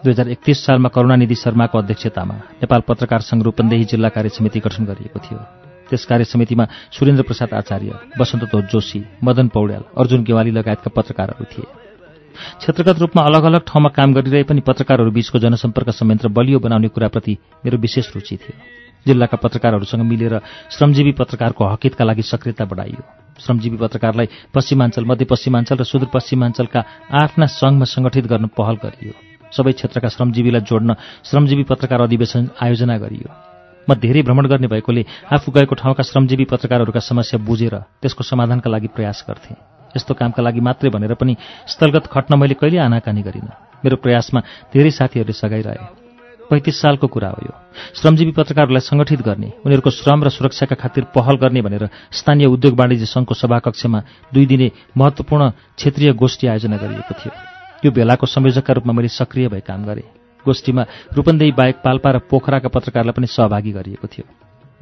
[SPEAKER 1] दुई हजार एकतिस सालमा करुणानिधि शर्माको अध्यक्षतामा नेपाल पत्रकार संघ रूपन्देही जिल्ला कार्य समिति गठन गरिएको थियो। त्यस कार्य समितिमा सुरेन्द्र प्रसाद आचार्य वसन्तोष जोशी मदन पौड्याल अर्जुन गेवाली लगायतका पत्रकारहरू थिए। क्षेत्रगत रूपमा अलग अलग ठाउँमा काम गरिरहे पनि पत्रकारहरू बीचको जनसम्पर्क संयन्त्र बलियो बनाउने कुराप्रति मेरो विशेष रुचि थियो। जिल्लाका पत्रकारहरूसँग मिलेर श्रमजीवी पत्रकारको हकितका लागि सक्रियता बढाइयो। श्रमजीवी पत्रकारलाई पश्चिमाञ्चल मध्यपश्चिमाञ्चल र सुदूरपश्चिमाञ्चलका आफ्ना सङ्घमा सङ्गठित गर्न पहल गरियो। सबै क्षेत्रका श्रमजीवीलाई जोड्न श्रमजीवी पत्रकार अधिवेशन आयोजना गरियो। म धेरै भ्रमण गर्ने भएकोले आफू गएको ठाउँका श्रमजीवी पत्रकारहरूका समस्या बुझेर त्यसको समाधानका लागि प्रयास गर्थे। यस्तो कामका लागि मात्रै भनेर पनि स्थलगत खट्न मैले कहिले आनाकानी गरिनँ। मेरो प्रयासमा धेरै साथीहरूले सघाइरहे। पैँतिस सालको कुरा हो यो। श्रमजीवी पत्रकारहरूलाई सङ्गठित गर्ने उनीहरूको श्रम र सुरक्षाका खातिर पहल गर्ने भनेर स्थानीय उद्योग वाणिज्य सङ्घको सभाकक्षमा दुई दिने महत्त्वपूर्ण क्षेत्रीय गोष्ठी आयोजना गरिएको थियो। यो भेलाको संयोजकका रूपमा मैले सक्रिय भई काम गरेँ। गोष्ठीमा रूपन्देही बाहेक पाल्पा र पोखराका पत्रकारलाई पनि सहभागी गरिएको थियो।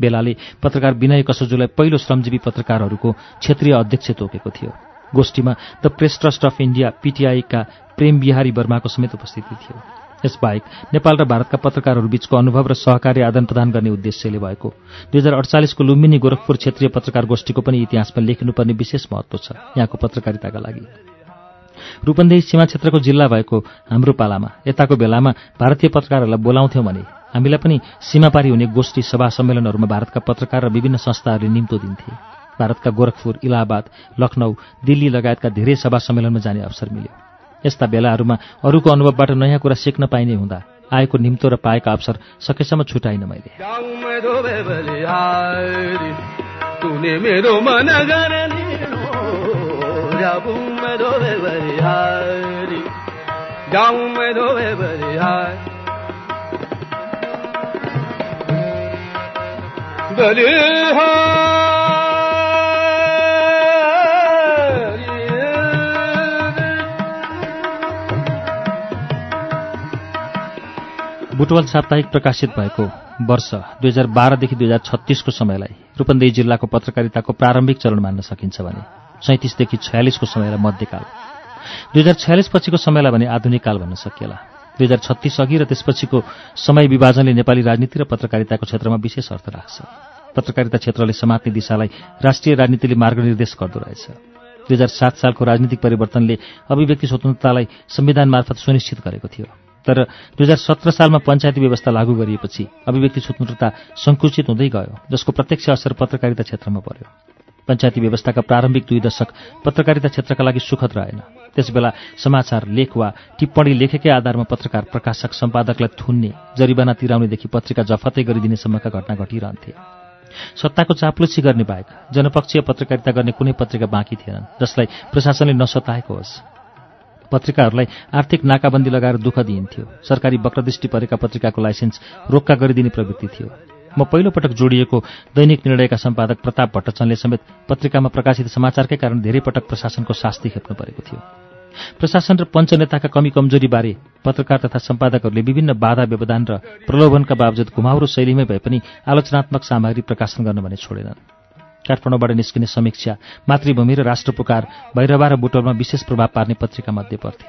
[SPEAKER 1] बेलाले पत्रकार विनय कसोजुलाई पहिलो श्रमजीवी पत्रकारहरूको क्षेत्रीय अध्यक्ष तोकेको थियो। गोष्ठीमा the press trust of India पीटीआईका Prem Bihari वर्माको समेत उपस्थिति थियो। यसबाहेक नेपाल र भारतका पत्रकारहरू बीचको अनुभव र सहकार्य आदान प्रदान गर्ने उद्देश्यले भएको। दुई हजार अडचालिसको लुम्बिनी गोरखपुर क्षेत्रीय पत्रकार गोष्ठीको पनि इतिहासमा लेख्नुपर्ने विशेष महत्व छ यहाँको पत्रकारिताका लागि। रूपन्देही सीमा क्षेत्रको जिल्ला भएको हाम्रो पालामा यताको बेलामा भारतीय पत्रकारहरूलाई बोलाउँथ्यौँ भने हामीलाई पनि सीमापारी हुने गोष्ठी सभा सम्मेलनहरूमा भारतका पत्रकार र विभिन्न संस्थाहरूले निम्तो दिन्थे। भारतका गोरखपुर इलाहाबाद लखनऊ दिल्ली लगायतका धेरै सभा सम्मेलनमा जाने अवसर मिल्यो। यस्ता बेलाहरूमा अरूको अनुभवबाट नयाँ कुरा सिक्न पाइने हुँदा आएको निम्तो र पाएका अवसर सकेसम्म छुटाइन मैले।
[SPEAKER 4] जाऊं
[SPEAKER 1] बुटवल साप्ताहिक प्रकाशित भएको वर्ष दुई हजार बाह्रदेखि दुई हजार छत्तिसको समयलाई रूपन्देही जिल्लाको पत्रकारिताको प्रारम्भिक चरण मान्न सकिन्छ भने सैँतिसदेखि छयालिसको समयलाई मध्यकाल। दुई हजार छयालिस पछिको समयलाई भने आधुनिक काल भन्न सकिएला। दुई हजार छत्तिस अघि र त्यसपछिको समय विभाजनले नेपाली राजनीति र पत्रकारिताको क्षेत्रमा विशेष अर्थ राख्छ। पत्रकारिता क्षेत्रले समात्ने दिशालाई राष्ट्रिय राजनीतिले मार्गनिर्देश गर्दो रहेछ। दुई हजार सात सालको राजनीतिक परिवर्तनले अभिव्यक्ति स्वतन्त्रतालाई संविधान मार्फत सुनिश्चित गरेको थियो। तर दुई हजार सत्र सालमा पञ्चायती व्यवस्था लागू गरिएपछि अभिव्यक्ति स्वतन्त्रता सङ्कुचित हुँदै गयो जसको प्रत्यक्ष असर पत्रकारिता क्षेत्रमा पर्यो। पञ्चायती व्यवस्थाका प्रारम्भिक दुई दशक पत्रकारिता क्षेत्रका लागि सुखद रहेन। त्यसबेला समाचार लेख वा टिप्पणी लेखेकै आधारमा पत्रकार प्रकाशक सम्पादकलाई थुन्ने जरिवाना तिराउनेदेखि पत्रिका जफतै गरिदिनेसम्मका घटना घटिरहन्थे। सत्ताको चाप्लुसी गर्ने बाहेक जनपक्षीय पत्रकारिता गर्ने कुनै पत्रिका बाँकी थिएनन् जसलाई प्रशासनले नसताएको होस्। पत्रिकाहरूलाई आर्थिक नाकाबन्दी लगाएर दुःख दिइन्थ्यो। सरकारी वक्रदृष्टि परेका पत्रिकाको लाइसेन्स रोक्का गरिदिने प्रवृत्ति थियो। म पहिलोपटक जोडिएको दैनिक निर्णयका सम्पादक प्रताप भट्टचनले समेत पत्रिकामा प्रकाशित समाचारकै कारण धेरै पटक प्रशासनको शास्ति खेप्नु परेको थियो। प्रशासन र पञ्चनेताका कमी कमजोरीबारे पत्रकार तथा सम्पादकहरूले विभिन्न बाधा व्यवधान र प्रलोभनका बावजुद घुमाउरो शैलीमै भए पनि आलोचनात्मक सामग्री प्रकाशन गर्न भने छोडेनन्। काठमाडौँबाट निस्किने समीक्षा मातृभूमि र राष्ट्रपुकार भैरवा र बुटोलमा विशेष प्रभाव पार्ने पत्रिका मध्ये पर्थे।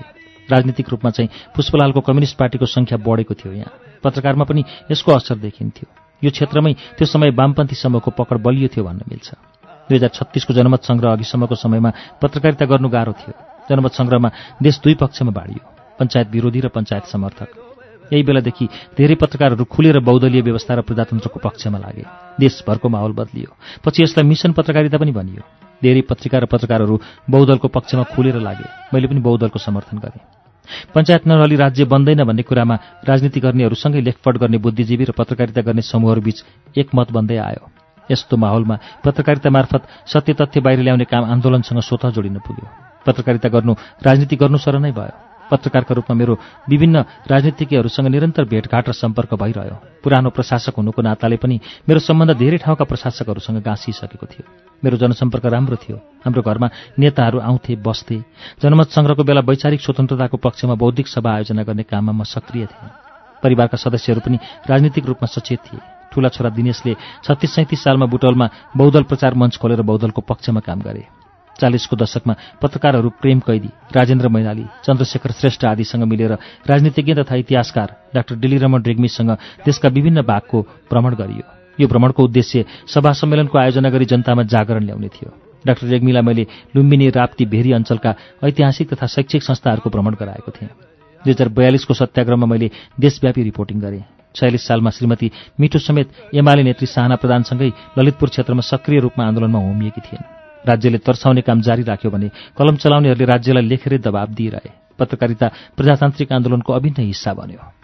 [SPEAKER 1] राजनीतिक रूपमा चाहिँ पुष्पलालको कम्युनिस्ट पार्टीको संख्या बढेको थियो यहाँ। पत्रकारमा पनि यसको असर देखिन्थ्यो। यो क्षेत्रमै त्यो समय वामपन्थी समूहको पकड बलियो थियो भन्न मिल्छ। दुई हजार छत्तिसको जनमत सङ्ग्रह अघिसम्मको समयमा पत्रकारिता गर्नु गाह्रो थियो। जनमत सङ्ग्रहमा देश दुई पक्षमा बाँडियो। पञ्चायत विरोधी र पञ्चायत समर्थक। यही बेलादेखि धेरै पत्रकारहरू खुलेर बहुदलीय व्यवस्था र प्रजातन्त्रको पक्षमा लागे। देशभरको माहौल बदलियो। पछि यसलाई मिसन पत्रकारिता पनि भनियो। धेरै पत्रिका र पत्रकारहरू बहुदलको पक्षमा खुलेर लागे। मैले पनि बहुदलको समर्थन गरेँ। पञ्चायत नरहली राज्य बन्दैन भन्ने कुरामा राजनीति गर्नेहरूसँगै लेखपट गर्ने बुद्धिजीवी र पत्रकारिता गर्ने समूहहरूबीच एकमत बन्दै आयो। यस्तो माहौलमा पत्रकारिता मार्फत सत्य तथ्य बाहिर ल्याउने काम आन्दोलनसँग स्वतः जोडिन पुग्यो। पत्रकारिता गर्नु राजनीति गर्नु सर नै भयो। पत्रकारका रूपमा मेरो विभिन्न राजनीतिज्ञहरूसँग निरन्तर भेटघाट र सम्पर्क भइरह्यो। पुरानो प्रशासक हुनुको नाताले पनि मेरो सम्बन्ध धेरै ठाउँका प्रशासकहरूसँग गाँसिसकेको थियो। मेरो जनसम्पर्क राम्रो थियो। हाम्रो घरमा नेताहरू आउँथे बस्थे। जनमत सङ्ग्रहको बेला वैचारिक स्वतन्त्रताको पक्षमा बौद्धिक सभा आयोजना गर्ने काममा म सक्रिय थिएँ। परिवारका सदस्यहरू पनि राजनीतिक रूपमा सचेत थिए। ठूला छोरा दिनेशले छत्तिस सैतिस सालमा बुटौलमा बहुदल प्रचार मञ्च खोलेर बहुदलको पक्षमा काम गरे। चालिसको दशकमा पत्रकारहरू प्रेम कैदी राजेन्द्र मैनाली चन्द्रशेखर श्रेष्ठ आदिसँग मिलेर राजनीतिज्ञ तथा इतिहासकार डाक्टर डिलिरमण रेग्मीसँग देशका विभिन्न भागको भ्रमण गरियो। यो भ्रमणको उद्देश्य सभा सम्मेलनको आयोजना गरी जनतामा जागरण ल्याउने थियो। डाक्टर रेग्मीलाई मैले लुम्बिनी राप्ती भेरी अञ्चलका ऐतिहासिक तथा शैक्षिक संस्थाहरूको भ्रमण गराएको थिएँ। दुई हजार बयालिसको सत्याग्रहमा मैले देशव्यापी रिपोर्टिङ गरेँ। छयालिस सालमा श्रीमती मिठो समेत एमाले नेत्री साहना प्रधानसँगै ललितपुर क्षेत्रमा सक्रिय रूपमा आन्दोलनमा होमिएकी थिइन्। राज्यले तर्साउने काम जारी राख्यो भने कलम चलाउनेहरूले राज्यलाई लेखेरै दबाब दिइरहे। पत्रकारिता प्रजातान्त्रिक आन्दोलनको अभिन्न हिस्सा बन्यो।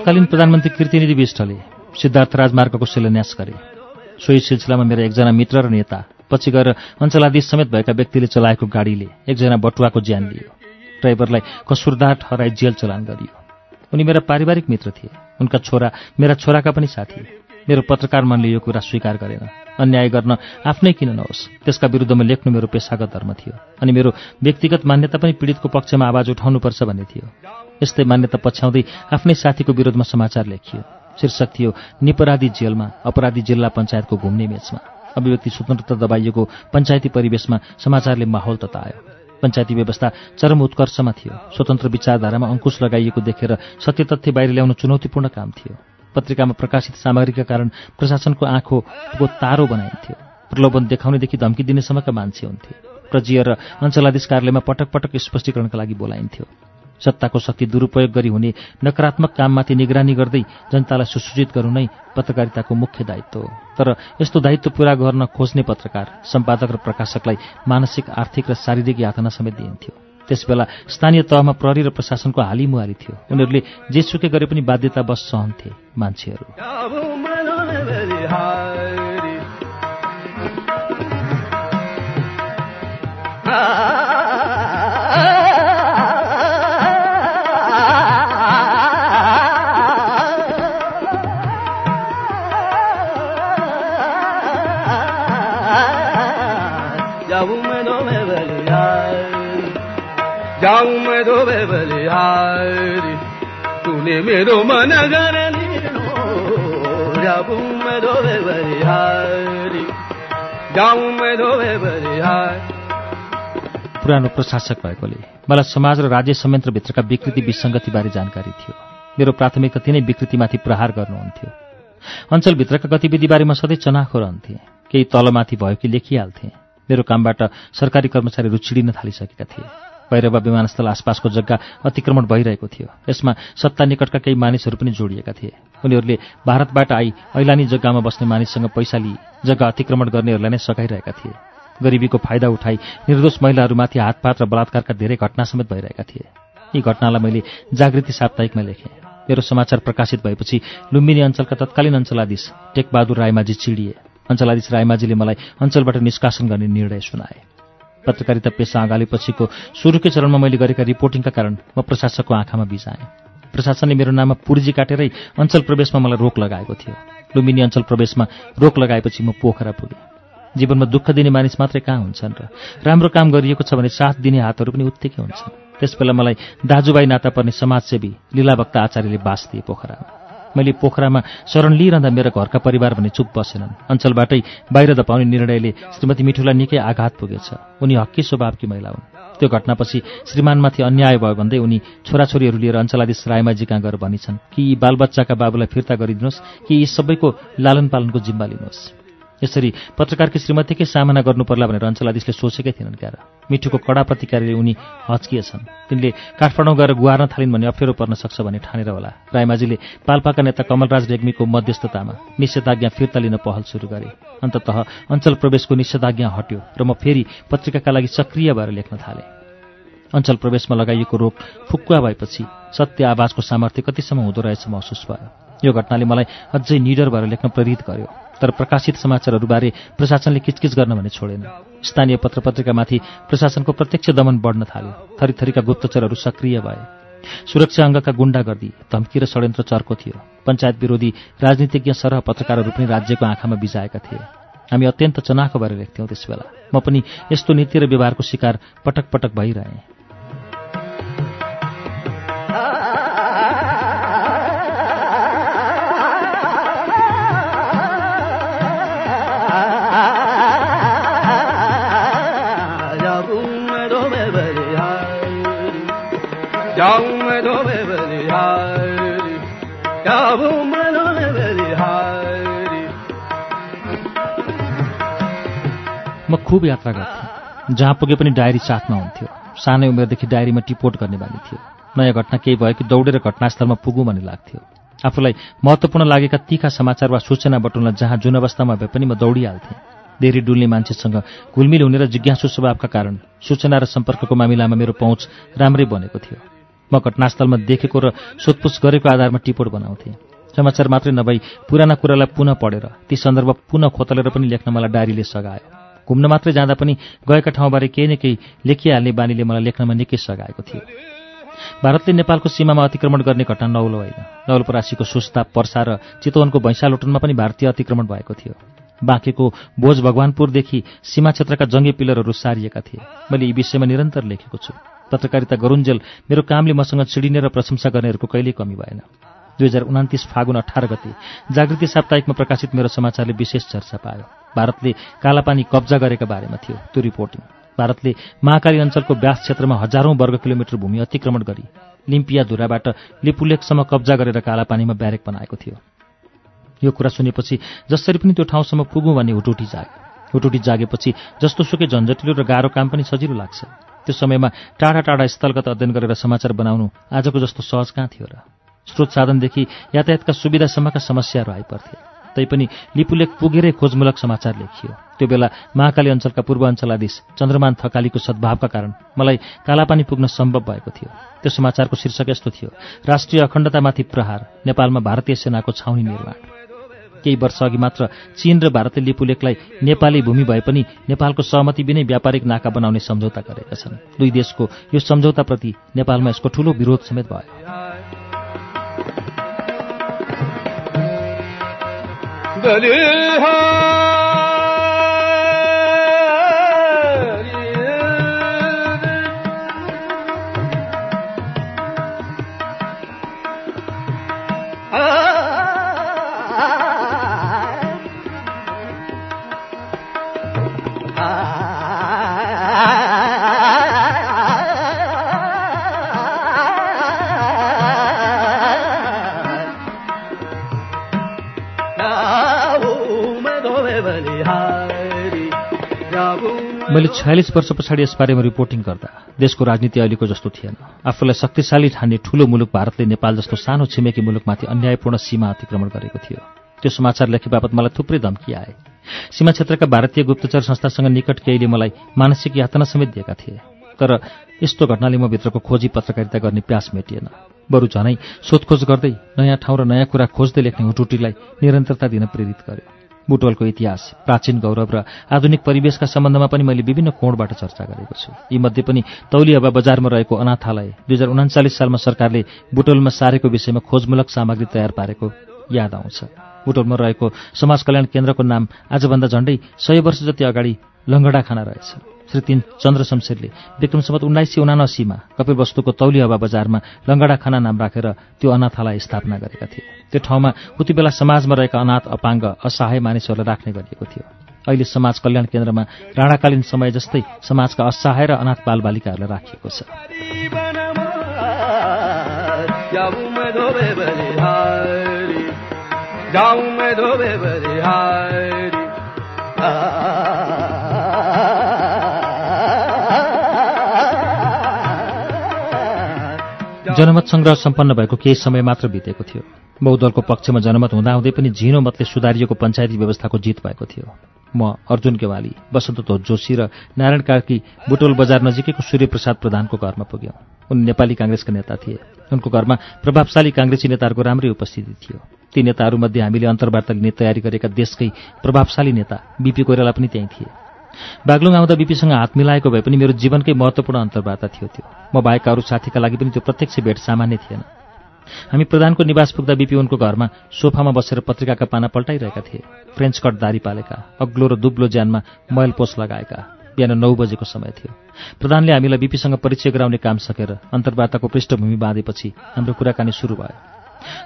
[SPEAKER 1] तत्कालीन प्रधानमन्त्री कृतिनिधि विष्टले सिद्धार्थ राजमार्गको शिलान्यास गरे। सोही सिलसिलामा मेरा एकजना मित्र र नेता पछि गएर अञ्चलाधीश समेत भएका व्यक्तिले चलाएको गाडीले एकजना बटुवाको ज्यान लियो। ड्राइभरलाई कसुरदार ठहराई जेल चलान गरियो। उनी मेरा पारिवारिक मित्र थिए। उनका छोरा मेरा छोराका पनि साथी। मेरो पत्रकार मनले यो कुरा स्वीकार गरेन। अन्याय गर्न आफ्नै किन नहोस् त्यसका विरुद्धमा लेख्नु मेरो पेसागत धर्म थियो। अनि मेरो व्यक्तिगत मान्यता पनि पीडितको पक्षमा आवाज उठाउनुपर्छ भन्ने थियो। यस्तै मान्यता पछ्याउँदै आफ्नै साथीको विरोधमा समाचार लेखियो। शीर्षक थियो निपराधी जेलमा अपराधी जिल्ला पञ्चायतको घुम्ने मेचमा। अभिव्यक्ति स्वतन्त्रता दबाइएको पञ्चायती परिवेशमा समाचारले माहौल ततायो। पञ्चायती व्यवस्था चरम उत्कर्षमा थियो। स्वतन्त्र विचारधारामा अङ्कुश लगाइएको देखेर सत्य तथ्य बाहिर ल्याउन चुनौतीपूर्ण काम थियो। पत्रिकामा प्रकाशित सामग्रीका कारण प्रशासनको आँखोको तारो बनाइन्थ्यो। प्रलोभन देखाउनेदेखि धम्की दिनेसम्मका मान्छे हुन्थे। प्रजीय र अञ्चलाधीश कार्यालयमा पटक पटक स्पष्टीकरणका लागि बोलाइन्थ्यो। सत्ताको शक्ति दुरूपयोग गरी हुने नकारात्मक काममाथि निगरानी गर्दै जनतालाई सुसूचित गर्नु नै पत्रकारिताको मुख्य दायित्व हो। तर यस्तो दायित्व पूरा गर्न खोज्ने पत्रकार सम्पादक र प्रकाशकलाई मानसिक आर्थिक र शारीरिक यातना समेत दिइन्थ्यो। त्यसबेला स्थानीय तहमा प्रहरी र प्रशासनको हालिमुहारी थियो। उनीहरूले जेसुकै गरे पनि बाध्यता बस सहन्थे मान्छेहरू।
[SPEAKER 4] जाऊं मैं तो बलिहारी मेरो मन बलिहारी
[SPEAKER 1] पुरानो प्रशासक भएकोले मलाई समाज र राज्य संयन्त्रभित्रका विकृति विसङ्गतिबारे जानकारी थियो। मेरो प्राथमिकता तिनै विकृतिमाथि प्रहार गर्नुहुन्थ्यो। अञ्चलभित्रका गतिविधिबारे म सधैँ चनाखो रहन्थेँ। केही तलमाथि भयो कि लेखिहाल्थेँ। मेरो कामबाट सरकारी कर्मचारीहरू चिडिन थालिसकेका थिए। भैरवा विमानस्थल आसपासको जग्गा अतिक्रमण भइरहेको थियो। यसमा सत्ता निकटका केही मानिसहरू पनि जोडिएका थिए। उनीहरूले भारतबाट आई ऐलानी जग्गामा बस्ने मानिससँग पैसा लिई जग्गा अतिक्रमण गर्नेहरूलाई नै सघाइरहेका थिए। गरिबीको फाइदा उठाई निर्दोष महिलाहरूमाथि हातपात र बलात्कारका धेरै घटना समेत भइरहेका थिए। यी घटनालाई मैले जागृति साप्ताहिकमा लेखेँ। मेरो समाचार प्रकाशित भएपछि लुम्बिनी अञ्चलका तत्कालीन अञ्चलाधीश टेकबहादुर रायमाझी चिडिए। अञ्चलाधीश रायमाझीले मलाई अञ्चलबाट निष्कासन गर्ने निर्णय सुनाए। पत्रकारिता पेसा अगालेपछिको सुरुकै चरणमा मैले गरेका रिपोर्टिङका कारण म प्रशासकको आँखामा बिजाएँ प्रशासनले मेरो नाममा पुर्जी काटेरै अञ्चल प्रवेशमा मलाई रोक लगाएको थियो। लुम्बिनी अञ्चल प्रवेशमा रोक लगाएपछि म पोखरा पुगेँ। जीवनमा दुःख दिने मानिस मात्रै कहाँ हुन्छन् र राम्रो काम गरिएको छ भने साथ दिने हातहरू पनि उत्तिकै हुन्छन्। त्यसबेला मलाई दाजुभाइ नाता पर्ने समाजसेवी लीलाभक्त आचार्यले बास दिए पोखरामा। मैले पोखरामा शरण लिइरहँदा मेरो घरका परिवार भने चुप बसेनन्। अञ्चलबाटै बाहिर दपाउने निर्णयले श्रीमती मिठुलाई निकै आघात पुगेछ। उनी हक्की स्वभावकी महिला हुन्। त्यो घटनापछि श्रीमानमाथि अन्याय भयो भन्दै उनी छोराछोरीहरू लिएर अञ्चलाधीश रायमाझी कहाँ गएर भनिछन् कि यी बालबच्चाका बाबुलाई फिर्ता गरिदिनुहोस् कि यी सबैको लालन पालनको जिम्मा लिनुहोस्। यसरी पत्रकारकी श्रीमतीकै सामना गर्नु पर्ला भनेर अञ्चलाधीशले सोचेकै थिएनन् क्यार। मिठुको कडा प्रतिकारले उनी हच्किएछन्। तिनले काठमाडौँ गएर गुहार्न थालिन् भने अप्ठ्यारो पर्न सक्छ भन्ने ठानेर होला। रायमाझीले पाल्पाका नेता कमलराज रेग्मीको मध्यस्थतामा निषेधाज्ञा फिर्ता लिन पहल सुरु गरे। अन्ततः अञ्चल प्रवेशको निषेधाज्ञा हट्यो र म फेरि पत्रिकाका लागि सक्रिय भएर लेख्न थालेँ। अञ्चल प्रवेशमा लगाइएको रोग फुक्वा भएपछि सत्य आवाजको सामर्थ्य कतिसम्म हुँदो रहेछ महसुस भयो। यो घटनाले मलाई अझै निडर भएर लेख्न प्रेरित गर्यो। तर प्रकाशित समाचारहरूबारे प्रशासनले किचकिच गर्न भने छोडेन। स्थानीय पत्र पत्रिकामाथि प्रशासनको प्रत्यक्ष दमन बढ्न थाल्यो। थरीथरीका गुप्तचरहरू सक्रिय भए। सुरक्षा अङ्गका गुण्डागर्दी धम्की र षड्यन्त्र चर्को थियो। पञ्चायत विरोधी राजनीतिज्ञ सरह पत्रकारहरू पनि राज्यको आँखामा बिजाएका थिए। हामी अत्यन्त चनाखो भएर लेख्थ्यौँ त्यसबेला। म पनि यस्तो नीति र व्यवहारको शिकार पटक पटक भइरहेँ। म खुब यात्रा गर्थेँ जहाँ पुगे पनि डायरी साथमा हुन्थ्यो। सानै उमेरदेखि डायरीमा टिपोट गर्ने बानी थियो। नयाँ घटना केही भयो कि दौडेर घटनास्थलमा पुगौँ भन्ने लाग्थ्यो। आफूलाई महत्त्वपूर्ण लागेका तीखा समाचार वा सूचना बटुल्न जहाँ जुन अवस्थामा भए पनि म दौडिहाल्थेँ। धेरै डुल्ने मान्छेसँग घुलमिल हुने र जिज्ञासु स्वभावका कारण सूचना र सम्पर्कको मामिलामा मेरो पहुँच राम्रै बनेको थियो। म घटनास्थलमा देखेको र सोधपुछ गरेको आधारमा टिपोट बनाउँथेँ। समाचार मात्रै नभई पुराना कुरालाई पुनः पढेर ती सन्दर्भ पुनः खोतलेर पनि लेख्न मलाई डायरीले सघायो। घुम्न मात्रै जाँदा पनि गएका ठाउँबारे केही न केही लेखिहाल्ने बानीले मलाई लेख्नमा निकै सघाएको थियो। भारतले नेपालको सीमामा अतिक्रमण गर्ने घटना नौलो होइन। नवलपरासीको सुस्ता पर्सा र चितवनको भैँसालोटनमा पनि भारतीय अतिक्रमण भएको थियो। बाँकेको बोझ भगवानपुरदेखि सीमा क्षेत्रका जङ्गी पिलरहरू सारिएका थिए। मैले यी विषयमा निरन्तर लेखेको छु। पत्रकारिता गरुन्जेल मेरो कामले मसँग चिडिने र प्रशंसा गर्नेहरूको कहिल्यै कमी भएन। दुई हजार उनातिस फागुन अठार गते जागृति साप्ताहिकमा प्रकाशित मेरो समाचारले विशेष चर्चा पायो। भारतले कालापानी कब्जा गरेका बारेमा थियो त्यो रिपोर्टिङ। भारतले महाकाली अञ्चलको व्यास क्षेत्रमा हजारौं वर्ग किलोमिटर भूमि अतिक्रमण गरी लिम्पिया धुराबाट लिपुलेकसम्म कब्जा गरेर कालापानीमा ब्यारेक बनाएको थियो। यो कुरा सुनेपछि जसरी पनि त्यो ठाउँसम्म पुगौँ भन्ने हुटुटी जागे हुटुटी जागेपछि जस्तो सुकै झन्झटिलो र गाह्रो काम पनि सजिलो लाग्छ। त्यो समयमा टाढा टाढा स्थलगत अध्ययन गरेर समाचार बनाउनु आजको जस्तो सहज कहाँ थियो र? स्रोत साधनदेखि यातायातका सुविधासम्मका समस्याहरू आइपर्थे तैपनि लिपुलेक पुगेरै खोजमूलक समाचार लेखियो। त्यो बेला महाकाली अञ्चलका पूर्व अञ्चलाधीश चन्द्रमान थकालीको सद्भावका कारण मलाई कालापानी पुग्न सम्भव भएको थियो। त्यो समाचारको शीर्षक यस्तो थियो राष्ट्रिय अखण्डतामाथि प्रहार नेपालमा भारतीय सेनाको छाउनी निर्माण। केही वर्ष अघि मात्र चीन र भारतले लिपुलेकलाई नेपाली भूमि भए पनि नेपालको सहमति बिनै व्यापारिक नाका बनाउने सम्झौता गरेका छन्। दुई देशको यो सम्झौताप्रति नेपालमा यसको ठूलो विरोध समेत भयो। मैले छयालिस वर्ष पछाडि यसबारेमा रिपोर्टिङ गर्दा देशको राजनीति अहिलेको जस्तो थिएन। आफूलाई शक्तिशाली ठान्ने ठूलो मुलुक भारतले नेपाल जस्तो सानो छिमेकी मुलुकमाथि अन्यायपूर्ण सीमा अतिक्रमण गरेको थियो। त्यो समाचार लेखे बापत मलाई थुप्रै धम्की आए। सीमा क्षेत्रका भारतीय गुप्तचर संस्थासँग निकट केहीले मलाई मानसिक यातना समेत दिएका थिए। तर यस्तो घटनाले म भित्रको खोजी पत्रकारिता गर्ने प्यास मेटिएन। बरु झनै सोधखोज गर्दै नयाँ ठाउँ र नयाँ कुरा खोज्दै लेख्ने हुटुटीलाई निरन्तरता दिन प्रेरित गर्यो। बुटवलको इतिहास प्राचीन गौरव र आधुनिक परिवेशका सम्बन्धमा पनि मैले विभिन्न कोणबाट चर्चा गरेको छु। यीमध्ये पनि तौली हवा बजारमा रहेको अनाथालय दुई हजार उनाचालिस सालमा सरकारले बुटवलमा सारेको विषयमा खोजमूलक सामग्री तयार पारेको याद आउँछ। बुटवलमा रहेको समाज कल्याण केन्द्रको नाम आजभन्दा झण्डै सय वर्ष जति अगाडि लङ्गडा खाना रहेछ। श्री तीन चन्द्र शमशेरले विक्रम सम्मत उन्नाइस सय उनासीमा कपिलवस्तुको तौली हवा बजारमा लङ्गडा खाना नाम राखेर त्यो अनाथालय स्थापना गरेका थिए। त्यो ठाउँमा उति बेला समाजमा रहेका अनाथ अपाङ्ग असहाय मानिसहरूलाई राख्ने गरिएको थियो। अहिले समाज कल्याण केन्द्रमा राणाकालीन समय जस्तै समाजका असहाय र अनाथ बालबालिकाहरूलाई राखिएको छ। जनमत संग्रह सम्पन्न भएको केही समय मात्र बितेको थियो। बहुदलको पक्षमा जनमत हुँदाहुँदै पनि झिनो मतले सुधारिएको पञ्चायती व्यवस्थाको जित भएको थियो। म अर्जुन गेवाली वसन्त जोशी र नारायण कार्की बुटोल बजार नजिकैको सूर्यप्रसाद प्रधानको घरमा पुग्यौं। उनी नेपाली काङ्ग्रेसका नेता थिए। उनको घरमा प्रभावशाली काङ्ग्रेसी नेताहरूको राम्रै उपस्थिति थियो। ती नेताहरूमध्ये हामीले अन्तर्वार्ता लिने तयारी गरेका देशकै प्रभावशाली नेता बीपी कोइराला पनि त्यहीँ थिए। बागलुङ आउँदा बिपीसँग हात मिलाएको भए पनि मेरो जीवनकै महत्त्वपूर्ण अन्तर्वार्ता थियो त्यो। म बाहेक अरू साथीका लागि पनि त्यो प्रत्यक्ष भेट सामान्य थिएन। हामी प्रधानको निवास पुग्दा बिपी उनको घरमा सोफामा बसेर पत्रिकाका पाना पल्टाइरहेका थिए। फ्रेन्च कट दारी पालेका अग्लो र दुब्लो ज्यानमा मैल पोस लगाएका बिहान नौ बजेको समय थियो। प्रधानले हामीलाई बिपीसँग परिचय गराउने काम सकेर अन्तर्वार्ताको पृष्ठभूमि बाँधेपछि हाम्रो कुराकानी सुरु भयो।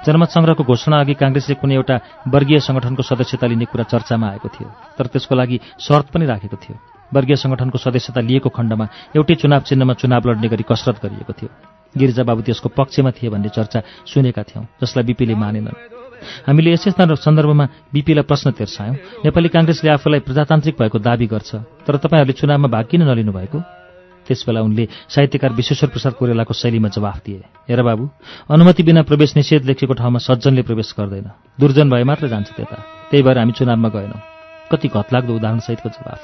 [SPEAKER 1] जनमत संग्रहको घोषणा अघि काङ्ग्रेसले कुनै एउटा वर्गीय संगठनको सदस्यता लिने कुरा चर्चामा आएको थियो तर त्यसको लागि शर्त पनि राखेको थियो। वर्गीय संगठनको सदस्यता लिएको खण्डमा एउटै चुनाव चिन्हमा चुनाव लड्ने गरी कसरत गरिएको थियो। गिरिजाबाबु त्यसको पक्षमा थिए भन्ने चर्चा सुनेका थियौँ जसलाई बिपीले मानेनन्। हामीले यसै सन्दर्भमा बिपीलाई प्रश्न तेर्सायौँ नेपाली काङ्ग्रेसले आफूलाई प्रजातान्त्रिक भएको दावी गर्छ तर तपाईँहरूले चुनावमा भाग किन नलिनु भएको त्यसबेला उनले साहित्यकार विश्वेश्वर प्रसाद कोइरालाको शैलीमा जवाफ दिए। हेर बाबु अनुमति बिना प्रवेश निषेध लेखेको ठाउँमा सज्जनले प्रवेश गर्दैन। दुर्जन भए मात्र जान्छ त्यता। त्यही भएर हामी चुनावमा गएनौँ। कति घतलाग्दो उदाहरणसहितको जवाफ।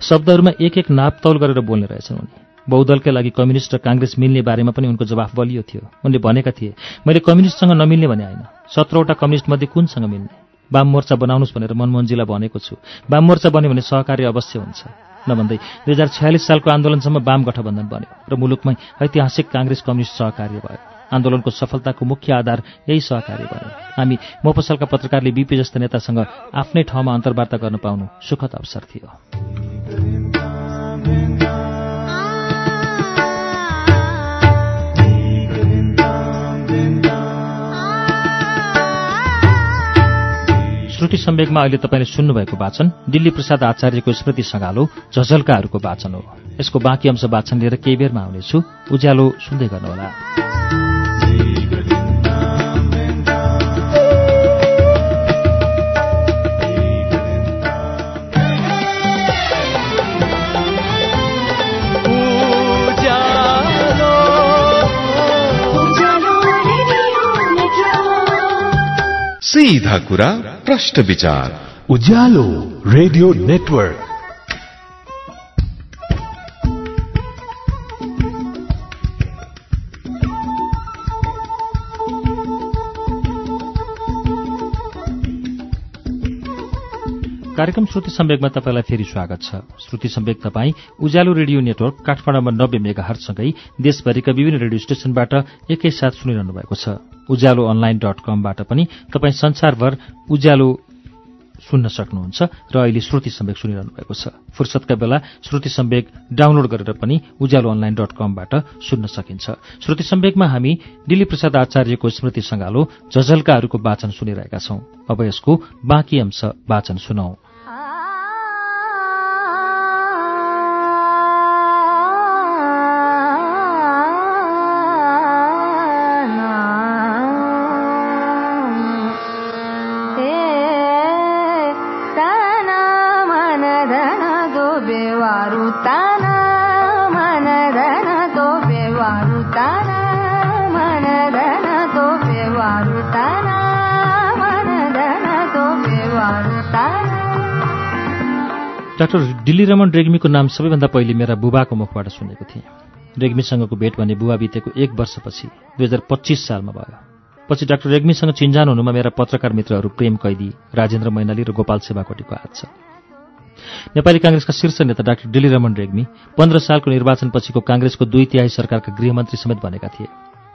[SPEAKER 1] शब्दहरूमा एक एक नापतौल गरेर बोल्ने रहेछन् उनी। बहुदलकै लागि कम्युनिस्ट र काङ्ग्रेस मिल्ने बारेमा पनि उनको जवाफ बलियो थियो। उनले भनेका थिए मैले कम्युनिस्टसँग नमिल्ने भने होइन। सत्रवटा कम्युनिस्टमध्ये कुनसँग मिल्ने? वाम मोर्चा बनाउनुहोस् भनेर मनमोहनजीलाई भनेको छु। वाम मोर्चा बन्यो भने सहकार्य अवश्य हुन्छ। नभन्दै दुई हजार छयालिस सालको आन्दोलनसम्म वाम गठबन्धन बन्यो र मुलुकमै ऐतिहासिक काङ्ग्रेस कम्युनिस्ट सहकार्य भयो। आन्दोलनको सफलताको मुख्य आधार यही सहकार्य भयो हामी मोपसलका पत्रकारले बिपी जस्ता नेतासँग आफ्नै ठाउँमा अन्तर्वार्ता गर्न पाउनु सुखद अवसर थियो। श्रुति सम्वेकमा अहिले तपाईँले सुन्नुभएको वाचन दिल्ली प्रसाद आचार्यको स्मृति सङ्गालो झझल्काहरूको वाचन हो। यसको बाँकी अंश वाचन लिएर केही बेरमा आउनेछु। उज्यालो सुन्दै गर्नुहोला।
[SPEAKER 2] सीधा कुरा प्रश्न विचार।
[SPEAKER 3] Ujyaalo radio network.
[SPEAKER 1] कार्यक्रम श्रुति सम्वेकमा तपाईँलाई फेरि स्वागत छ। श्रुति सम्वेक तपाईँ उज्यालो रेडियो नेटवर्क काठमाडौँमा नब्बे मेगा हर्चसँगै देशभरिका विभिन्न रेडियो स्टेशनबाट एकैसाथ सुनिरहनु भएको छ। उज्यालो अनलाइन डट कमबाट पनि तपाईँ संसारभर उज्यालो सुन्न सक्नुहुन्छ र अहिले श्रुति सम्वेक सुनिरहनु भएको छ। फुर्सदका बेला श्रुति सम्वेक डाउनलोड गरेर पनि उज्यालो अनलाइन डट कमबाट सुन्न सकिन्छ। श्रुति सम्वेकमा हामी दिल्ली प्रसाद आचार्यको स्मृति सङ्गालो झझल्काहरूको वाचन सुनिरहेका छौं। अब यसको बाँकी अंश वाचन सुनौ। डिल्ली रमन रेग्मीको नाम सबैभन्दा पहिले मेरा बुबाको मुखबाट सुनेको थिएँ। रेग्मीसँगको भेट भने बुबा बितेको एक वर्षपछि दुई हजार पच्चिस सालमा भयो। पछि डाक्टर रेग्मीसँग चिन्जान हुनुमा मेरा पत्रकार मित्रहरू प्रेम कैदी राजेन्द्र मैनाली र गोपाल सेवाकोटीको हात छ। नेपाली काङ्ग्रेसका शीर्ष नेता डाक्टर डिली रमन रेग्मी पन्ध्र सालको निर्वाचन पछिको काङ्ग्रेसको दुई तिहाई सरकारका गृहमन्त्री समेत बनेका थिए।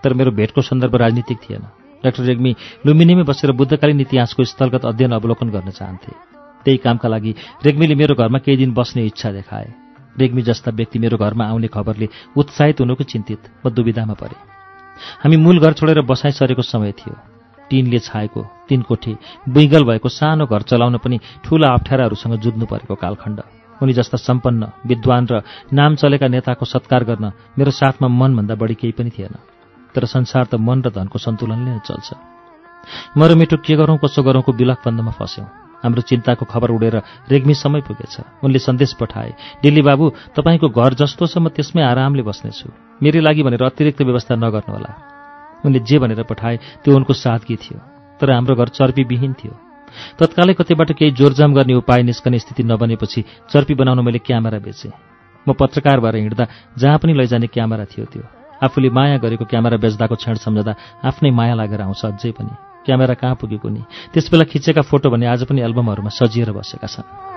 [SPEAKER 1] तर मेरो भेटको सन्दर्भ राजनीतिक थिएन। डाक्टर रेग्मी लुम्बिनीमै बसेर बुद्धकालीन इतिहासको स्थलगत अध्ययन अवलोकन गर्न चाहन्थे। त्यही कामका लागि रेग्मीले मेरो घरमा केही दिन बस्ने इच्छा देखाए। रेग्मी जस्ता व्यक्ति मेरो घरमा आउने खबरले उत्साहित हुनुको चिन्तित म दुविधामा परे। हामी मूल घर छोडेर बसाइ सरेको समय थियो। टिनले छाएको तीन कोठे बुइगल भएको सानो घर चलाउन पनि ठूला अप्ठ्याराहरूसँग जुझ्नु परेको कालखण्ड। उनी जस्ता सम्पन्न विद्वान र नाम चलेका नेताको सत्कार गर्न मेरो साथमा मनभन्दा बढी केही पनि थिएन। तर संसार त मन र धनको सन्तुलनले नै चल्छ। मरो मिठो के गरौँ कसो गरौँको बिलकबन्दमा फस्यौँ। हाम्रो चिन्ताको खबर उडेर रेग्मी समय पुगेछ। उनले सन्देश पठाए दिल्ली बाबु तपाईँको घर जस्तो छ म त्यसमै आरामले बस्नेछु। मेरै लागि भनेर अतिरिक्त व्यवस्था नगर्नुहोला उनले जे भनेर पठाए त्यो उनको सादगी थियो तर हाम्रो घर चर्पीविहीन थियो। तत्कालै कतैबाट केही जोरजाम गर्ने उपाय निस्कने स्थिति नबनेपछि चर्पी बनाउन मैले क्यामेरा बेचेँ। म पत्रकार भएर हिँड्दा जहाँ पनि लैजाने क्यामेरा थियो त्यो। आफूले माया गरेको क्यामेरा बेच्दाको क्षण सम्झँदा आफ्नै माया लागेर आउँछ अझै पनि। क्यामेरा कहाँ पुगेको नि? त्यसबेला खिचेका फोटो भने आज पनि एल्बमहरूमा सजिएर बसेका छन्।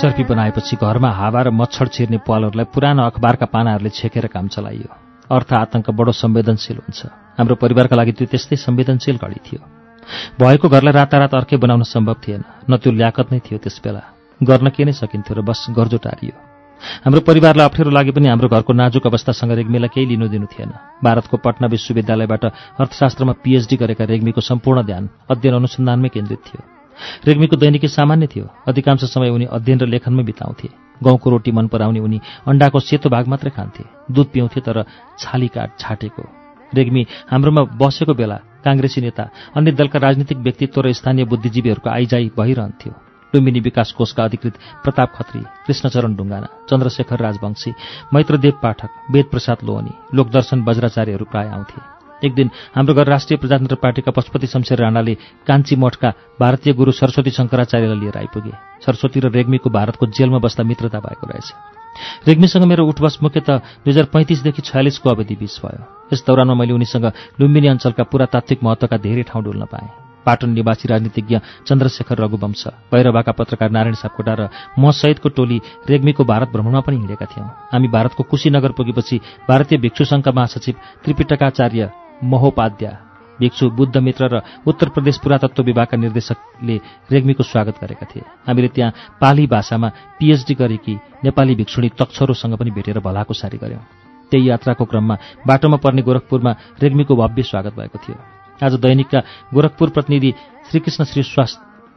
[SPEAKER 1] चर्पी बनाएपछि घरमा हावा र मच्छर छिर्ने पालहरूलाई पुरानो अखबारका पानाहरूले छेकेर काम चलाइयो। अर्थ आतंक बडो संवेदनशील हुन्छ। हाम्रो परिवारका लागि त्यो त्यस्तै संवेदनशील घडी थियो। भएको घरलाई रातारात अर्कै बनाउन सम्भव थिएन। न त्यो ल्याकत नै थियो त्यसबेला। गर्न के नै सकिन्थ्यो र बस गर्जो टारियो। हाम्रो परिवारलाई अप्ठ्यारो लागे पनि हाम्रो घरको नाजुक अवस्थासँग रेग्मीलाई केही लिनु दिनु थिएन। भारतको पटना विश्वविद्यालयबाट अर्थशास्त्रमा पीएचडी गरेका रेग्मीको सम्पूर्ण ध्यान अध्ययन अनुसन्धानमै केन्द्रित थियो। रेग्मीको दैनिकी सामान्य थियो। अधिकांश समय उनी अध्ययन र लेखनमै बिताउँथे। गाउँको रोटी मन पराउने उनी अण्डाको सेतो भाग मात्रै खान्थे। दुध पिउँथे तर छाली काट छाटेको। रेग्मी हाम्रोमा बसेको बेला काङ्ग्रेसी नेता अन्य दलका राजनीतिक व्यक्तित्व र स्थानीय बुद्धिजीवीहरूको आइजाई भइरहन्थ्यो। लुम्बिनी विकास कोषका अधिकृत प्रताप खत्री कृष्णचरण ढुङ्गाना चन्द्रशेखर राजवंशी मैत्रदेव पाठक वेदप्रसाद लोहनी लोकदर्शन वज्राचार्यहरू प्राय आउँथे। एक दिन हाम्रो घर राष्ट्रिय प्रजातन्त्र पार्टीका पशुपति शमशेर राणाले काञ्ची मठका भारतीय गुरु सरस्वती शङ्कराचार्यलाई लिएर आइपुगे। सरस्वती र रेग्मीको भारतको जेलमा बस्दा मित्रता भएको रहेछ। रेग्मीसँग मेरो उठबस मुख्यत दुई हजार पैँतिसदेखि छयालिसको अवधि बीच भयो। यस दौरानमा मैले उनीसँग लुम्बिनी अञ्चलका पुरातात्विक महत्त्वका धेरै ठाउँ डुल्न पाएँ। पाटन निवासी राजनीतिज्ञ चन्द्रशेखर रघुवंश भैरवाका पत्रकार नारायण सापकोटा र म सहितको टोली रेग्मीको भारत भ्रमणमा पनि हिँडेका थियौँ। हामी भारतको कुशीनगर पुगेपछि भारतीय भिक्षु सङ्घका महासचिव त्रिपिटकाचार्य महोपाध्याय भिक्षु बुद्ध मित्र र उत्तर प्रदेश पुरातत्व विभागका निर्देशकले रेग्मीको स्वागत गरेका थिए। हामीले त्यहाँ पाली भाषामा पीएचडी गरेकी नेपाली भिक्षुणी तक्षरोसँग पनि भेटेर भलाको सारी गऱ्यौँ त्यही यात्राको क्रममा बाटोमा पर्ने गोरखपुरमा रेग्मीको भव्य स्वागत भएको थियो। आज दैनिकका गोरखपुर प्रतिनिधि श्रीकृष्ण श्री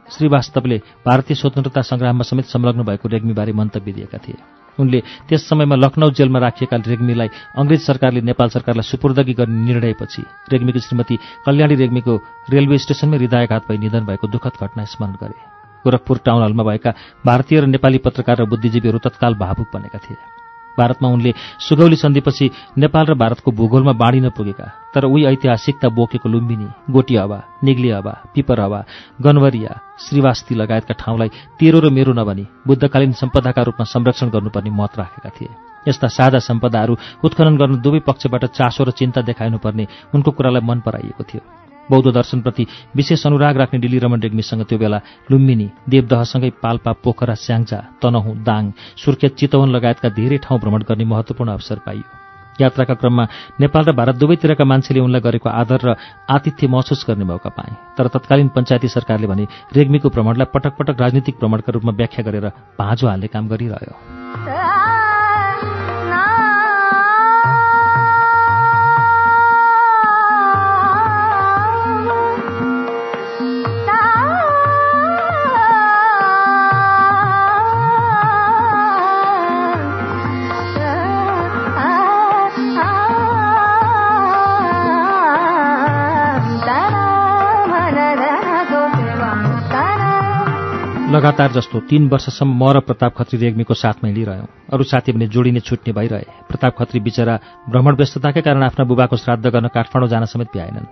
[SPEAKER 1] श्रीवास्तवले भारतीय स्वतन्त्रता सङ्ग्राममा समेत संलग्न भएको रेग्मीबारे मन्तव्य दिएका थिए। उनले त्यस समयमा लखनऊ जेलमा राखिएका रेग्मीलाई अङ्ग्रेज सरकारले नेपाल सरकारलाई सुपुर्दगी गर्ने निर्णयपछि रेग्मीकी श्रीमती कल्याणी रेग्मीको रेलवे स्टेसनमै हृदयघात भई निधन भएको दुःखद घटना स्मरण गरे। गोरखपुर टाउन हलमा भएका भारतीय र नेपाली पत्रकार र बुद्धिजीवीहरू तत्काल भावुक बनेका थिए। भारतमा उनले सुगौली सन्धिपछि नेपाल र भारतको भूगोलमा बाँडिन पुगेका तर उही ऐतिहासिकता बोकेको लुम्बिनी गोटी हवा निग्ली हवा पिपर हवा गनवरिया श्रीवास्ती लगायतका ठाउँलाई तेरो र मेरो नभनी बुद्धकालीन सम्पदाका रूपमा संरक्षण गर्नुपर्ने मत राखेका थिए। यस्ता साझा सम्पदाहरू उत्खनन गर्न दुवै पक्षबाट चासो र चिन्ता देखाइनुपर्ने उनको कुरालाई मन पराइएको थियो। बौद्ध दर्शनप्रति विशेष अनुराग राख्ने डिली रमन रेग्मीसँग त्यो बेला लुम्बिनी देवदहसँगै पाल्पा पोखरा स्याङ्जा तनहुँ दाङ सुर्खेत चितवन लगायतका धेरै ठाउँ भ्रमण गर्ने महत्वपूर्ण अवसर पाइयो। यात्राका क्रममा नेपाल र भारत दुवैतिरका मान्छेले उनलाई गरेको आदर र आतिथ्य महसुस गर्ने मौका पाए। तर तत्कालीन पञ्चायती सरकारले भने रेग्मीको भ्रमणलाई पटक पटक राजनीतिक भ्रमणका रूपमा व्याख्या गरेर भाँजो हाल्ने काम गरिरह्यो। लगातार जस्तो तीन वर्षसम्म म र प्रताप खत्री रेग्मीको साथमा हिँडिरह्यौँ। अरू साथी भने जोडिने छुट्ने भइरहे। प्रताप खत्री बिचरा भ्रमण व्यस्तताकै कारण आफ्ना बुबाको श्राद्ध गर्न काठमाडौँ जान समेत भ्याएनन्।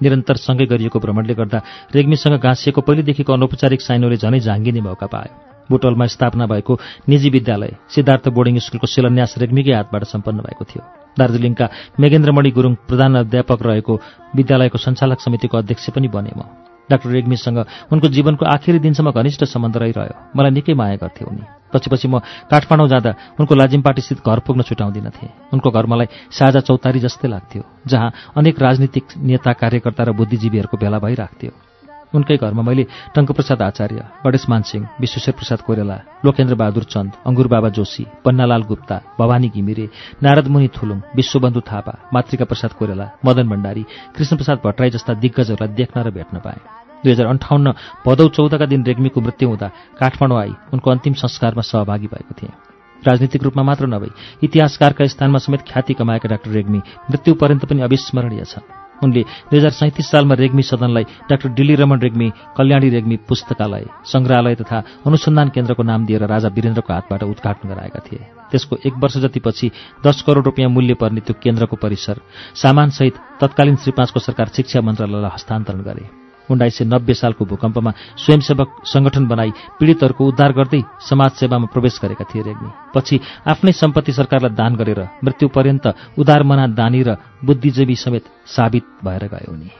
[SPEAKER 1] निरन्तर सँगै गरिएको भ्रमणले गर्दा रेग्मीसँग गाँसिएको पहिलेदेखिको अनौपचारिक साइनोले झनै झाँगिने मौका पायो। बुटवलमा स्थापना भएको निजी विद्यालय सिद्धार्थ बोर्डिङ स्कुलको शिलान्यास रेग्मीकै हातबाट सम्पन्न भएको थियो। दार्जिलिङका मेघेन्द्रमणि गुरुङ प्रधान अध्यापक रहेको विद्यालयको सञ्चालक समितिको अध्यक्ष पनि बने म। डाक्टर रेग्मीसँग। उनको जीवनको आखिरी दिनसम्म घनिष्ठ सम्बन्ध रहिरह्यो। मलाई निकै माया गर्थे उनी। पछि पछि म काठमाडौँ जाँदा उनको लाजिमपाटीस्थित घर पुग्न छुटाउँदिनथे उनको घर मलाई साझा चौतारी जस्तै लाग्थ्यो जहाँ अनेक राजनीतिक नेता कार्यकर्ता र बुद्धिजीवीहरूको भेला भइराख्थ्यो। उनकै घरमा मैले टङ्कप्रसाद आचार्य गणेश मानसिंह विश्वेश्वर प्रसाद कोइराला लोकेन्द्र बहादुर चन्द अङ्गुर बाबा जोशी पन्नालाल गुप्ता भवानी घिमिरे नारदमुनि थुलुङ विश्वबन्धु थापा मातृका प्रसाद कोइराला मदन भण्डारी कृष्णप्रसाद भट्टराई जस्ता दिग्गजहरूलाई देख्न र भेट्न पाएँ। दुई हजार अन्ठाउन्न भदौ चौधका दिन रेग्मीको मृत्यु हुँदा काठमाडौँ आई उनको अन्तिम संस्कारमा सहभागी भएको थिएँ। राजनीतिक रूपमा मात्र नभई इतिहासकारका स्थानमा समेत ख्याति कमाएका डाक्टर रेग्मी मृत्यु पर्यन्त पनि अविस्मरणीय छन्। उनले दुई हजार सैँतिस सालमा रेग्मी सदनलाई डाक्टर डिली रमन रेग्मी कल्याणी रेग्मी पुस्तकालय सङ्ग्रहालय तथा अनुसन्धान केन्द्रको नाम दिएर राजा वीरेन्द्रको हातबाट उद्घाटन गराएका थिए। त्यसको एक वर्ष जतिपछि दस करोड रुपियाँ मूल्य पर्ने त्यो केन्द्रको परिसर सामानसहित तत्कालीन श्री पाँचको सरकार शिक्षा मन्त्रालयलाई हस्तान्तरण गरे। उन्नाइस सय नब्बे सालको भूकम्पमा स्वयंसेवक संगठन बनाई पीडितहरूको उद्धार गर्दै समाजसेवामा प्रवेश गरेका थिए रेग्मी। पछि आफ्नै सम्पत्ति सरकारलाई दान गरेर मृत्यु पर्यन्त उदारमना दानी र बुद्धिजीवी समेत साबित भएर गए उनी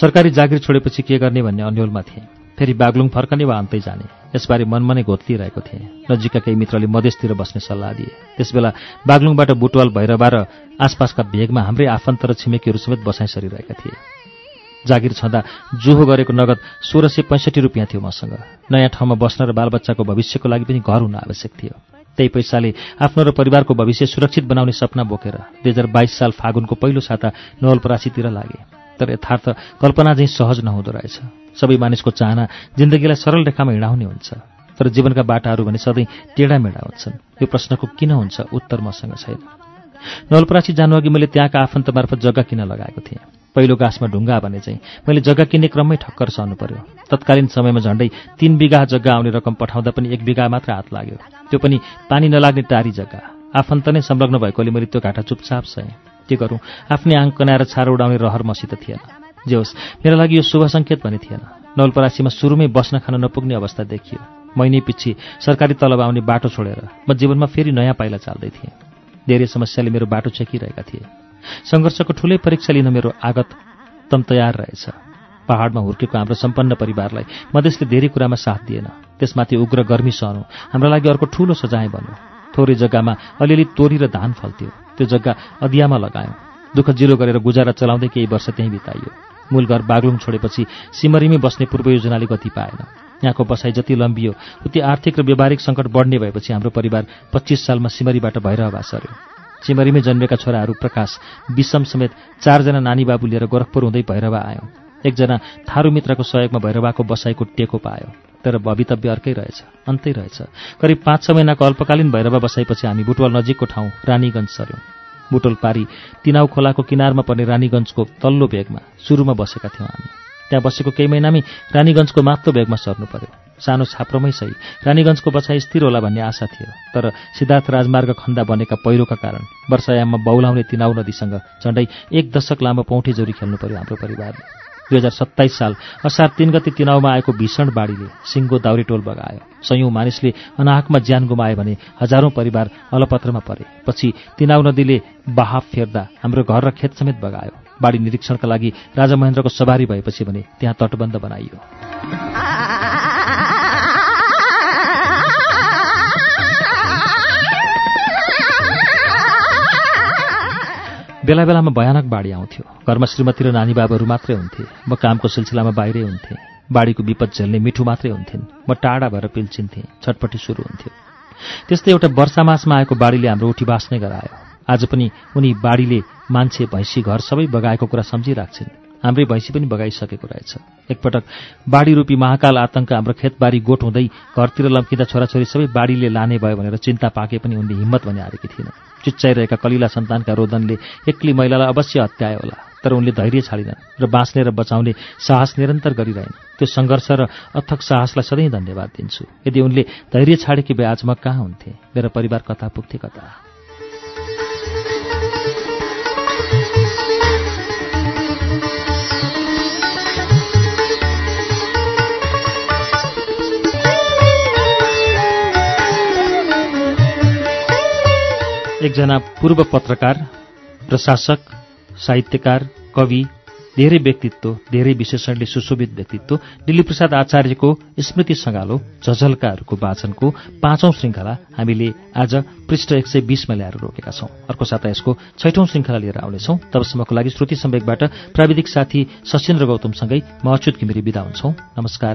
[SPEAKER 1] सरकारी जागिर छोडेपछि के गर्ने भन्ने अन्यलमा थिए। फेरि बागलुङ फर्कने वा अन्तै जाने। यसबारे मनमनै घोत्लिरहेको थिएँ। नजिकका केही मित्रले मधेसतिर बस्ने सल्लाह दिए। त्यसबेला बागलुङबाट बुटवाल भैरवा र आसपासका भेगमा हाम्रै आफन्त र छिमेकीहरू समेत बसाइ सरिरहेका थिए। जागिर छँदा जोहो गरेको नगद सोह्र सय पैँसठी रुपियाँ थियो मसँग। नयाँ ठाउँमा बस्न र बालबच्चाको भविष्यको लागि पनि घर हुन आवश्यक थियो। त्यही पैसाले आफ्नो र परिवारको भविष्य सुरक्षित बनाउने सपना बोकेर दुई हजार बाइस साल फागुनको पहिलो साता नवलपरासीतिर लागे। तर यथार्थ कल्पना चाहिँ सहज नहुँदो रहेछ। सबै मानिसको चाहना जिन्दगीलाई सरल रेखामा हिँडाउने हुन्छ। तर जीवनका बाटाहरू भने सधैँ टेढामेढा हुन्छन्। यो प्रश्नको किन हुन्छ? उत्तर मसँग छैन। नवलपरासी जानुअघि मैले त्यहाँका आफन्त मार्फत जग्गा किन लगाएको थिएँ? पहिलो गाँसमा ढुङ्गा भने चाहिँ मैले जग्गा किन्ने क्रममै ठक्कर सहनु पर्यो। तत्कालीन समयमा झण्डै तीन बिघा जग्गा आउने रकम पठाउँदा पनि एक बिघा मात्र हात लाग्यो। त्यो पनि पानी नलाग्ने टारी जग्गा। आफन्त नै संलग्न भएकोले मैले त्यो घाटा चुपचाप सहेँ। के गरौँ? आफ्नै आङ कनाएर छारो उडाउने रहर मसित थिएन। जे होस् मेरो लागि यो शुभ सङ्केत पनि थिएन। नवलपरासीमा सुरुमै बस्न खान नपुग्ने अवस्था देखियो। महिनै पछि सरकारी तलब आउने बाटो छोडेर म जीवनमा फेरि नयाँ पाइला चाल्दै थिएँ। धेरै समस्याले मेरो बाटो छेकिरहेका थिए। सङ्घर्षको ठुलै परीक्षा लिन मेरो आगत तम तयार रहेछ। पहाडमा हुर्केको हाम्रो सम्पन्न परिवारलाई मधेसले धेरै कुरामा साथ दिएन। त्यसमाथि उग्र गर्मी सहनु। हाम्रो लागि अर्को ठूलो सजाय बन्यो थोरै जग्गामा अलिअलि तोरी र धान फल्थ्यो। त्यो जग्गा अदियामा लगायौँ। दुःख जिरो गरेर गुजारा चलाउँदै केही वर्ष त्यहीँ बिताइयो। मूल घर बागलुङ छोडेपछि सिमरीमै बस्ने पूर्व योजनाले गति पाएन। यहाँको बसाइ जति लम्बियो उति आर्थिक र व्यावहारिक सङ्कट बढ्ने भएपछि हाम्रो परिवार पच्चिस सालमा सिमरीबाट भैरहवा सर्यो। सिमरीमै जन्मेका छोराहरू प्रकाश विषम समेत चारजना नानी बाबु लिएर गोरखपुर हुँदै भैरवा आयौँ। एकजना थारू मित्रको सहयोगमा भैरवाको बसाइको टेको पायो। तर भवितव्य अर्कै रहेछ अन्तै रहेछ। करिब पाँच छ महिनाको अल्पकालीन भैरवा बसाइपछि हामी बुटवल नजिकको ठाउँ रानीगञ्ज सर्यौँ। बुटोल पारी तिनाउ खोलाको किनारमा पर्ने रानीगञ्जको तल्लो भेगमा सुरुमा बसेका थियौँ हामी। त्यहाँ बसेको केही महिनामै रानीगञ्जको माथिल्लो भेगमा सर्नु पर्यो। सानो छाप्रोमै सही रानीगञ्जको बसाइ स्थिर होला भन्ने आशा थियो। तर सिद्धार्थ राजमार्ग खन्दा बनेका पहिरोका कारण वर्षायाममा बौलाउने तिनाउ नदीसँग झण्डै एक दशक लामो पौठी जोरी खेल्नु पर्यो हाम्रो परिवारले। दुई हजार सत्ताइस साल असार तीन गति तिनाउमा आएको भीषण बाढीले सिङ्गो दाउरी टोल बगायो। सयौँ मानिसले अनाहकमा ज्यान गुमाए भने हजारौं परिवार अलपत्रमा परे। पछि तिनाउ नदीले बहाव फेर्दा हाम्रो घर र खेत समेत बगायो। बाढी निरीक्षणका लागि राजा महेन्द्रको सवारी भएपछि भने त्यहाँ तटबन्ध बनाइयो। बेला बेलामा भयानक बाढी आउँथ्यो। घरमा श्रीमती र नानी बाबुहरू मात्रै हुन्थे। म कामको सिलसिलामा बाहिरै हुन्थेँ। बाढीको विपद झेल्ने मिठो मात्रै हुन्थिन्। म टाढा भएर पिल्चिन्थेँ। छटपट्टि सुरु हुन्थ्यो। त्यस्तै एउटा वर्षामासमा आएको बाढीले हाम्रो उठी बाँच्ने गरायो। आज पनि उनी बाढीले मान्छे भैँसी घर सबै बगाएको कुरा सम्झिराख्छिन्। हाम्रै भैँसी पनि बगाइसकेको रहेछ। एकपटक बाढी रूपी महाकाल आतंक हाम्रो खेतबारी गोठ हुँदै घरतिर लम्किँदा छोराछोरी सबै बाढीले लाने भयो भनेर चिन्ता पाके पनि उनले हिम्मत भने हारेकी थिएन चिच्चाइरहेका कलिला सन्तानका रोदनले एक्लै महिलालाई अवश्य हत्यायो होला तर उनले धैर्य छाडिनन् र बाँच्ने र बचाउने साहस निरन्तर गरिरहन्। त्यो सङ्घर्ष र अथक साहसलाई सधैँ धन्यवाद दिन्छु। यदि उनले धैर्य छाडेकी भए आज म कहाँ हुन्थे? मेरो परिवार कता पुग्थे कता? एकजना पूर्व पत्रकार प्रशासक साहित्यकार कवि धेरै व्यक्तित्व धेरै विशेषणले सुशोभित व्यक्तित्व दिल्ली प्रसाद आचार्यको स्मृति सङ्गालो झझल्काहरूको वाचनको पाँचौं श्रृङ्खला हामीले आज पृष्ठ एक सय बीसमा ल्याएर रोकेका छौं। अर्को साता यसको छैठौं श्रृङ्खला लिएर आउनेछौं। तबसम्मको लागि श्रुति सम्वेकबाट प्राविधिक साथी सशेन्द्र गौतमसँगै म अच्युत घिमिरी विदा हुन्छौं। नमस्कार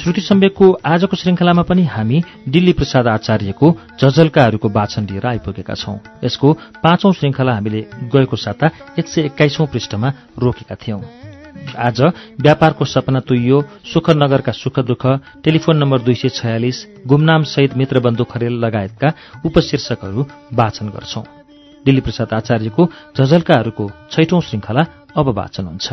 [SPEAKER 1] श्रुति सम्वेकको आजको श्रृङ्खलामा पनि हामी दिल्ली प्रसाद आचार्यको झझल्काहरूको वाचन लिएर आइपुगेका छौं। यसको पाँचौं श्रृङ्खला हामीले गएको साता एक सय एक्काइसौं पृष्ठमा रोकेका थियौं। आज व्यापारको सपना तुइयो सुखनगरका सुख दुःख टेलिफोन नम्बर दुई सय छयालिस गुमनाम सहित मित्रबन्धु खरेल लगायतका उपशीर्षकहरू वाचन गर्छौं। दिल्ली प्रसाद आचार्यको झझल्काहरूको छैठौं श्रृङ्खला अब वाचन हुन्छ।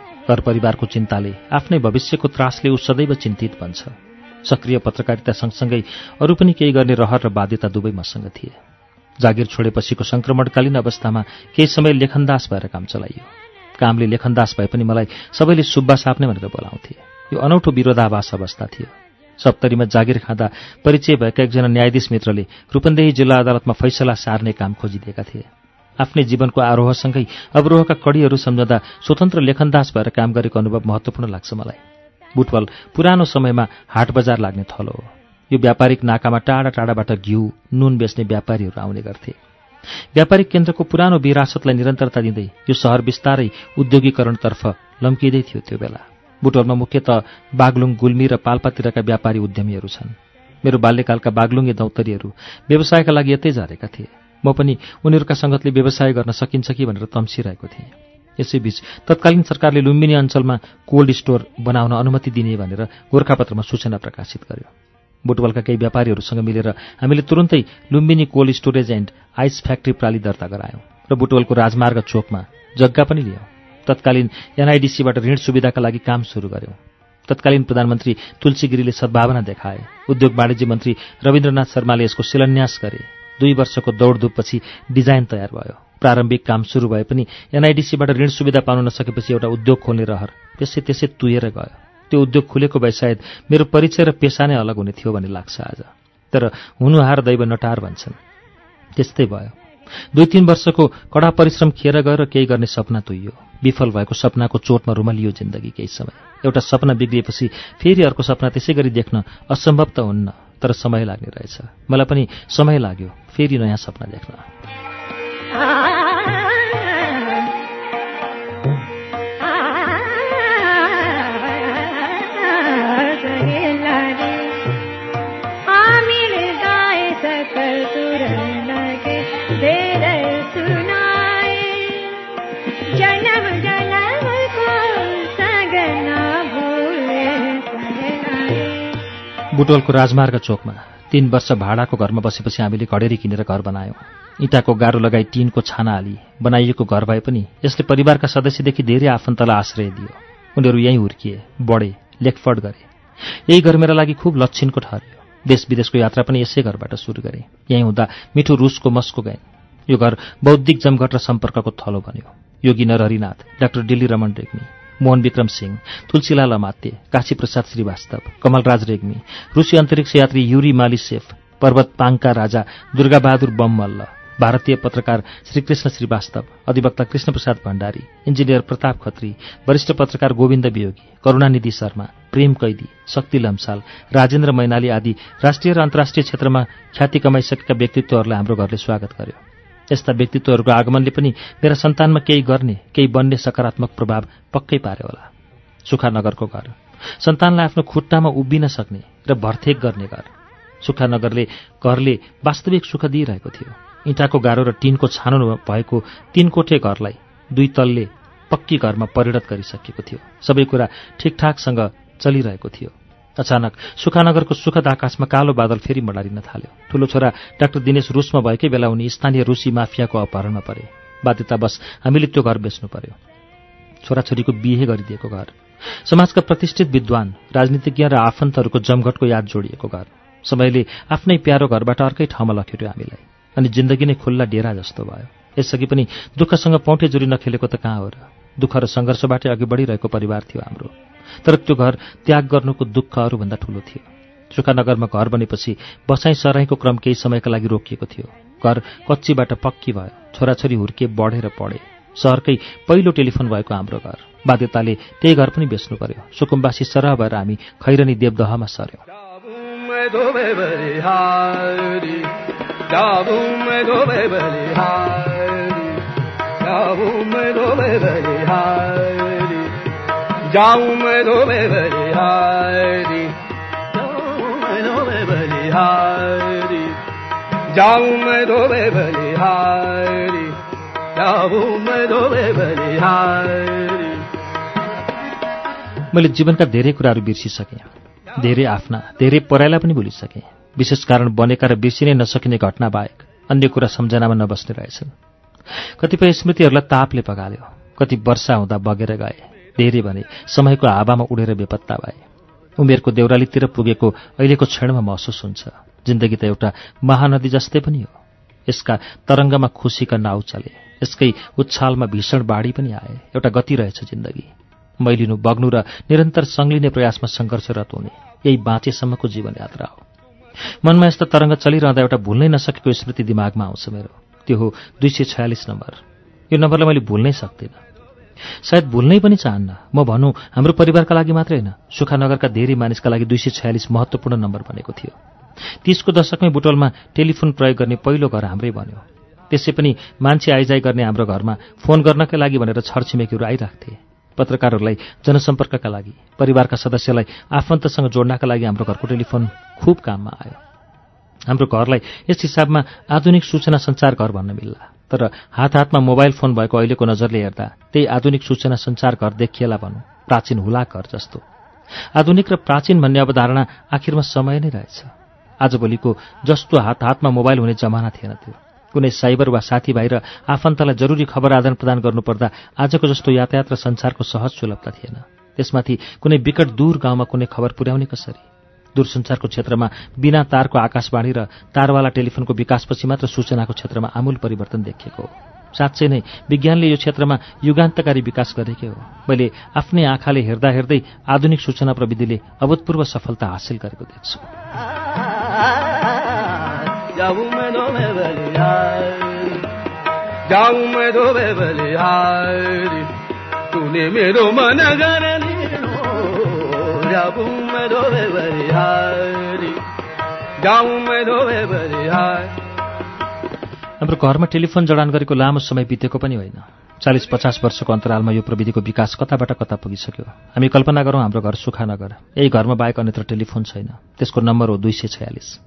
[SPEAKER 1] घर परिवारको चिन्ताले आफ्नै भविष्यको त्रासले ऊ सदैव चिन्तित बन्छ। सक्रिय पत्रकारिता सँगसँगै अरू पनि केही गर्ने रहर र बाध्यता दुवै मसँग थिए। जागिर छोडेपछिको संक्रमणकालीन अवस्थामा केही समय लेखनदास भएर काम चलाइयो। कामले लेखनदास भए पनि मलाई सबैले सुब्बा साप्ने भनेर बोलाउँथे। यो अनौठो विरोधाभास अवस्था थियो। सप्तरीमा जागिर खाँदा परिचय भएका एकजना न्यायाधीश मित्रले रूपन्देही जिल्ला अदालतमा फैसला सार्ने काम खोजिदिएका थिए। आफ्नै जीवनको आरोहसँगै अवरोहका कड़ीहरू सम्झँदा स्वतन्त्र लेखनदास भएर काम गरेको अनुभव महत्वपूर्ण लाग्छ मलाई। बुटवल पुरानो समयमा हाट बजार लाग्ने थलो हो। यो व्यापारिक नाकामा टाढा टाढाबाट घिउ नुन बेच्ने व्यापारीहरू आउने गर्थे। व्यापारिक केन्द्रको पुरानो विरासतलाई निरन्तरता दिँदै यो सहर बिस्तारै उद्योगीकरणतर्फ लम्किँदै थियो त्यो बेला। बुटवलमा मुख्यत बागलुङ गुल्मी र पाल्पातिरका व्यापारी उद्यमीहरू छन्। मेरो बाल्यकालका बागलुङे दौतरीहरू व्यवसायका लागि यतै झरेका थिए। म पनि उनीहरूका सङ्गतले व्यवसाय गर्न सकिन्छ कि भनेर तम्सिरहेको थिएँ। यसैबीच तत्कालीन सरकारले लुम्बिनी अञ्चलमा कोल्ड स्टोर बनाउन अनुमति दिने भनेर गोर्खापत्रमा सूचना प्रकाशित गर्यो। बुटवलका केही व्यापारीहरूसँग मिलेर हामीले तुरन्तै Lumbini cold storage and ice factory प्राली दर्ता गरायौँ र बुटवलको राजमार्ग चोकमा जग्गा पनि लियौँ। तत्कालीन एनआइडिसीबाट ऋण सुविधाका लागि काम सुरु गर्यौँ। तत्कालीन प्रधानमन्त्री तुलसी गिरीले सद्भावना देखाए। उद्योग वाणिज्य मन्त्री रविन्द्रनाथ शर्माले यसको शिलान्यास गरे। दुई वर्षको दौडधुपपछि डिजाइन तयार भयो। प्रारम्भिक काम सुरु भए पनि एनआइडिसीबाट ऋण सुविधा पाउन नसकेपछि एउटा उद्योग खोल्ने रहर त्यसै त्यसै तुएर गयो। त्यो उद्योग खुलेको भए सायद मेरो परिचय र पेसा नै अलग हुने थियो भन्ने लाग्छ आज। तर हुनुहार दैव नटार भन्छन्। त्यस्तै भयो। दुई तीन वर्षको कडा परिश्रम खिएर गएर केही गर्ने सपना तुइयो। विफल भएको सपनाको चोटमा रुमलियो जिन्दगी केही समय। एउटा सपना बिग्रिएपछि फेरि अर्को सपना त्यसै गरी देख्न असम्भव त हुन्न। तर समय लाग्ने रहेछ। मलाई पनि समय लाग्यो। फेरि नयाँ सपना देख्न। बुटवलको राजमार्ग चोकमा तीन वर्ष भाडाको घरमा बसेपछि हामीले घडेरी किनेर घर बनायौँ। इँटाको गाह्रो लगाई टिनको छाना हाली बनाइएको घर भए पनि यसले परिवारका सदस्यदेखि धेरै आफन्तलाई आश्रय दियो। उनीहरू यहीँ हुर्किए बढे लेखपढ गरे। यही घर मेरा लागि खुब लक्षिनको ठहर्यो देश विदेशको यात्रा पनि यसै घरबाट सुरु गरेँ। यहीँ हुँदा मिठो रुसको मस्को गएँ यो घर बौद्धिक जमघट र सम्पर्कको थलो बन्यो। योगी नरहरिनाथ डाक्टर डिल्ली रमन रेग्मी मोहन विक्रम सिंह तुलसीलाल अमात्य काशी प्रसाद श्रीवास्तव कमलराज रेग्मी रुसी अन्तरिक्ष यात्री युरी मालिसेफ पर्वत पाङका राजा दुर्गाबहादुर बममल्ल भारतीय पत्रकार श्रीकृष्ण श्रीवास्तव अधिवक्ता कृष्णप्रसाद भण्डारी इन्जिनियर प्रताप खत्री वरिष्ठ पत्रकार गोविन्द वियोगी करूणानिधि शर्मा प्रेम कैदी शक्ति लम्साल राजेन्द्र मैनाली आदि राष्ट्रिय र अन्तर्राष्ट्रिय क्षेत्रमा ख्याति कमाइसकेका व्यक्तित्वहरूलाई हाम्रो घरले स्वागत गर्यो। यस्ता व्यक्तित्वहरूको आगमनले पनि मेरा सन्तानमा केही गर्ने केही बन्ने सकारात्मक प्रभाव पक्कै पार्यो होला। सुखानगरको घर। सन्तानलाई आफ्नो खुट्टामा उभिन सक्ने र भर्थेक गर्ने घर। सुखानगरले घरले वास्तविक सुख दिइरहेको थियो। इँटाको गाह्रो र टिनको छानो भएको तीन कोठे घरलाई दुई तलले पक्की घरमा परिणत गरिसकेको थियो। सबै कुरा ठिकठाकसँग चलिरहेको थियो। अचानक सुखानगरको सुखद आकाशमा कालो बादल फेरि मडारिन थाल्यो। ठूलो छोरा डाक्टर दिनेश रुसमा भएकै बेला उनी स्थानीय रुसी माफियाको अपहरणमा परे। बाध्यतावश हामीले त्यो घर बेच्नु पर्यो। छोराछोरीको बिहे गरिदिएको घर। समाजका प्रतिष्ठित विद्वान राजनीतिज्ञ र आफन्तहरूको जमघटको याद जोडिएको घर। समयले आफ्नै प्यारो घरबाट अर्कै ठाउँमा लखेट्यो हामीलाई। अनि जिन्दगी नै खुल्ला डेरा जस्तो भयो। यसअघि पनि दुःखसँग पौठे जुरी नखेलेको त कहाँ हो र? दुःख र सङ्घर्षबाटै अघि बढिरहेको परिवार थियो हाम्रो। तर त्यो घर त्याग गर्नुको दुःख अरूभन्दा ठूलो थियो। सुखानगरमा घर बनेपछि बसाई सराईको क्रम केही समयका लागि रोकिएको थियो। घर कच्चीबाट पक्की भयो छोराछोरी हुर्के बढेर पढे। सहरकै पहिलो टेलिफोन भएको हाम्रो घर। बाध्यताले त्यही घर पनि बेच्नु पर्यो। सुकुम्बासी सरह भएर हामी खैरनी देवदहमा सर्यौँ।
[SPEAKER 4] जाऊं मैं धोबे बलिहारी। जाऊं मैं धोबे बलिहारी। जाऊं मैं धोबे बलिहारी। जाऊं मैं धोबे बलिहारी।
[SPEAKER 1] मैले जीवनका धेरै कुराहरू बिर्सिसकेँ। धेरै आफ्ना धेरै पराइलाई पनि भुलिसकेँ। विशेष कारण बनेका र बिर्सिनै नसकिने घटना बाहेक अन्य कुरा सम्झनामा नबस्ने रहेछन्। कतिपय स्मृतिहरूलाई तापले पगाल्यो। कति वर्षा हुँदा बगेर गए। धेरै भने समयको हावामा उडेर बेपत्ता भए। उमेरको देउरालीतिर पुगेको अहिलेको क्षणमा महसुस हुन्छ। जिन्दगी त एउटा महानदी जस्तै पनि हो। यसका तरङ्गमा खुसीका नाउ चले। यसकै उच्छालमा भीषण बाढी पनि आए। एउटा गति रहेछ जिन्दगी। मैलिनु बग्नु र निरन्तर सङ्लिने प्रयासमा सङ्घर्षरत हुने यही बाँचेसम्मको जीवन यात्रा हो। मनमा यस्तो तरङ्ग चलिरहँदा एउटा भुल्नै नसकेको स्मृति दिमागमा आउँछ मेरो। त्यो हो दुई सय छयालिस नम्बर। यो नम्बरलाई मैले भुल्नै सक्दिनँ। सायद भुल्नै पनि चाहन्न। म भनौँ हाम्रो परिवारका लागि मात्रै होइन। सुखानगरका धेरै मानिसका लागि दुई सय छयालिस महत्त्वपूर्ण नम्बर बनेको थियो। तिसको दशकमै बुटोलमा टेलिफोन प्रयोग गर्ने पहिलो घर हाम्रै बन्यो। त्यसै पनि मान्छे आइजाइ गर्ने हाम्रो घरमा फोन गर्नकै लागि भनेर छरछिमेकीहरू आइराख्थे। पत्रकारहरूलाई जनसम्पर्कका लागि परिवारका सदस्यलाई आफन्तसँग जोड्नका लागि हाम्रो घरको टेलिफोन खुब काममा आयो। हाम्रो घरलाई यस हिसाबमा आधुनिक सूचना सञ्चार घर भन्न मिल्ला। तर हात हातमा मोबाइल फोन भएको अहिलेको नजरले हेर्दा त्यही आधुनिक सूचना सञ्चार घर देखिएला भनौँ प्राचीन हुला घर जस्तो। आधुनिक र प्राचीन भन्ने अवधारणा आखिरमा समय नै रहेछ। आजभोलिको जस्तो हात हातमा मोबाइल हुने जमाना थिएन त्यो। कुनै साइबर वा साथीभाइ र आफन्तलाई जरुरी खबर आदान प्रदान गर्नुपर्दा आजको जस्तो यातायात र संसारको सहज सुलभता थिएन। त्यसमाथि कुनै विकट दूर गाउँमा कुनै खबर पुर्याउने कसरी? दूरसञ्चारको क्षेत्रमा बिना तारको आकाशवाणी र तारवाला टेलिफोनको विकासपछि मात्र सूचनाको क्षेत्रमा आमूल परिवर्तन देखिएको हो। साँच्चै नै विज्ञानले यो क्षेत्रमा युगान्तकारी विकास गरेकै हो। मैले आफ्नै आँखाले हेर्दा हेर्दै आधुनिक सूचना प्रविधिले अभूतपूर्व सफलता हासिल गरेको देख्छु।
[SPEAKER 4] मेरो मैं जाऊं मैं
[SPEAKER 1] हाम्रो घरमा टेलिफोन जडान गरेको लामो समय बितेको पनि होइन। चालिस पचास वर्षको अन्तरालमा यो प्रविधिको विकास कताबाट कता पुगिसक्यो? हामी कल्पना गरौँ हाम्रो घर सुखानगर। यही घरमा बाहेक अन्यत्र टेलिफोन छैन। त्यसको नम्बर हो दुई सय छयालिस।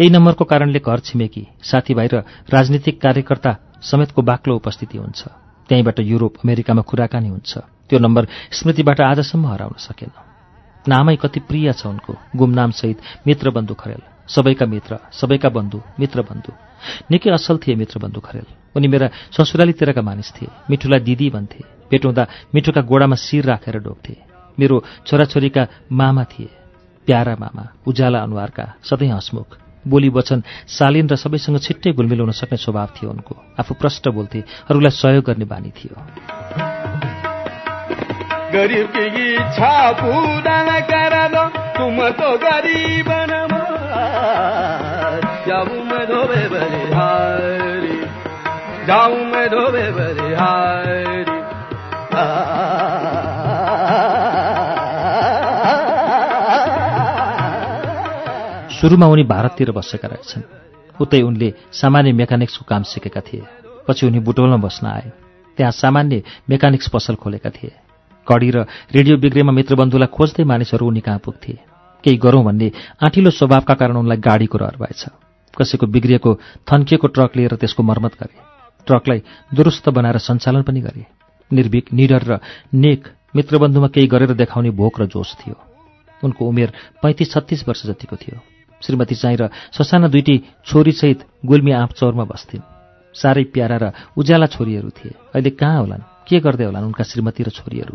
[SPEAKER 1] यही नम्बरको कारणले घर छिमेकी साथीभाइ र राजनीतिक कार्यकर्ता समेतको बाक्लो उपस्थिति हुन्छ। त्यहीँबाट युरोप अमेरिकामा कुराकानी हुन्छ। त्यो नम्बर स्मृतिबाट आजसम्म हराउन सकेन। नामै कति प्रिय छ उनको। गुमनामसहित मित्र बन्धु खरेल। सबैका मित्र सबैका बन्धु मित्र बन्धु। निकै असल थिए मित्र बन्धु खरेल। उनी मेरा ससुरालीतिरका मानिस थिए। मिठुलाई दिदी भन्थे। पेटाउँदा मिठुका गोडामा शिर राखेर डोक्थे मेरो छोराछोरीका मामा थिए। प्यारा मामा उज्याला अनुहारका सधैँ हसमुख। बोली वचन शालीन र सबैसँग छिट्टै गुलमिल हुन सक्ने स्वभाव थियो उनको। आफू प्रष्ट बोल्थे अरूलाई सहयोग गर्ने बानी थियो।
[SPEAKER 4] गरीब की इच्छा पूरा न तुम तो गरीब जाऊं मैं धोबे धोबे बलिहारी
[SPEAKER 1] सुरुमा उनी भारततिर बसेका रहेछन्। उतै उनले सामान्य मेकानिक्सको काम सिकेका थिए। पछि उनी बुटोलमा बस्न आए। त्यहाँ सामान्य मेकानिक्स पसल खोलेका थिए। कडी र रेडियो बिग्रेमा मित्रबन्धुलाई खोज्दै मानिसहरू उनी कहाँ पुग्थे? केही गरौँ भन्ने आँटिलो स्वभावका कारण उनलाई गाडीको रहर भएछ। कसैको बिग्रिएको थन्किएको ट्रक लिएर त्यसको मर्मत गरे। ट्रकलाई दुरुस्त बनाएर सञ्चालन पनि गरे। निर्भीक निडर र नेक मित्रबन्धुमा केही गरेर देखाउने भोक र जोस थियो। उनको उमेर पैँतिस छत्तिस वर्ष जतिको थियो। श्रीमती चाहिँ र ससाना दुईटी छोरीसहित गुल्मी आँप चौरमा बस्थिन्। साह्रै प्यारा र उज्याला छोरीहरू थिए। अहिले कहाँ होलान्? के गर्दै होलान् उनका श्रीमती र छोरीहरू?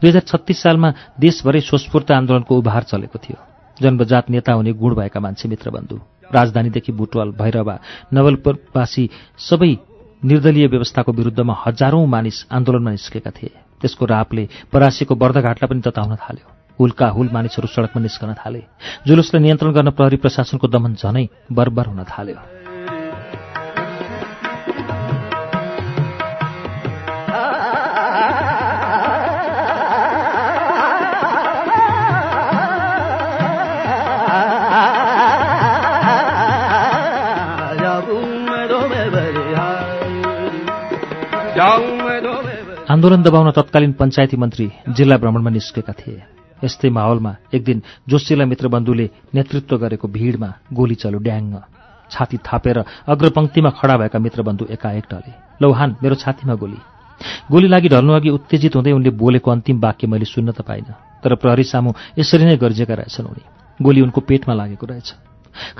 [SPEAKER 1] दुई हजार छत्तिस सालमा देशभरै स्वस्फूर्त आन्दोलनको उभार चलेको थियो। जन्मजात नेता हुने गुण भएका मान्छे मित्रबन्धु। राजधानीदेखि बुटवल भैरवा नवलपुरवासी सबै निर्दलीय व्यवस्थाको विरुद्धमा हजारौं मानिस आन्दोलनमा निस्केका थिए। त्यसको रापले परासीको बर्दघाटलाई पनि तताउन थाल्यो। हुलका हुल मानिसहरू सडकमा निस्कन थाले। जुलुसलाई नियन्त्रण गर्न प्रहरी प्रशासनको दमन झनै बर्बर हुन थाल्यो। आन्दोलन दबाउन तत्कालीन पञ्चायती मन्त्री जिल्ला भ्रमणमा निस्केका थिए। यस्तै माहौलमा एक दिन जोशीला मित्रबन्धुले नेतृत्व गरेको भिडमा गोली चल्यो ड्याङ्ग। छाती थापेर अग्रपङ्क्तिमा खडा भएका मित्रबन्धु एकाएक ढले लौहान मेरो छातीमा गोली। गोली लागि ढल्नु अघि उत्तेजित हुँदै उनले बोलेको अन्तिम वाक्य मैले सुन्न त पाइनँ तर प्रहरी सामु यसरी नै गर्जेका रहेछन् उनी। गोली उनको पेटमा लागेको रहेछ।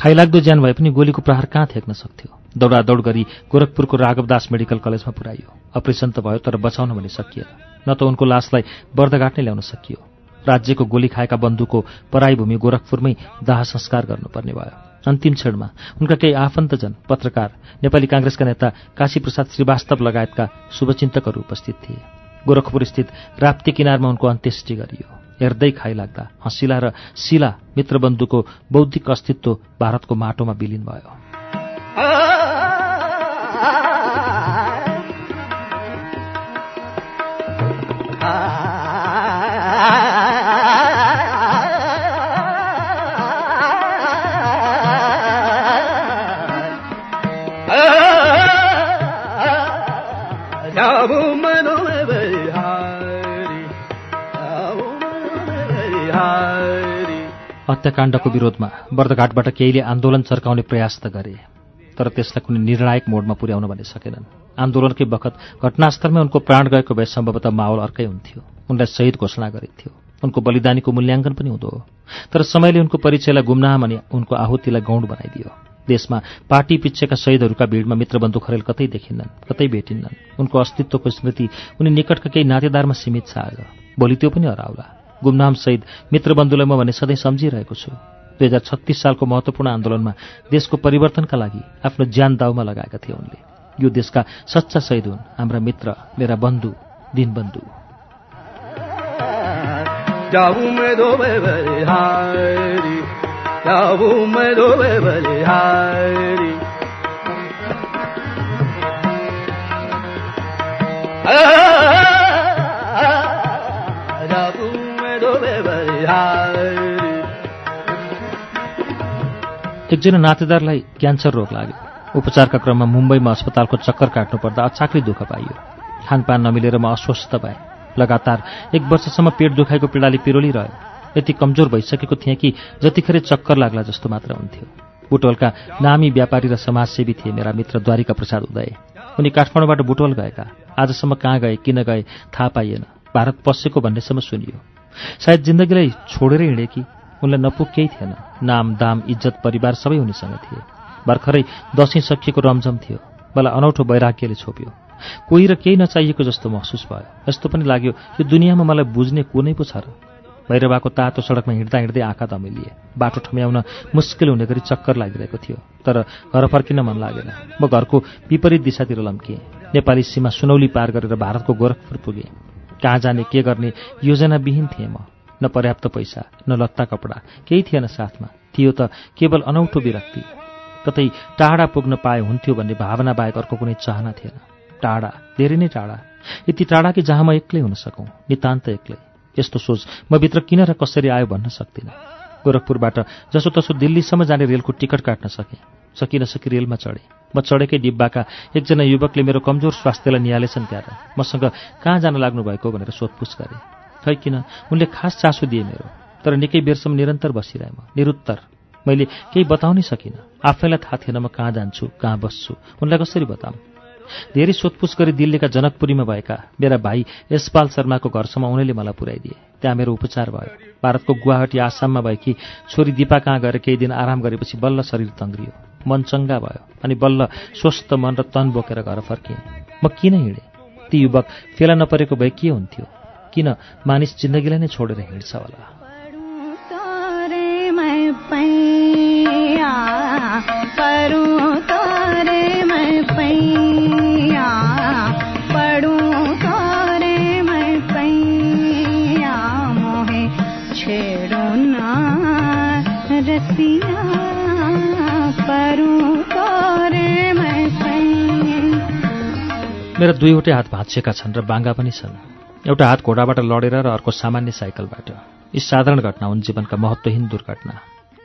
[SPEAKER 1] खाइलाग्दो ज्यान भए पनि गोलीको प्रहार कहाँ थेक्न सक्थ्यो? दौडादौड गरी गोरखपुरको राघवदास मेडिकल कलेजमा पुर्याइयो। अपरेसन त भयो तर बचाउन भने सकिएन। न त उनको लासलाई बर्दघाट नै ल्याउन सकियो। राज्यको गोली खाएका बन्धुको पराई भूमि गोरखपुरमै दाह संस्कार गर्नुपर्ने भयो। अन्तिम क्षणमा उनका केही आफन्तजन पत्रकार नेपाली काङ्ग्रेसका नेता काशीप्रसाद श्रीवास्तव लगायतका शुभचिन्तकहरू उपस्थित थिए। गोरखपुर स्थित राप्ती किनारमा उनको अन्त्येष्टि गरियो। हेर्दै खाइलाग्दा हँसिला र शिला मित्रबन्धुको बौद्धिक अस्तित्व भारतको माटोमा विलिन भयो। हत्याकाण्डको विरोधमा बर्दघाटबाट केहीले आन्दोलन चर्काउने प्रयास त गरे तर त्यसलाई कुनै निर्णायक मोडमा पुर्याउन भने सकेनन्। आन्दोलनकै बखत घटनास्थलमै उनको प्राण गएको भए सम्भवतः माहौल अर्कै हुन्थ्यो। उनलाई शहीद घोषणा गरिन्थ्यो। उनको बलिदानीको मूल्याङ्कन पनि हुँदो तर समयले उनको परिचयलाई गुमनाम अनि उनको आहुतिलाई गौण बनाइदियो। देशमा पार्टी पिच्छेका शहीदहरूका भिडमा मित्रबन्धु खरेल कतै देखिन्नन् कतै भेटिन्नन्। उनको अस्तित्वको स्मृति उनी निकटका केही नातेदारमा सीमित छ आज भोलि त्यो पनि हराउला। गुमनाम शहीद मित्रबन्धुलाई म भने सधैँ सम्झिरहेको छु दुई हजार छत्तिस सालको महत्वपूर्ण आन्दोलनमा देशको परिवर्तनका लागि आफ्नो ज्यान दाउमा लगाएका थिए उनले यो देशका सच्चा शहीद हुन् हाम्रा मित्र मेरा बन्धु दिनबन्धु एकजना नातेदारलाई क्यान्सर रोग लाग्यो। उपचारका क्रममा मुम्बईमा अस्पतालको चक्कर काट्नु पर्दा अचाक्री दुःख पाइयो। खानपान नमिलेर म अस्वस्थ भएँ। लगातार एक वर्षसम्म पेट दुखाइको पीडाले पिरोलिरह्यो। यति कमजोर भइसकेको थिएँ कि जतिखेर चक्कर लाग्ला जस्तो मात्र हुन्थ्यो। बुटवलका नामी व्यापारी र समाजसेवी थिए मेरा मित्र द्वारिका प्रसाद उदय। उनी काठमाडौँबाट बुटवल गएका। आजसम्म कहाँ गए किन गए थाहा पाइएन। भारत पसेको भन्नेसम्म सुनियो। सायद जिन्दगीलाई छोडेरै हिँडे कि उनलाई नपुग केही थिएन। नाम दाम इज्जत परिवार सबै उनीसँग थिए। भर्खरै दसैँ सकिएको रमझम थियो। मलाई अनौठो वैराग्यले छोप्यो। कोही र केही नचाहिएको जस्तो महसुस भयो। यस्तो पनि लाग्यो यो दुनियाँमा मलाई बुझ्ने को नै पो छ र। भैरवाको तातो सडकमा हिँड्दा हिँड्दै आँखा दमिलिए बाटो ठम्याउन मुस्किल हुने गरी चक्कर लागिरहेको थियो। तर घर फर्किन मन लागेन। म घरको विपरीत दिशातिर लम्किएँ। नेपाली सीमा सुनौली पार गरेर भारतको गोरखपुर पुगेँ। कहाँ जाने के गर्ने योजनाविहीन थिएँ म। न पर्याप्त पैसा न लत्ता कपडा केही थिएन साथमा। थियो त केवल अनौठो विरक्ति। कतै टाढा पुग्न पाए हुन्थ्यो भन्ने भावना बाहेक अर्को कुनै चाहना थिएन। टाढा धेरै नै टाढा। यति टाढा कि जहाँ म एक्लै हुन सकौँ नितान्त एक्लै। यस्तो सोच म भित्र किन र कसरी आयो भन्न सक्दिनँ। गोरखपुरबाट जसोतसो दिल्लीसम्म जाने रेलको टिकट काट्न सकेँ। सकि नसकी रेलमा चढेँ। म चढेकै डिब्बाका एकजना युवकले मेरो कमजोर स्वास्थ्यलाई निहालेछन् त्याएर मसँग कहाँ जान लाग्नु भएको भनेर सोधपुछ गरे। खै किन उनले खास चासो दिए मेरो तर निकै बेरसम्म निरन्तर बसिरहे म निरुत्तर। मैले केही बताउनै सकिनँ। आफैलाई थाहा थिएन म कहाँ जान्छु कहाँ बस्छु। उनलाई कसरी बताऊँ? धेरै सोधपुछ गरी दिल्लीका जनकपुरीमा भएका मेरा भाइ यशपाल शर्माको घरसम्म उनैले मलाई पुर्याइदिए त्यहाँ मेरो उपचार भयो। भारतको गुवाहाटी आसाममा भएकी छोरी दिपा कहाँ गएर केही दिन आराम गरेपछि बल्ल शरीर तङ्ग्रियो मन चङ्गा भयो अनि बल्ल स्वस्थ मन र तन बोकेर घर फर्किएँ। म किन हिँडेँ? ती युवक फेला नपरेको भए के हुन्थ्यो? किन मानिस जिन्दगीलाई नै छोडेर हिँड्छ होला? मेरा दुईवटै हात भाँचिएका छन् र बाङ्गा पनि छन्। एउटा हात घोडाबाट लडेर र अर्को सामान्य साइकलबाट। यी साधारण घटना हुन् जीवनका महत्त्वहीन दुर्घटना।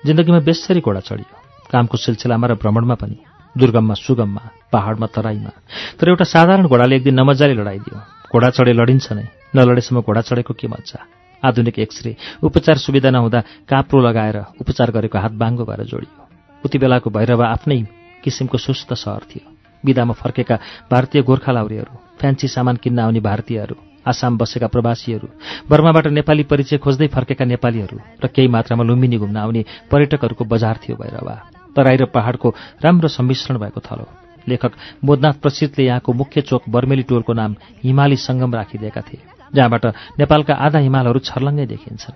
[SPEAKER 1] जिन्दगीमा बेसरी घोडा चढियो। कामको सिलसिलामा र भ्रमणमा पनि। दुर्गममा सुगममा पहाडमा तराईमा। तर एउटा साधारण घोडाले एक दिन नमजाले लडाइदियो। घोडा चढे लडिन्छ नै। नलडेसम्म घोडा चढेको के मजा आधुनिक एक्सरे उपचार सुविधा नहुँदा काप्रो लगाएर उपचार गरेको हात बाङ्गो भएर जोडियो। उति बेलाको भैरव आफ्नै किसिमको सुस्त सहर थियो। विदामा फर्केका भारतीय गोर्खा लाउरीहरू फ्यान्सी सामान किन्न आउने भारतीयहरू आसाम बसेका प्रवासीहरू बर्माबाट नेपाली परिचय खोज्दै फर्केका नेपालीहरू र केही मात्रामा लुम्बिनी घुम्न आउने पर्यटकहरूको बजार थियो भैरवा। तराई र पहाडको राम्रो सम्मिश्रण भएको थलो। लेखक मोदनाथ प्रसिद्धले यहाँको मुख्य चोक बर्मेली टोलको नाम हिमाली सङ्गम राखिदिएका थिए जहाँबाट नेपालका आधा हिमालहरू छर्लङ्गै देखिन्छन्।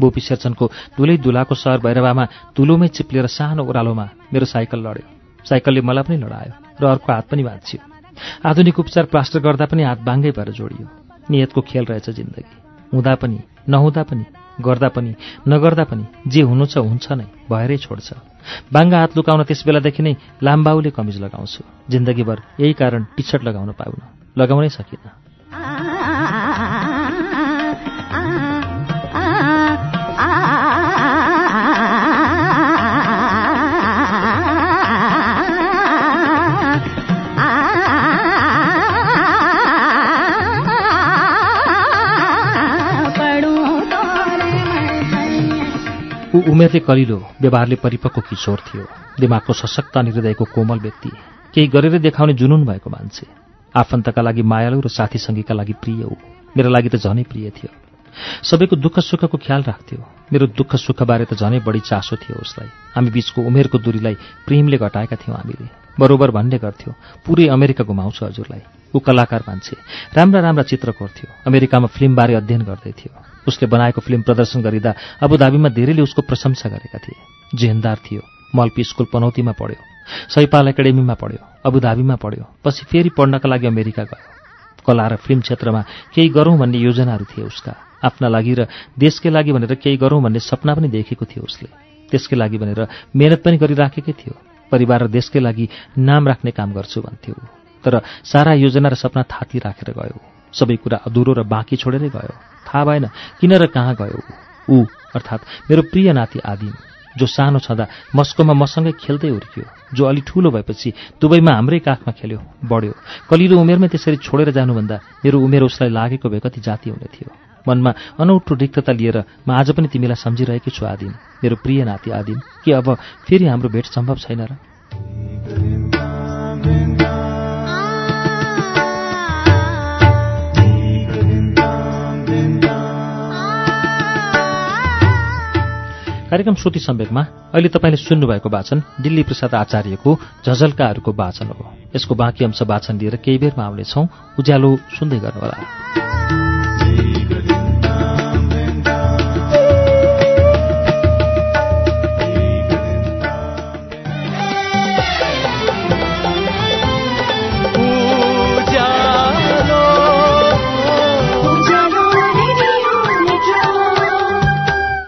[SPEAKER 1] बोपी शेरचनको दुलै दुलाको सहर भैरवामा तुलोमै चिप्लिएर सानो ओह्रालोमा मेरो साइकल लड्यो। साइकलले मलाई पनि लडायो र अर्को हात पनि भाँचियो आधुनिक उपचार प्लास्टर गर्दा पनि हात बाङ्गै भएर जोडियो। नियतको खेल रहेछ जिन्दगी। हुँदा पनि नहुँदा पनि गर्दा पनि नगर्दा पनि जे हुनु छ हुन्छ नै भएरै छोड्छ। बाङ्गा हात लुकाउन त्यस बेलादेखि नै लाम्बाउले कमिज लगाउँछु। जिन्दगीभर यही कारण टी सर्ट लगाउन पाउन। लगाउनै सकिनँ। उमेरले कलिलो व्यवहारले परिपक्व किशोर थियो। दिमागको सशक्त अनि हृदयको कोमल व्यक्ति। केही गरेर देखाउने जुनुन भएको मान्छे। आफन्तका लागि मायालु र साथी सङ्गीका लागि प्रिय ऊ। मेरो लागि त झनै प्रिय थियो। सबैको दुःख सुखको ख्याल राख्थ्यो। मेरो दुःख सुखबारे त झनै बढी चासो थियो उसलाई। हामी बीचको उमेरको दूरीलाई प्रेमले घटाएका थियौँ हामीले। बरोबर भन्ने गर्थ्यो पुरै अमेरिका घुमाउँछु हजुरलाई। ऊ कलाकार मान्छे। राम्रा राम्रा चित्र कोर्थ्यो अमेरिकामा फिल्मबारे अध्ययन गर्दै थियो। उसले बनाएको फिल्म प्रदर्शन गरिँदा अबुधाबीमा धेरैले उसको प्रशंसा गरेका थिए। जेहेन्दार थियो। मल्पी स्कुल पनौतीमा पढ्यो। सैपाल एकाडेमीमा पढ्यो। अबुधाबीमा पढ्यो। पछि फेरि पढ्नका लागि अमेरिका गयो। कला र फिल्म क्षेत्रमा केही गरौँ भन्ने योजनाहरू थिए उसका। आफ्ना लागि र देशकै लागि भनेर केही गरौँ भन्ने सपना पनि देखेको थियो उसले। त्यसकै लागि भनेर मेहनत पनि गरिराखेकै थियो। परिवार र देशकै लागि नाम राख्ने काम गर्छु भन्थ्यो। तर सारा योजना र सपना थाती राखेर गयो सबै कुरा अधुरो र बाँकी छोडेरै गयो। थाहा भएन किन र कहाँ गयो ऊ। अर्थात् मेरो प्रिय नाति आदिम जो सानो छँदा मस्कोमा मसँगै खेल्दै हुर्कियो जो अलि ठूलो भएपछि दुबईमा हाम्रै काखमा खेल्यो बढ्यो। कलिलो उमेरमै त्यसरी छोडेर जानुभन्दा मेरो उमेर उसलाई लागेको भए कति जाति हुने थियो। मनमा अनौठो रिक्तता लिएर म आज पनि तिमीलाई सम्झिरहेकी छु आदिम मेरो प्रिय नाति आदिम के अब फेरि हाम्रो भेट सम्भव छैन र? कार्यक्रम श्रुति सम्वेकमा अहिले तपाईँले सुन्नुभएको वाचन दिल्ली प्रसाद आचार्यको झझल्काहरूको वाचन हो। यसको बाँकी अंश वाचन लिएर केही बेरमा आउनेछौ। उज्यालो सुन्दै गर्नुहोला।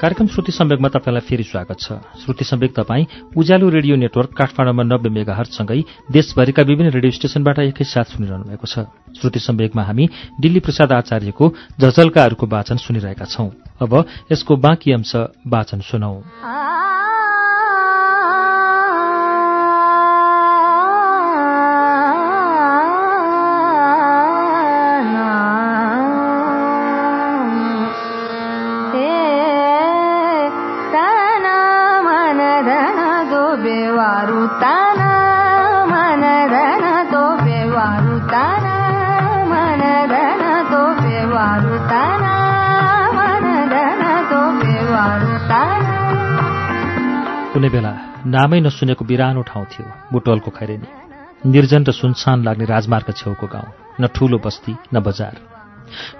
[SPEAKER 1] कार्यक्रम श्रुति सम्वेकमा तपाईँलाई फेरि स्वागत छ। श्रुति सम्वेक तपाईँ उज्यालो रेडियो नेटवर्क काठमाडौँमा नब्बे मेगा हर्चसँगै देशभरिका विभिन्न रेडियो स्टेशनबाट एकैसाथ सुनिरहनु भएको छ। श्रुति सम्वेकमा हामी दिल्ली प्रसाद आचार्यको झझल्काहरूको वाचन सुनिरहेका छौं। अब यसको बाँकी अंश वाचन सुनौ। कुनै बेला नामै नसुनेको बिरानो ठाउँ थियो बुटवलको खैरेनी। निर्जन र सुनसान लाग्ने राजमार्ग छेउको गाउँ न ठूलो बस्ती न बजार।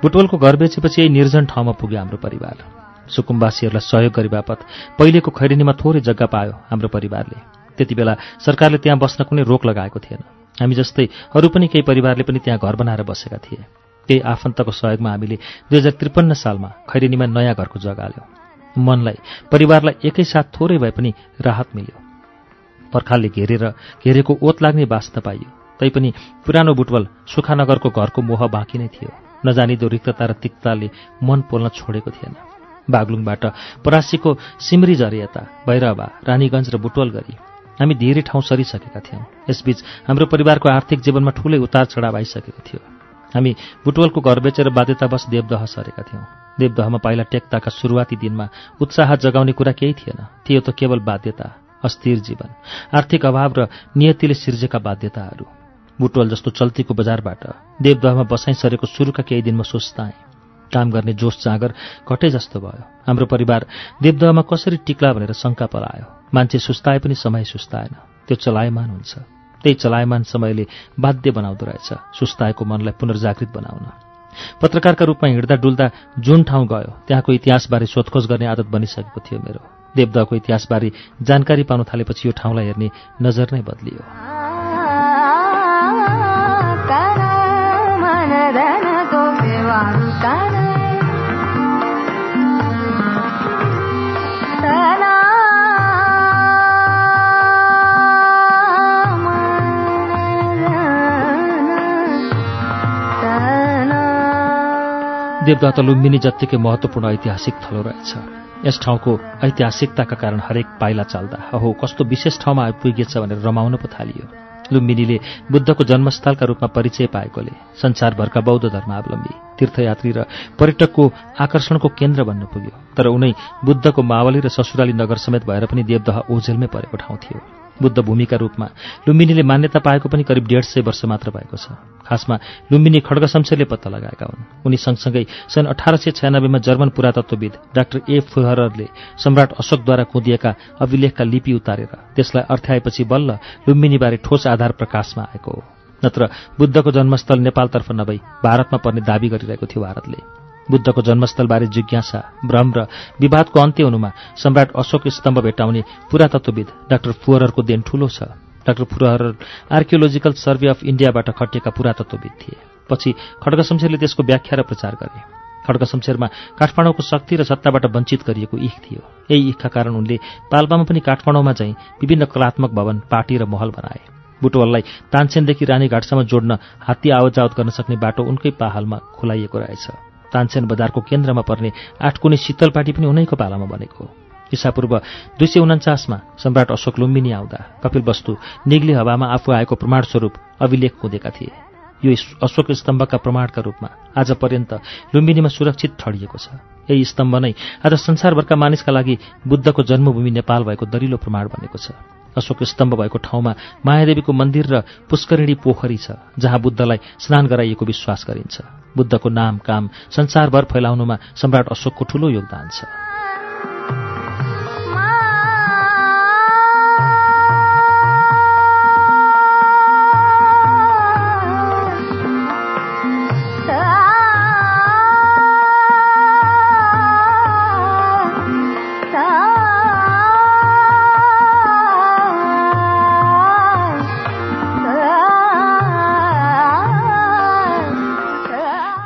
[SPEAKER 1] बुटवलको घर बेचेपछि यही निर्जन ठाउँमा पुग्यो हाम्रो परिवार। सुकुम्बासीहरूलाई सहयोग गरे बापत पहिलेको खैरेनीमा थोरै जग्गा पायो हाम्रो परिवारले। त्यति बेला सरकारले त्यहाँ बस्न कुनै रोक लगाएको थिएन। हामी जस्तै अरू पनि केही परिवारले पनि त्यहाँ घर बनाएर बसेका थिए। केही आफन्तको सहयोगमा हामीले दुई हजार त्रिपन्न सालमा खैरेनीमा नयाँ घरको जग्गा ल्यायौँ मनलाई परिवारलाई एकैसाथ थोरै भए पनि राहत मिल्यो। पर्खालले घेरेर घेरेको ओत लाग्ने वास्ता पाइयो। तैपनि पुरानो बुटवल सुखानगरको घरको मोह बाँकी नै थियो। नजानिदो रिक्तता र तिक्ताले मन पोल्न छोडेको थिएन। बागलुङबाट परासीको सिमरी झरियता भैरवा रानीगञ्ज र बुटवल गरी। हामी धेरै ठाउँ सरिसकेका थियौँ। यसबीच हाम्रो परिवारको आर्थिक जीवनमा ठूलै उतार चढाव आइसकेको थियो। हामी बुटवलको घर बेचेर बाध्यतावश देवदह सरेका थियौँ। देवदहमा पाइला टेक्ताका सुरुवाती दिनमा उत्साह जगाउने कुरा केही थिएन। थियो त केवल बाध्यता अस्थिर जीवन आर्थिक अभाव र नियतिले सिर्जेका बाध्यताहरू। बुटवल जस्तो चल्तीको बजारबाट देवदहमा बसाइ सरेको सुरुका केही दिनमा सोच्ताएँ काम गर्ने जोस जाँगर घटे जस्तो भयो। हाम्रो परिवार देवदहमा कसरी टिक्ला भनेर शङ्का पलायो। मान्छे सुस्ताए पनि समय सुस्ताएन। त्यो चलायमान हुन्छ। त्यही चलायमान समयले बाध्य बनाउँदो रहेछ। सुस्ताएको मनलाई पुनर्जागृत बनाउन। पत्रकारका रूपमा हिँड्दा डुल्दा जुन ठाउँ गयो त्यहाँको इतिहासबारे सोधखोज गर्ने आदत बनिसकेको थियो मेरो देवदहको इतिहासबारे जानकारी पाउन थालेपछि यो ठाउँलाई हेर्ने नजर नै बदलियो त लुम्बिनी जत्तिकै महत्त्वपूर्ण ऐतिहासिक थलो रहेछ। यस ठाउँको ऐतिहासिकताका कारण हरेक पाइला चाल्दा अहो कस्तो विशेष ठाउँमा आइपुगेछ भनेर रमाउन पो थालियो। लुम्बिनीले बुद्धको जन्मस्थलका रूपमा परिचय पाएकोले संसारभरका बौद्ध धर्मावलम्बी तीर्थयात्री र पर्यटकको आकर्षणको केन्द्र बन्न पुग्यो। तर उनै बुद्धको मावली र ससुराली नगर समेत भएर पनि देवदह ओझेलमै परेको ठाउँ थियो। बुद्ध भूमिका रूपमा। लुम्बिनीले मान्यता पाएको पनि करिब डेढ सय वर्ष मात्र भएको छ। खासमा लुम्बिनी खड्ग शमशेरले पत्ता लगाएका हुन्। उनी सँगसँगै सन् अठार सय छयानब्बेमा जर्मन पुरातत्वविद डाक्टर ए फुहररले सम्राट अशोकद्वारा कुदिएका अभिलेखका लिपि उतारेर त्यसलाई अर्थ्याएपछि बल्ल लुम्बिनीबारे ठोस आधार प्रकाशमा आएको हो। नत्र बुद्धको जन्मस्थल नेपालतर्फ नभई भारतमा पर्ने दावी गरिरहेको थियो भारतले। बुद्धको जन्मस्थलबारे जिज्ञासा भ्रम र विवादको अन्त्य हुनुमा सम्राट अशोक स्तम्भ भेटाउने पुरातत्वविद डाक्टर फुहररको देन ठूलो छ। Doctor Fuhrer archaeological survey of इन्डियाबाट खटिएका पुरातत्वविद थिए। पछि खड्ग शमशेरले त्यसको व्याख्या र प्रचार गरे। खड्ग शमशेरमा काठमाडौँको शक्ति र सत्ताबाट वञ्चित गरिएको इख थियो। यही इखका कारण उनले पाल्पामा पनि काठमाडौँमा चाहिँ विभिन्न कलात्मक भवन पार्टी र महल बनाए। बुटवललाई तानसेनदेखि रानीघाटसम्म जोड्न हात्ती आवत गर्न सक्ने बाटो उनकै पाहालमा खुलाइएको रहेछ। तानसेन बजारको केन्द्रमा पर्ने आठकुने शीतलपाटी पनि उनैको पालामा बनेको ईसापूर्व दुई सय उन्चासमा सम्राट अशोक लुम्बिनी आउँदा कपिल वस्तु निग्ली हवामा आफू आएको प्रमाणस्वरूप अभिलेख कुदेका थिए। यो अशोक स्तम्भका प्रमाणका रूपमा आज पर्यन्त लुम्बिनीमा सुरक्षित ठडिएको छ। यही स्तम्भ नै आज संसारभरका मानिसका लागि बुद्धको जन्मभूमि नेपाल भएको दरिलो प्रमाण बनेको छ। अशोक स्तम्भ भएको ठाउँमा मायादेवीको मन्दिर र पुष्करिणी पोखरी छ जहाँ बुद्धलाई स्नान गराइएको विश्वास गरिन्छ। बुद्धको नाम काम संसारभर फैलाउनुमा सम्राट अशोकको ठूलो योगदान छ।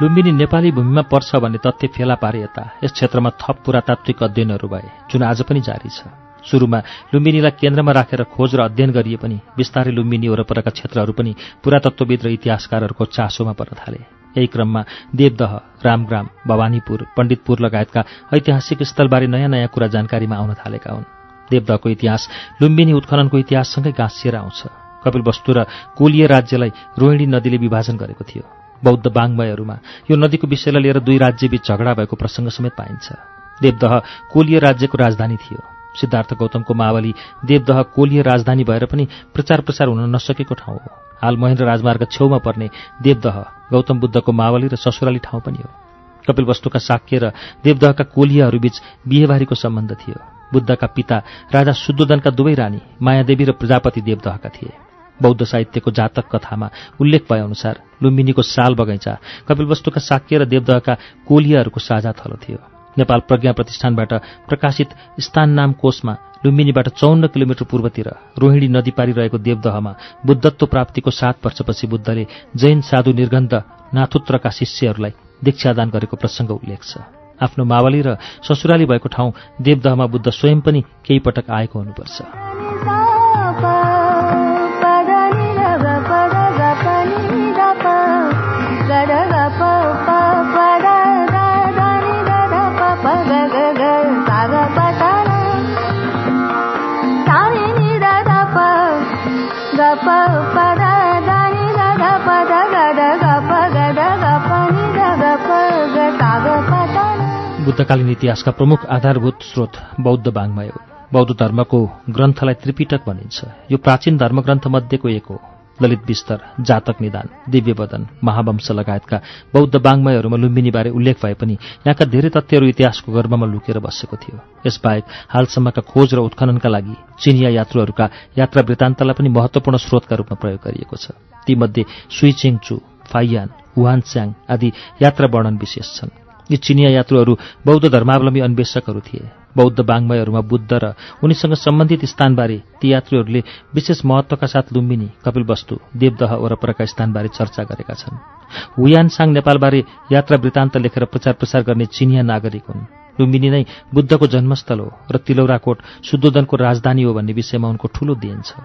[SPEAKER 1] लुम्बिनी नेपाली भूमिमा पर्छ भन्ने तथ्य फेला पारे यता। यस क्षेत्रमा थप पुरातात्विक अध्ययनहरू भए जुन आज पनि जारी छ। सुरुमा लुम्बिनीलाई केन्द्रमा राखेर खोज र अध्ययन गरिए पनि बिस्तारै लुम्बिनी वरपरका क्षेत्रहरू पनि पुरातत्वविद र इतिहासकारहरूको चासोमा पर्न थाले। यही क्रममा देवदह रामग्राम भवानीपुर पण्डितपुर लगायतका ऐतिहासिक स्थलबारे नयाँ नयाँ कुरा जानकारीमा आउन थालेका हुन्। देवदहको इतिहास लुम्बिनी उत्खननको इतिहाससँगै गाँसिएर आउँछ। कपिल वस्तु र कोलीय राज्यलाई रोहिणी नदीले विभाजन गरेको थियो। बौद्ध बाङ्मयहरूमा। यो नदीको विषयलाई लिएर दुई राज्यबीच झगडा भएको प्रसङ्ग समेत पाइन्छ। देवदह कोलीय राज्यको राजधानी थियो। सिद्धार्थ गौतमको मावली देवदह कोलीय राजधानी भएर पनि प्रचार प्रसार हुन नसकेको ठाउँ हो। हाल महेन्द्र राजमार्ग छेउमा पर्ने देवदह गौतम बुद्धको मावली र ससुराली ठाउँ पनि हो। कपिल वस्तुका साक्य र देवदहका कोलियाहरूबीच बिहेबारीको सम्बन्ध थियो। बुद्धका पिता राजा शुद्धोदनका दुवै रानी मायादेवी र प्रजापति देवदहका थिए। बौद्ध साहित्यको जातक कथामा उल्लेख भएअनुसार लुम्बिनीको साल बगैँचा कपिलवस्तुका साक्य र देवदहका कोलियाहरूको साझा थलो थियो। नेपाल प्रज्ञा प्रतिष्ठानबाट प्रकाशित स्थान नाम कोषमा लुम्बिनीबाट चौन्न किलोमिटर पूर्वतिर रोहिणी नदी पारिरहेको देवदहमा बुद्धत्व प्राप्तिको सात वर्षपछि बुद्धले जैन साधु निर्गन्ध नाथुत्रका शिष्यहरूलाई दीक्षादान गरेको प्रसङ्ग उल्लेख छ। आफ्नो मावली र ससुराली भएको ठाउँ देवदहमा बुद्ध स्वयं पनि केही पटक आएको हुनुपर्छ। बुद्धकालीन इतिहासका प्रमुख आधारभूत स्रोत बौद्ध बाङ्मय हो। बौद्ध धर्मको ग्रन्थलाई त्रिपिटक भनिन्छ। यो प्राचीन धर्मग्रन्थमध्येको एक हो। ललित विस्तर जातक निदान दिव्यवदन महावंश लगायतका बौद्ध बाङ्मयहरूमा लुम्बिनीबारे उल्लेख भए पनि यहाँका धेरै तथ्यहरू इतिहासको गर्भमा लुकेर बसेको थियो। यसबाहेक हालसम्मका खोज र उत्खननका लागि चिनिया यात्रुहरूका यात्रा वृत्तान्तलाई पनि महत्वपूर्ण स्रोतका रूपमा प्रयोग गरिएको छ। तीमध्ये सुइचेङचु फाइयान हुहानस्याङ आदि यात्रा वर्णन विशेष छन्। यी चिनिया यात्रुहरू बौद्ध धर्मावलम्बी अन्वेषकहरू थिए। बौद्ध बाङ्मयहरूमा बुद्ध र उनीसँग सम्बन्धित स्थानबारे ती यात्रुहरूले विशेष महत्वका साथ लुम्बिनी कपिलवस्तु देवदह वरपरका स्थानबारे चर्चा गरेका छन्। हुयानसाङ नेपालबारे यात्रा वृत्तान्त लेखेर प्रचार प्रसार गर्ने चिनिया नागरिक हुन्। लुम्बिनी नै बुद्धको जन्मस्थल हो र तिलौराकोट शुद्धोदनको राजधानी हो भन्ने विषयमा उनको ठूलो देन छ।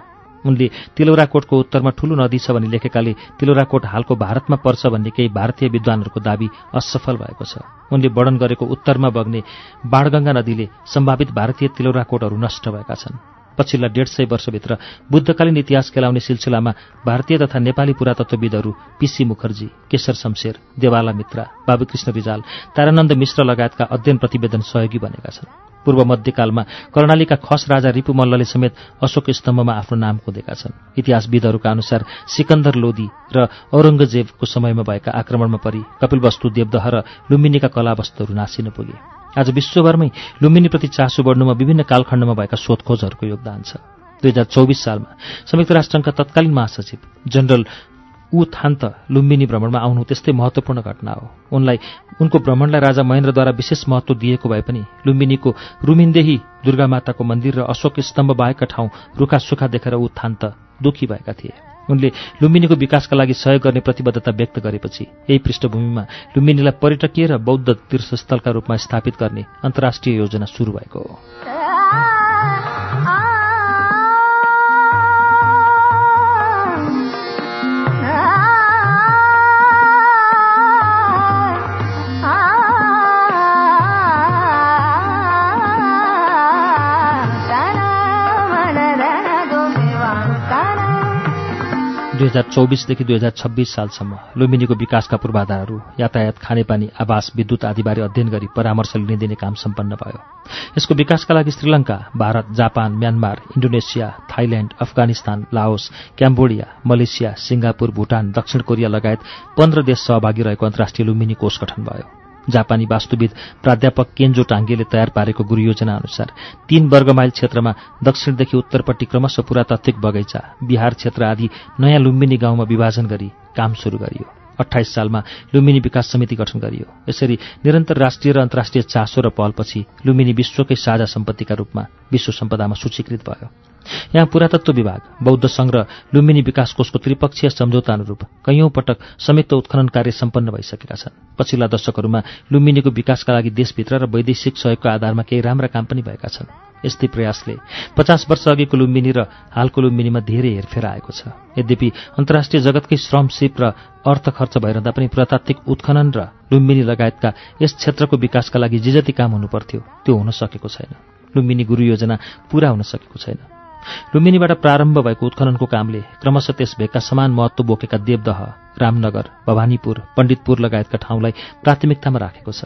[SPEAKER 1] उनले तिलौराकोटको उत्तरमा ठूलो नदी छ भनी लेखेकाले तिलौराकोट हालको भारतमा पर्छ भन्ने केही भारतीय विद्वानहरूको दावी असफल भएको छ। उनले वर्णन गरेको उत्तरमा बग्ने बाणगङ्गा नदीले सम्भावित भारतीय तिलौराकोटहरू नष्ट भएका छन्। पछिल्ला डेढ सय वर्षभित्र बुद्धकालीन इतिहास केलाउने सिलसिलामा भारतीय तथा नेपाली पुरातत्वविदहरू पीसी मुखर्जी केशर शमशेर देवाला मित्रा बाबुकृष्ण रिजाल तारानन्द मिश्र लगायतका अध्ययन प्रतिवेदन सहयोगी बनेका छन्। पूर्व मध्यकालमा कर्णालीका खस राजा रिपु मल्लले समेत अशोक स्तम्भमा आफ्नो नाम खोदेका छन्। इतिहासविदहरूका अनुसार सिकन्दर लोदी र औरङ्गजेबको समयमा भएका आक्रमणमा परि कपिलवस्तु देवदह र लुम्बिनीका कलावस्तुहरू नासिन पुगे। आज विश्वभरमै लुम्बिनीप्रति चासो बढ्नुमा विभिन्न कालखण्डमा भएका शोधखोजहरूको योगदान छ। दुई हजार चौबिस सालमा संयुक्त राष्ट्रसङ्घका तत्कालीन महासचिव जनरल ऊ थान्त लुम्बिनी भ्रमणमा आउनु त्यस्तै महत्त्वपूर्ण घटना हो। उनलाई उनको भ्रमणलाई राजा महेन्द्रद्वारा विशेष महत्त्व दिएको भए पनि लुम्बिनीको रुमिन्देही दुर्गामाताको मन्दिर र अशोक स्तम्भ बाहेकका ठाउँ रुखा सुखा देखेर ऊ थान्त दुखी भएका थिए। उनले लुम्बिनीको विकासका लागि सहयोग गर्ने प्रतिबद्धता व्यक्त गरेपछि यही पृष्ठभूमिमा लुम्बिनीलाई पर्यटकीय र बौद्ध तीर्थस्थलका रूपमा स्थापित गर्ने अन्तर्राष्ट्रिय योजना सुरु भएको हो। दुई हजार चौबिसदेखि दुई हजार छब्बिस सालसम्म लुम्बिनीको विकासका पूर्वाधारहरू यातायात खानेपानी आवास विद्युत आदिबारे अध्ययन गरी परामर्श लिने दिने काम सम्पन्न भयो। यसको विकासका लागि Sri Lanka Bharat Japan Myanmar Indonesia Thailand Afghanistan Laos Cambodia Malaysia Singapore Bhutan दक्षिण कोरिया लगायत पन्ध्र देश सहभागी रहेको अन्तर्राष्ट्रिय लुम्बिनी कोष गठन भयो। जापानी वास्तुविद प्राध्यापक केन्जो टाङ्गेले तयार पारेको गुरु योजना अनुसार तीन वर्ग माइल क्षेत्रमा दक्षिणदेखि उत्तरपट्टि क्रमशः पुरातात्विक बगैँचा बिहार क्षेत्र आदि नयाँ लुम्बिनी गाउँमा विभाजन गरी काम सुरु गरियो। अठाइस सालमा लुम्बिनी विकास समिति गठन गरियो। यसरी निरन्तर राष्ट्रिय र अन्तर्राष्ट्रिय चासो र पहलपछि लुम्बिनी विश्वकै साझा सम्पत्तिका रूपमा विश्व सम्पदामा सूचीकृत भयो। यहाँ पुरातत्व विभाग बौद्ध संघ र लुम्बिनी विकास कोषको त्रिपक्षीय सम्झौता अनुरूप कैयौं पटक संयुक्त उत्खनन कार्य सम्पन्न भइसकेका छन्। पछिल्ला दशकहरूमा लुम्बिनीको विकासका लागि देशभित्र र वैदेशिक सहयोगको आधारमा केही राम्रा काम पनि भएका छन्। यस्तै प्रयासले पचास वर्ष अघिको लुम्बिनी र हालको लुम्बिनीमा धेरै हेरफेर आएको छ। यद्यपि अन्तर्राष्ट्रिय जगतकै श्रम सिप र अर्थ खर्च भइरहँदा पनि पुरातात्विक उत्खनन र लुम्बिनी लगायतका यस क्षेत्रको विकासका लागि जे जति काम हुनुपर्थ्यो त्यो हुन सकेको छैन। लुम्बिनी गुरु योजना पूरा हुन सकेको छैन। लुम्बिनीबाट प्रारम्भ भएको उत्खननको कामले क्रमशः त्यस भेगका समान महत्व बोकेका देवदह रामनगर भवानीपुर पण्डितपुर लगायतका ठाउँलाई प्राथमिकतामा राखेको छ।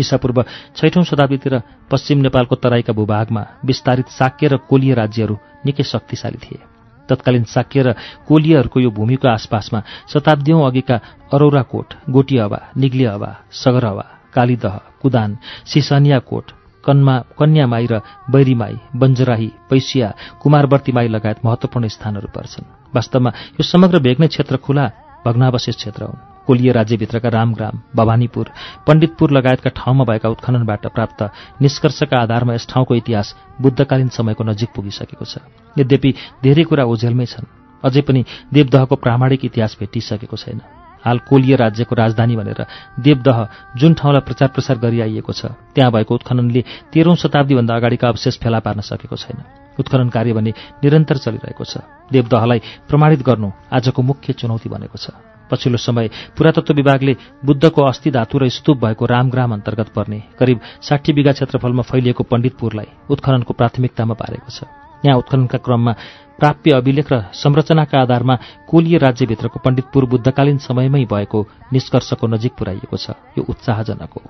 [SPEAKER 1] ईसापूर्व छैठौं शताब्दीतिर पश्चिम नेपालको तराईका भूभागमा विस्तारित साक्य र कोलीय राज्यहरू निकै शक्तिशाली थिए। तत्कालीन साक्य र कोलीयहरूको यो भूमिको आसपासमा शताब्दीौं अघिका अरौराकोट गोटिहवा निग्लिहवा सगरहवा कालीदह कुदान सिसनियाकोट कन्मा कन्यामाई र बैरीमाई बन्जराही पैसिया कुमारवर्तीमाई लगायत महत्वपूर्ण स्थानहरू पर्छन्। वास्तवमा यो समग्र भेग नै क्षेत्र खुला भग्नावशेष क्षेत्र हुन्। कोलीय राज्यभित्रका रामग्राम भवानीपुर पण्डितपुर लगायतका ठाउँमा भएका उत्खननबाट प्राप्त निष्कर्षका आधारमा यस ठाउँको इतिहास बुद्धकालीन समयको नजिक पुगिसकेको छ। यद्यपि धेरै कुरा ओझेलमै छन् अझै पनि देवदहको प्रामाणिक इतिहास भेटिसकेको छैन। हाल कोलीय राज्यको राजधानी भनेर देवदह जुन ठाउँलाई प्रचार प्रसार गरिआइएको छ त्यहाँ भएको उत्खननले तेह्रौं शताब्दीभन्दा अगाडिका अवशेष फेला पार्न सकेको छैन। उत्खनन कार्य भने निरन्तर चलिरहेको छ। देवदहलाई प्रमाणित गर्नु आजको मुख्य चुनौती बनेको छ। पछिल्लो समय पुरातत्व विभागले बुद्धको अस्थि धातु र स्तूप भएको रामग्राम अन्तर्गत पर्ने करिब साठी बिघा क्षेत्रफलमा फैलिएको पण्डितपुरलाई उत्खननको प्राथमिकतामा पारेको छ। यहाँ उत्खननका क्रममा प्राप्य अभिलेख र संरचनाका आधारमा कोलीय राज्यभित्रको पण्डितपुर बुद्धकालीन समयमै भएको निष्कर्षको नजिक पुर्याइएको छ। यो उत्साहजनक हो।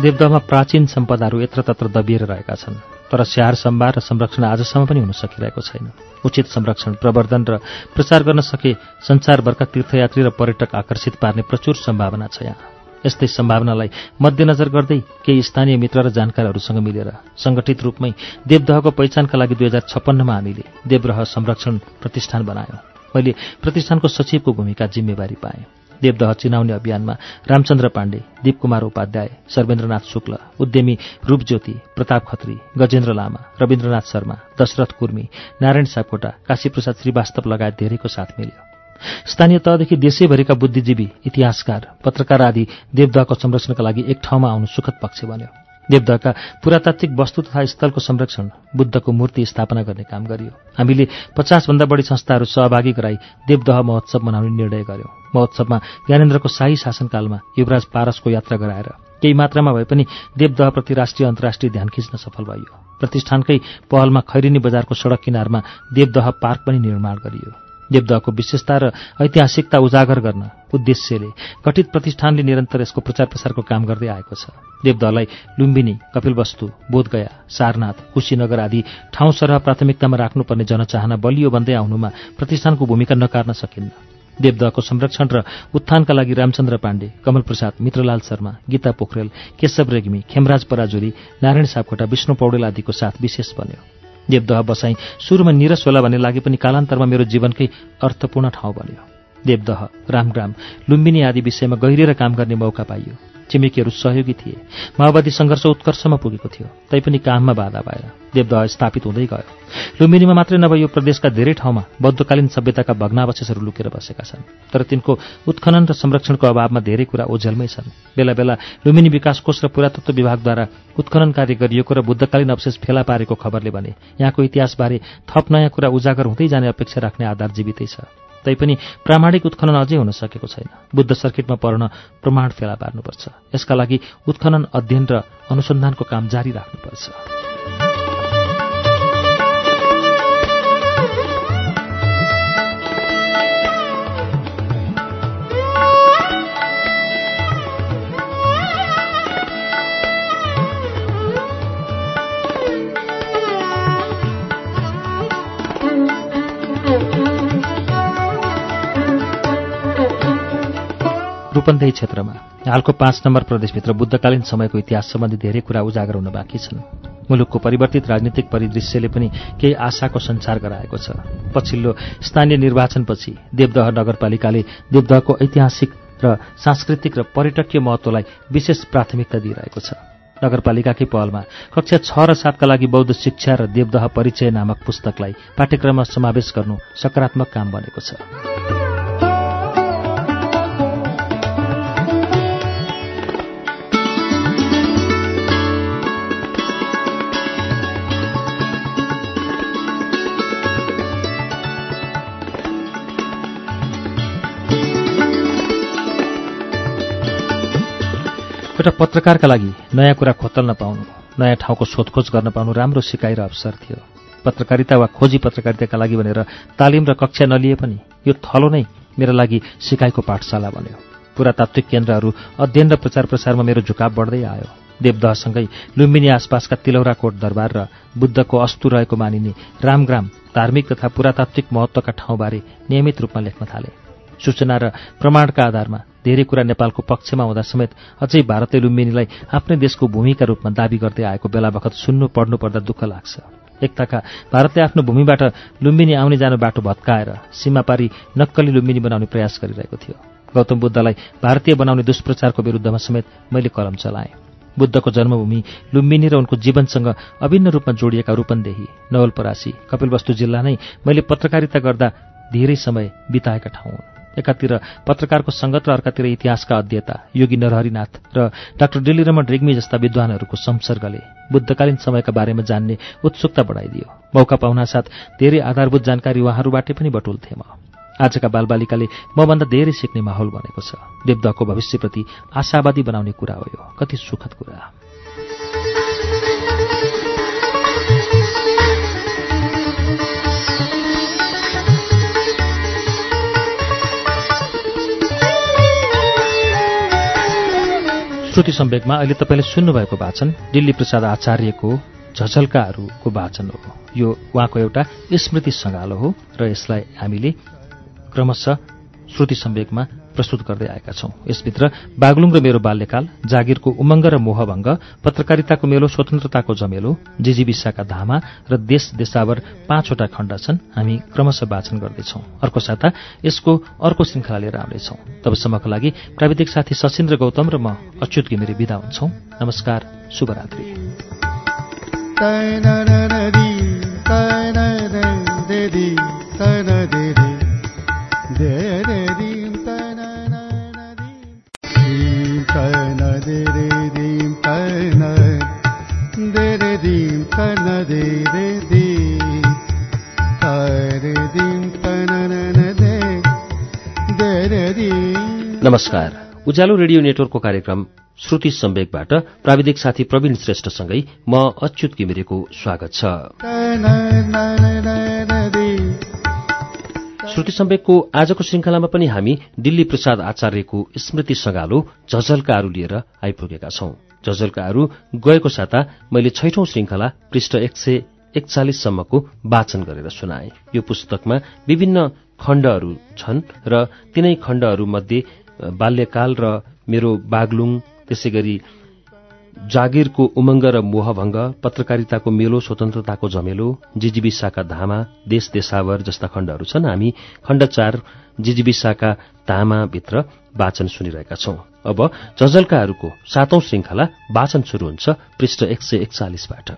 [SPEAKER 1] देवदहमा प्राचीन सम्पदाहरू यत्रतत्र दबिएर रहेका छन् तर स्याहार सम्भार र संरक्षण आजसम्म पनि हुन सकिरहेको छैन। उचित संरक्षण प्रवर्धन र प्रचार गर्न सके संसारभरका तीर्थयात्री र पर्यटक आकर्षित पार्ने प्रचुर सम्भावना छ यहाँ। यस्तै सम्भावनालाई मध्यनजर गर्दै केही स्थानीय मित्र र जानकारहरूसँग मिलेर संगठित रूपमै देवदहको पहिचानका लागि दुई हजार छप्पन्नमा हामीले देवरह संरक्षण प्रतिष्ठान बनायौं। मैले प्रतिष्ठानको सचिवको भूमिका जिम्मेवारी पाएँ। देवदह चिनाउने अभियानमा रामचन्द्र पाण्डे दीपकुमार उपाध्याय सर्वेन्द्रनाथ शुक्ल उद्यमी रूपज्योति प्रताप खत्री गजेन्द्र लामा रविन्द्रनाथ शर्मा दशरथ कुर्मी नारायण सापकोटा काशीप्रसाद श्रीवास्तव लगायत धेरैको साथ मिल्यो। स्थानीय तहदेखि देशैभरिका बुद्धिजीवी इतिहासकार पत्रकार आदि देवदहको संरक्षणका लागि एक ठाउँमा आउनु सुखद पक्ष बन्यो। देवदहका पुरातात्विक वस्तु तथा स्थलको संरक्षण बुद्धको मूर्ति स्थापना गर्ने काम गरियो। हामीले पचासभन्दा बढी संस्थाहरू सहभागी गराई देवदह महोत्सव मनाउने निर्णय गर्यौं। महोत्सवमा ज्ञानेन्द्रको शाही शासनकालमा युवराज पारसको यात्रा गराएर केही मात्रामा भए पनि देवदहप्रति राष्ट्रिय अन्तर्राष्ट्रिय ध्यान खिच्न सफल भयो। प्रतिष्ठानकै पहलमा खैरिनी बजारको सड़क किनारमा देवदह पार्क पनि निर्माण गरियो। देवदहको विशेषता र ऐतिहासिकता उजागर गर्न उद्देश्यले गठित प्रतिष्ठानले निरन्तर यसको प्रचार प्रसारको काम गर्दै आएको छ। देवदहलाई लुम्बिनी कपिलवस्तु बोधगया सारनाथ कुशीनगर आदि ठाउँ सरह प्राथमिकतामा राख्नुपर्ने जनचाहना बलियो बन्दै आउनुमा प्रतिष्ठानको भूमिका नकार्न सकिन्न। देवदहको संरक्षण र उत्थानका लागि रामचन्द्र पाण्डे कमल प्रसाद मित्रलाल शर्मा गीता पोखरेल केशव रेग्मी खेमराज पराजुली नारायण सापकोटा विष्णु पौडेल आदिको साथ विशेष बन्यो। देवदह बसाई सुरुमा निरस होला भन्ने लागे पनि कालान्तरमा मेरो जीवनकै अर्थपूर्ण ठाउँ बन्यो। देवदह रामग्राम लुम्बिनी आदि विषयमा गहिरेर काम गर्ने मौका पाइयो। छिमेकीहरू सहयोगी थिए। माओवादी सङ्घर्ष उत्कर्षमा पुगेको थियो। तैपनि काममा बाधा भएर देवदह स्थापित हुँदै गयो। लुम्बिनीमा मात्रै नभए यो प्रदेशका धेरै ठाउँमा बौद्धकालीन सभ्यताका भग्नावशेषहरू लुकेर बसेका छन्। तर तिनको उत्खनन र संरक्षणको अभावमा धेरै कुरा ओझेलमै छन्। बेला बेला लुम्बिनी विकास कोष र पुरातत्व विभागद्वारा उत्खनन कार्य गरिएको र बुद्धकालीन अवशेष फेला पारेको खबरले भने यहाँको इतिहासबारे थप नयाँ कुरा उजागर हुँदै जाने अपेक्षा राख्ने आधार जीवितै छ। तैपनि प्रामाणिक उत्खनन अझै हुन सकेको छैन। बुद्ध सर्किटमा पर्न प्रमाण फेला पार्नुपर्छ। यसका लागि उत्खनन अध्ययन र अनुसन्धानको काम जारी राख्नुपर्छ। रूपन्देही क्षेत्रमा हालको पाँच नम्बर प्रदेशभित्र बुद्धकालीन समयको इतिहास सम्बन्धी धेरै कुरा उजागर हुन बाँकी छन्। मुलुकको परिवर्तित राजनीतिक परिदृश्यले पनि केही आशाको सञ्चार गराएको छ। पछिल्लो स्थानीय निर्वाचनपछि देवदह नगरपालिकाले देवदहको ऐतिहासिक र सांस्कृतिक र पर्यटकीय महत्वलाई विशेष प्राथमिकता दिइरहेको छ। नगरपालिकाकै पहलमा कक्षा छ र सातका लागि बौद्ध शिक्षा र देवदह परिचय नामक पुस्तकलाई पाठ्यक्रममा समावेश गर्नु सकारात्मक काम बनेको छ। एउटा पत्रकारका लागि नयाँ कुरा खोतल्न पाउनु नयाँ ठाउँको सोधखोज गर्न पाउनु राम्रो सिकाइ र अवसर थियो। पत्रकारिता वा खोजी पत्रकारिताका लागि भनेर तालिम र कक्षा नलिए पनि यो थलो नै मेरा लागि सिकाइको पाठशाला बन्यो। पुरातात्विक केन्द्रहरू अध्ययन र प्रचार प्रसारमा मेरो झुकाव बढ्दै आयो। देवदहसँगै लुम्बिनी आसपासका तिलौराकोट दरबार र बुद्धको अस्तु रहेको मानिने रामग्राम धार्मिक तथा पुरातात्विक महत्वका ठाउँबारे नियमित रूपमा लेख्न थाले। सूचना र प्रमाणका आधारमा धेरै कुरा नेपालको पक्षमा हुँदा समेत अझै भारतीय लुम्बिनीलाई आफ्नै देशको भूमिका रूपमा दावी गर्दै आएको बेला बखत सुन्नु पढ्नु पर्दा दुःख लाग्छ। एकताका भारतले आफ्नो भूमिबाट लुम्बिनी आउने जानु बाटो भत्काएर सीमापारी नक्कली लुम्बिनी बनाउने प्रयास गरिरहेको थियो। गौतम बुद्धलाई भारतीय बनाउने दुष्प्रचारको विरुद्धमा समेत मैले कलम चलाएँ। बुद्धको जन्मभूमि लुम्बिनी र उनको जीवनसँग अभिन्न रूपमा जोडिएका रूपन्देही नवलपरासी कपिलवस्तु जिल्ला नै मैले पत्रकारिता गर्दा धेरै समय बिताएका ठाउँ हुन्। एकातिर पत्रकारको सङ्गत र अर्कातिर इतिहासका अध्येता योगी नरहरिनाथ र डाक्टर डिलिरमण रेग्मी जस्ता विद्वानहरूको संसर्गले बुद्धकालीन समयका बारेमा जान्ने उत्सुकता बढाइदियो। मौका पाउनासाथ धेरै आधारभूत जानकारी उहाँहरूबाटै पनि बटुल्थे म आजका बालबालिकाले मभन्दा धेरै सिक्ने माहौल बनेको छ। देवदहको भविष्यप्रति आशावादी बनाउने कुरा हो यो। कति सुखद कुरा। श्रुति सम्वेकमा अहिले तपाईँले सुन्नुभएको वाचन दिल्ली प्रसाद आचार्यको झझल्काहरूको वाचन हो। यो उहाँको एउटा स्मृति सङ्गालो हो र यसलाई हामीले क्रमशः श्रुति सम्वेकमा प्रस्तुत गर्दै आएका छौं। यसभित्र बागलुङ र मेरो बाल्यकाल जागिरको उमङ्ग र मोहभङ्ग पत्रकारिताको मेलो स्वतन्त्रताको जमेलो जिजीविसाका धामा र देश देशावर पाँचवटा खण्ड छन् हामी क्रमशः वाचन गर्दैछौं। अर्को साता यसको अर्को श्रृङ्खला लिएर आउनेछौं तबसम्मको लागि प्राविधिक साथी सशिन्द्र गौतम र म अच्युत घिमिरे विदा हुन्छौ। नमस्कार शुभरात्री।
[SPEAKER 8] नमस्कार। उज्यालो रेडियो नेटवर्कको कार्यक्रम श्रुति सम्वेकबाट प्राविधिक साथी प्रवीण श्रेष्ठसँगै म अच्युत घिमिरेको स्वागत छ। श्रुति सम्वेकको आजको श्रृङ्खलामा पनि हामी दिल्ली प्रसाद आचार्यको स्मृति सगालो झझल्काहरू लिएर आइपुगेका छौं। झझल्काहरू गएको साता मैले छैठौं श्रृङ्खला पृष्ठ एक सय एकचालिससम्मको वाचन गरेर सुनाए। यो पुस्तकमा विभिन्न खण्डहरू छन् र तिनै खण्डहरूमध्ये बाल्यकाल र मेरो बागलुङ त्यसै गरी
[SPEAKER 1] जागिरको उमङ्ग र मोहभङ्ग पत्रकारिताको मेलो स्वतन्त्रताको झमेलो जिजिबिसाका धामा देश देशावर जस्ता खण्डहरू छन्। हामी खण्ड चार जिजिबिसाका धामाभित्र वाचन सुनिरहेका छौं। अब झझल्काहरूको सातौं श्रृङ्खला वाचन शुरू हुन्छ पृष्ठ एक सय एकचालिसबाट।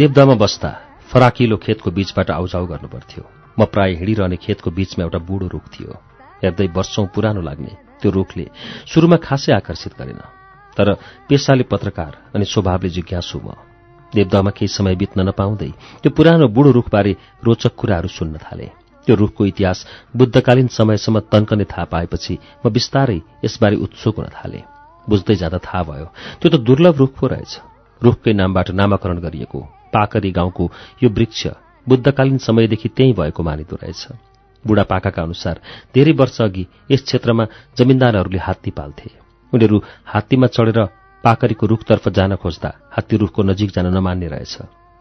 [SPEAKER 1] देवदामा बस्दा फराकिलो खेतको बीचबाट आउजाउ गर्नुपर्थ्यो। म प्राय हिँडिरहने खेतको बीचमा एउटा बुढो रुख थियो। हेर्दै वर्षौं पुरानो लाग्ने त्यो रुखले सुरुमा खासै आकर्षित गरेन। तर पेसाले पत्रकार अनि स्वभावले जिज्ञासु म। देवदामा केही समय बित्न नपाउँदै त्यो पुरानो बुढो रुखबारे रोचक कुराहरू सुन्न थाले। त्यो रुखको इतिहास बुद्धकालीन समयसम्म तन्कने थाहा पाएपछि म बिस्तारै यसबारे उत्सुक हुन थाले। बुझ्दै जाँदा थाहा भयो त्यो त दुर्लभ रुख पो रहेछ। रुखकै नामबाट नामाकरण गरिएको पाकरी गाउँको यो वृक्ष बुद्धकालीन समयदेखि त्यही भएको मानिदो रहेछ। बुढापाकाका अनुसार धेरै वर्ष अघि यस क्षेत्रमा जमिन्दारहरूले हात्ती पाल्थे। उनीहरू हात्तीमा चढेर पाकरीको रुखतर्फ जान खोज्दा हात्ती रुखको नजिक जान नमान्ने रहेछ।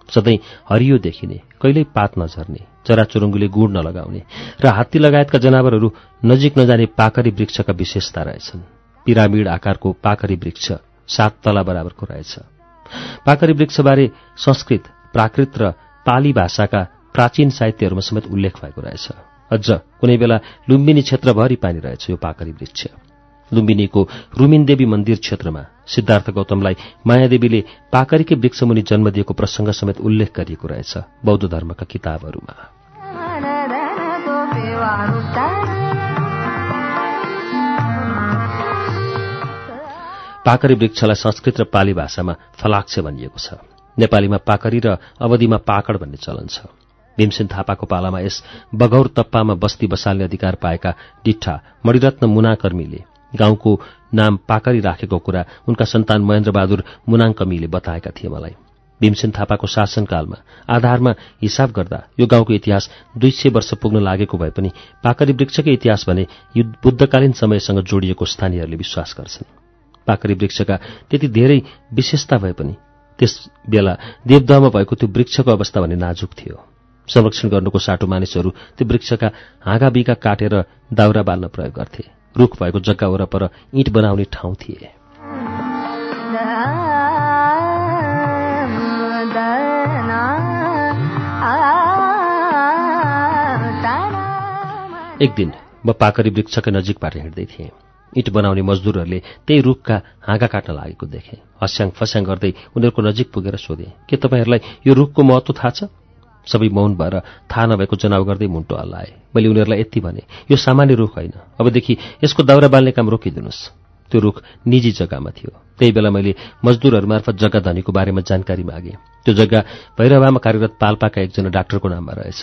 [SPEAKER 1] सधैँ हरियो देखिने कहिल्यै पात नझर्ने चराचुरुङ्गीले गुड नलगाउने र हात्ती लगायतका जनावरहरू नजिक नजाने पाकरी वृक्षका विशेषता रहेछन्। पिरामिड आकारको पाकरी वृक्ष सात तला बराबरको रहेछ। पाकरी वृक्षबारे संस्कृत प्राकृत र पाली भाषाका प्राचीन साहित्यहरूमा समेत उल्लेख भएको रहेछ। अझ कुनै बेला लुम्बिनी क्षेत्रभरि पानी रहेछ यो पाकरी वृक्ष। लुम्बिनीको रुमिनदेवी मन्दिर क्षेत्रमा सिद्धार्थ गौतमलाई मायादेवीले पाकरीकै वृक्षमुनि जन्म दिएको प्रसङ्ग समेत उल्लेख गरिएको रहेछ बौद्ध धर्मका किताबहरूमा। पाकरी वृक्षलाई संस्कृत र पाली भाषामा फलाक्ष भनिएको छ। नेपालीमा पाकरी र अवधिमा पाकड भन्ने चलन छ। भीमसेन थापाको पालामा यस बगौर तप्पामा बस्ती बसाल्ने अधिकार पाएका डिठा मणिरत्न मुनाकर्मीले गाउँको नाम पाकरी राखेको कुरा उनका सन्तान महेन्द्रबहादुर मुनाङ्कमीले बताएका थिए मलाई। भीमसेन थापाको शासनकालमा आधारमा हिसाब गर्दा यो गाउँको इतिहास दुई सय वर्ष पुग्न लागेको भए पनि पाकरी वृक्षकै इतिहास भने बुद्धकालीन समयसँग जोडिएको स्थानीयहरूले विश्वास गर्छन्। पाकरी वृक्षका त्यति धेरै विशेषता भए पनि त्यस बेला देवदहमा भएको त्यो वृक्षको अवस्था भने नाजुक थियो। संरक्षण गर्नुको साटो मानिसहरू त्यो वृक्षका हाँगा बिगा काटेर दाउरा बाल्न प्रयोग गर्थे। रुख भएको जग्गा वरपर इँट बनाउने ठाउँ थिए। एक दिन म पाकरी वृक्षकै नजिकबाट हिँड्दै थिएँ। इँट बनाउने मजदुरहरूले त्यही रुखका हाँगा काट्न लागेको देखे। हस्याङ फस्याङ गर्दै उनीहरूको नजिक पुगेर सोधे के तपाईँहरूलाई यो रुखको महत्व थाहा छ? सबै मौन भएर थाहा नभएको जनाउ गर्दै मुन्टो हल्लाए। मैले उनीहरूलाई यति भने यो सामान्य रुख होइन। अबदेखि यसको दाउरा बाल्ने काम रोकिदिनुहोस्। त्यो रुख निजी जग्गामा थियो। त्यही बेला मैले मजदुरहरू मार्फत जग्गा धनीको बारेमा जानकारी मागे। त्यो जग्गा भैरवामा कार्यरत पाल्पाका एकजना डाक्टरको नाममा रहेछ।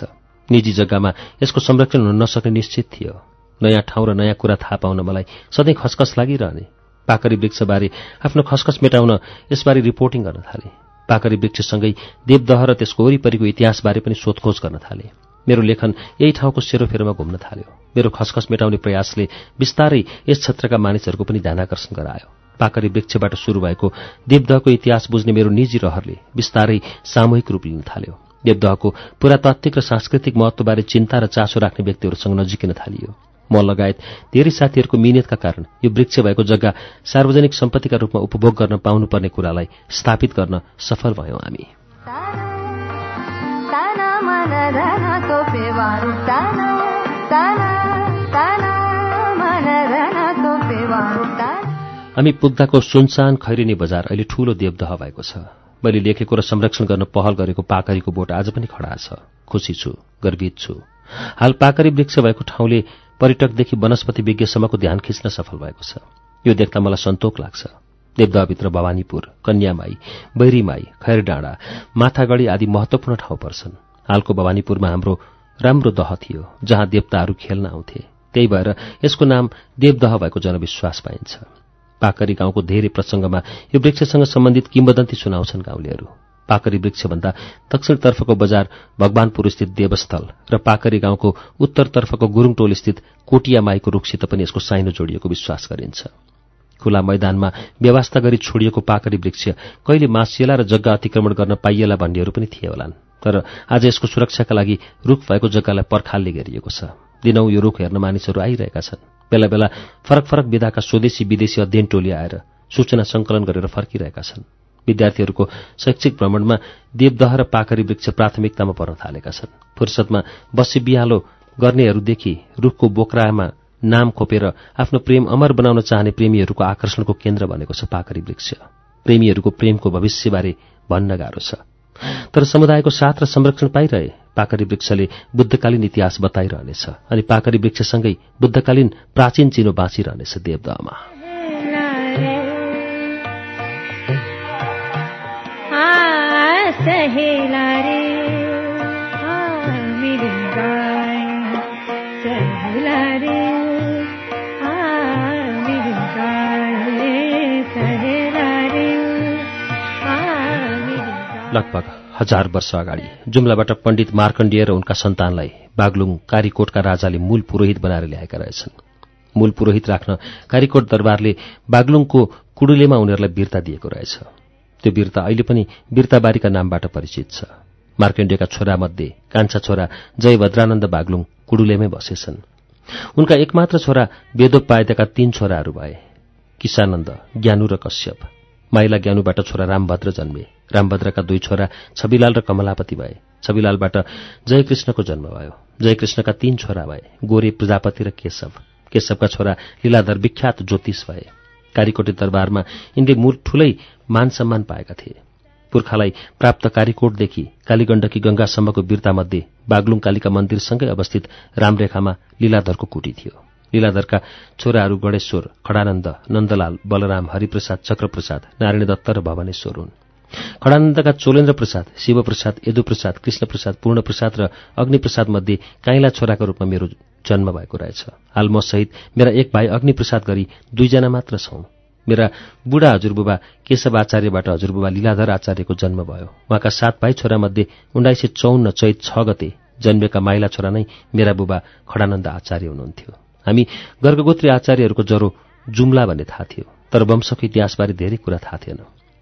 [SPEAKER 1] निजी जग्गामा यसको संरक्षण हुन नसक्ने निश्चित थियो। नयाँ ठाउँ र नयाँ कुरा थाहा पाउन मलाई सधैँ खसखस लागिरहने। पाकरी वृक्षबारे आफ्नो खसखस मेटाउन यसबारे रिपोर्टिङ गर्न थाले। पाकरी वृक्षसँगै देवदह र त्यसको वरिपरिको इतिहासबारे पनि सोधखोज गर्न थाले। मेरो लेखन यही ठाउँको सेरोफेरोमा घुम्न थाल्यो। मेरो खसखस मेटाउने प्रयासले बिस्तारै यस क्षेत्रका मानिसहरूको पनि ध्यानकर्षण गरायो। पाकरी वृक्षबाट सुरु भएको देवदहको इतिहास बुझ्ने मेरो निजी रहरले बिस्तारै सामूहिक रूप लिन थाल्यो। देवदहको पुरातात्विक र सांस्कृतिक महत्वबारे चिन्ता र चासो राख्ने व्यक्तिहरूसँग नजिकिन थालियो। म लगायत धेरै साथीहरूको मिहिनेतका कारण यो वृक्ष भएको जग्गा सार्वजनिक सम्पत्तिका रूपमा उपभोग गर्न पाउनुपर्ने कुरालाई स्थापित गर्न सफल भयौं हामी। हामी पुग्दाको सुनसान खैरिनी बजार अहिले ठूलो देवदह भएको छ। मैले लेखेको र संरक्षण गर्न पहल गरेको पाकरीको बोट आज पनि खडा छ। खुसी छु गर्वित छु। हाल पाकरी वृक्ष भएको ठाउँले पर्यटकदेखि वनस्पति विज्ञसम्मको ध्यान खिच्न सफल भएको छ। यो देख्दा मलाई सन्तोक लाग्छ। देवदहभित्र भवानीपुर कन्यामाई बैरीमाई खैरडाँडा माथागढी आदि महत्वपूर्ण ठाउँ पर्छन्। हालको भवानीपुरमा हाम्रो राम्रो दह थियो जहाँ देवताहरू खेल्न आउँथे। त्यही भएर यसको नाम देवदह भएको जनविश्वास पाइन्छ। पाकरी गाउँको धेरै प्रसङ्गमा यो वृक्षसँग सम्बन्धित किम्बदन्ती सुनाउँछन् गाउँलेहरू। पाकरी वृक्षभन्दा दक्षिणतर्फको बजार भगवानपुर स्थित देवस्थल र पाकरी गाउँको उत्तरतर्फको गुरुङटोल स्थित कोटिया माईको रूखसित पनि यसको साइनो जोडिएको विश्वास गरिन्छ। खुला मैदानमा व्यवस्था गरी छोडिएको पाकरी वृक्ष कहिले मासिएला र जग्गा अतिक्रमण गर्न पाइएला भन्नेहरू पनि थिए होलान्। तर आज यसको सुरक्षाका लागि रूख भएको जग्गालाई पर्खालले घेरिएको छ। दिनौं यो रूख हेर्न मानिसहरू आइरहेका छन्। बेला बेला फरक फरक विधाका स्वदेशी विदेशी अध्ययन टोली आएर सूचना संकलन गरेर फर्किरहेका छन्। विद्यार्थीहरूको शैक्षिक भ्रमणमा देवदह र पाखरी वृक्ष प्राथमिकतामा पर्न थालेका छन्। फुर्सदमा बसी बिहालो गर्नेहरूदेखि रुखको बोक्रामा नाम खोपेर आफ्नो प्रेम अमर बनाउन चाहने प्रेमीहरूको आकर्षणको केन्द्र बनेको छ पाखरी वृक्ष। प्रेमीहरूको प्रेमको भविष्यबारे भन्न गाह्रो छ। तर समुदायको साथ र संरक्षण पाइरहे पाकरी वृक्षले बुद्धकालीन इतिहास बताइरहनेछ अनि पाकरी वृक्षसँगै बुद्धकालीन प्राचीन चिनो बाँचिरहनेछ देवदहमा।
[SPEAKER 7] सहेला रे
[SPEAKER 1] लगभग हजार वर्ष अगाडि जुम्लाबाट पण्डित मार्कण्डेय र उनका सन्तानलाई बागलुङ कारीकोटका राजाले मूल पुरोहित बनाएर ल्याएका रहेछन्। मूल पुरोहित राख्न कारीकोट दरबारले बागलुङको कुडुलेमा उनीहरूलाई वीरता दिएको रहेछ। त्यो वीरता अहिले पनि वीरताबारीका नामबाट परिचित छ। मार्कण्डेयका छोरामध्ये कान्छा छोरा जय भद्रानन्द बागलुङ कुडुलेमै बसेछन्। उनका एकमात्र छोरा वेदोपायदका तीन छोराहरू भए। किसानन्द ज्ञानु र कश्यप। माइला ज्ञानुबाट छोरा रामभद्र जन्मे। रामभद्रका दुई छोरा छविलाल र कमलापति भए। छविलालबाट जयकृष्णको जन्म भयो। जयकृष्णका तीन छोरा भए गोरे प्रजापति र केशव। केशवका छोरा लीलाधर विख्यात ज्योतिष भए। कारीकोटे दरबारमा यिनले मूल ठूलै मान सम्मान पाएका थिए। पुर्खालाई प्राप्त कालीकोटदेखि कालीगण्डकी गंगासम्मको वीरतामध्ये बागलुङ कालिका मन्दिरसँगै अवस्थित रामरेखामा लीलाधरको कुटी थियो। लीलाधरका छोराहरू गणेश्वर खडानन्द नन्दलाल बलराम हरिप्रसाद चक्रप्रसाद नारायण दत्त र भवनेश्वर हुन्। खडानन्दका चोलेन्द्र प्रसाद शिवप्रसाद यदुप्रसाद कृष्णप्रसाद पूर्णप्रसाद र अग्निप्रसाद मध्ये काइला छोराको रूपमा मेरो जन्म भएको रहेछ। हाल म सहित मेरा एक भाइ अग्निप्रसाद गरी दुईजना मात्र छौं। मेरा बुढा हजुरबुबा केशव आचार्यबाट हजुरबुबा लीलाधर आचार्यको जन्म भयो। उहाँका सात भाइ छोरामध्ये उन्नाइस सय चौन्न चैत छ गते जन्मेका माइला छोरा नै मेरा बुबा खडानन्द आचार्य हुनुहुन्थ्यो। हामी गर्गगोत्री आचार्यहरूको जरो जुम्ला भन्ने थाहा थियो तर वंशको इतिहासबारे धेरै कुरा थाहा थिएन।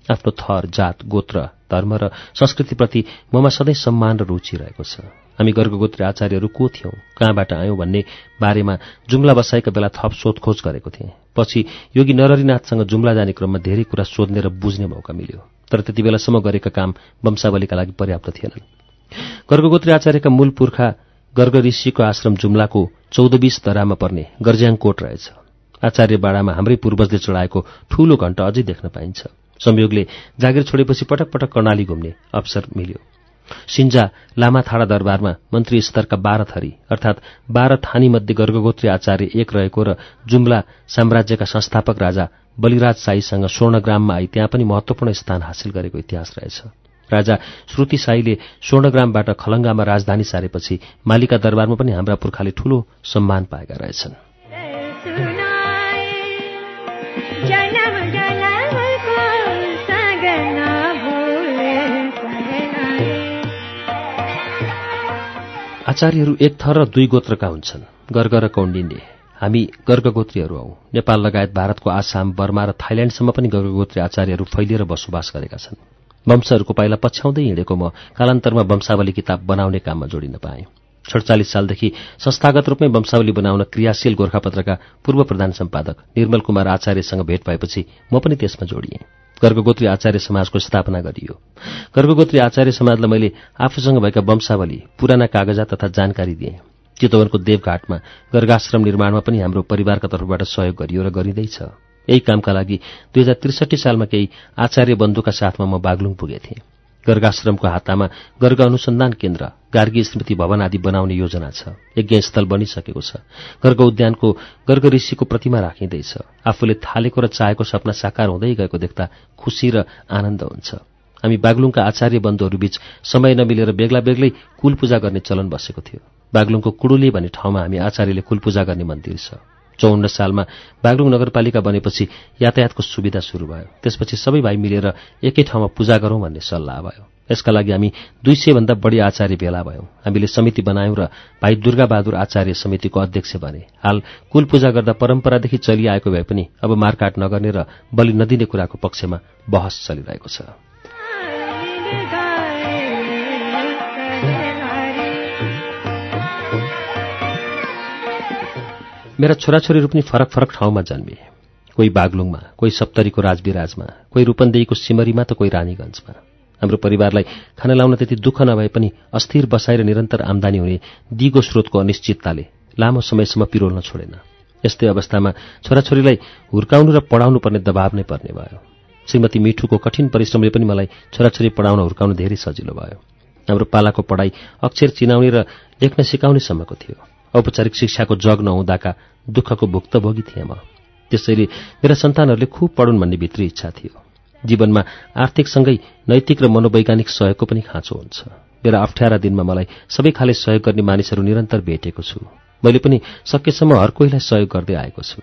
[SPEAKER 1] आफ्नो थर जात गोत्र धर्म र संस्कृतिप्रति ममा सधैँ सम्मान र रुचि रहेको छ। हामी गर्गगोत्री आचार्यहरू को थियौं? कहाँबाट आयौं भन्ने बारेमा जुम्ला बसाइका बेला थप सोधखोज गरेको थिएँ। पछि योगी नरहरिनाथसँग जुम्ला जाने क्रममा धेरै कुरा सोध्ने र बुझ्ने मौका मिल्यो। तर त्यति बेलासम्म गरेका काम वंशावलीका लागि पर्याप्त थिएनन्। गर्गगोत्री आचार्यका मूल पुर्खा गर्ग ऋषिको आश्रम जुम्लाको चौध बीस दरामा पर्ने गर्ज्याङकोट रहेछ। आचार्य बाडामा हाम्रै पूर्वजले चढाएको ठूलो घण्टा अझै देख्न पाइन्छ। संयोगले जागिर छोडेपछि पटक पटक कर्णाली घुम्ने अवसर मिल्यो। सिन्जा लामाथाडा दरबारमा मन्त्री स्तरका बाह्र थरी अर्थात् बाह्र थानीमध्ये गर्गगोत्री आचार्य एक रहेको र जुम्ला साम्राज्यका संस्थापक राजा बलिराज साईसँग स्वर्णग्राममा आई त्यहाँ पनि महत्वपूर्ण स्थान हासिल गरेको इतिहास रहेछ। राजा श्रुति साईले स्वर्णग्रामबाट खलङ्गामा राजधानी सारेपछि मालिका दरबारमा पनि हाम्रा पुर्खाले ठूलो सम्मान पाएका रहेछन्। आचार्यहरू एक थर र दुई गोत्रका हुन्छन्। गर्ग र कौण्डिन्य हामी गर्गगोत्रीहरू हौ। नेपाल लगायत भारतको आसाम बर्मा र थाइल्याण्डसम्म पनि गर्गगोत्री आचार्यहरू फैलिएर बसोबास गरेका छन्। वंशहरूको पाइला पछ्याउँदै हिँडेको म कालान्तरमा वंशावली किताब बनाउने काममा जोडिन पाएँ। सडचालिस सालदेखि संस्थागत रूपमै वंशावली बनाउन क्रियाशील गोर्खापत्रका पूर्व प्रधान सम्पादक निर्मल कुमार आचार्यसँग भेट भएपछि म पनि त्यसमा जोडिएँ। गर्गगोत्री आचार्य समाजको स्थापना गरियो। गर्गगोत्री आचार्य समाजलाई मैले आफूसँग भएका वंशावली पुराना कागजात तथा जानकारी दिएँ। चितवनको देवघाटमा गर्गाश्रम निर्माणमा पनि हाम्रो परिवारका तर्फबाट सहयोग गरियो र गरिँदैछ। यही कामका लागि दुई हजार त्रिसठी सालमा केही आचार्य बन्धुका साथमा म बागलुङ पुगेथेँ। गर्गाश्रमको हातामा गर्ग अनुसन्धान केन्द्र गार्गी स्मृति भवन आदि बनाउने योजना छ। यज्ञस्थल बनिसकेको छ। गर्ग उद्यानको गर्ग ऋषिको प्रतिमा राखिँदैछ। आफूले थालेको र चाहेको सपना साकार हुँदै गएको देख्दा खुसी र आनन्द हुन्छ। हामी बागलुङका आचार्य बन्धुहरूबीच समय नमिलेर बेग्ला बेग्लै कुल पूजा गर्ने चलन बसेको थियो। बागलुङको कुडुली भन्ने ठाउँमा हामी आचार्यले कुल पूजा गर्ने मन्दिर छ। चौन्न सालमा बागलुङ नगरपालिका बनेपछि यातायातको सुविधा सुरु भयो। त्यसपछि सबै भाइ मिलेर एकै ठाउँमा पूजा गरौँ भन्ने सल्लाह भयो। यसका लागि हामी दुई सयभन्दा बढी आचार्य भेला भयौं। हामीले समिति बनायौं र भाइ दुर्गाबहादुर आचार्य समितिको अध्यक्ष बने। हाल कुल पूजा गर्दा परम्परादेखि चलिआएको भए पनि अब मारकाट नगर्ने र बलि नदिने कुराको पक्षमा बहस चलिरहेको छ। मेरा छोराछोरीहरू पनि फरक फरक ठाउँमा जन्मिए कोही बागलुङमा कोही सप्तरीको राजविराजमा कोही रूपन्देहीको सिमरीमा त कोही रानीगञ्जमा। हाम्रो परिवारलाई खाना लाउन त्यति दुःख नभए पनि अस्थिर बसाएर निरन्तर आमदानी हुने दिगो स्रोतको अनिश्चितताले लामो समयसम्म पिरोल्न छोडेन। यस्तै अवस्थामा छोराछोरीलाई हुर्काउनु र पढाउनु पर्ने दबाव नै पर्ने भयो। श्रीमती मिठुको कठिन परिश्रमले पनि मलाई छोराछोरी पढाउन हुर्काउनु धेरै सजिलो भयो। हाम्रो पालाको पढाइ अक्षर चिनाउने र लेख्न सिकाउने सम्मको थियो। औपचारिक शिक्षाको जग नहुँदाका दुःखको भुक्तभोगी थिएँ म। त्यसैले मेरा सन्तानहरूले खुब पढुन् भन्ने भित्री इच्छा थियो। जीवनमा आर्थिकसँगै नैतिक र मनोवैज्ञानिक सहयोगको पनि खाँचो हुन्छ। मेरा अप्ठ्यारा दिनमा मलाई सबै खाले सहयोग गर्ने मानिसहरू निरन्तर भेटेको छु। मैले पनि सकेसम्म हर कोहीलाई सहयोग गर्दै आएको छु।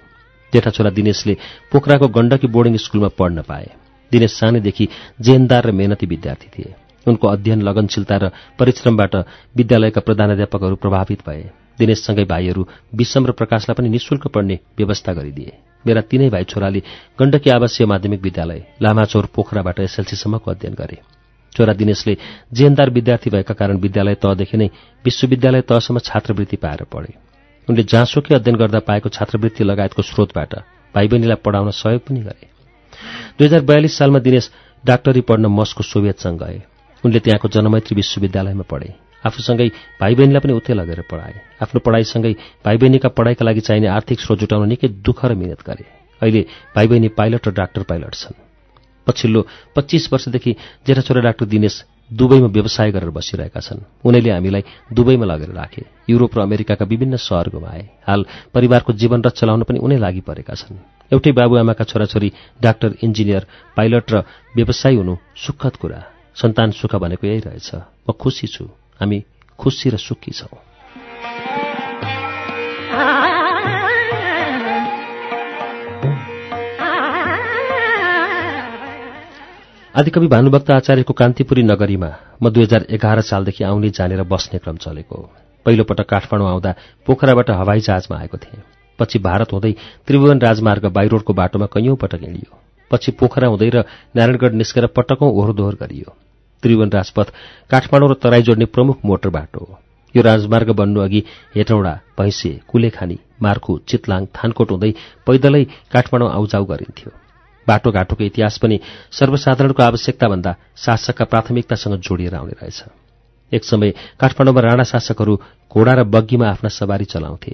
[SPEAKER 1] जेठा छोरा दिनेशले पोखराको गण्डकी बोर्डिङ स्कुलमा पढ्न पाए। दिनेश सानैदेखि जेनदार र मेहनती विद्यार्थी थिए। उनको अध्ययन लगनशीलता र परिश्रमबाट विद्यालयका प्रधानाध्यापकहरू प्रभावित भए। दिनेशसँगै भाइहरू विषम र प्रकाशलाई पनि निशुल्क पढ्ने व्यवस्था गरिदिए। मेरा तीनै भाइ छोराले गण्डकी आवासीय माध्यमिक विद्यालय लामाचौर पोखराबाट एसएलसीसम्मको अध्ययन गरे। छोरा दिनेशले जेनदार विद्यार्थी भएका कारण विद्यालय तहदेखि नै विश्वविद्यालय तहसम्म छात्रवृत्ति पाएर पढे। उनले जहाँसुकै अध्ययन गर्दा पाएको छात्रवृत्ति लगायतको स्रोतबाट भाइ बहिनीलाई पढाउन सहयोग पनि गरे। दुई हजार बयालिस सालमा दिनेश डाक्टरी पढ्न मस्को सोभियतसँग गए। उनले त्यहाँको जनमैत्री विश्वविद्यालयमा पढे। आफूसँगै भाइ बहिनीलाई पनि उतै लगेर पढाए। आफ्नो पढाइसँगै भाइ बहिनीका पढाइका लागि चाहिने आर्थिक स्रोत जुटाउन निकै दुःख र मिहिनेत गरे। अहिले भाइ बहिनी पाइलट र डाक्टर पाइलट छन्। पछिल्लो पच्चीस वर्षदेखि जेठा छोरा डाक्टर दिनेश दुबईमा व्यवसाय गरेर बसिरहेका छन्। उनीले हामीलाई दुबईमा लगेर राखे। युरोप र अमेरिकाका विभिन्न सहर घुमाए हाल परिवारको जीवनरथ चलाउन पनि उनै लागि परेका छन्। एउटै बाबुआमाका छोराछोरी डाक्टर इन्जिनियर पाइलट र व्यवसायी हुनु सुखद कुरा। सन्तान सुख भनेको यही रहेछ। म खुसी छु। हामी खुसी र सुखी छौँ। आदिकवि भानुभक्त आचार्यको कान्तिपुरी नगरीमा म दुई हजार एघार सालदेखि आउने जानेर बस्ने क्रम चलेको। पहिलोपटक काठमाडौँ आउँदा पोखराबाट हवाई जहाजमा आएको थिएँ। पछि भारत हुँदै त्रिभुवन राजमार्ग बाइरोडको बाटोमा कैयौं पटक हिँडियो। पछि पोखरा हुँदै र नारायणगढ निस्केर पटकौं ओहोरदोहोर गरियो। त्रिभुवन राजपथ काठमाडौँ र तराई जोड्ने प्रमुख मोटर बाटो हो। यो राजमार्ग बन्नु अघि हेटौँडा भैँसे कुलेखानी मार्खु चितलाङ थानकोट हुँदै पैदलै काठमाडौँ आउजाउ गरिन्थ्यो। बाटोघाटोको इतिहास पनि सर्वसाधारणको आवश्यकताभन्दा शासकका प्राथमिकतासँग जोडिएर आउने रहेछ। एक समय काठमाडौँमा राणा शासकहरू घोडा र बग्गीमा आफ्ना सवारी चलाउँथे।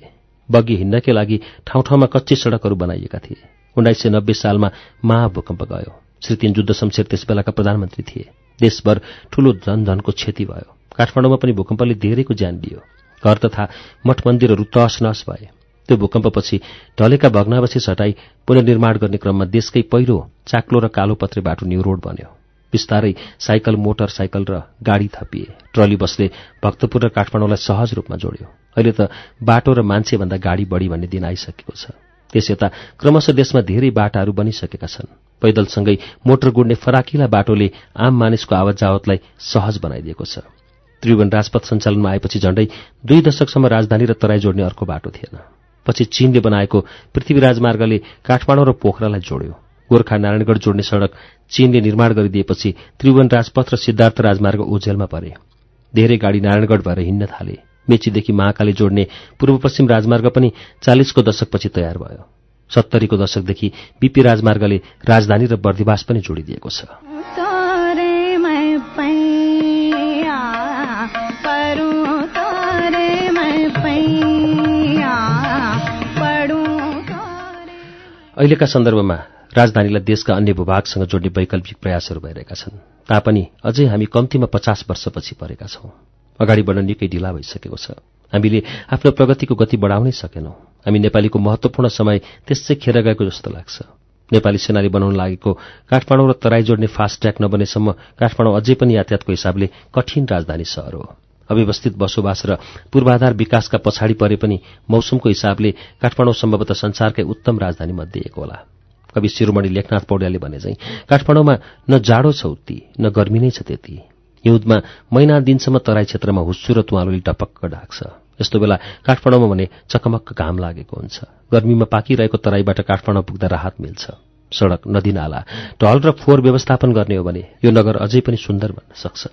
[SPEAKER 1] बग्गी हिँड्नकै लागि ठाउँ ठाउँमा कच्ची सड़कहरू बनाइएका थिए। उन्नाइस सय नब्बे सालमा महाभूकम्प गयो। श्री तीन जुद्ध शमशेर त्यसबेलाका प्रधानमन्त्री थिए। देशभर ठूलो जनधनको क्षति भयो। काठमाडौँमा पनि भूकम्पले धेरैको ज्यान लियो घर तथा मठ मन्दिरहरू तहस नहस भए। त्यो भूकम्पपछि ढलेका भग्नावशेष हटाई पुनर्निर्माण गर्ने क्रममा देशकै पहिलो चाक्लो र कालो पत्रे बाटो न्यू रोड बन्यो। बिस्तारै साइकल मोटर साइकल र गाडी थपिए। ट्रली बसले भक्तपुर र काठमाडौँलाई सहज रूपमा जोड्यो। अहिले त बाटो र मान्छेभन्दा गाडी बढी भन्ने दिन आइसकेको छ। त्यस यता क्रमशः देशमा धेरै बाटाहरू बनिसकेका छन्। पैदलसँगै मोटर गुड्ने फराकिला बाटोले आम मानिसको आवत जावतलाई सहज बनाइदिएको छ। त्रिभुवन राजपथ सञ्चालनमा आएपछि झण्डै दुई दशकसम्म राजधानी र तराई जोड्ने अर्को बाटो थिएन। पछि चीनले बनाएको पृथ्वी राजमार्गले काठमाडौँ र पोखरालाई जोड्यो। गोर्खा नारायणगढ जोड्ने सड़क चीनले निर्माण गरिदिएपछि त्रिभुवन राजपथ र सिद्धार्थ राजमार्ग ओझेलमा परे। धेरै गाडी नारायणगढ भएर हिँड्न थाले। मेचीदेखि महाकाली जोड्ने पूर्व पश्चिम राजमार्ग पनि चालिसको दशकपछि तयार भयो। सत्तरीको दशकदेखि बीपी राजमार्गले राजधानी र बर्दिवास पनि जोडिदिएको छ। अहिलेका सन्दर्भमा राजधानीलाई देशका अन्य भूभागसँग जोड्ने वैकल्पिक प्रयासहरू भइरहेका छन्। तापनि अझै हामी कम्तीमा पचास वर्षपछि परेका छौं। अगाडि बढ्न निकै ढिला भइसकेको छ। हामीले आफ्नो प्रगतिको गति बढाउनै सकेनौं। हामी नेपालीको महत्वपूर्ण समय त्यसै खेर गएको जस्तो लाग्छ। नेपाली सेनाले बनाउन लागेको काठमाडौँ र तराई जोड्ने फास्ट ट्र्याक नबनेसम्म काठमाडौँ अझै पनि यातायातको हिसाबले कठिन राजधानी सहर हो। अव्यवस्थित बसोबास र पूर्वाधार विकासका पछाडि परे पनि मौसमको हिसाबले काठमाडौँ सम्भवतः संसारकै उत्तम राजधानी मध्ये एक होला। कवि शिरोमणि लेखनाथ पौड्यालले भने चाहिँ काठमाडौँमा न जाडो छ उति न गर्मी नै छ त्यति। हिउँदमा महिना दिनसम्म तराई क्षेत्रमा हुस्सु र तुवालोली टपक्क ढाक्छ। यस्तो बेला काठमाडौँमा भने चकमक्क घाम लागेको हुन्छ। गर्मीमा पाकिरहेको तराईबाट काठमाडौँ पुग्दा राहत मिल्छ। सडक नदीनाला ढल र फोहोर व्यवस्थापन गर्ने हो भने यो नगर अझै पनि सुन्दर बन्न सक्छ।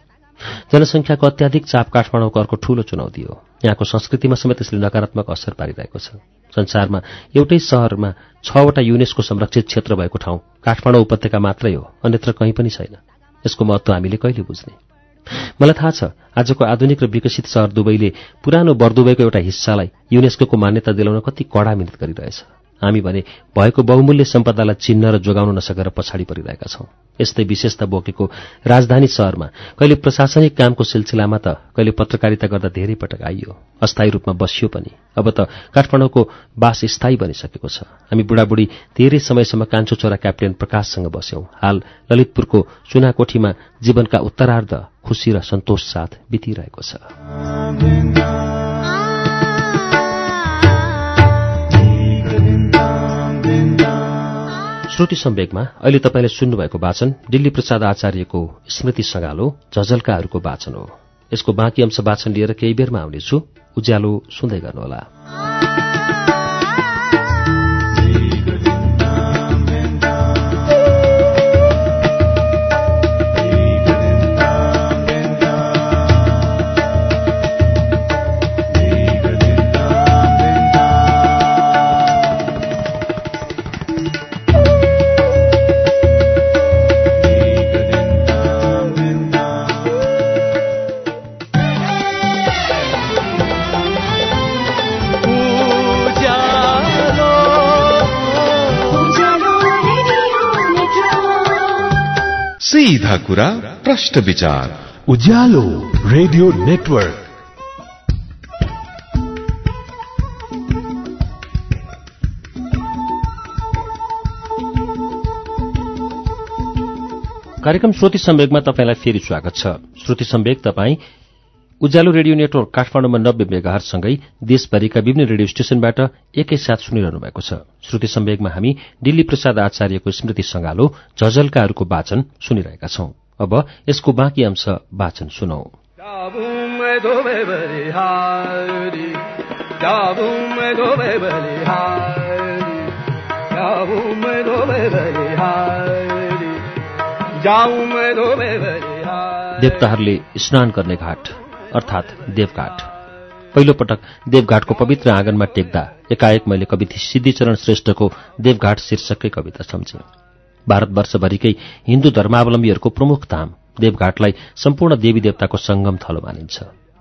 [SPEAKER 1] जनसङ्ख्याको अत्याधिक चाप काठमाडौँको अर्को ठूलो चुनौती हो। यहाँको संस्कृतिमा समेत यसले नकारात्मक असर पारिरहेको छ। संसारमा एउटै शहरमा छवटा युनेस्को संरक्षित क्षेत्र भएको ठाउँ काठमाडौँ उपत्यका मात्रै हो अन्यत्र कहीँ पनि छैन। यसको महत्व हामीले कहिले बुझ्ने? मलाई थाहा छ आजको आधुनिक र विकसित सहर दुबईले पुरानो बरदुबईको एउटा हिस्सालाई युनेस्को मान्यता दिलाउन कति कडा मिहिनेत गरिरहेछ। हामी भने भएको बहुमूल्य सम्पदालाई चिन्न र जोगाउन नसकेर पछाडि परिरहेका छौं। यस्तै विशेषता बोकेको राजधानी शहरमा कहिले प्रशासनिक कामको सिलसिलामा त कहिले पत्रकारिता गर्दा धेरै पटक आइयो। अस्थायी रूपमा बसियो पनि। अब त काठमाडौँको बास स्थायी बनिसकेको छ। हामी बुढाबुढी धेरै समयसम्म कान्छो छोरा क्याप्टेन प्रकाशसँग बस्यौं। हाल ललितपुरको चुनाकोठीमा जीवनका उत्तरार्ध खुशी र सन्तोष साथ बितिरहेको छ। श्रुति सम्वेकमा अहिले तपाईँले सुन्नुभएको वाचन दिल्ली प्रसाद आचार्यको स्मृति सगालो झझल्काहरूको वाचन हो। यसको बाँकी अंश वाचन लिएर केही बेरमा आउनेछु। उज्यालो सुन्दै गर्नुहोला।
[SPEAKER 2] सीधा कुरा प्रश्न विचार।
[SPEAKER 3] Ujyaalo radio network.
[SPEAKER 1] कार्यक्रम श्रुति सम्वेकमा तपाईँलाई फेरि स्वागत छ। श्रुति सम्वेक तपाईँ उज्यालो रेडियो नेटवर्क काठमाडौँमा नब्बे मेगाहरसँगै देशभरिका विभिन्न रेडियो स्टेशनबाट एकैसाथ सुनिरहनु भएको छ। श्रुति सम्वेकमा हामी दिल्ली प्रसाद आचार्यको स्मृति संगालो झझल्काहरूको वाचन सुनिरहेका छौं। अब यसको बाँकी अंश वाचन सुनौ। देवताहरूले स्नान गर्ने घाट। अर्थात् देवघाट। पहिलो पटक देवघाटको पवित्र आँगनमा टेक्दा एकाएक मैले कवि सिद्धिचरण श्रेष्ठको देवघाट शीर्षककै कविता सम्झेँ। भारतवर्षभरिकै हिन्दू धर्मावलम्बीहरूको प्रमुख धाम देवघाटलाई सम्पूर्ण देवी देवताको संगम थलो मानिन्छ।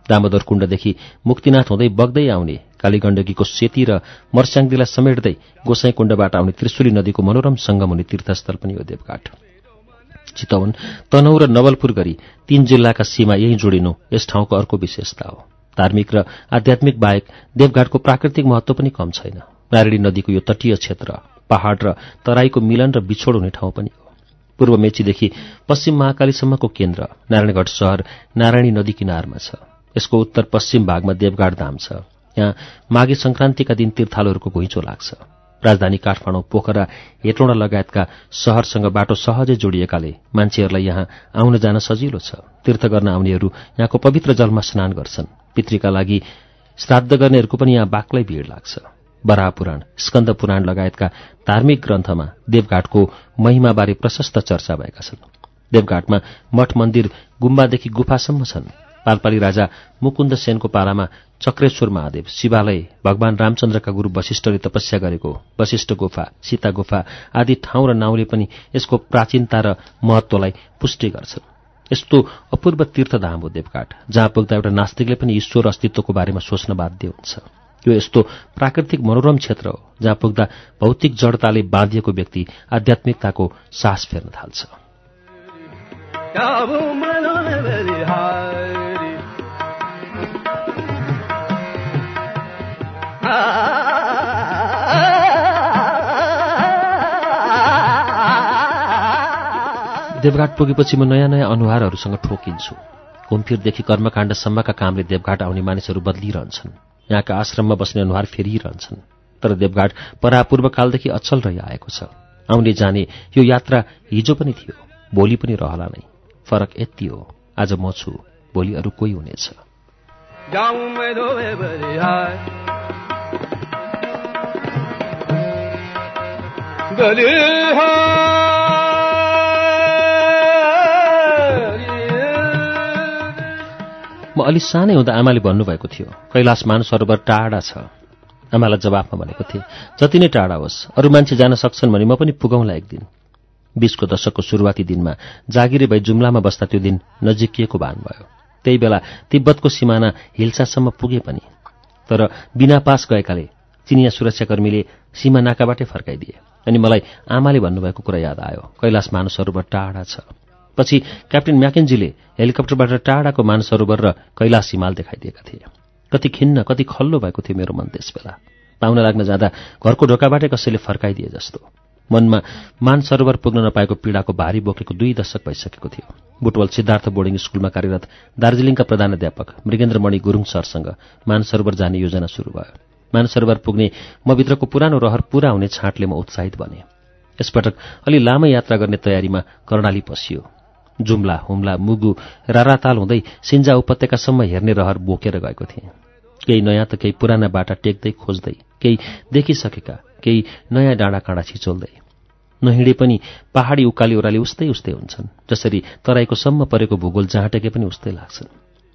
[SPEAKER 1] दामोदर कुण्डदेखि मुक्तिनाथ हुँदै बग्दै आउने कालीगण्डकीको सेती र मर्स्याङदीलाई समेट्दै गोसाई कुण्डबाट आउने त्रिशुली नदीको मनोरम संगम हुने तीर्थस्थल पनि हो देवघाट। चितवन तनहु र नवलपुर गरी तीन जिल्लाका सीमा यही जोडिनु यस ठाउँको अर्को विशेषता हो। धार्मिक र आध्यात्मिक बाहेक देवघाटको प्राकृतिक महत्व पनि कम छैन। नारायणी नदीको यो तटीय क्षेत्र पहाड़ र तराईको मिलन र बिछोड हुने ठाउँ पनि हो। पूर्व मेचीदेखि पश्चिम महाकालीसम्मको केन्द्र नारायणगढ शहर नारायणी नदी किनारमा छ। यसको उत्तर पश्चिम भागमा देवघाट धाम छ। यहाँ माघे संक्रान्तिका दिन तीर्थालुहरूको घुइँचो लाग्छ। राजधानी काठमाडौँ पोखरा हेटौँडा लगायतका शहरसँग बाटो सहजै जोडिएकाले मान्छेहरूलाई यहाँ आउन जान सजिलो छ। तीर्थ गर्न आउनेहरू यहाँको पवित्र जलमा स्नान गर्छन्। पितृका लागि श्राद्ध गर्नेहरूको पनि यहाँ बाक्लै भीड़ लाग्छ। बराह पुराण स्कन्द पुराण लगायतका धार्मिक ग्रन्थमा देवघाटको महिमाबारे प्रशस्त चर्चा भएका छन्। देवघाटमा मठ मन्दिर गुम्बादेखि गुफासम्म छन्। पालपाली राजा मुकुन्द सेनको पालामा चक्रेश्वर महादेव शिवालय भगवान रामचन्द्रका गुरू वशिष्ठले तपस्या गरेको वशिष्ठ गुफा सीता गुफा आदि ठाउँ र नाउँले पनि यसको प्राचीनता र महत्वलाई पुष्टि गर्छन्। यस्तो अपूर्व तीर्थधाम हो देवघाट जहाँ पुग्दा एउटा नास्तिकले पनि ईश्वर अस्तित्वको बारेमा सोच्न बाध्य हुन्छ। यो यस्तो प्राकृतिक मनोरम क्षेत्र हो जहाँ पुग्दा भौतिक जडताले बाँधिएको व्यक्ति आध्यात्मिकताको सास फेर्न थाल्छ। देवघाट पुगेपछि म नयाँ नयाँ अनुहारहरूसँग ठोकिन्छु। घुमफिरदेखि कर्मकाण्डसम्मका कामले देवघाट आउने मानिसहरू बदलिरहन्छन्। यहाँका आश्रममा बस्ने अनुहार फेरिरहन्छन्। तर देवघाट परापूर्वकालदेखि अचल रहिआएको छ। आउने जाने यो यात्रा हिजो पनि थियो भोलि पनि रहला नै। फरक यति हो आज म छु भोलि अरू कोही हुनेछ।
[SPEAKER 4] जाऊं
[SPEAKER 1] अलि सानै हुँदा आमाले भन्नुभएको थियो कैलाश मानसरोवर टाढा छ। आमालाई जवाफमा भनेको थिएँ जति नै टाढा होस् अरू मान्छे जान सक्छन् भने म पनि पुगौँला एक दिन। बिसको दशकको सुरुवाती दिनमा जागिरे भई जुम्लामा बस्दा त्यो दिन नजिकिएको भान भयो। त्यही बेला तिब्बतको सिमाना हिल्सासम्म पुगे पनि। तर बिना पास गएकाले चिनिया सुरक्षाकर्मीले सीमा नाकाबाटै फर्काइदिए। अनि मलाई आमाले भन्नुभएको कुरा याद आयो कैलाश मानसरोवर टाढा छ। पछि क्याप्टेन म्याकेन्जीले हेलिकप्टरबाट टाढाको मानसरोवर र कैलाश हिमाल देखाइदिएका थिए। कति खिन्न कति खल्लो भएको थियो मेरो मन त्यसबेला। पाहुना लाग्न जाँदा घरको ढोकाबाटै कसैले फर्काइदिए जस्तो। मनमा मानसरोवर पुग्न नपाएको पीडाको भारी बोकेको दुई दशक भइसकेको थियो। बुटवल सिद्धार्थ बोर्डिङ स्कुलमा कार्यरत दार्जिलिङका प्रधानाध्यापक मृगेन्द्रमणि गुरुङ सरसँग मानसरोवर जाने योजना सुरु भयो। मानसरोवर पुग्ने म भित्रको पुरानो रहर पूरा हुने छाँटले म उत्साहित बने। यसपटक अलि लामो यात्रा गर्ने तयारीमा कर्णाली पसियो। जुम्ला हुम्ला मुगु राराताल हुँदै सिन्जा उपत्यकासम्म हेर्ने रहर बोकेर गएको थिएँ। केही नयाँ त केही पुराना बाटा टेक्दै खोज्दै केही देखिसकेका केही नयाँ डाँडा काँडा छिचोल्दै। नहिँडे पनि पहाडी उकाली ओह्राली उस्तै उस्तै हुन्छन् जसरी तराईको सम्म परेको भूगोल जहाँ टेके पनि उस्तै लाग्छन्।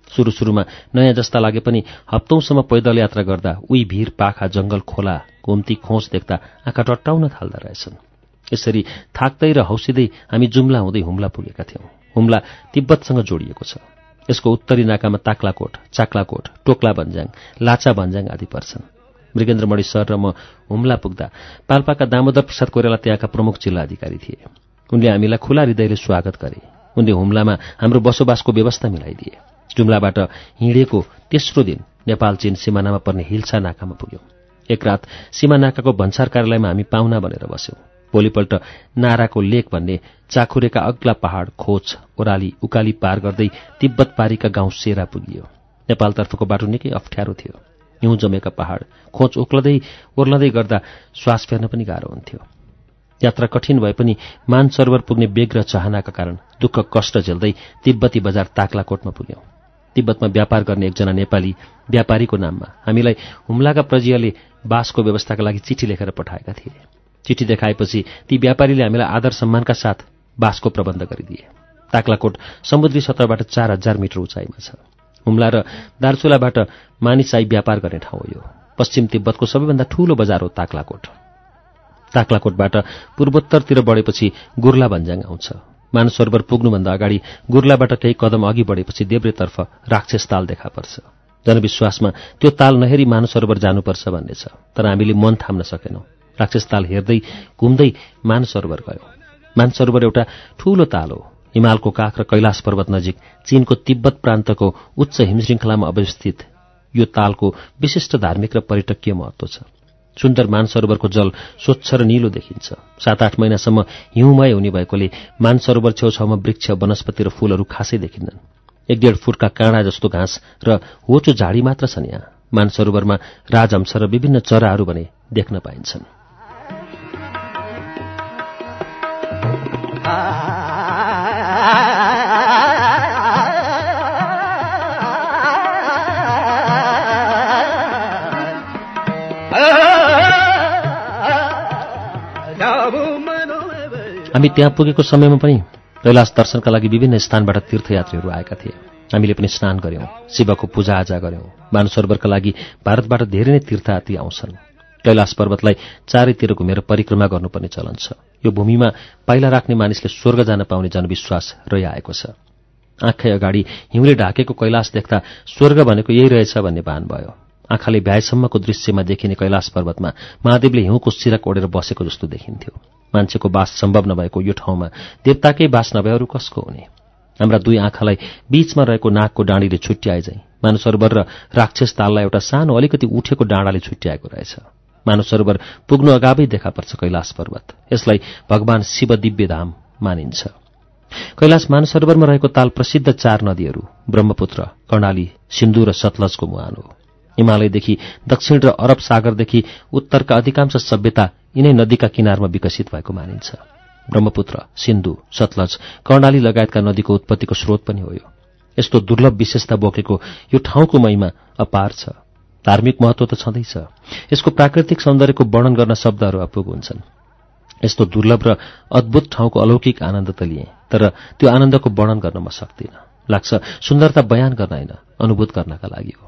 [SPEAKER 1] सुरु सुरुमा नयाँ जस्ता लागे पनि हप्तौंसम्म पैदल यात्रा गर्दा उही भिर पाखा जंगल खोला घुम्ती खोज देख्दा आँखा टट्टाउन थाल्दा रहेछन्। यसरी थाक्दै र हौसिँदै हामी जुम्ला हुँदै हुम्ला पुगेका थियौं। हुम्ला तिब्बतसँग जोडिएको छ। यसको उत्तरी नाकामा ताक्लाकोट चाक्लाकोट टोक्ला भन्ज्याङ लाचा भन्ज्याङ आदि पर्छन्। मृगेन्द्रमणि सर र म हुम्ला पुग्दा पाल्पाका दामोदर प्रसाद कोइराला त्यहाँका प्रमुख जिल्ला अधिकारी थिए। उनले हामीलाई खुला हृदयले स्वागत गरे। उनले हुम्लामा हाम्रो बसोबासको व्यवस्था मिलाइदिए। जुम्लाबाट हिँडेको तेस्रो दिन नेपाल चीन सिमानामा पर्ने हिल्सा नाकामा पुग्यौं। एक रात सीमा नाकाको भन्सार कार्यालयमा हामी पाहुना बनेर बस्यौं। भोलिपल्ट नाराको लेक भन्ने चाखुरेका अग्ला पहाड खोज ओराली उकाली पार गर्दै तिब्बत पारीका गाउँ सेरा पुगियो। नेपालतर्फको बाटो निकै अप्ठ्यारो थियो। हिउँ जमेका पहाड खोच उक्लदै ओर्लदै गर्दा श्वास फेर्न पनि गाह्रो हुन्थ्यो। यात्रा कठिन भए पनि मानसरोवर पुग्ने बेग र चाहनाका कारण दुःख कष्ट झेल्दै तिब्बती बजार ताक्लाकोटमा पुग्यौं। तिब्बतमा व्यापार गर्ने एकजना नेपाली व्यापारीको नाममा हामीलाई हुम्लाका प्रजियाले बासको व्यवस्थाका लागि चिठी लेखेर पठाएका थिए। चिठी देखाएपछि ती व्यापारीले हामीलाई आदर सम्मानका साथ बासको प्रबन्ध गरिदिए। ताक्लाकोट समुद्री सतहबाट चार हजार मिटर उचाइमा छ। हुम्ला र दार्चुलाबाट मानिस आई व्यापार गर्ने ठाउँ हो यो। पश्चिम तिब्बतको सबैभन्दा ठूलो बजार हो ताक्लाकोट। ताक्लाकोटबाट पूर्वोत्तरतिर बढेपछि गुर्ला भन्ज्याङ आउँछ। मानसरोवर पुग्नुभन्दा अगाडि गुर्लाबाट केही कदम अघि बढेपछि देब्रेतर्फ राक्षस ताल देखा पर्छ। जनविश्वासमा त्यो ताल नहेरी मानसरोवर जानुपर्छ भन्ने छ तर हामीले मन थाम्न सकेनौं। राक्षस ताल हेर्दै घुम्दै मानसरोवर गयो। मानसरोवर एउटा ठूलो ताल हो। हिमालको काख र कैलाश पर्वत नजिक चीनको तिब्बत प्रान्तको उच्च हिमश्रृङ्खलामा अवस्थित यो तालको विशिष्ट धार्मिक र पर्यटकीय महत्व छ। सुन्दर मानसरोवरको जल स्वच्छ र निलो देखिन्छ। सात आठ महिनासम्म हिउँमय हुने भएकोले मानसरोवर छेउछाउमा वृक्ष वनस्पति र फूलहरू खासै देखिन्नन् एक डेढ फुटका काँडा जस्तो घाँस र होचो झाडी मात्र छन् यहाँ। मानसरोवरमा राजहंस र विभिन्न चराहरू भने देख्न पाइन्छन्। हामी त्यहाँ पुगेको समयमा पनि कैलाश दर्शनका लागि विभिन्न स्थानबाट तीर्थयात्रीहरू आएका थिए। हामीले पनि स्नान गर्यौं शिवको पूजाआजा गर्यौं मानसरोवरका लागि भारतबाट धेरै नै तीर्थयात्री आउँछन्। कैलाश पर्वतलाई चारैतिर घुमेर परिक्रमा गर्नुपर्ने चलन छ। यो भूमिमा पाइला राख्ने मानिसले स्वर्ग जान पाउने जनविश्वास रहिआएको छ। आँखै अगाडि हिउँले ढाकेको कैलाश देख्दा स्वर्ग भनेको यही रहेछ भन्ने भान भयो। आँखाले भ्याएसम्मको दृश्यमा देखिने कैलाश पर्वतमा महादेवले हिउँको सिरक ओढेर बसेको जस्तो देखिन्थ्यो। मान्छेको बास सम्भव नभएको यो ठाउँमा देवताकै बास नभए अरू कसको हुने? हाम्रा दुई आँखालाई बीचमा रहेको नाकको डाँडीले छुट्याए चाहिँ मानसरोवर र राक्षस ताललाई एउटा सानो अलिकति उठेको डाँडाले छुट्याएको रहेछ। मानसरोवर पुग्नु अगावै देखा पर्छ कैलाश पर्वत। यसलाई भगवान शिव दिव्य धाम मानिन्छ। कैलाश मानसरोवरमा रहेको ताल प्रसिद्ध चार नदीहरू ब्रह्मपुत्र कर्णाली सिन्धु र सतलजको मुहान हो। हिमालयदेखि दक्षिण र अरब सागरदेखि उत्तरका अधिकांश सभ्यता यिनै नदीका किनारमा विकसित भएको मानिन्छ। ब्रह्मपुत्र सिन्धु सतलज कर्णाली लगायतका नदीको उत्पत्तिको स्रोत पनि हो यस्तो दुर्लभ विशेषता बोकेको यो ठाउँको महिमा अपार छ। धार्मिक महत्व त छँदैछ। यसको प्राकृतिक सौन्दर्यको वर्णन गर्न शब्दहरू अपुग हुन्छन्। यस्तो दुर्लभ र अद्भुत ठाउँको अलौकिक आनन्द त लिएँ तर त्यो आनन्दको वर्णन गर्न म सक्दिनँ। लाग्छ सुन्दरता बयान गर्न होइन अनुभूत गर्नका लागि हो।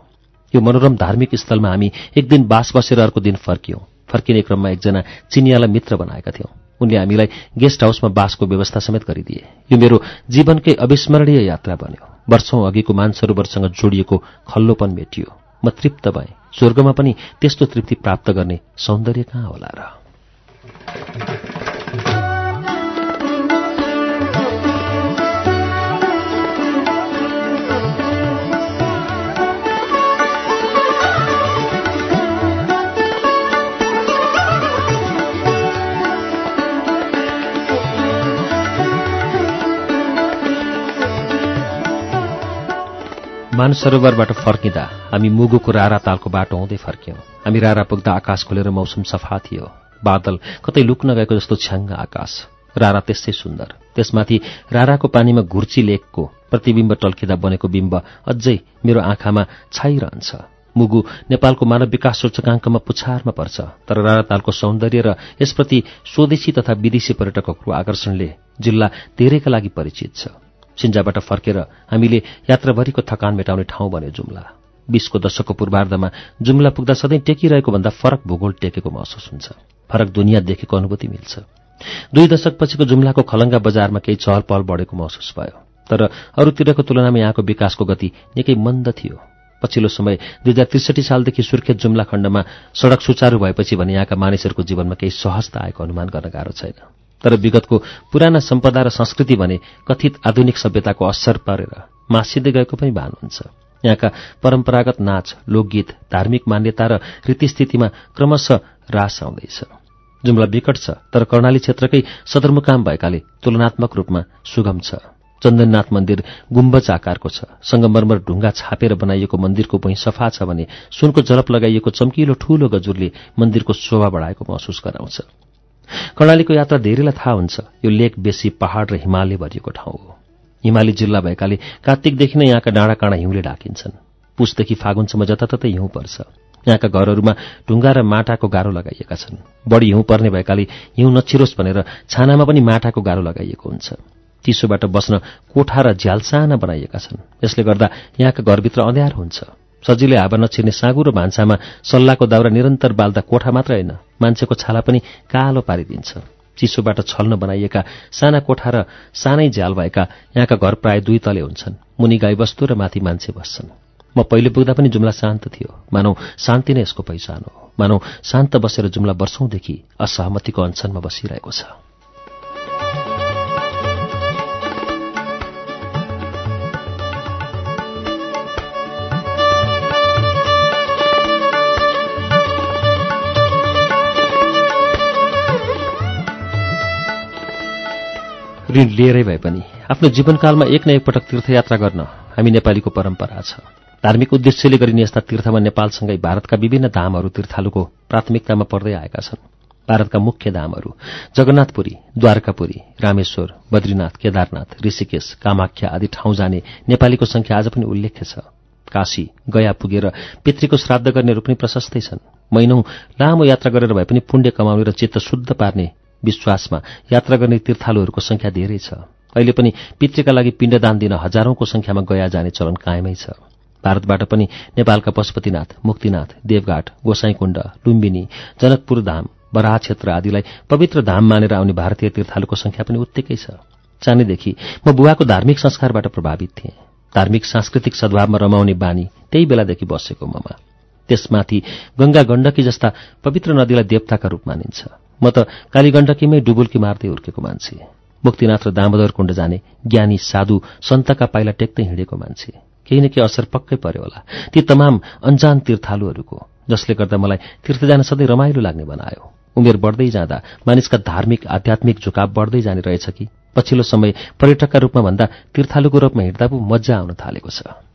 [SPEAKER 1] यो मनोरम धार्मिक स्थलमा हामी एक दिन बास बसेर अर्को दिन फर्कियौं। फर्किने क्रममा एकजना चिनियालाई मित्र बनाएका थियौं। उनले हामीलाई गेस्ट हाउसमा बासको व्यवस्था समेत गरिदिए। यो मेरो जीवनकै अविस्मरणीय यात्रा बन्यो। वर्षौं अघिको मानसरोवरसँग जोडिएको खल्लोपन मेटियो। म तृप्त भएँ। स्वर्गमा पनि त्यस्तो तृप्ति प्राप्त गर्ने सौन्दर्य कहाँ होला र? मानसरोवरबाट फर्किँदा हामी मुगुको रारा तालको बाटो हुँदै फर्क्यौं। हामी रारा पुग्दा आकाश खोलेर मौसम सफा थियो। बादल कतै लुक्न गएको जस्तो छ्याङ्ग आकाश। रारा त्यसै सुन्दर। त्यसमाथि राराको पानीमा घुर्ची लेकको प्रतिबिम्ब टल्किँदा बनेको बिम्ब अझै मेरो आँखामा छाइरहन्छ। मुगु नेपालको मानव विकास सूचकाङ्कमा पुछारमा पर्छ तर रारातालको सौन्दर्य र यसप्रति स्वदेशी तथा विदेशी पर्यटकहरूको आकर्षणले जिल्ला धेरैका लागि परिचित छ। सिन्जाबाट फर्केर हामीले यात्राभरिको थकान मेटाउने ठाउँ बन्यो जुम्ला। बीसको दशकको पूर्वार्धमा जुम्ला पुग्दा सधैँ टेकिरहेको भन्दा फरक भूगोल टेकेको महसुस हुन्छ। फरक दुनियाँ देखेको अनुभूति मिल्छ। दुई दशकपछिको जुम्लाको खलङ्गा बजारमा केही चहल पहल बढेको महसुस भयो। तर अरूतिरको तुलनामा यहाँको विकासको गति निकै मन्द थियो। पछिल्लो समय दुई हजार त्रिसठी सालदेखि सुर्खेत जुम्ला खण्डमा सड़क सुचारू भएपछि भने यहाँका मानिसहरूको जीवनमा केही सहजता आएको अनुमान गर्न गाह्रो छैन। तर विगतको पुराना सम्पदा र संस्कृति भने कथित आधुनिक सभ्यताको असर परेर मासिँदै गएको पनि भान हुन्छ। यहाँका परम्परागत नाच लोकगीत धार्मिक मान्यता र रीतिस्थितिमा क्रमशः रास आउँदैछ। जुम्ला विकट छ तर कर्णाली क्षेत्रकै सदरमुकाम भएकाले तुलनात्मक रूपमा सुगम छ। चन्दननाथ मन्दिर गुम्बज आकारको छ संगमरमर ढुङ्गा छापेर बनाइएको मन्दिरको भुइँ सफा छ भने सुनको जलप लगाइएको चम्किलो ठूलो गजुरले मन्दिरको शोभा बढाएको महसुस गराउँछ। कर्णालीको यात्रा धेरैलाई थाहा हुन्छ। यो लेक बेसी पहाड र हिमालले भरिएको ठाउँ हो। हिमाली जिल्ला भएकाले कार्तिकदेखि नै यहाँका डाँडा काँडा हिउँले ढाकिन्छन्। पुसदेखि फागुनसम्म जताततै हिउँ पर्छ। यहाँका घरहरूमा ढुङ्गा र माटाको गाह्रो लगाइएका छन्। बढी हिउँ पर्ने भएकाले हिउँ नछिरोस् भनेर छानामा पनि माटाको गाह्रो लगाइएको हुन्छ। चिसोबाट बस्न कोठा र झ्याल साना बनाइएका छन्। यसले गर्दा यहाँका घरभित्र अँध्यार हुन्छ। सजिलै हावा नछिर्ने साँगु र भान्सामा सल्लाहको दाउरा निरन्तर बाल्दा कोठा मात्र होइन। मान्छेको छाला पनि कालो पारिदिन्छ। चिसोबाट छल्न बनाइएका साना कोठा र सानै झ्याल भएका यहाँका घर प्राय दुई तले हुन्छन्। मुनि गाईबस्तु र माथि मान्छे बस्छन्। म पहिले पुग्दा पनि जुम्ला शान्त थियो। मानौ शान्ति नै यसको पहिचान हो। मानौ शान्त बसेर जुम्ला वर्षौंदेखि असहमतिको अनसनमा बसिरहेको छ। ऋण लिएरै भए पनि आफ्नो जीवनकालमा एक न एकपटक तीर्थयात्रा गर्न हामी नेपालीको परम्परा छ। धार्मिक उद्देश्यले गरिने यस्ता तीर्थमा नेपालसँगै भारतका विभिन्न धामहरू तीर्थालुको प्राथमिकतामा पर्दै आएका छन्। भारतका मुख्य धामहरू जगन्नाथपुरी द्वारकापुरी रामेश्वर बद्रीनाथ केदारनाथ ऋषिकेश कामाख्या आदि ठाउँ जाने नेपालीको संख्या आज पनि उल्लेख्य छ। काशी गया पुगेर पितृको श्राद्ध गर्नेहरू पनि प्रशस्तै छन्। महिनौ लामो यात्रा गरेर भए पनि पुण्य कमाउने र चित्त शुद्ध पार्ने विश्वासमा यात्रा गर्ने तीर्थालुहरूको संख्या धेरै छ। अहिले पनि पितृका लागि पिण्डदान दिन हजारौंको संख्यामा गया जाने चलन कायमै छ। भारतबाट पनि नेपालका पशुपतिनाथ मुक्तिनाथ देवघाट गोसाईकुण्ड लुम्बिनी जनकपुर धाम बराह क्षेत्र आदिलाई पवित्र धाम मानेर आउने भारतीय तीर्थालुको संख्या पनि उत्तिकै छ। सानैदेखि म बुवाको धार्मिक संस्कारबाट प्रभावित थिएँ। धार्मिक सांस्कृतिक सद्भावमा रमाउने बानी त्यही बेलादेखि बसेको ममा। त्यसमाथि गंगा गण्डकी जस्ता पवित्र नदीलाई देवताका रूप मानिन्छ। म त कालीगण्डकीमै डुबुल्की मार्दै हुर्केको मान्छे। मुक्तिनाथ र दामोदर कुण्ड जाने ज्ञानी साधु सन्तका पाइला टेक्दै हिँडेको मान्छे। केही न केही असर पक्कै पर्यो होला। ती तमाम अन्जान तीर्थालुहरूको जसले गर्दा मलाई तीर्थ जान सधैँ रमाइलो लाग्ने बनायो। उमेर बढ्दै जाँदा मानिसका धार्मिक आध्यात्मिक झुकाव बढ्दै जाने रहेछ कि? पछिल्लो समय पर्यटकका रूपमा भन्दा तीर्थालुको रूपमा हिँड्दा पो मजा आउन थालेको छ।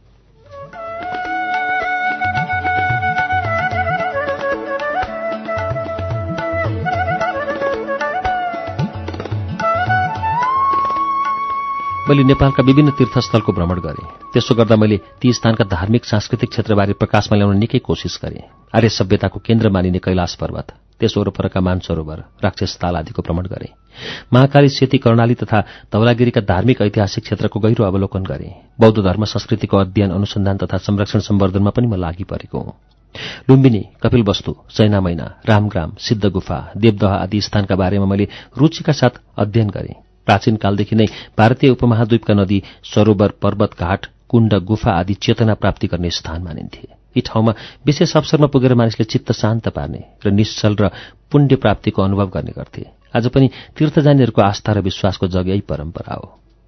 [SPEAKER 1] मैले नेपालका विभिन्न तीर्थस्थलको भ्रमण गरेँ। त्यसो गर्दा मैले ती स्थानका धार्मिक सांस्कृतिक क्षेत्रबारे प्रकाशमा ल्याउन निकै कोसिस गरेँ। आर्य सभ्यताको केन्द्र मानिने कैलाश पर्वत त्यस वरपरका मानसरोवर राक्षस ताल आदिको भ्रमण गरेँ। महाकाली सेती कर्णाली तथा धवलागिरीका धार्मिक ऐतिहासिक क्षेत्रको गहिरो अवलोकन गरेँ। बौद्ध धर्म संस्कृतिको अध्ययन अनुसन्धान तथा संरक्षण सम्वर्धनमा पनि म लागि परेको हुँ। लुम्बिनी कपिलवस्तु चैना मैना रामग्राम सिद्ध गुफा देवदह आदि स्थानका बारेमा मैले रुचिका साथ अध्ययन गरेँ। प्राचीन कालदेखि नै भारतीय उपमहाद्वीपका नदी सरोवर पर्वत घाट कुण्ड गुफा आदि चेतना प्राप्ति गर्ने स्थान मानिन्थे। यी ठाउँमा विशेष अवसरमा पुगेर मानिसले चित्त शान्त पार्ने र निश्चल र पुण्य प्राप्तिको अनुभव गर्ने गर्थे। आज पनि तीर्थ जानेहरूको आस्था र विश्वासको जग यही परम्परा हो।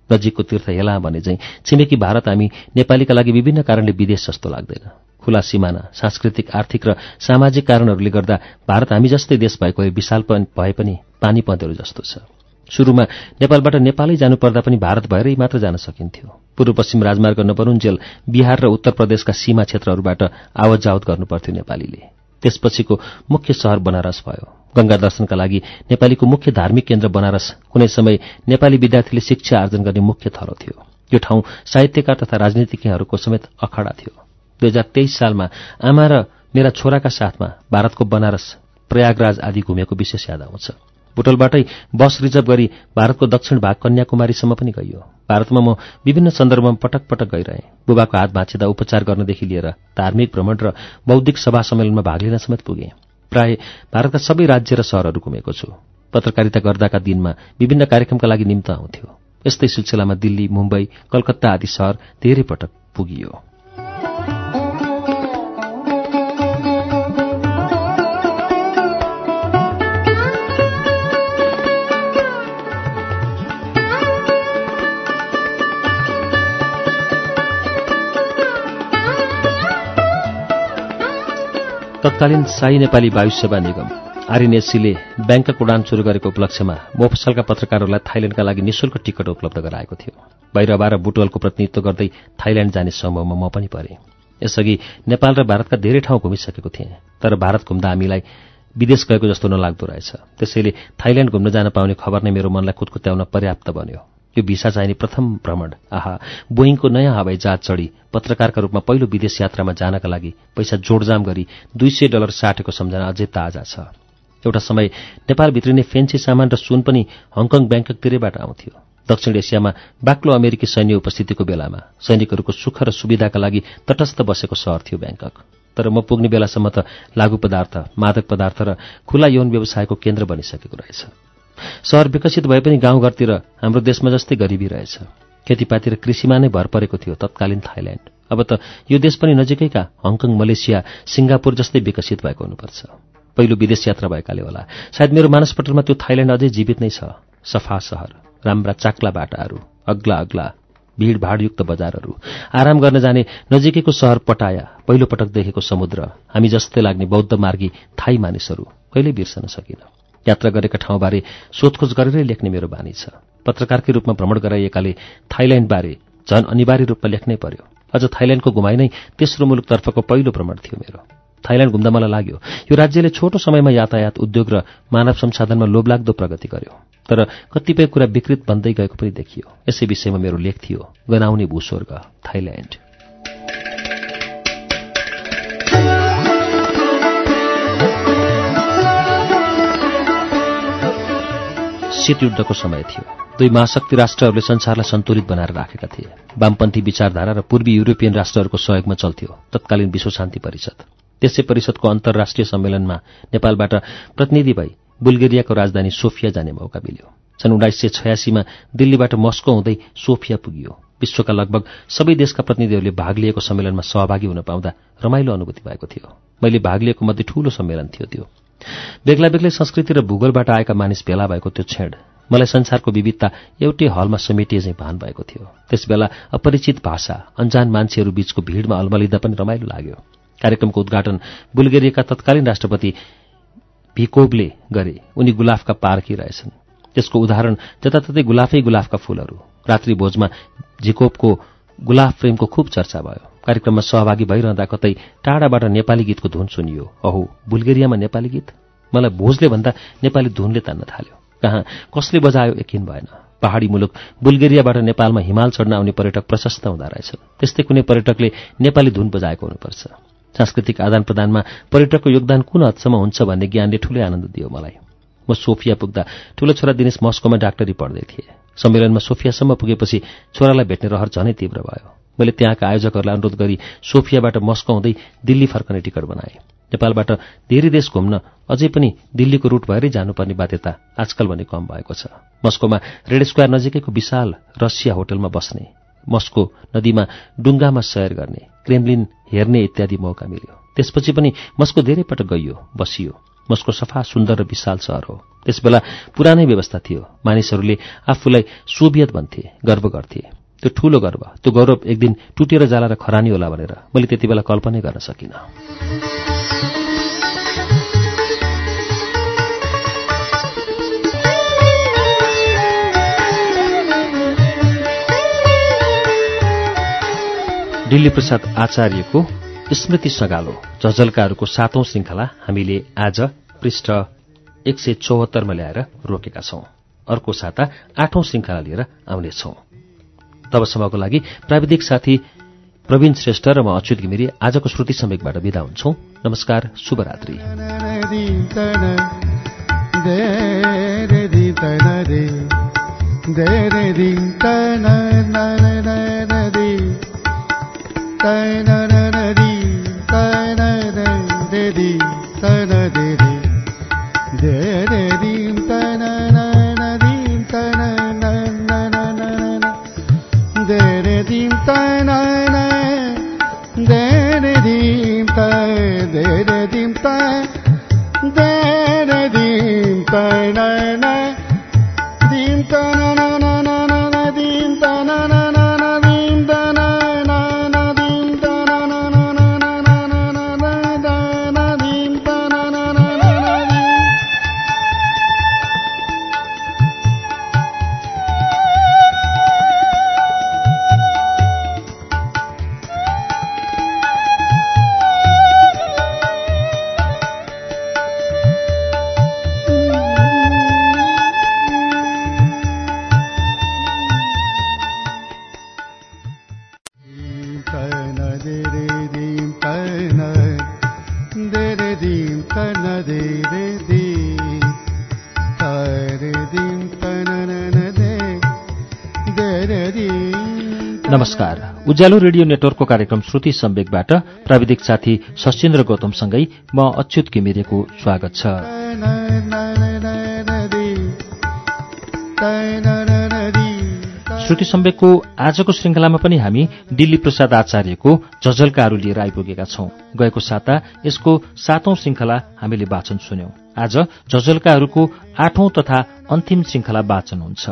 [SPEAKER 1] नजिकको तीर्थ हेला भने चाहिँ छिमेकी भारत हामी नेपालीका लागि विभिन्न कारणले विदेश जस्तो लाग्दैन। खुला सिमाना सांस्कृतिक आर्थिक र सामाजिक कारणहरूले गर्दा भारत हामी जस्तै देश भएकोले विशाल भए पनि पानी जस्तो छ। सुरुमा नेपालबाट नेपालै जानुपर्दा पनि भारत भएरै मात्र जान सकिन्थ्यो। पूर्व पश्चिम राजमार्ग नपरुन्जेल बिहार र उत्तर प्रदेशका सीमा क्षेत्रहरूबाट आवत जावत गर्नुपर्थ्यो नेपालीले। त्यसपछिको मुख्य शहर बनारस भयो। गंगा दर्शनका लागि नेपालीको मुख्य धार्मिक केन्द्र बनारस कुनै समय नेपाली विद्यार्थीले शिक्षा आर्जन गर्ने मुख्य थलो थियो। यो ठाउँ साहित्यकार तथा राजनीतिज्ञहरूको समेत अखडा थियो। दुई हजार तेइस सालमा आमा र मेरा छोराका साथमा भारतको बनारस प्रयागराज आदि घुमेको विशेष याद आउँछ। बुटलबाटै बस रिजर्भ गरी भारतको दक्षिण भाग कन्याकुमारीसम्म पनि गइयो। भारतमा म विभिन्न सन्दर्भमा पटक पटक गइरहेँ। बुबाको हात भाँचिँदा उपचार गर्नदेखि लिएर धार्मिक भ्रमण र बौद्धिक सभा सम्मेलनमा भाग लिन समेत पुगेँ। प्राय भारतका सबै राज्य र शहरहरू घुमेको छु। पत्रकारिता गर्दाका दिनमा विभिन्न कार्यक्रमका लागि निम्त आउँथ्यो। यस्तै सिलसिलामा दिल्ली मुम्बई कलकत्ता आदि शहर धेरै पटक पुगियो। तत्कालीन साई नेपाली वायु सेवा निगम आरएनएससीले ब्याङ्कक उडान शुरू गरेको उपलक्ष्यमा मोफसलका पत्रकारहरूलाई थाइल्याण्डका लागि निशुल्क टिकट उपलब्ध गराएको थियो। भैरवा र बुटवलको प्रतिनिधित्व गर्दै थाइल्याण्ड जाने समूहमा म पनि परेँ। यसअघि नेपाल र भारतका धेरै ठाउँ घुमिसकेको थिएँ तर भारत घुम्दा हामीलाई विदेश गएको जस्तो नलाग्दो रहेछ। त्यसैले थाइल्याण्ड घुम्न जान पाउने खबर नै मेरो मनलाई खुदकुत्याउन पर्याप्त बन्यो। यो भिसा चाहिने प्रथम भ्रमण। आहा बोइङको नयाँ हवाई जहाज चढी पत्रकारका रूपमा पहिलो विदेश यात्रामा जानका लागि पैसा जोडजाम गरी दुई सय डलर साटेको सम्झना अझै ताजा छ। एउटा समय नेपालभित्र नै फेन्सी सामान र सुन पनि हङकङ ब्याङ्ककतिरैबाट आउँथ्यो। दक्षिण एसियामा बाक्लो अमेरिकी सैन्य उपस्थितिको बेलामा सैनिकहरूको सुख र सुविधाका लागि तटस्थ बसेको सहर थियो ब्याङ्कक। तर म पुग्ने बेलासम्म त लागु पदार्थ मादक पदार्थ र खुला यौन व्यवसायको केन्द्र बनिसकेको रहेछ। सहर विकसित भए पनि गाउँघरतिर हाम्रो देशमा जस्तै गरिबी रहेछ खेतीपाती र कृषिमा नै भर परेको थियो तत्कालीन थाइल्याण्ड अब त यो देश पनि नजिकैका हङकङ मलेसिया सिङ्गापुर जस्तै विकसित भएको हुनुपर्छ। पहिलो विदेश यात्रा भएकाले होला। सायद मेरो मानसपटलमा त्यो थाइल्याण्ड अझै जीवित नै छ। सफा सहर राम्रा चाक्ला बाटाहरू अग्ला अग्ला भीड़भाड़युक्त बजारहरू आराम गर्न जाने नजिकैको सहर पटाया पहिलो पटक देखेको समुद्र हामी जस्तै लाग्ने बौद्ध मार्गी थाई मानिसहरू कहिल्यै बिर्सन सकिन। यात्रा गरेका ठाउँबारे सोधखोज गरेरै लेख्ने मेरो बानी छ। पत्रकारकै रूपमा भ्रमण गराइएकाले थाइल्याण्डबारे झन अनिवार्य रूपमा लेख्नै पर्यो। अझ थाइल्याण्डको घुमाइ नै तेस्रो मुलुकतर्फको पहिलो भ्रमण थियो मेरो। थाइल्याण्ड घुम्दा मलाई लाग्यो यो राज्यले छोटो समयमा यातायात उद्योग र मानव संसाधनमा लोभलाग्दो प्रगति गर्यो। तर कतिपय कुरा विकृत बन्दै गएको पनि देखियो। यसै विषयमा मेरो लेख थियो गनाउने भूस्वर्ग थाइल्याण्ड शीतयुद्धको समय थियो। दुई महाशक्ति राष्ट्रहरूले संसारलाई सन्तुलित बनाएर राखेका थिए। वामपन्थी विचारधारा र पूर्वी युरोपियन राष्ट्रहरूको सहयोगमा चल्थ्यो। तत्कालीन विश्व शान्ति परिषद। त्यसै परिषदको अन्तर्राष्ट्रिय सम्मेलनमा नेपालबाट प्रतिनिधि भई बुल्गेरियाको राजधानी सोफिया जाने मौका मिल्यो। सन् उन्नाइस सय छयासीमा दिल्लीबाट मस्को हुँदै सोफिया पुगियो। विश्वका लगभग सबै देशका प्रतिनिधिहरूले भाग लिएको सम्मेलनमा सहभागी हुन पाउँदा रमाइलो अनुभूति भएको थियो। मैले भाग लिएको मध्ये ठूलो सम्मेलन थियो त्यो। बेग्ला बेग्लै संस्कृति र भूगोलबाट आएका मानिस भेला भएको त्यो क्षण मलाई संसारको विविधता एउटै हलमा समेटिए चाहिँ भान भएको थियो। त्यसबेला अपरिचित भाषा अन्जान मान्छेहरू बीचको भीड़मा अल्मलिँदा पनि रमाइलो लाग्यो। कार्यक्रमको उद्घाटन बुल्गेरियाका तत्कालीन राष्ट्रपति भिकोभले गरे। उनी गुलाफका पार्की रहेछन्। त्यसको उदाहरण जताततै गुलाफै गुलाफका फूलहरू। रात्रि भोजमा झिकोपको गुलाफ प्रेमको खुब चर्चा भयो। कार्यक्रममा सहभागी भइरहँदा कतै टाढाबाट नेपाली गीतको धुन सुनियो। अहो बुल्गेरियामा नेपाली गीत? मलाई भोजले भन्दा नेपाली धुनले तान्न थाल्यो। कहाँ? कसले बजायो यकिन भएन। पहाडी मुलुक बुल्गेरियाबाट नेपालमा हिमाल चढ्न आउने पर्यटक प्रशस्त हुँदा रहेछन्। त्यस्तै कुनै पर्यटकले नेपाली धुन बजाएको हुनुपर्छ। सांस्कृतिक आदान प्रदानमा पर्यटकको योगदान कुन हदसम्म हुन्छ भन्ने ज्ञानले ठूलै आनन्द दियो मलाई। म सोफिया पुग्दा ठूलो छोरा दिनेश मस्कोमा डाक्टरी पढ्दै थिए। सम्मेलनमा सोफियासम्म पुगेपछि छोरालाई भेट्ने रहर झनै तीव्र भयो। मैले त्यहाँका आयोजकहरूलाई अनुरोध गरी सोफियाबाट मस्को हुँदै दिल्ली फर्कने टिकट बनाएँ। नेपालबाट धेरै देश घुम्न अझै पनि दिल्लीको रूट भएरै जानुपर्ने बाध्यता आजकल भने कम भएको छ। मस्कोमा रेड स्क्वायर नजिकैको विशाल रसिया होटलमा बस्ने मस्को नदीमा डुङ्गामा सयर गर्ने क्रेमलिन हेर्ने इत्यादि मौका मिल्यो। त्यसपछि पनि मस्को धेरै पटक गइयो बसियो। मस्को सफा सुन्दर र विशाल सहर हो। त्यसबेला पुरानै व्यवस्था थियो। मानिसहरूले आफूलाई सोभियत भन्थे गर्व गर्थे। त्यो ठूलो गर्व त्यो गौरव एक दिन टुटेर जाला र खरानी होला भनेर मैले त्यति बेला कल्पनै गर्न सकिनँ। दिल्ली प्रसाद आचार्यको स्मृति सगालो झझल्काहरूको सातौं श्रृङ्खला हामीले आज पृष्ठ एक सय चौहत्तरमा ल्याएर रोकेका छौं। अर्को साता आठौं श्रृङ्खला लिएर आउनेछौं। तबसम्मको लागि प्राविधिक साथी प्रवीण श्रेष्ठ र म अच्युत घिमिरे आजको श्रुति समेकबाट विदा हुन्छौ नमस्कार शुभरात्री नमस्कार उज्यालो रेडियो नेटवर्कको कार्यक्रम श्रुति सम्वेकबाट प्राविधिक साथी सशिन्द्र गौतमसँगै म अच्युत घिमिरेको स्वागत छ। श्रुति सम्वेकको आजको श्रृङ्खलामा पनि हामी दिल्ली प्रसाद आचार्यको झझल्काहरू लिएर आइपुगेका छौं। गएको साता यसको सातौं श्रृङ्खला हामीले वाचन सुन्यौं। आज झझल्काहरूको आठौं तथा अन्तिम श्रृङ्खला वाचन हुन्छ।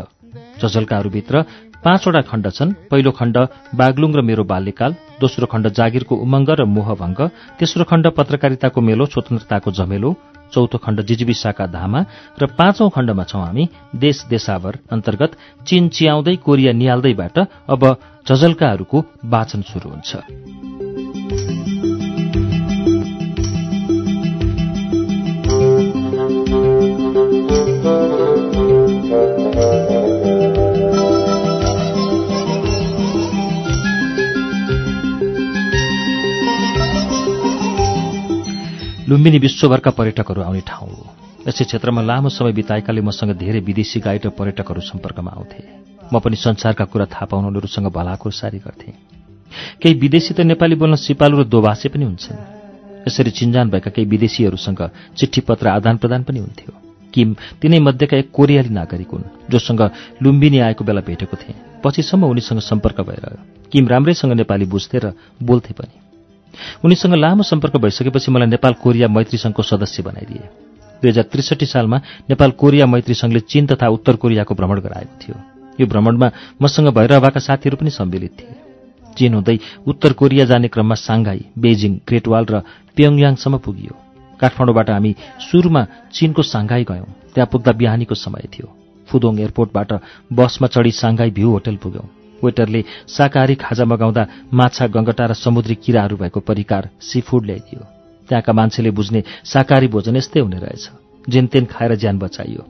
[SPEAKER 1] झझल्काहरूभित्र पाँचवटा खण्ड छन्। पहिलो खण्ड बागलुङ र मेरो बाल्यकाल दोस्रो खण्ड जागिरको उमङ्ग र मोहभङ्ग तेस्रो खण्ड पत्रकारिताको मेलो स्वतन्त्रताको झमेलो चौथो खण्ड जिजिविसाका धामा र पाँचौं खण्डमा छौं हामी देश देशावर अन्तर्गत चीन चियाउँदै कोरिया निहाल्दैबाट अब झझल्काहरूको वाचन शुरू हुन्छ। लुम्बिनी विश्वभरका पर्यटकहरू आउने ठाउँ हो। यसै क्षेत्रमा लामो समय बिताएकाले मसँग धेरै विदेशी गाइड र पर्यटकहरू सम्पर्कमा आउँथे। म पनि संसारका कुरा थाहा पाउन उनीहरूसँग भलाको सारी गर्थेँ। केही विदेशी त नेपाली बोल्न सिपालु र दोभाषे पनि हुन्छन्। यसरी चिन्जान भएका केही विदेशीहरूसँग चिठी पत्र आदान प्रदान पनि हुन्थ्यो। किम तिनै मध्येका एक कोरियाली नागरिक हुन् जोसँग लुम्बिनी आएको बेला भेटेको थिएँ। पछिसम्म उनीसँग सम्पर्क भइरह्यो किम राम्रैसँग नेपाली बुझ्थे र बोल्थे पनि। उनीसँग लामो सम्पर्क भइसकेपछि मलाई नेपाल कोरिया मैत्री संघको सदस्य बनाइदिए। दुई हजार त्रिसठी सालमा नेपाल कोरिया मैत्री संघले चीन तथा उत्तर कोरियाको भ्रमण गराएको थियो। यो भ्रमणमा मसँग भइरहँका साथीहरू पनि सम्मिलित थिए। चीन हुँदै उत्तर कोरिया जाने क्रममा साङ्घाई बेजिङ ग्रेटवाल र प्योङयाङसम्म पुगियो। काठमाडौँबाट हामी सुरुमा चीनको साङ्घाई गयौं। त्यहाँ पुग्दा बिहानीको समय थियो। फुदोङ एयरपोर्टबाट बसमा चढी साङ्घाई भ्यू होटल पुग्यौं। वेटरले शाकाहारी खाजा मगाउँदा माछा गङ्गटा र समुद्री किराहरू भएको परिकार सी फुड ल्याइदियो त्यहाँका मान्छेले बुझ्ने शाकाहारी भोजन यस्तै हुने रहेछ। जेनतेन खाएर ज्यान बचाइयो।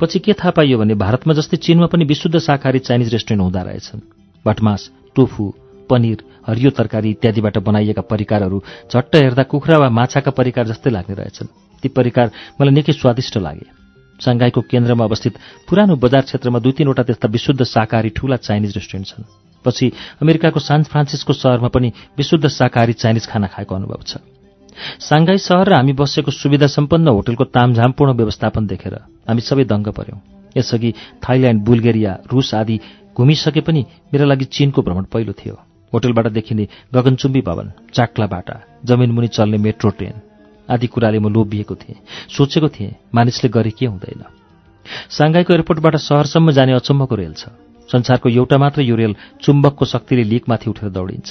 [SPEAKER 1] पछि के थाहा पाइयो भने भारतमा जस्तै चीनमा पनि विशुद्ध शाकाहारी चाइनिज रेस्टुरेन्ट हुँदा रहेछन्। भटमास टोफु पनिर हरियो तरकारी इत्यादिबाट बनाइएका परिकारहरू झट्ट हेर्दा कुखुरा वा माछाका परिकार जस्तै लाग्ने रहेछन्। ती परिकार मलाई निकै स्वादिष्ट लागे। साङ्घाईको केन्द्रमा अवस्थित पुरानो बजार क्षेत्रमा दुई तीनवटा त्यस्ता विशुद्ध शाकाहारी ठूला चाइनिज रेस्टुरेन्ट छन्। पछि अमेरिकाको सान फ्रान्सिस्को शहरमा पनि विशुद्ध शाकाहारी चाइनिज खाना खाएको अनुभव छ। साङ्घाई सहर र हामी बसेको सुविधा सम्पन्न होटलको तामझामपूर्ण व्यवस्थापन देखेर हामी सबै दङ्ग पर्यौं यसअघि थाइल्याण्ड बुल्गेरिया रुस आदि घुमिसके पनि मेरा लागि चीनको भ्रमण पहिलो थियो। होटलबाट देखिने गगनचुम्बी भवन चाक्ला बाटा जमिनमुनि चल्ने मेट्रो ट्रेन आदि कुराले म लोभिएको थिएँ। सोचेको थिएँ मानिसले गरे के हुँदैन। साङ्घाईको एयरपोर्टबाट सहरसम्म जाने अचम्मको रेल छ। संसारको एउटा मात्र यो रेल चुम्बकको शक्तिले लिकमाथि उठेर दौडिन्छ।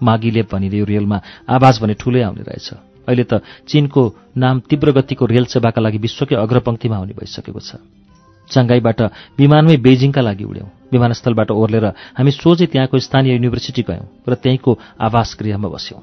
[SPEAKER 1] मागिले भनिने यो रेलमा आवाज भने ठूलै आउने रहेछ। अहिले त चीनको नाम तीव्र गतिको रेल सेवाका लागि विश्वकै अग्रपङ्क्तिमा आउने भइसकेको छ। साङ्घाईबाट विमानमै बेजिङका लागि उड्यौं। विमानस्थलबाट ओर्लेर हामी सोझै त्यहाँको स्थानीय युनिभर्सिटी गयौं र त्यहीँको आवास गृहमा बस्यौं।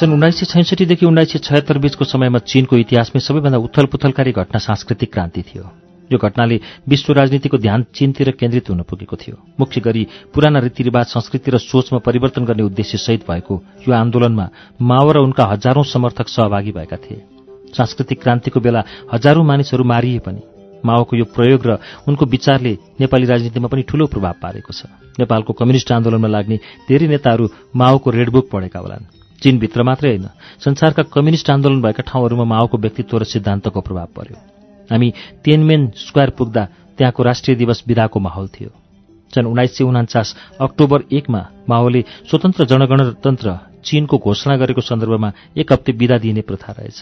[SPEAKER 1] सन् उन्नाइस सय छैसठीदेखि उन्नाइस सय छयत्तर बीचको समयमा चीनको इतिहासमै सबैभन्दा उथल पुथलकारी घटना सांस्कृतिक क्रान्ति थियो। यो घटनाले विश्व राजनीतिको ध्यान चीनतिर केन्द्रित हुन पुगेको थियो। मुख्य गरी पुराना रीतिरिवाज संस्कृति र सोचमा परिवर्तन गर्ने उद्देश्य सहित भएको यो आन्दोलनमा माओ र उनका हजारौं समर्थक सहभागी भएका थिए। सांस्कृतिक क्रान्तिको बेला हजारौं मानिसहरू मारिए पनि माओको यो प्रयोग र उनको विचारले नेपाली राजनीतिमा पनि ठूलो प्रभाव पारेको छ। नेपालको कम्युनिष्ट आन्दोलनमा लाग्ने धेरै नेताहरू माओको रेडबुक पढेका होलान्। चीनभित्र मात्रै होइन संसारका कम्युनिष्ट आन्दोलन भएका ठाउँहरूमा माओको व्यक्तित्व र सिद्धान्तको प्रभाव पर्यो। हामी तेनमेन स्क्वायर पुग्दा त्यहाँको राष्ट्रिय दिवस विदाको माहौल थियो। सन् उन्नाइस सय उनान्चास अक्टोबर एकमा माओले स्वतन्त्र जनगणतन्त्र चीनको घोषणा गरेको सन्दर्भमा एक हप्ते विदा दिइने प्रथा रहेछ।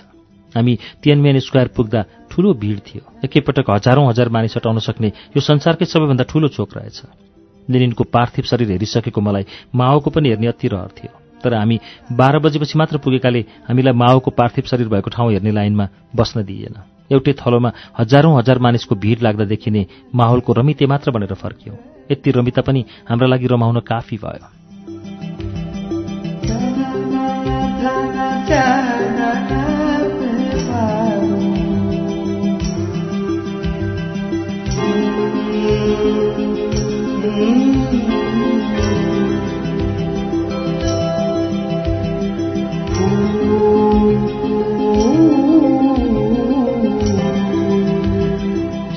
[SPEAKER 1] हामी तियनमेन स्क्वायर पुग्दा ठूलो भिड थियो। एकैपटक हजारौं हजार मानिस हटाउन सक्ने यो संसारकै सबैभन्दा ठूलो चोक रहेछ। लेनिनको पार्थिव शरीर हेरिसकेको मलाई माओको पनि हेर्ने अति रहर थियो। तर हामी बाह्र बजेपछि मात्र पुगेकाले हामीलाई माओको पार्थिव शरीर भएको ठाउँ हेर्ने लाइनमा बस्न दिइएन। एउटै थलोमा हजारौं हजार मानिसको भिड लाग्दा देखिने माहौलको रमिते मात्र बनेर फर्कियो। यति रमिता पनि हाम्रा लागि रमाउन काफी भयो।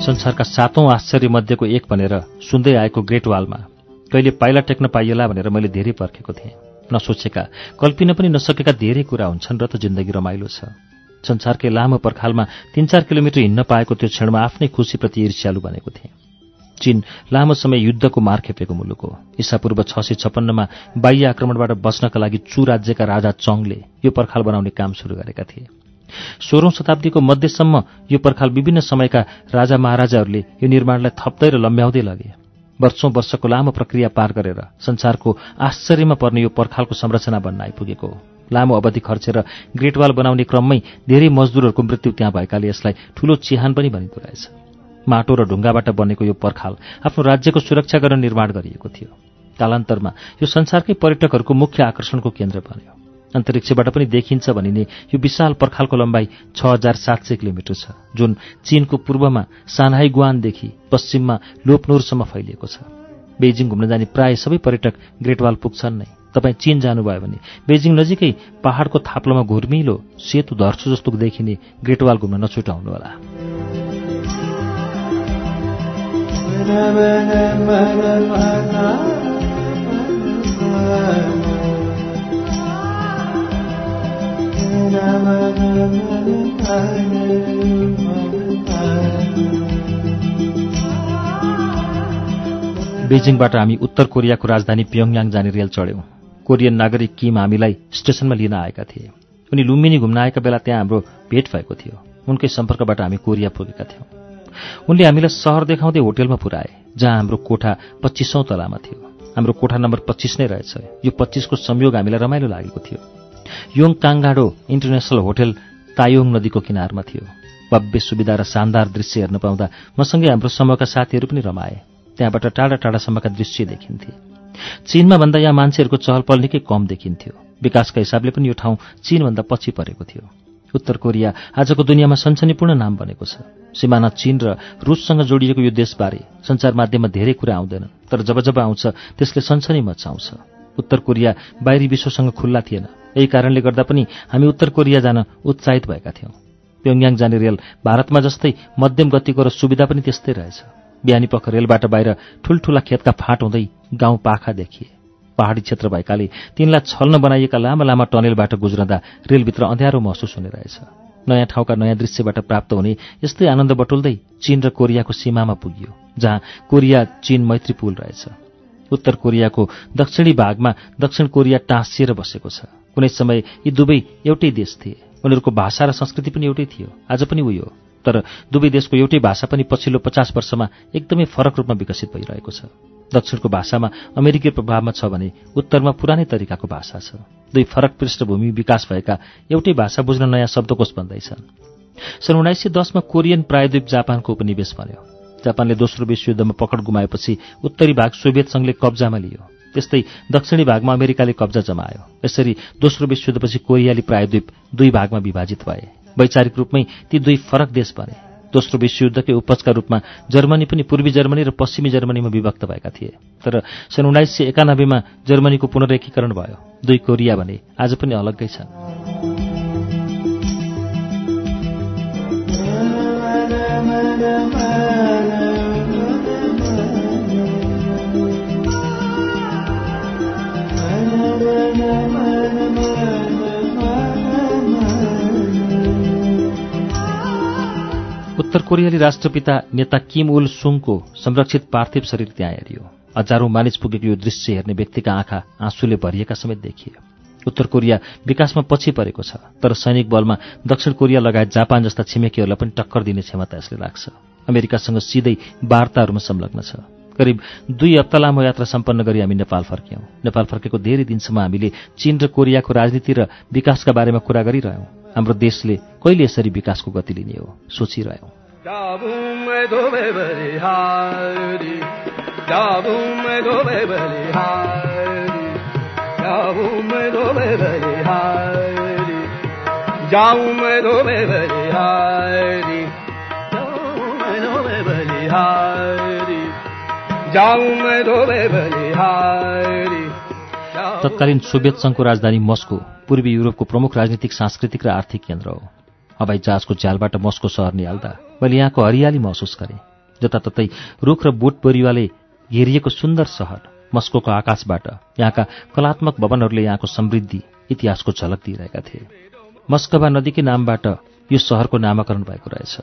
[SPEAKER 1] संसारका सातौं आश्चर्यमध्येको एक भनेर सुन्दै आएको ग्रेट वालमा कहिले पाइला टेक्न पाइएला भनेर मैले धेरै पर्खेको थिएँ। नसोचेका कल्पिन पनि नसकेका धेरै कुरा हुन्छन् र त जिन्दगी रमाइलो छ। संसारकै लामो पर्खालमा तीन चार किलोमिटर हिँड्न पाएको त्यो क्षणमा आफ्नै खुसीप्रति ईर्ष्यालु बनेको थिएँ। चीन लामो समय युद्धको मार खेपेको मुलुक हो। ईसापूर्व छ सय छप्पन्नमा बाह्य आक्रमणबाट बच्नका लागि चु राज्यका राजा चङले यो पर्खाल बनाउने काम सुरु गरेका थिए। सोह्रौं शताब्दीको मध्यसम्म यो पर्खाल विभिन्न समयका राजा महाराजाहरूले यो निर्माणलाई थप्दै र लम्ब्याउँदै लगे। वर्षौं वर्षको लामो प्रक्रिया पार गरेर संसारको आश्चर्यमा पर्ने यो पर्खालको संरचना बन्न आइपुगेको। हो लामो अवधि खर्चेर ग्रेटवाल बनाउने क्रममै धेरै मजदुरहरूको मृत्यु त्यहाँ भएकाले यसलाई ठूलो चिहान पनि भनिँदो रहेछ। माटो र ढुङ्गाबाट बनेको यो पर्खाल आफ्नो राज्यको सुरक्षा गर्न निर्माण गरिएको थियो। कालान्तरमा यो संसारकै पर्यटकहरूको मुख्य आकर्षणको केन्द्र बन्यो। अन्तरिक्षबाट पनि देखिन्छ भनिने यो विशाल पर्खालको लम्बाइ छ हजार सात सय किलोमिटर छ जुन चीनको पूर्वमा सानहाई गुवानदेखि पश्चिममा लोपनोरसम्म फैलिएको छ बेजिङ घुम्न जाने प्राय सबै पर्यटक ग्रेटवाल पुग्छन् नै तपाईँ चीन जानुभयो भने बेजिङ नजिकै पहाडको थाप्लोमा घुर्मिलो सेतु धर्छु जस्तो देखिने ग्रेटवाल घुम्न नछुटाउनुहोला बेजिङबाट हामी उत्तर कोरियाको राजधानी प्योङयाङ जाने रेल चढ्यौं। कोरियन नागरिक किम हामीलाई स्टेशनमा लिन आएका थिए। उनी लुम्बिनी घुम्न आएका बेला त्यहाँ हाम्रो भेट भएको थियो। उनकै सम्पर्कबाट हामी कोरिया पुगेका थियौं। उनले हामीलाई सहर देखाउँदै होटेलमा पुर्याए जहाँ हाम्रो कोठा पच्चिसौँ तलामा थियो। हाम्रो कोठा नम्बर पच्चिस नै रहेछ। यो पच्चिसको संयोग हामीलाई रमाइलो लागेको थियो। योङ काङ्गाडो इन्टरनेसनल होटल तायोङ नदीको किनारमा थियो। भव्य सुविधा र शानदार दृश्य हेर्न पाउँदा मसँगै हाम्रो समूहका साथीहरू पनि रमाए। त्यहाँबाट टाढा टाढासम्मका दृश्य देखिन्थे। चीनमा भन्दा यहाँ मान्छेहरूको चहलपहल निकै कम देखिन्थ्यो। विकासका हिसाबले पनि यो ठाउँ चीनभन्दा पछि परेको थियो। उत्तर कोरिया आजको दुनियाँमा सनसनीपूर्ण नाम बनेको छ। सिमाना चीन र रुससँग जोडिएको यो देशबारे सञ्चार माध्यममा धेरै कुरा आउँदैन तर जब जब आउँछ त्यसले सनसनी मचाउँछ। उत्तर कोरिया बाहिरी विश्वसँग खुल्ला थिएन। यही कारणले गर्दा पनि हामी उत्तर कोरिया जान उत्साहित भएका थियौँ। प्योङयाङ जाने रेल भारतमा जस्तै मध्यम गतिको र सुविधा पनि त्यस्तै रहेछ। बिहानी पख रेलबाट बाहिर ठुल्ठुला खेतका फाँट हुँदै गाउँ पाखा देखिए। पहाडी क्षेत्र भएकाले तिनलाई छल्न बनाइएका लामा लामा टनेलबाट गुज्रँदा रेलभित्र अँध्यारो महसुस हुने रहेछ। नयाँ ठाउँका नयाँ दृश्यबाट प्राप्त हुने यस्तै आनन्द बटुल्दै चीन र कोरियाको सीमामा पुगियो जहाँ कोरिया चीन मैत्री पुल रहेछ। उत्तर कोरियाको दक्षिणी भागमा दक्षिण कोरिया टाँसिएर बसेको छ। कुनै समय यी दुवै एउटै देश थिए। उनीहरूको भाषा र संस्कृति पनि एउटै थियो। आज पनि उयो तर दुवै देशको एउटै भाषा पनि पछिल्लो पचास वर्षमा एकदमै फरक रूपमा विकसित भइरहेको छ। दक्षिणको भाषामा अमेरिकी प्रभावमा छ भने उत्तरमा पुरानै तरिकाको भाषा छ। दुई फरक पृष्ठभूमि विकास भएका एउटै भाषा बुझ्न नयाँ शब्दकोश बन्दैछन्। सन् उन्नाइस सय दसमा कोरियन प्रायद्वीप जापानको उपनिवेश बन्यो। जापानले दोस्रो विश्वयुद्धमा पकड गुमाएपछि उत्तरी भाग सोभियत सङ्घले कब्जामा लियो। त्यस्तै दक्षिणी भागमा अमेरिकाले कब्जा जमायो। यसरी दोस्रो विश्वयुद्धपछि कोरियाली प्रायद्वीप दुई भागमा विभाजित भए। वैचारिक रूपमै ती दुई फरक देश बने। दोस्रो विश्वयुद्धकै उपजका रूपमा जर्मनी पनि पूर्वी जर्मनी र पश्चिमी जर्मनीमा विभक्त भएका थिए। तर सन् उन्नाइस सय एकानब्बेमा जर्मनीको पुनरेकीकरण भयो। दुई कोरिया भने आज पनि अलग्गै छन्। उत्तर कोरियाली राष्ट्रपिता नेता किम उल सुङको संरक्षित पार्थिव शरीर त्यहाँ हेरियो। हजारौं मानिस पुगेको यो दृश्य हेर्ने व्यक्तिका आँखा आँसुले भरिएका समेत देखिए उत्तर कोरिया विकासमा पछि परेको छ तर सैनिक बलमा दक्षिण कोरिया लगायत जापान जस्ता छिमेकीहरूलाई पनि टक्कर दिने क्षमता यसले राख्छ। अमेरिकासँग सिधै वार्ताहरूमा संलग्न छ। करिब दुई हप्ता लामो यात्रा सम्पन्न गरी हामी नेपाल फर्क्यौं। नेपाल फर्केको धेरै दिनसम्म हामीले चीन र कोरियाको राजनीति र विकासका बारेमा कुरा गरिरह्यौं। हाम्रो देशले कहिले यसरी विकासको गति लिने हो सोचिरह्यौं। तत्कालीन सोभियत संघको राजधानी मस्को पूर्वी युरोपको प्रमुख राजनीतिक सांस्कृतिक र आर्थिक केन्द्र हो। हवाई जहाजको झ्यालबाट मस्को सहर निहाल्दा। मैले यहाँको हरियाली महसुस गरेँ। जताततै रुख र बोट बरुवाले घेरिएको सुन्दर सहर मस्कोको आकाशबाट यहाँका कलात्मक भवनहरूले यहाँको समृद्धि इतिहासको झलक दिइरहेका थिए। मस्कवा नदीकै नामबाट यो सहरको नामाकरण भएको रहेछ।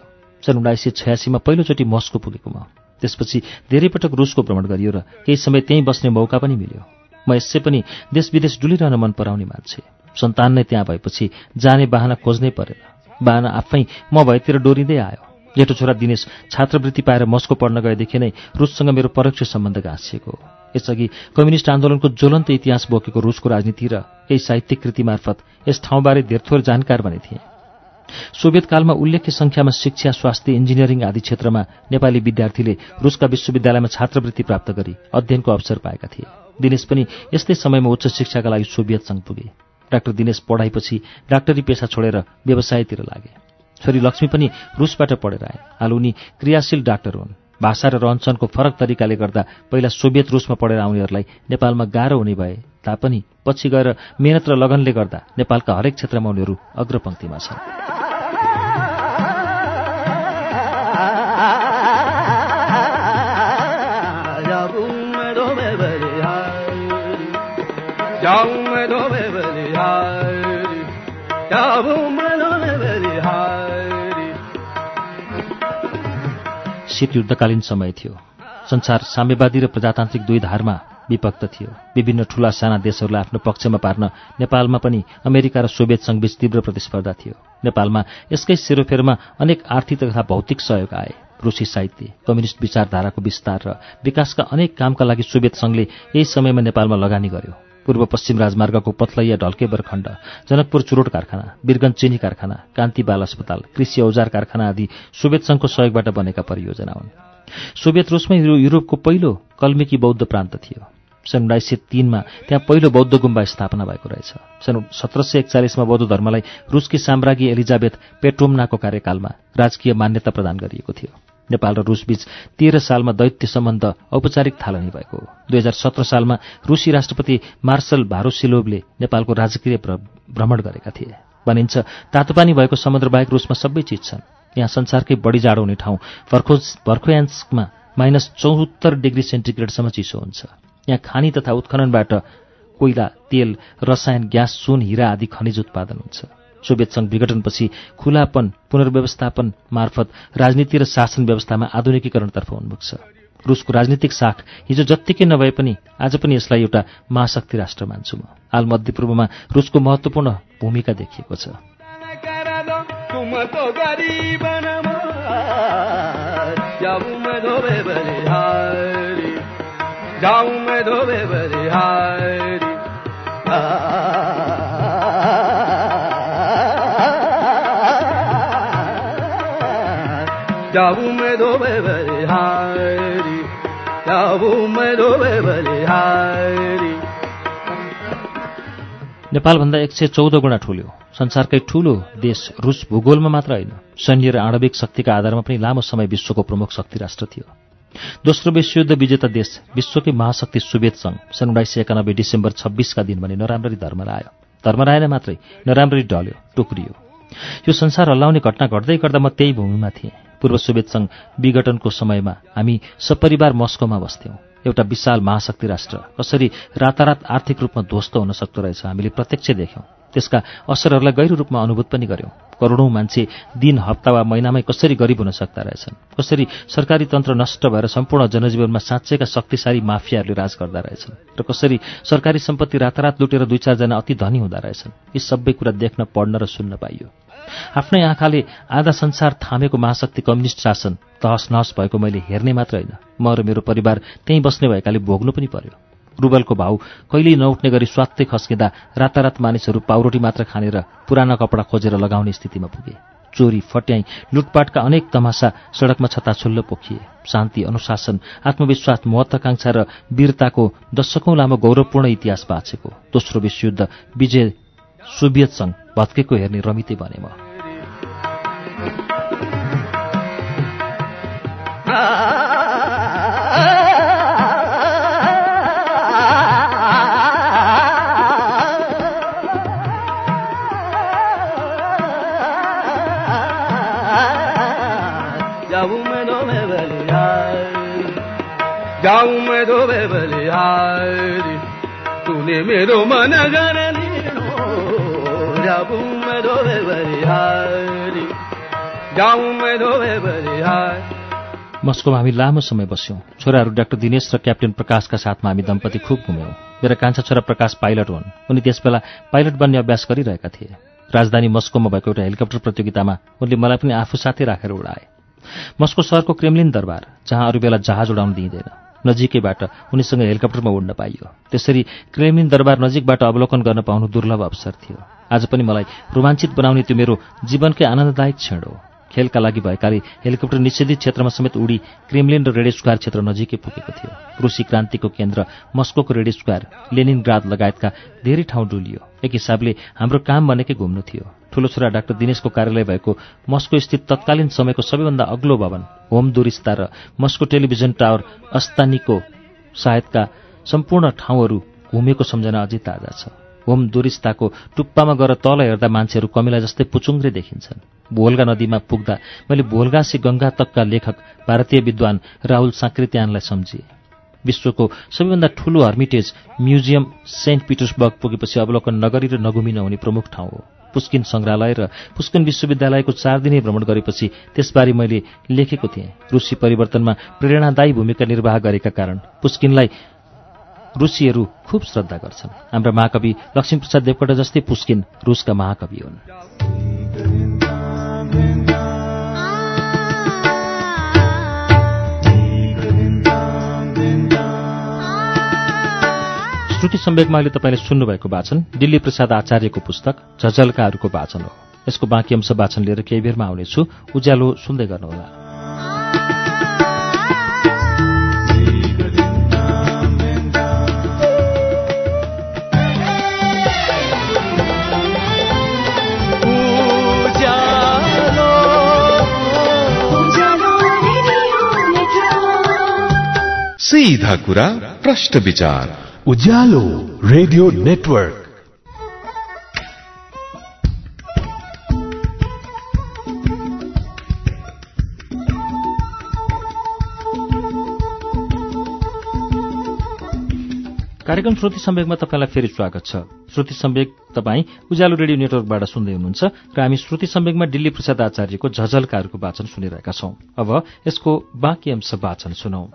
[SPEAKER 1] सन् उन्नाइस सय छयासीमा पहिलोचोटि मस्को पुगेको म। त्यसपछि धेरै पटक रुसको भ्रमण गरियो र केही समय त्यहीँ बस्ने मौका पनि मिल्यो। म यसै पनि देश विदेश डुलिरहन मन पराउने मान्छे। सन्तान नै त्यहाँ भएपछि जाने बाहना खोज्नै परेन। बाहना आफै म भएतिर डोरिँदै आयो। जेठो छोरा दिनेश छात्रवृत्ति पाएर मस्को पढ्न गएदेखि नै रुससँग मेरो परोक्ष सम्बन्ध गाँसिएको। यसअघि कम्युनिस्ट आन्दोलनको ज्वलन्त इतिहास बोकेको रुसको राजनीति र केही साहित्यिक कृति मार्फत यस ठाउँबारे धेर थोर जानकार बने थिएँ। सोभियत कालमा उल्लेख्य संख्यामा शिक्षा स्वास्थ्य इन्जिनियरिङ आदि क्षेत्रमा नेपाली विद्यार्थीले रुसका विश्वविद्यालयमा छात्रवृत्ति प्राप्त गरी अध्ययनको अवसर पाएका थिए। दिनेश पनि यस्तै समयमा उच्च शिक्षाका लागि सोभियत संघ पुगे। डाक्टर दिनेश पढाइपछि डाक्टरी पेसा छोडेर व्यवसायतिर लागे। छोरी लक्ष्मी पनि रुसबाट पढेर आए। हाल उनी क्रियाशील डाक्टर हुन्। भाषा र रहनसहनको फरक तरिकाले गर्दा पहिला सोभियत रुसमा पढेर आउनेहरूलाई नेपालमा गाह्रो हुने भए तापनि पछि गएर मेहनत र लगनले गर्दा नेपालका हरेक क्षेत्रमा उनीहरू अग्रपङ्क्तिमा छन्। शीतयुद्धकालीन समय थियो। संसार साम्यवादी र प्रजातान्त्रिक दुई धारमा विभक्त थियो। विभिन्न ठूला साना देशहरूलाई आफ्नो पक्षमा पार्न नेपालमा पनि अमेरिका र सोभियत संघबीच तीव्र प्रतिस्पर्धा थियो। नेपालमा यसकै सेरोफेरमा अनेक आर्थिक तथा भौतिक सहयोग आए। रुसी साहित्य कम्युनिस्ट विचारधाराको विस्तार र विकासका अनेक कामका लागि सोभियत सङ्घले यही समयमा नेपालमा लगानी गर्यो। पूर्व पश्चिम राजमार्गको पथलैया ढल्केबर खण्ड जनकपुर चुरोट कारखाना वीरगञ्ज चिनी कारखाना कान्ति बाल अस्पताल कृषि औजार कारखाना आदि सोभियत सङ्घको सहयोगबाट बनेका परियोजना हुन्। सोभियत रुसमै युरोपको पहिलो कल्मिकी बौद्ध प्रान्त थियो। सन् उन्नाइस सय तिनमा त्यहाँ पहिलो बौद्ध गुम्बा स्थापना भएको रहेछ। सन् सत्र सय एकचालिसमा बौद्ध धर्मलाई रुसकी साम्राज्ञी एलिजाबेथ पेट्रोम्नाको कार्यकालमा राजकीय मान्यता प्रदान गरिएको थियो। नेपाल र रुसबीच तेह्र सालमा दैत्य सम्बन्ध औपचारिक थालनी भएको हो। दुई हजार सत्र सालमा रुसी राष्ट्रपति मार्सल भारोसिलोभले नेपालको राजकीय भ्रमण गरेका थिए। भनिन्छ तातोपानी भएको समुद्रबाहेक रुसमा सबै चिज छन्। यहाँ संसारकै बढी जाडो हुने ठाउँ भर्खोज भर्खोयान्समा माइनस चौहत्तर डिग्री सेन्टिग्रेडसम्म चिसो हुन्छ। यहाँ खानी तथा उत्खननबाट कोइला तेल रसायन ग्यास सुन हिरा आदि खनिज उत्पादन हुन्छ। सोभियत सङ्घ विघटनपछि खुलापन पुनर्व्यवस्थापन मार्फत राजनीति र शासन व्यवस्थामा आधुनिकीकरणतर्फ उन्मुख छ। रुसको राजनीतिक शाख हिजो जत्तिकै नभए पनि आज पनि यसलाई एउटा महाशक्ति राष्ट्र मान्छु म। हाल मध्यपूर्वमा रुसको महत्वपूर्ण भूमिका देखिएको छ।
[SPEAKER 4] धोबे
[SPEAKER 1] नेपालभन्दा एक सय चौध गुणा ठूलो संसारकै ठूलो देश रुस भूगोलमा मात्र होइन सैन्य र आणविक शक्तिका आधारमा पनि लामो समय विश्वको प्रमुख शक्ति राष्ट्र थियो। दोस्रो विश्वयुद्ध विजेता देश विश्वकै महाशक्ति सोभियत सङ्घ सन् उन्नाइस सय एकानब्बे डिसेम्बर छब्बिसका दिन भने नराम्ररी धर्मरायो धर्मराएन मात्रै नराम्ररी ढल्यो टुक्रियो। यो संसार हल्लाउने घटना घट्दै गर्दा म त्यही भूमिमा थिएँ। पूर्व सोभियत सङ्घ विघटनको समयमा हामी सपरिवार मस्कोमा बस्थ्यौँ। एउटा विशाल महाशक्ति राष्ट्र। कसरी रातारात आर्थिक रूपमा ध्वस्त हुन सक्दो रहेछ हामीले प्रत्यक्ष देख्यौँ। त्यसका असरहरूलाई गहिरो रूपमा अनुभूत पनि गर्यौँ। करोडौँ मान्छे दिन हप्ता वा महिनामै कसरी गरिब हुन सक्दा रहेछन्? कसरी सरकारी तन्त्र नष्ट भएर सम्पूर्ण जनजीवनमा साँच्चैका शक्तिशाली माफियाहरूले राज गर्दा रहेछन्? र कसरी सरकारी सम्पत्ति रातारात लुटेर दुई चारजना अति धनी हुँदा रहेछन्? यी सबै कुरा देख्न पढ्न र सुन्न पाइयो। आफ्नै आँखाले आधा संसार थामेको महाशक्ति कम्युनिस्ट शासन तहस नहस भएको मैले हेर्ने मात्र होइन। म र मेरो परिवार त्यहीँ बस्ने भएकाले भोग्नु पनि पर्यो। रुबलको भाउ कहिल्यै नउठ्ने गरी स्वात्तै खस्किँदा रातारात मानिसहरू पाउरोटी मात्र खानेर पुराना कपडा खोजेर लगाउने स्थितिमा पुगे। चोरी फट्याई लुटपाटका अनेक तमासा सडकमा छताछुल्लो पोखिए। शान्ति अनुशासन आत्मविश्वास महत्वाकांक्षा र वीरताको दशकौं लामो गौरवपूर्ण इतिहास बाँचेको। दोस्रो विश्वयुद्ध विजय सोभियत सङ्घ भत्केको हेर्ने रमिते बने म।
[SPEAKER 4] जाऊं मैं धोबे बलिहारी तूने मेरो मन गरली
[SPEAKER 1] मस्कोमा हामी लामो समय बस्यौँ छोराहरू डाक्टर दिनेश र क्याप्टेन प्रकाशका साथमा हामी दम्पति खुब घुम्यौँ मेरा कान्छा छोरा प्रकाश पाइलट हुन् उनी त्यसबेला पाइलट बन्ने अभ्यास गरिरहेका थिए राजधानी मस्कोमा भएको एउटा हेलिकप्टर प्रतियोगितामा उनले मलाई पनि आफू साथै राखेर उडाए मस्को सहरको क्रेमलिन दरबार जहाँ अरू बेला जहाज उडाउन दिइँदैन नजिकैबाट उनीसँग हेलिकप्टरमा उड्न पाइयो त्यसरी क्रेमलिन दरबार नजिकबाट अवलोकन गर्न पाउनु दुर्लभ अवसर थियो आज पनि मलाई रोमाञ्चित बनाउने त्यो मेरो जीवनकै आनन्ददायक क्षण हो। खेलका लागि भएकाले हेलिकप्टर निषेधित क्षेत्रमा समेत उडी क्रेमलिन र रेड स्क्वायर क्षेत्र नजिकै पुगेको थियो। रुसी क्रान्तिको केन्द्र मस्कोको रेड स्क्वायर लेनिनग्राद लगायतका धेरै ठाउँ डुलियो। एक हिसाबले हाम्रो काम भनेकै घुम्नु थियो। ठुलो छोरा डाक्टर दिनेशको कार्यालय भएको मस्को स्थित तत्कालीन समयको सबैभन्दा अग्लो भवन होम दुरिस्ता र मस्को टेलिभिजन टावर अस्तानीको सायदका सम्पूर्ण ठाउँहरू घुमेको सम्झना अझै ताजा छ। होम दुरिस्ताको टुप्पामा गएर तल हेर्दा मान्छेहरू कमिला जस्तै पुचुङ्ग्रे देखिन्छन्। भोलगा नदीमा पुग्दा मैले भोलगासी गङ्गा तकका लेखक भारतीय विद्वान राहुल साङ्कृत्यानलाई सम्झिए। विश्वको सबैभन्दा ठूलो हर्मिटेज म्युजियम सेन्ट पिटर्सबर्ग पुगेपछि अवलोकन नगरी र नगुमी नहुने प्रमुख ठाउँ हो। पुस्किन सङ्ग्रहालय र पुस्किन विश्वविद्यालयको चार दिने भ्रमण गरेपछि त्यसबारे मैले लेखेको थिएँ। रुसी परिवर्तनमा प्रेरणादायी भूमिका निर्वाह गरेका कारण पुस्किनलाई रुसीहरू खुब श्रद्धा गर्छन्। हाम्रा महाकवि लक्ष्मीप्रसाद देवकोटा जस्तै पुस्किन रुसका महाकवि हुन्। श्रुति सम्वेकमा अहिले तपाईँले सुन्नुभएको वाचन दिल्ली प्रसाद आचार्यको पुस्तक झझल्काहरूको वाचन हो। यसको बाँकी अंश वाचन लिएर केही बेरमा आउनेछु। उज्यालो सुन्दै गर्नुहोला।
[SPEAKER 2] सीधा कुरा प्रश्न विचार।
[SPEAKER 3] Ujyaalo radio network.
[SPEAKER 1] कार्यक्रम श्रुति सम्वेकमा तपाईँलाई फेरि स्वागत छ। श्रुति सम्वेक तपाईँ उज्यालो रेडियो नेटवर्कबाट सुन्दै हुनुहुन्छ र हामी श्रुति सम्वेकमा दिल्ली प्रसाद आचार्यको झझलकारको वाचन सुनिरहेका छौं। अब यसको बाँकी अंश वाचन सुनौ।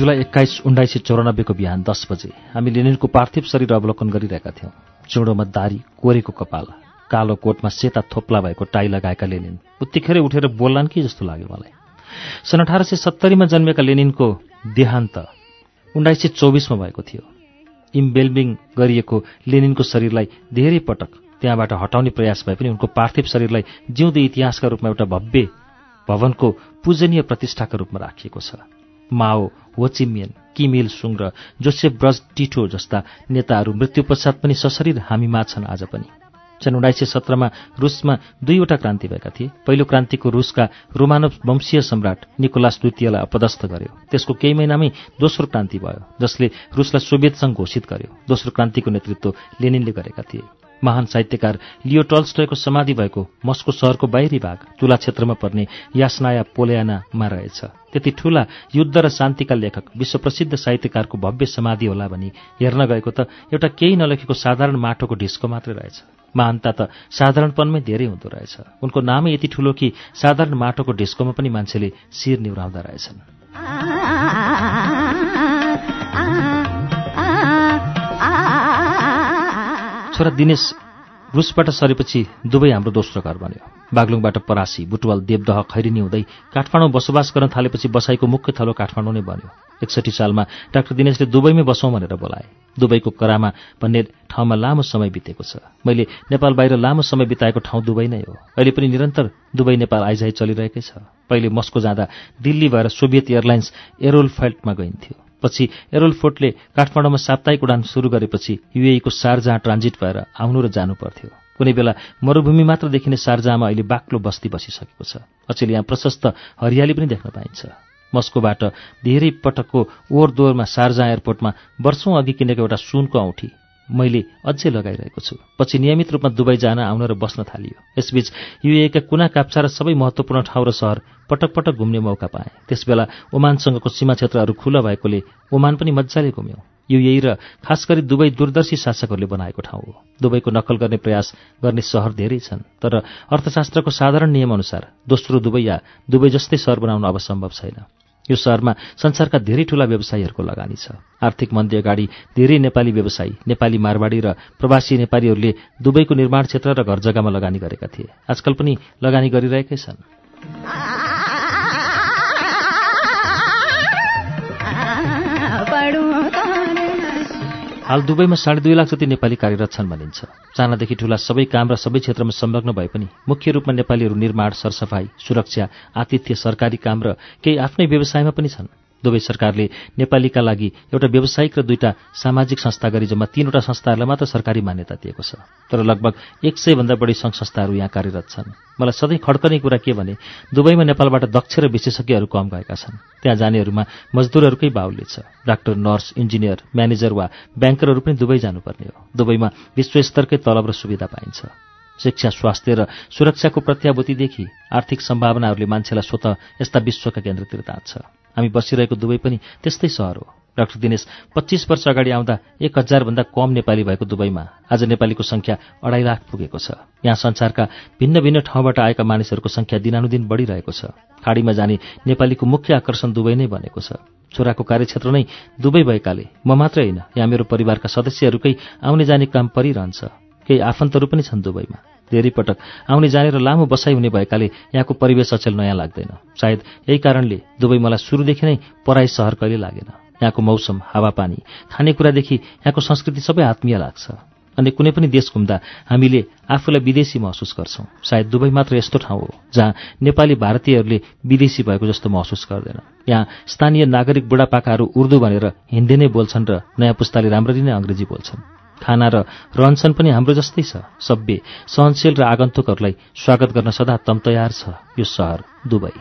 [SPEAKER 1] जुलाई एक्काइस उन्नाइस सय चौरानब्बेको बिहान दस बजे हामी लेनिनको पार्थिव शरीर अवलोकन गरिरहेका थियौं। चिउँडोमा दारी कोरेको कपाल कालो कोटमा सेता थोप्ला भएको टाई लगाएका लेनिन। उत्तिखेरै उठेर बोल्लान् कि जस्तो लाग्यो मलाई? सन् अठार सय सत्तरीमा जन्मेका लेनिनको देहान्त उन्नाइस सय चौबिसमा भएको थियो। इम्बेल्बिङ गरिएको लेनिनको शरीरलाई धेरै पटक त्यहाँबाट हटाउने प्रयास भए पनि उनको पार्थिव शरीरलाई जिउँदो इतिहासका रूपमा एउटा भव्य भवनको पूजनीय प्रतिष्ठाका रूपमा राखिएको छ। माओ होचिमियन किमिल सुङ र जोसेफ ब्रज टिटो जस्ता नेताहरू मृत्यु पश्चात पनि सशरीर हामीमा छन् आज पनि। सन् उन्नाइस सय सत्रमा रुसमा दुईवटा क्रान्ति भएका थिए। पहिलो क्रान्तिको रुसका रोमानव वंशीय सम्राट निकोलास द्वितीयलाई अपदस्थ गर्यो। त्यसको केही महिनामै दोस्रो क्रान्ति भयो जसले रुसलाई सोभियत सङ्घ घोषित गर्यो। दोस्रो क्रान्तिको नेतृत्व लेनिनले गरेका थिए। महान साहित्यकार लियो टल्स्टयको समाधि भएको मस्को सहरको बाहिरी भाग तुला क्षेत्रमा पर्ने यासनाया पोल्यानामा रहेछ। त्यति ठूला युद्ध र शान्तिका लेखक विश्वप्रसिद्ध साहित्यकारको भव्य समाधि होला भनी हेर्न गएको त एउटा केही नलेखेको साधारण माटोको ढिस्को मात्रै रहेछ। महानता त साधारणपनमै धेरै हुँदो रहेछ। उनको नामै यति ठूलो कि साधारण माटोको ढिस्कोमा पनि मान्छेले शिर निहुराउँदा रहेछन्। छोरा दिनेश रुसबाट सरेपछि दुवै हाम्रो दोस्रो घर बन्यो। बागलुङबाट परासी बुटवल देवदह खैरिनी हुँदै काठमाडौँ बसोबास गर्न थालेपछि बसाइको मुख्य थलो काठमाडौँ नै बन्यो। एकसठी सालमा डाक्टर दिनेशले दुबईमै बसौँ भनेर बोलाए। दुबईको करामा भन्ने ठाउँमा लामो समय बितेको छ। मैले नेपाल बाहिर लामो समय बिताएको ठाउँ दुबई नै हो। अहिले पनि निरन्तर दुबई नेपाल आइजाइ चलिरहेकै छ। पहिले मस्को जाँदा दिल्ली भएर सोभियत एयरलाइन्स एरोलफेल्टमा गइन्थ्यो। पछि एरोलफोर्टले काठमाडौँमा साप्ताहिक उडान सुरु गरेपछि युएईको सारजहाँ ट्रान्जिट भएर आउनु र जानु पर्थ्यो। कुनै बेला मरुभूमि मात्र देखिने सारजहाँमा अहिले बाक्लो बस्ती बसिसकेको छ। अचेल यहाँ प्रशस्त हरियाली पनि देख्न पाइन्छ। मस्कोबाट धेरै पटकको ओहोर दोहोरमा सारजहाँ एयरपोर्टमा वर्षौँ अघि किनेको एउटा सुनको औँठी मैले अझै लगाइरहेको छु। पछि नियमित रूपमा दुबई जान आउन र बस्न थालियो। यसबीच युएका कुना काप्चा र सबै महत्त्वपूर्ण ठाउँ र सहर पटक पटक घुम्ने मौका पाएँ। त्यसबेला ओमानसँगको सीमा क्षेत्रहरू खुला भएकोले ओमान पनि मजाले घुम्यौँ। युएई र खास गरी दुवै दूरदर्शी शासकहरूले बनाएको ठाउँ हो। दुबईको नक्कल गर्ने प्रयास गर्ने सहर धेरै छन्। तर अर्थशास्त्रको साधारण नियमअनुसार दोस्रो दुबई या दुबई जस्तै सहर बनाउन अब सम्भव छैन। यो सहरमा संसारका धेरै ठूला व्यवसायीहरूको लगानी छ। आर्थिक मन्दी अगाडि धेरै नेपाली व्यवसायी नेपाली मारवाडी र प्रवासी नेपालीहरूले दुबईको निर्माण क्षेत्र र घर जग्गामा लगानी गरेका थिए। आजकल पनि लगानी गरिरहेकै छन्। हाल दुबईमा साढे दुई लाख जति नेपाली कार्यरत छन् भनिन्छ। सानादेखि ठूला सबै काम र सबै क्षेत्रमा संलग्न भए पनि मुख्य रूपमा नेपालीहरू निर्माण सरसफाई सुरक्षा आतिथ्य सरकारी काम र केही आफ्नै व्यवसायमा पनि छन्। दुवै सरकारले नेपालीका लागि एउटा व्यावसायिक र दुईटा सामाजिक संस्था गरी जम्मा तीनवटा संस्थाहरूलाई मात्र सरकारी मान्यता दिएको छ। तर लगभग एक सयभन्दा बढी सङ्घ संस्थाहरू यहाँ कार्यरत छन्। मलाई सधैँ खड्कने कुरा के भने दुबईमा नेपालबाट दक्ष र विशेषज्ञहरू कम गएका छन्। त्यहाँ जानेहरूमा मजदुरहरूकै बाहुल्य छ। डाक्टर नर्स इन्जिनियर म्यानेजर वा ब्याङ्करहरू पनि दुबई जानुपर्ने हो। दुबईमा विश्वस्तरकै तलब र सुविधा पाइन्छ। शिक्षा स्वास्थ्य र सुरक्षाको प्रत्याभूतिदेखि आर्थिक सम्भावनाहरूले मान्छेलाई स्वत यस्ता विश्वका केन्द्रतिर तान्छ। हामी बसिरहेको दुवै पनि त्यस्तै सहर हो। डाक्टर दिनेश पच्चिस वर्ष अगाडि आउँदा एक हजारभन्दा कम नेपाली भएको दुबईमा आज नेपालीको सङ्ख्या अढाई लाख पुगेको छ। यहाँ संसारका भिन्न भिन्न ठाउँबाट आएका मानिसहरूको सङ्ख्या दिनानुदिन बढिरहेको छ। खाडीमा जाने नेपालीको मुख्य आकर्षण दुबई नै बनेको छ। छोराको कार्यक्षेत्र नै दुबई भएकाले म मात्रै होइन यहाँ मेरो परिवारका सदस्यहरूकै आउने जाने काम परिरहन्छ। केही आफन्तहरू पनि छन् दुबईमा। धेरै पटक आउने जाने र लामो बसाइ हुने भएकाले यहाँको परिवेश अचेल नयाँ लाग्दैन। सायद यही कारणले दुबई मलाई सुरुदेखि नै पराई सहर कहिले लागेन। यहाँको मौसम हावापानी खानेकुरादेखि यहाँको संस्कृति सबै आत्मीय लाग्छ। अनि कुनै पनि देश घुम्दा हामीले आफूलाई विदेशी महसुस गर्छौँ। सायद दुबई मात्र यस्तो ठाउँ हो जहाँ नेपाली भारतीयहरूले विदेशी भएको जस्तो महसुस गर्दैन। यहाँ स्थानीय नागरिक बुढापाकाहरू उर्दू भनेर हिन्दी नै बोल्छन् र नयाँ पुस्ताले राम्ररी नै अङ्ग्रेजी बोल्छन्। खाना र रहनसहन पनि हाम्रो जस्तै छ। सभ्य सहनशील र आगन्तुकहरूलाई स्वागत गर्न सदा तम तयार छ। यो सहर दुबई।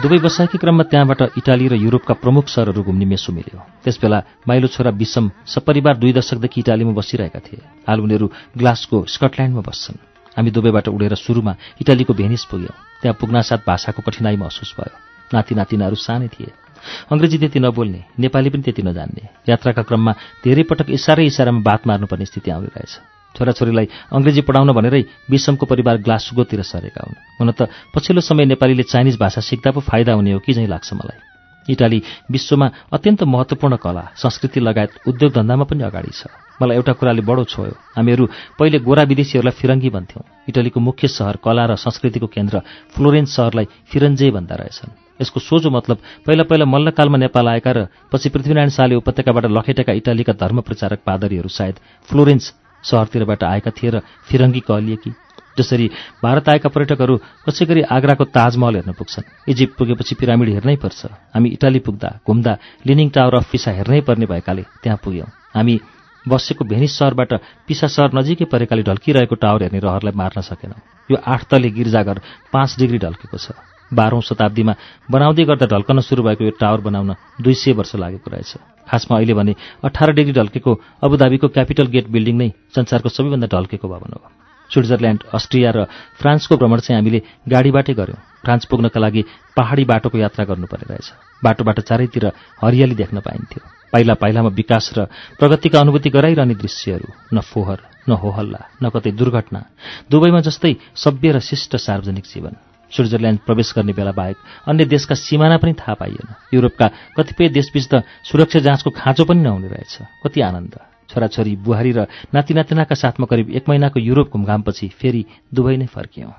[SPEAKER 1] दुबई बसाएकी क्रममा त्यहाँबाट इटाली र युरोपका प्रमुख सहरहरू घुम्ने मेसो मिल्यो। त्यसबेला माइलो छोरा विषम सपरिवार दुई दशकदेखि इटालीमा बसिरहेका थिए। हाल उनीहरू ग्लासको स्कटल्यान्डमा बस्छन्। हामी दुबईबाट उडेर सुरुमा इटालीको भेनिस पुग्यौँ। त्यहाँ पुग्नासाथ भाषाको कठिनाई महसुस भयो। नाति नातिनाहरू सानै थिए। अङ्ग्रेजी त्यति नबोल्ने नेपाली पनि त्यति नजान्ने। यात्राका क्रममा धेरै पटक इसारै इसारामा बात मार्नुपर्ने स्थिति आउने रहेछ छोराछोरीलाई अङ्ग्रेजी पढाउन भनेरै विषमको परिवार ग्लासगोतिर सरेका हुन्। हुन त पछिल्लो समय नेपालीले चाइनिज भाषा सिक्दा पो फाइदा हुने हो कि झैँ लाग्छ मलाई। इटाली विश्वमा अत्यन्त महत्त्वपूर्ण कला संस्कृति लगायत उद्योग धन्दामा पनि अगाडि छ। मलाई एउटा कुराले बडो छोयो। हामीहरू पहिले गोरा विदेशीहरूलाई फिरङ्गी भन्थ्यौँ। इटलीको मुख्य सहर कला र संस्कृतिको केन्द्र फ्लोरेन्स सहरलाई फिरन्जे भन्दा रहेछन्। यसको सोझो मतलब पहिला पहिला मल्लकालमा नेपाल आएका र पछि पृथ्वीनारायण शाहले उपत्यकाबाट लखेटेका इटालीका धर्म प्रचारक पादरीहरू सायद फ्लोरेन्स सहरतिरबाट आएका थिए र फिरङ्गी कहलिए कि जसरी भारत आएका पर्यटकहरू कसै गरी आग्राको ताजमहल हेर्न पुग्छन्। इजिप्ट पुगेपछि पिरामिड हेर्नै पर्छ। हामी इटाली पुग्दा घुम्दा लिनिङ टावर अफ पिसा हेर्नै पर्ने भएकाले त्यहाँ पुग्यौँ। हामी बसेको भेनिस सहरबाट पिसा सहर नजिकै परेकाले ढल्किरहेको टावर हेर्ने रहरलाई मार्न सकेनौँ। यो आठ तले गिर्जाघर पाँच डिग्री ढल्केको छ। बाह्रौँ शताब्दीमा बनाउँदै गर्दा ढल्कन सुरु भएको यो टावर बनाउन दुई सय वर्ष लागेको रहेछ। खासमा अहिले भने अठार डिग्री ढल्केको अबुधाबीको क्यापिटल गेट बिल्डिङ नै संसारको सबैभन्दा ढल्केको भवन हो। स्विट्जरल्यान्ड अस्ट्रिया र फ्रान्सको भ्रमण चाहिँ हामीले गाडीबाटै गऱ्यौँ। फ्रान्स पुग्नका लागि पहाडी बाटोको यात्रा गर्नुपर्ने रहेछ बाटोबाट चारैतिर हरियाली देख्न पाइन्थ्यो। पाइला पाइलामा विकास र प्रगतिका अनुभूति गराइरहने दृश्यहरू न फोहर न होहल्ला न कतै दुर्घटना दुबईमा जस्तै सभ्य र शिष्ट सार्वजनिक जीवन। स्विट्जरल्यान्ड प्रवेश गर्ने बेला बाहेक अन्य देशका सिमाना पनि थाहा पाइएन। युरोपका कतिपय देशबीच त सुरक्षा जाँचको खाँचो पनि नहुने रहेछ। कति आनन्द। छोराछोरी बुहारी र नाति नातिनाका साथमा करिब एक महिनाको युरोप घुमघामपछि फेरि दुबई नै फर्कियौँ।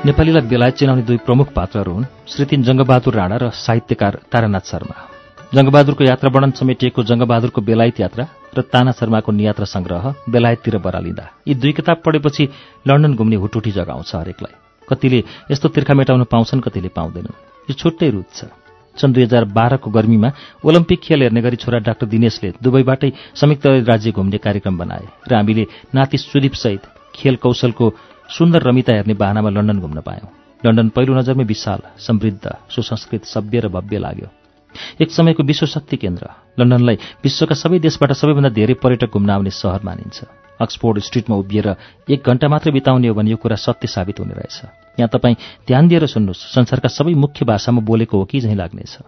[SPEAKER 1] नेपालीलाई बेलायत चिनाउने दुई प्रमुख पात्रहरू हुन् श्रीतिन जङ्गबहादुर राणा र साहित्यकार तारानाथ शर्मा। जङ्गबहादुरको यात्रा वर्णन समेटिएको जङ्गबहादुरको बेलायत यात्रा र ताना शर्माको नियात्रा सङ्ग्रह बेलायततिर बरालिँदा। यी दुई किताब पढेपछि लन्डन घुम्ने हुटुटी जगाउँछ हरेकलाई। कतिले यस्तो तिर्खा मेटाउन पाउँछन् कतिले पाउँदैनन्। यो छुट्टै रुच छ। सन् दुई हजार बाह्रको गर्मीमा ओलम्पिक खेल हेर्ने गरी छोरा डाक्टर दिनेशले दुबईबाटै संयुक्त राज्य घुम्ने कार्यक्रम बनाए र हामीले नाति सुदीपसहित खेल कौशलको सुन्दर रमिता हेर्ने बाहनामा लन्डन घुम्न पायौँ। लन्डन पहिलो नजरमै विशाल समृद्ध सुसंस्कृत सभ्य र भव्य लाग्यो। एक समयको विश्व शक्ति केन्द्र। लन्डनलाई विश्वका सबै देशबाट सबैभन्दा धेरै पर्यटक घुम्न आउने सहर मानिन्छ। अक्सफोर्ड स्ट्रिटमा उभिएर एक घण्टा मात्र बिताउने हो भने यो कुरा सत्य साबित हुने रहेछ। यहाँ तपाईँ ध्यान दिएर सुन्नुहोस् संसारका सबै मुख्य भाषामा बोलेको हो कि झैँ लाग्नेछ।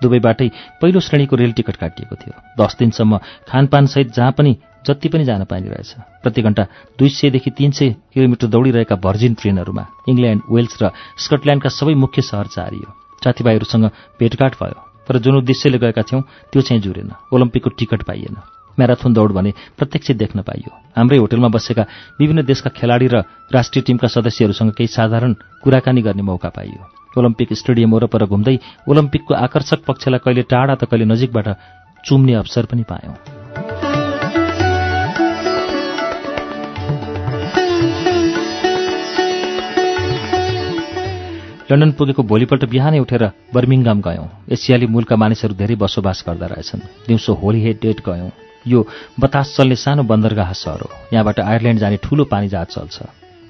[SPEAKER 1] दुबईबाटै पहिलो श्रेणीको रेल टिकट काटिएको थियो। दस दिनसम्म खानपानसहित जहाँ पनि जति पनि जान पाइने रहेछ। प्रति घण्टा दुई सयदेखि तिन सय किलोमिटर दौडिरहेका भर्जिन ट्रेनहरूमा इङ्ल्यान्ड वेल्स र स्कटल्यान्डका सबै मुख्य सहर चारियो। साथीभाइहरूसँग भेटघाट भयो। तर जुन उद्देश्यले गएका थियौँ त्यो चाहिँ जुरेन। ओलम्पिकको टिकट पाइएन। म्याराथन दौड भने प्रत्यक्ष देख्न पाइयो। हाम्रै होटलमा बसेका विभिन्न देशका खेलाडी र राष्ट्रिय टिमका सदस्यहरूसँग केही साधारण कुराकानी गर्ने मौका पाइयो। ओलम्पिक स्टेडियम वरपर घुम्दै ओलम्पिकको आकर्षक पक्षलाई कहिले टाढा त कहिले नजिकबाट चुम्ने अवसर पनि पायौँ। लन्डन पुगेको भोलिपल्ट बिहानै उठेर बर्मिङगाम गयौँ। एसियाली मूलका मानिसहरू धेरै बसोबास गर्दा रहेछन्। दिउँसो होली हेड डेट गयौँ। यो बतास चल्ने सानो बन्दरगाह सहर हो। यहाँबाट आयरल्यान्ड जाने ठूलो पानी जहाज चल्छ।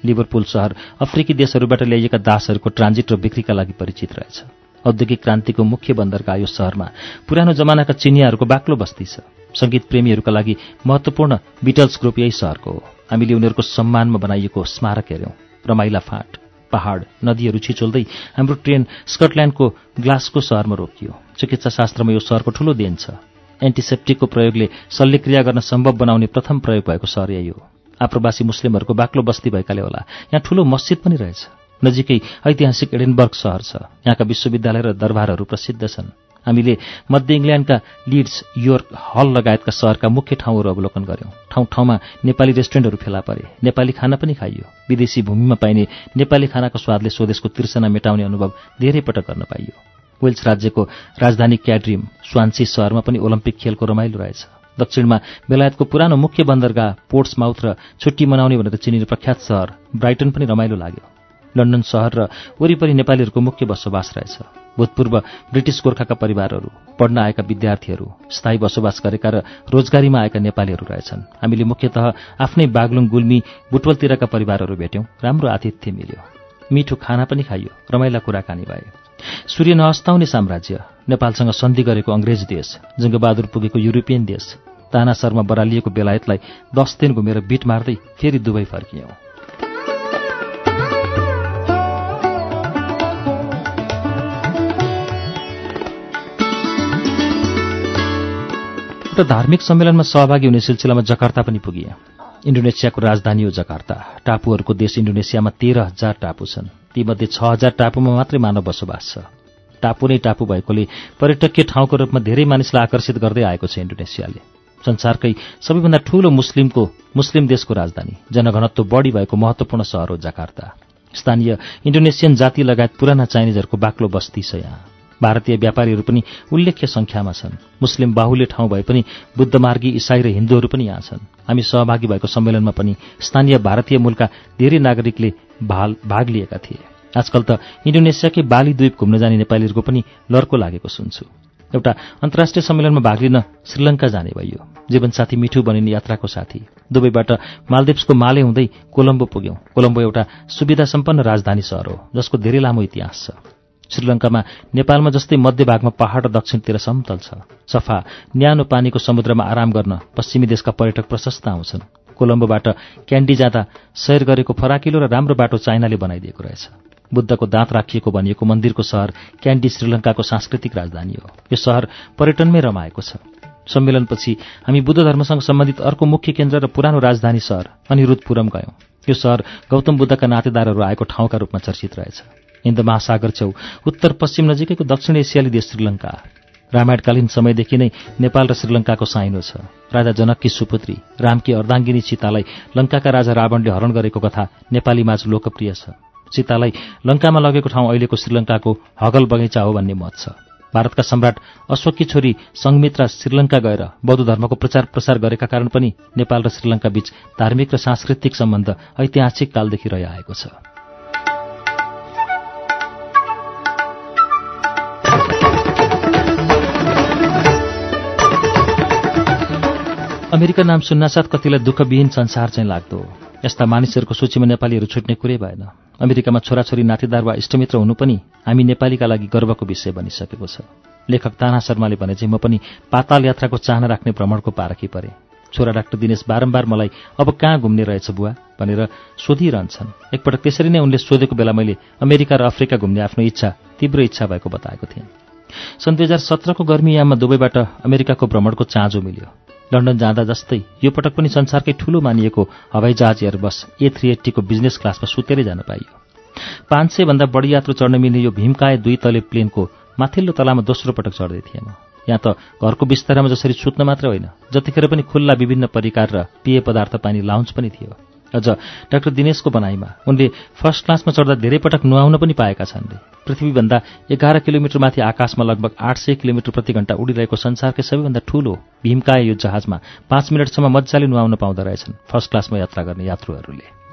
[SPEAKER 1] लिभरपुल सहर अफ्रिकी देशहरूबाट ल्याइएका दासहरूको ट्रान्जिट र बिक्रीका लागि परिचित रहेछ। औद्योगिक क्रान्तिको मुख्य बन्दरगाह यो सहरमा पुरानो जमानाका चिनियाहरूको बाक्लो बस्ती छ। सङ्गीत प्रेमीहरूका लागि महत्त्वपूर्ण बिटल्स ग्रुप यही सहरको हो। हामीले उनीहरूको सम्मानमा बनाइएको स्मारक हेऱ्यौँ। रमाइला फाँट। पहाड नदीहरू छिचोल्दै हाम्रो ट्रेन स्कटल्यान्डको ग्लासको सहरमा रोकियो। चिकित्सा शास्त्रमा यो सहरको ठूलो देन छ। एन्टिसेप्टिकको प्रयोगले शल्यक्रिया गर्न सम्भव बनाउने प्रथम प्रयोग भएको सहर यही हो। आप्रवासी मुस्लिमहरूको बाक्लो बस्ती भएकाले होला। यहाँ ठूलो मस्जिद पनि रहेछ। नजिकै ऐतिहासिक एडेनबर्ग सहर छ। यहाँका विश्वविद्यालय र दरबारहरू प्रसिद्ध छन्। हामीले मध्य इङ्ल्यान्डका लिड्स योर्क हल लगायतका सहरका मुख्य ठाउँहरू अवलोकन गऱ्यौँ ठाउँ ठाउँमा नेपाली रेस्टुरेन्टहरू फेला परे। नेपाली खाना पनि खाइयो। विदेशी भूमिमा पाइने नेपाली खानाको स्वादले स्वदेशको तिर्सना मेटाउने अनुभव धेरै पटक गर्न पाइयो। वेल्स राज्यको राजधानी क्याड्रिम स्वान्सी सहरमा पनि ओलम्पिक खेलको रमाइलो रहेछ। दक्षिणमा बेलायतको पुरानो मुख्य बन्दरगाह पोर्ट्स माउथ र छुट्टी मनाउने भनेर चिनिने प्रख्यात सहर ब्राइटन पनि रमाइलो लाग्यो। लन्डन सहर र वरिपरि नेपालीहरूको मुख्य बसोबास रहेछ। भूतपूर्व ब्रिटिस गोर्खाका परिवारहरू पढ्न आएका विद्यार्थीहरू स्थायी बसोबास गरेका र रोजगारीमा आएका नेपालीहरू रहेछन्। हामीले मुख्यतः आफ्नै बागलुङ गुल्मी बुटवलतिरका परिवारहरू भेट्यौँ। राम्रो आतिथ्य मिल्यो। मिठो खाना पनि खाइयो। रमाइला कुराकानी भए सूर्य नहस्ताउने साम्राज्य नेपालसँग सन्धि गरेको अङ्ग्रेज देश जङ्गबहादुर पुगेको युरोपियन देश ताना शर्मा बरालिएको बेलायतलाई दस दिन घुमेर बिट मार्दै फेरि दुबई फर्कियौँ। एउटा धार्मिक सम्मेलनमा सहभागी हुने सिलसिलामा जकार्ता पनि पुगिए इन्डोनेसियाको राजधानी हो जकार्ता। टापुहरूको देश इन्डोनेसियामा तेह्र हजार टापु छन्। तीमध्ये छ हजार टापुमा मात्रै मानव बसोबास छ। टापु नै टापु भएकोले पर्यटकीय ठाउँको रूपमा धेरै मानिसलाई आकर्षित गर्दै आएको छ इन्डोनेसियाले। संसारकै सबैभन्दा ठूलो मुस्लिमको मुस्लिम देशको राजधानी। जनघनत्व बढी भएको महत्वपूर्ण सहर हो जकार्ता। स्थानीय इन्डोनेसियन जाति लगायत पुराना चाइनिजहरूको बाक्लो बस्ती छ यहाँ। भारतीय व्यापारीहरू पनि उल्लेख्य संख्यामा छन्। मुस्लिम बाहुल्य ठाउँ भए पनि बुद्धमार्गी इसाई र हिन्दूहरू पनि यहाँ छन्। हामी सहभागी भएको सम्मेलनमा पनि स्थानीय भारतीय मूलका धेरै नागरिकले भाग लिएका थिए। आजकल त इन्डोनेसियाकै बाली द्वीप घुम्न जाने नेपालीहरूको पनि लर्को लागेको सुन्छु। एउटा अन्तर्राष्ट्रिय सम्मेलनमा भाग लिन श्रीलङ्का जाने भइयो जीवनसाथी मिठो बनिने यात्राको साथी। दुबईबाट मालदिप्सको माले हुँदै कोलम्बो पुग्यौं। कोलम्बो एउटा सुविधा सम्पन्न राजधानी सहर हो जसको धेरै लामो इतिहास छ। श्रीलङ्कामा नेपालमा जस्तै मध्यभागमा पहाड र दक्षिणतिर समतल छ। सफा न्यानो पानीको समुद्रमा आराम गर्न पश्चिमी देशका पर्यटक प्रशस्त आउँछन्। कोलम्बोबाट क्यान्डी जाँदा सैर गरेको फराकिलो र राम्रो बाटो चाइनाले बनाइदिएको रहेछ। बुद्धको दाँत राखिएको भनिएको मन्दिरको सहर क्यान्डी श्रीलङ्काको सांस्कृतिक राजधानी हो। यो सहर पर्यटनमै रमाएको छ। सम्मेलनपछि हामी बुद्ध धर्मसँग सम्बन्धित अर्को मुख्य केन्द्र र पुरानो राजधानी सहर अनिरुद्धपुरम गयौं। यो सहर गौतम बुद्धका नातेदारहरू आएको ठाउँका रूपमा चर्चित रहेछ। हिन्द महासागर छेउ। उत्तर पश्चिम नजिकैको दक्षिण एसियाली देश श्रीलङ्का। रामायणकालीन समयदेखि नै नेपाल र श्रीलङ्काको साइनो छ। राजा जनककी सुपुत्री रामकी अर्धाङ्गिनी सीतालाई लङ्काका राजा रावणले हरण गरेको कथा नेपालीमाझ लोकप्रिय छ। सीतालाई लङ्कामा लगेको ठाउँ अहिलेको श्रीलङ्काको हगल बगैँचा हो भन्ने मत छ। भारतका सम्राट अशोककी छोरी सङ्घमित्रा श्रीलङ्का गएर बौद्ध धर्मको प्रचार प्रसार गरेका कारण पनि नेपाल र श्रीलङ्का बीच धार्मिक र सांस्कृतिक सम्बन्ध ऐतिहासिक कालदेखि रहिआएको छ। अमेरिका नाम सुन्नासाथ कतिलाई दुःखविहीन संसार चाहिँ लाग्दो यस्ता मानिसहरूको सूचीमा नेपालीहरू छुट्ने कुरै भएन। अमेरिकामा छोराछोरी नातेदार वा इष्टमित्र हुनु पनि हामी नेपालीका लागि गर्वको विषय बनिसकेको छ। लेखक ताना शर्माले भने चाहिँ म पनि पाताल यात्राको चाहना राख्ने भ्रमणको पारखी परे। छोरा डाक्टर दिनेश बारम्बार मलाई अब कहाँ घुम्ने रहेछ बुवा? भनेर सोधिरहन्छन्। एकपटक त्यसरी नै उनले सोधेको बेला मैले अमेरिका र अफ्रिका घुम्ने आफ्नो इच्छा तीव्र इच्छा भएको बताएको थिएँ। सन् दुई हजार सत्रको गर्मीयाममा दुबईबाट अमेरिकाको भ्रमणको चाँजो मिल्यो। लन्डन जाँदा जस्तै यो पटक पनि संसारकै ठूलो मानिएको हवाईजहाज एयरबस ए थ्री एट्टीको बिजनेस क्लासमा सुतेरै जान पाइयो। पाँच सयभन्दा बढी यात्रु चढ्न मिल्ने यो भीमकाय दुई तले प्लेनको माथिल्लो तलामा दोस्रो पटक चढ्दै थिएँ म यहाँ त घरको बिस्तारामा जसरी सुत्न मात्र होइन जतिखेर पनि खुल्ला विभिन्न परिकार र पेय पदार्थ पानी लाउन्च पनि थियो। अझ डाक्टर दिनेशको बनाइमा उनले फर्स्ट क्लासमा चढ्दा धेरै पटक नुहाउन पनि पाएका छन्। पृथ्वीभन्दा एघार किलोमिटर माथि आकाशमा लगभग आठ सय किलोमिटर प्रति घण्टा उडिरहेको संसारकै सबैभन्दा ठूलो भीमकाय यो जहाजमा पाँच मिनटसम्म मजाले नुहाउन पाउँदो रहेछन् फर्स्ट क्लासमा यात्रा गर्ने यात्रुहरूले।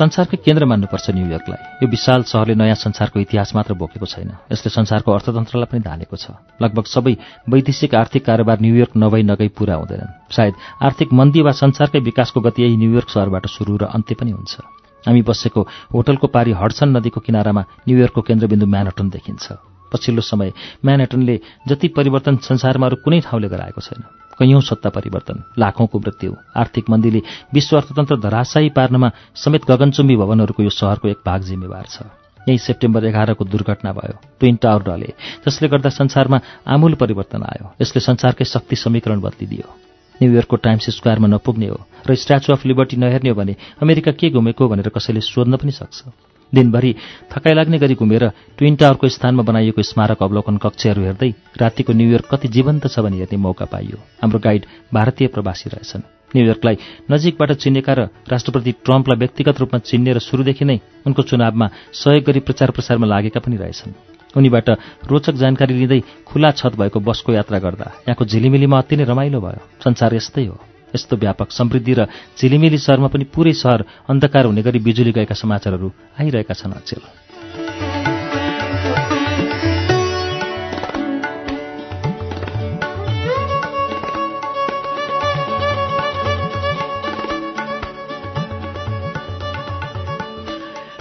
[SPEAKER 1] संसारकै केन्द्र मान्नुपर्छ न्युयोर्कलाई यो विशाल सहरले नयाँ संसारको इतिहास मात्र बोकेको छैन। यसले संसारको अर्थतन्त्रलाई पनि धानेको छ। लगभग सबै वैदेशिक आर्थिक कारोबार न्युयोर्क नभई नगई पूरा हुँदैनन्। सायद आर्थिक मन्दी वा संसारकै विकासको गति यही न्युयोर्क सहरबाट सुरु र अन्त्य पनि हुन्छ। हामी बसेको होटलको पारी हडसन नदीको किनारामा न्युयोर्कको केन्द्रबिन्दु म्यानहटन देखिन्छ। पछिल्लो समय म्यानहटनले जति परिवर्तन संसारमा अरू कुनै ठाउँले गराएको छैन। कैयौं सत्ता परिवर्तन लाखौंको मृत्यु आर्थिक मन्दीले विश्व अर्थतन्त्र धराशायी पार्नमा समेत गगनचुम्बी भवनहरूको यो सहरको एक भाग जिम्मेवार छ। यही सेप्टेम्बर एघारको दुर्घटना भयो ट्विन टावर डले जसले गर्दा संसारमा आमूल परिवर्तन आयो। यसले संसारकै शक्ति समीकरण बदलिदियो। न्युयोर्कको टाइम्स स्क्वायरमा नपुग्ने हो र स्ट्याचु अफ लिबर्टी नहेर्ने हो भने अमेरिका के घुमेको भनेर कसैले सोध्न पनि सक्छ। दिनभरि थकाइ लाग्ने गरी घुमेर ट्विन टावरको स्थानमा बनाइएको स्मारक अवलोकन कक्षहरू हेर्दै रातिको न्युयोर्क कति जीवन्त छ भने हेर्ने मौका पाइयो। हाम्रो गाइड भारतीय प्रवासी रहेछन्। न्युयोर्कलाई नजिकबाट चिनेका र राष्ट्रपति ट्रम्पलाई व्यक्तिगत रूपमा चिन्ने र सुरुदेखि नै उनको चुनावमा सहयोग गरी प्रचार प्रसारमा लागेका पनि रहेछन्। उनीबाट रोचक जानकारी लिँदै खुला छत भएको बसको यात्रा गर्दा यहाँको झिलिमिलीमा अति नै रमाइलो भयो। संसार यस्तै हो। यस्तो व्यापक समृद्धि र झिलिमिली सहरमा पनि पुरै सहर अन्धकार हुने गरी बिजुली गएका समाचारहरू आइरहेका छन् अचेल।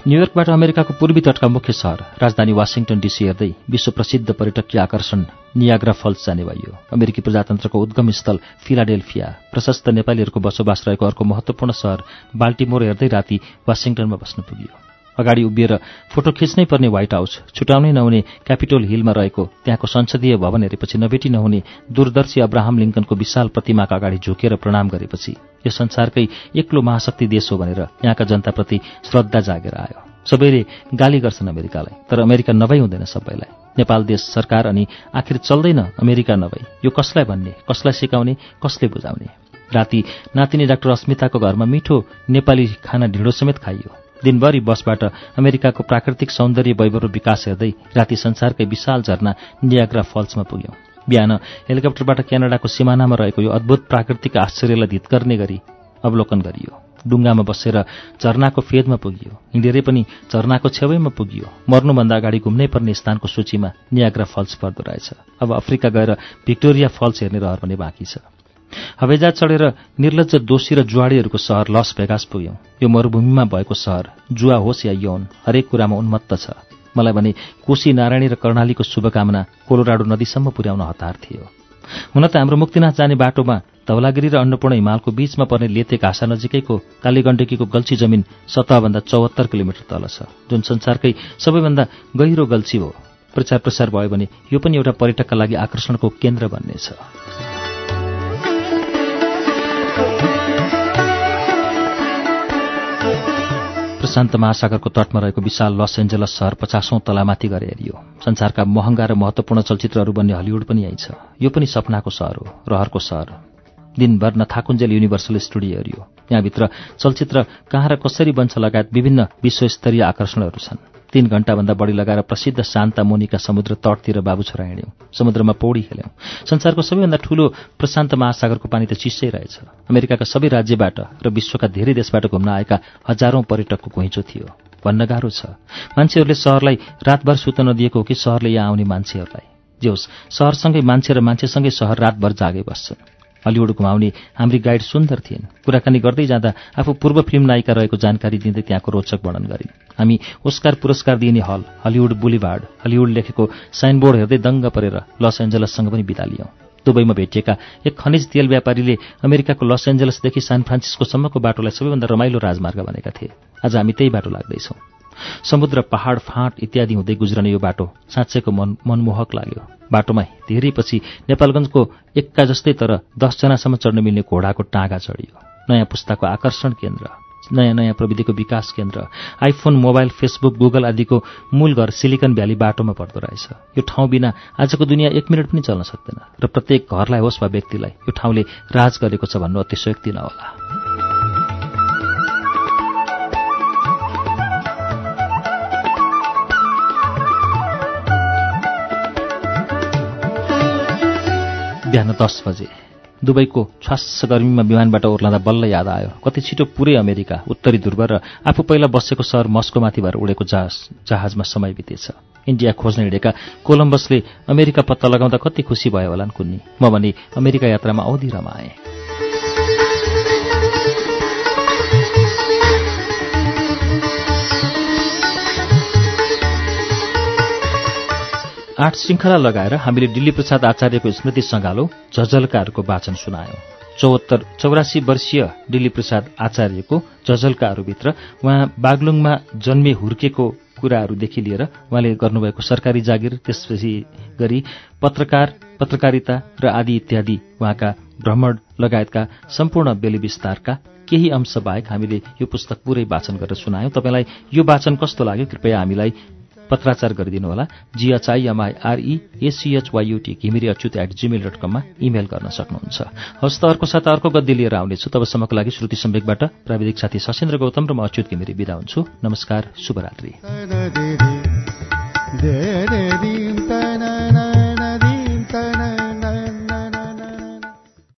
[SPEAKER 1] न्युयोर्कबाट अमेरिकाको पूर्वी तटका मुख्य सहर राजधानी वासिङटन डिसी हेर्दै विश्व प्रसिद्ध पर्यटकीय आकर्षण नियाग्रा फल्स जाने भयो। अमेरिकी प्रजातन्त्रको उद्गम स्थल फिलाडेल्फिया प्रशस्त नेपालीहरूको बसोबास रहेको अर्को महत्वपूर्ण सहर बाल्टिमोर हेर्दै राति वासिङटनमा बस्न पुगियो। अगाडि उभिएर फोटो खिच्नै पर्ने व्हाइट हाउस छुटाउनै नहुने क्यापिटोल हिलमा रहेको त्यहाँको संसदीय भवन हेरेपछि नभेटी नहुने दूरदर्शी अब्राहम लिङ्कनको विशाल प्रतिमाका अगाडि झुकेर प्रणाम गरेपछि यो संसारकै एक्लो महाशक्ति देश हो भनेर यहाँका जनताप्रति श्रद्धा जागेर आयो। सबैले गाली गर्छन् अमेरिकालाई तर अमेरिका नभई हुँदैन सबैलाई। नेपाल देश सरकार अनि आखिर चल्दैन अमेरिका नभई। यो कसलाई भन्ने कसलाई सिकाउने कसले बुझाउने? राति नातिनी डाक्टर अस्मिताको घरमा मिठो नेपाली खाना ढिँडो समेत खाइयो। दिनभरि बसबाट अमेरिकाको प्राकृतिक सौन्दर्य वैभव विकास हेर्दै राति संसारकै विशाल झरना नियाग्रा फल्समा पुग्यौं। बिहान हेलिकप्टरबाट क्यानाडाको सिमानामा रहेको यो अद्भुत प्राकृतिक आश्चर्यलाई धित गर्ने गरी अवलोकन गरियो। डुङ्गामा बसेर झरनाको फेदमा पुगियो। हिँडेरै पनि झरनाको छेउैमा पुगियो। मर्नुभन्दा अगाडि घुम्नै पर्ने स्थानको सूचीमा नियाग्रा फल्स पर्दो रहेछ। अब अफ्रिका गएर भिक्टोरिया फल्स हेर्ने रहर पनि बाँकी छ। हवेजा चढेर निर्लज दोषी र जुवाडीहरूको सहर लस भेगास पुग्यौं। यो मरूभूमिमा भएको सहर जुवा होस् या यौन हरेक कुरामा उन्मत्त छ। मलाई भने कोशी नारायणी र कर्णालीको शुभकामना कोलोराडो नदीसम्म पुर्याउन हतार थियो। हुन त हाम्रो मुक्तिनाथ जाने बाटोमा धवलागिरी र अन्नपूर्ण हिमालको बीचमा पर्ने लेते घाँसा नजिकैको कालीगण्डकीको गल्छी जमिन सतहभन्दा चौहत्तर किलोमिटर तल छ जुन संसारकै सबैभन्दा गहिरो गल्छी हो। प्रचार प्रसार भयो भने यो पनि एउटा पर्यटकका लागि आकर्षणको केन्द्र बन्नेछ। प्रशान्त महासागरको तटमा रहेको विशाल लस एन्जलस सहर पचासौं तलामाथि गएर हेरियो। संसारका महँगा र महत्वपूर्ण चलचित्रहरू बन्ने हलिउड पनि यही छ। यो पनि सपनाको सहर हो रहरको सहर। दिनभर नथाकुञ्जेल युनिभर्सल स्टुडियो हेरियो। यहाँभित्र चलचित्र कहाँ र कसरी बन्छ लगायत विभिन्न विश्वस्तरीय आकर्षणहरू छन्। तीन घण्टाभन्दा बढी लगाएर प्रसिद्ध शान्ता मोनिका समुद्र तटतिर बाबु छोरा हिँड्यौँ। समुद्रमा पौडी खेल्यौँ। संसारको सबैभन्दा ठूलो प्रशान्त महासागरको पानी त चिसै रहेछ। अमेरिकाका सबै राज्यबाट र विश्वका धेरै देशबाट घुम्न आएका हजारौं पर्यटकको घुइँचो थियो। भन्न गाह्रो छ। मान्छेहरूले सहरलाई रातभर सुत्न नदिएको हो कि सहरले यहाँ आउने मान्छेहरूलाई? जे होस् सहरसँगै मान्छे र मान्छेसँगै सहर रातभर जागे बस्छन्। हलिउड घुमाउने हाम्री गाइड सुन्दर थिइन्। कुराकानी गर्दै जाँदा आफू पूर्व फिल्म नायिका रहेको जानकारी दिँदै त्यहाँको रोचक वर्णन गरिन्। हामी ओस्कार पुरस्कार दिइने हल हलिउड बुलिभार्ड हलिउड लेखेको साइनबोर्ड हेर्दै दङ्ग परेर लस एन्जलससँग पनि बिदा लियौं। दुबईमा भेटिएका एक खनिज तेल व्यापारीले अमेरिकाको लस एन्जलसदेखि सान फ्रान्सिस्कोसम्मको बाटोलाई सबैभन्दा रमाइलो राजमार्ग भनेका थिए। आज हामी त्यही बाटो लाग्दैछौँ। समुद्र पहाड फाँट इत्यादि हुँदै गुज्रने यो बाटो साँच्चैको मन मनमोहक लाग्यो। बाटोमा धेरै पछि नेपालगञ्जको एक्का जस्तै तर दसजनासम्म चढ्न मिल्ने घोडाको टाँगा चढियो। नयाँ पुस्ताको आकर्षण केन्द्र। नयाँ नयाँ प्रविधिको विकास केन्द्र। आइफोन मोबाइल फेसबुक गुगल आदिको मूल घर सिलिकन भ्याली बाटोमा पर्दो रहेछ। यो ठाउँ बिना आजको दुनियाँ एक मिनट पनि चल्न सक्दैन र प्रत्येक घरलाई होस् वा व्यक्तिलाई यो ठाउँले राज गरेको छ भन्नु अतिशयोक्ति नहोला। बिहान दस बजे। दुबईको छ्वास गर्मीमा विमानबाट ओर्लाँदा बल्ल याद आयो। कति छिटो पुरै अमेरिका उत्तरी ध्रुव र आफू पहिला बसेको सहर मस्कोमाथि भएर उडेको जहाज जहाजमा समय बितेछ। इन्डिया खोज्न हिँडेका कोलम्बसले अमेरिका पत्ता लगाउँदा कति खुसी भयो होलान् कुन्नी। म भने अमेरिका यात्रामा औधी रमाएँ। आठ श्रृङ्खला लगाएर हामीले दिल्ली प्रसाद आचार्यको स्मृति सङ्घालो झझल्काहरूको वाचन सुनायौं। चौहत्तर चौरासी वर्षीय दिल्ली प्रसाद आचार्यको झझल्काहरूभित्र उहाँ बागलुङमा जन्मे हुर्केको कुराहरूदेखि लिएर उहाँले गर्नुभएको सरकारी जागिर त्यसपछि गरी पत्रकार पत्रकारिता र आदि इत्यादि उहाँका भ्रमण लगायतका सम्पूर्ण बेली विस्तारका केही अंश बाहेक हामीले यो पुस्तक पुरै वाचन गरेर सुनायौं। तपाईँलाई यो वाचन कस्तो लाग्यो? कृपया हामीलाई पत्राचार गरिदिनुहोला जिएचआइएमआइआरई एसिएचवाइयुटी Ghimire Achyut at Gmail dot कममा इमेल गर्न सक्नुहुन्छ हस्त अर्को साथ अर्को गद्दी लिएर आउनेछु तबसम्मको लागि श्रुति सम्वेकबाट प्राविधिक साथी सशेन्द्र गौतम र म अच्युत घिमिरी विदा हुन्छु नमस्कार शुभरात्री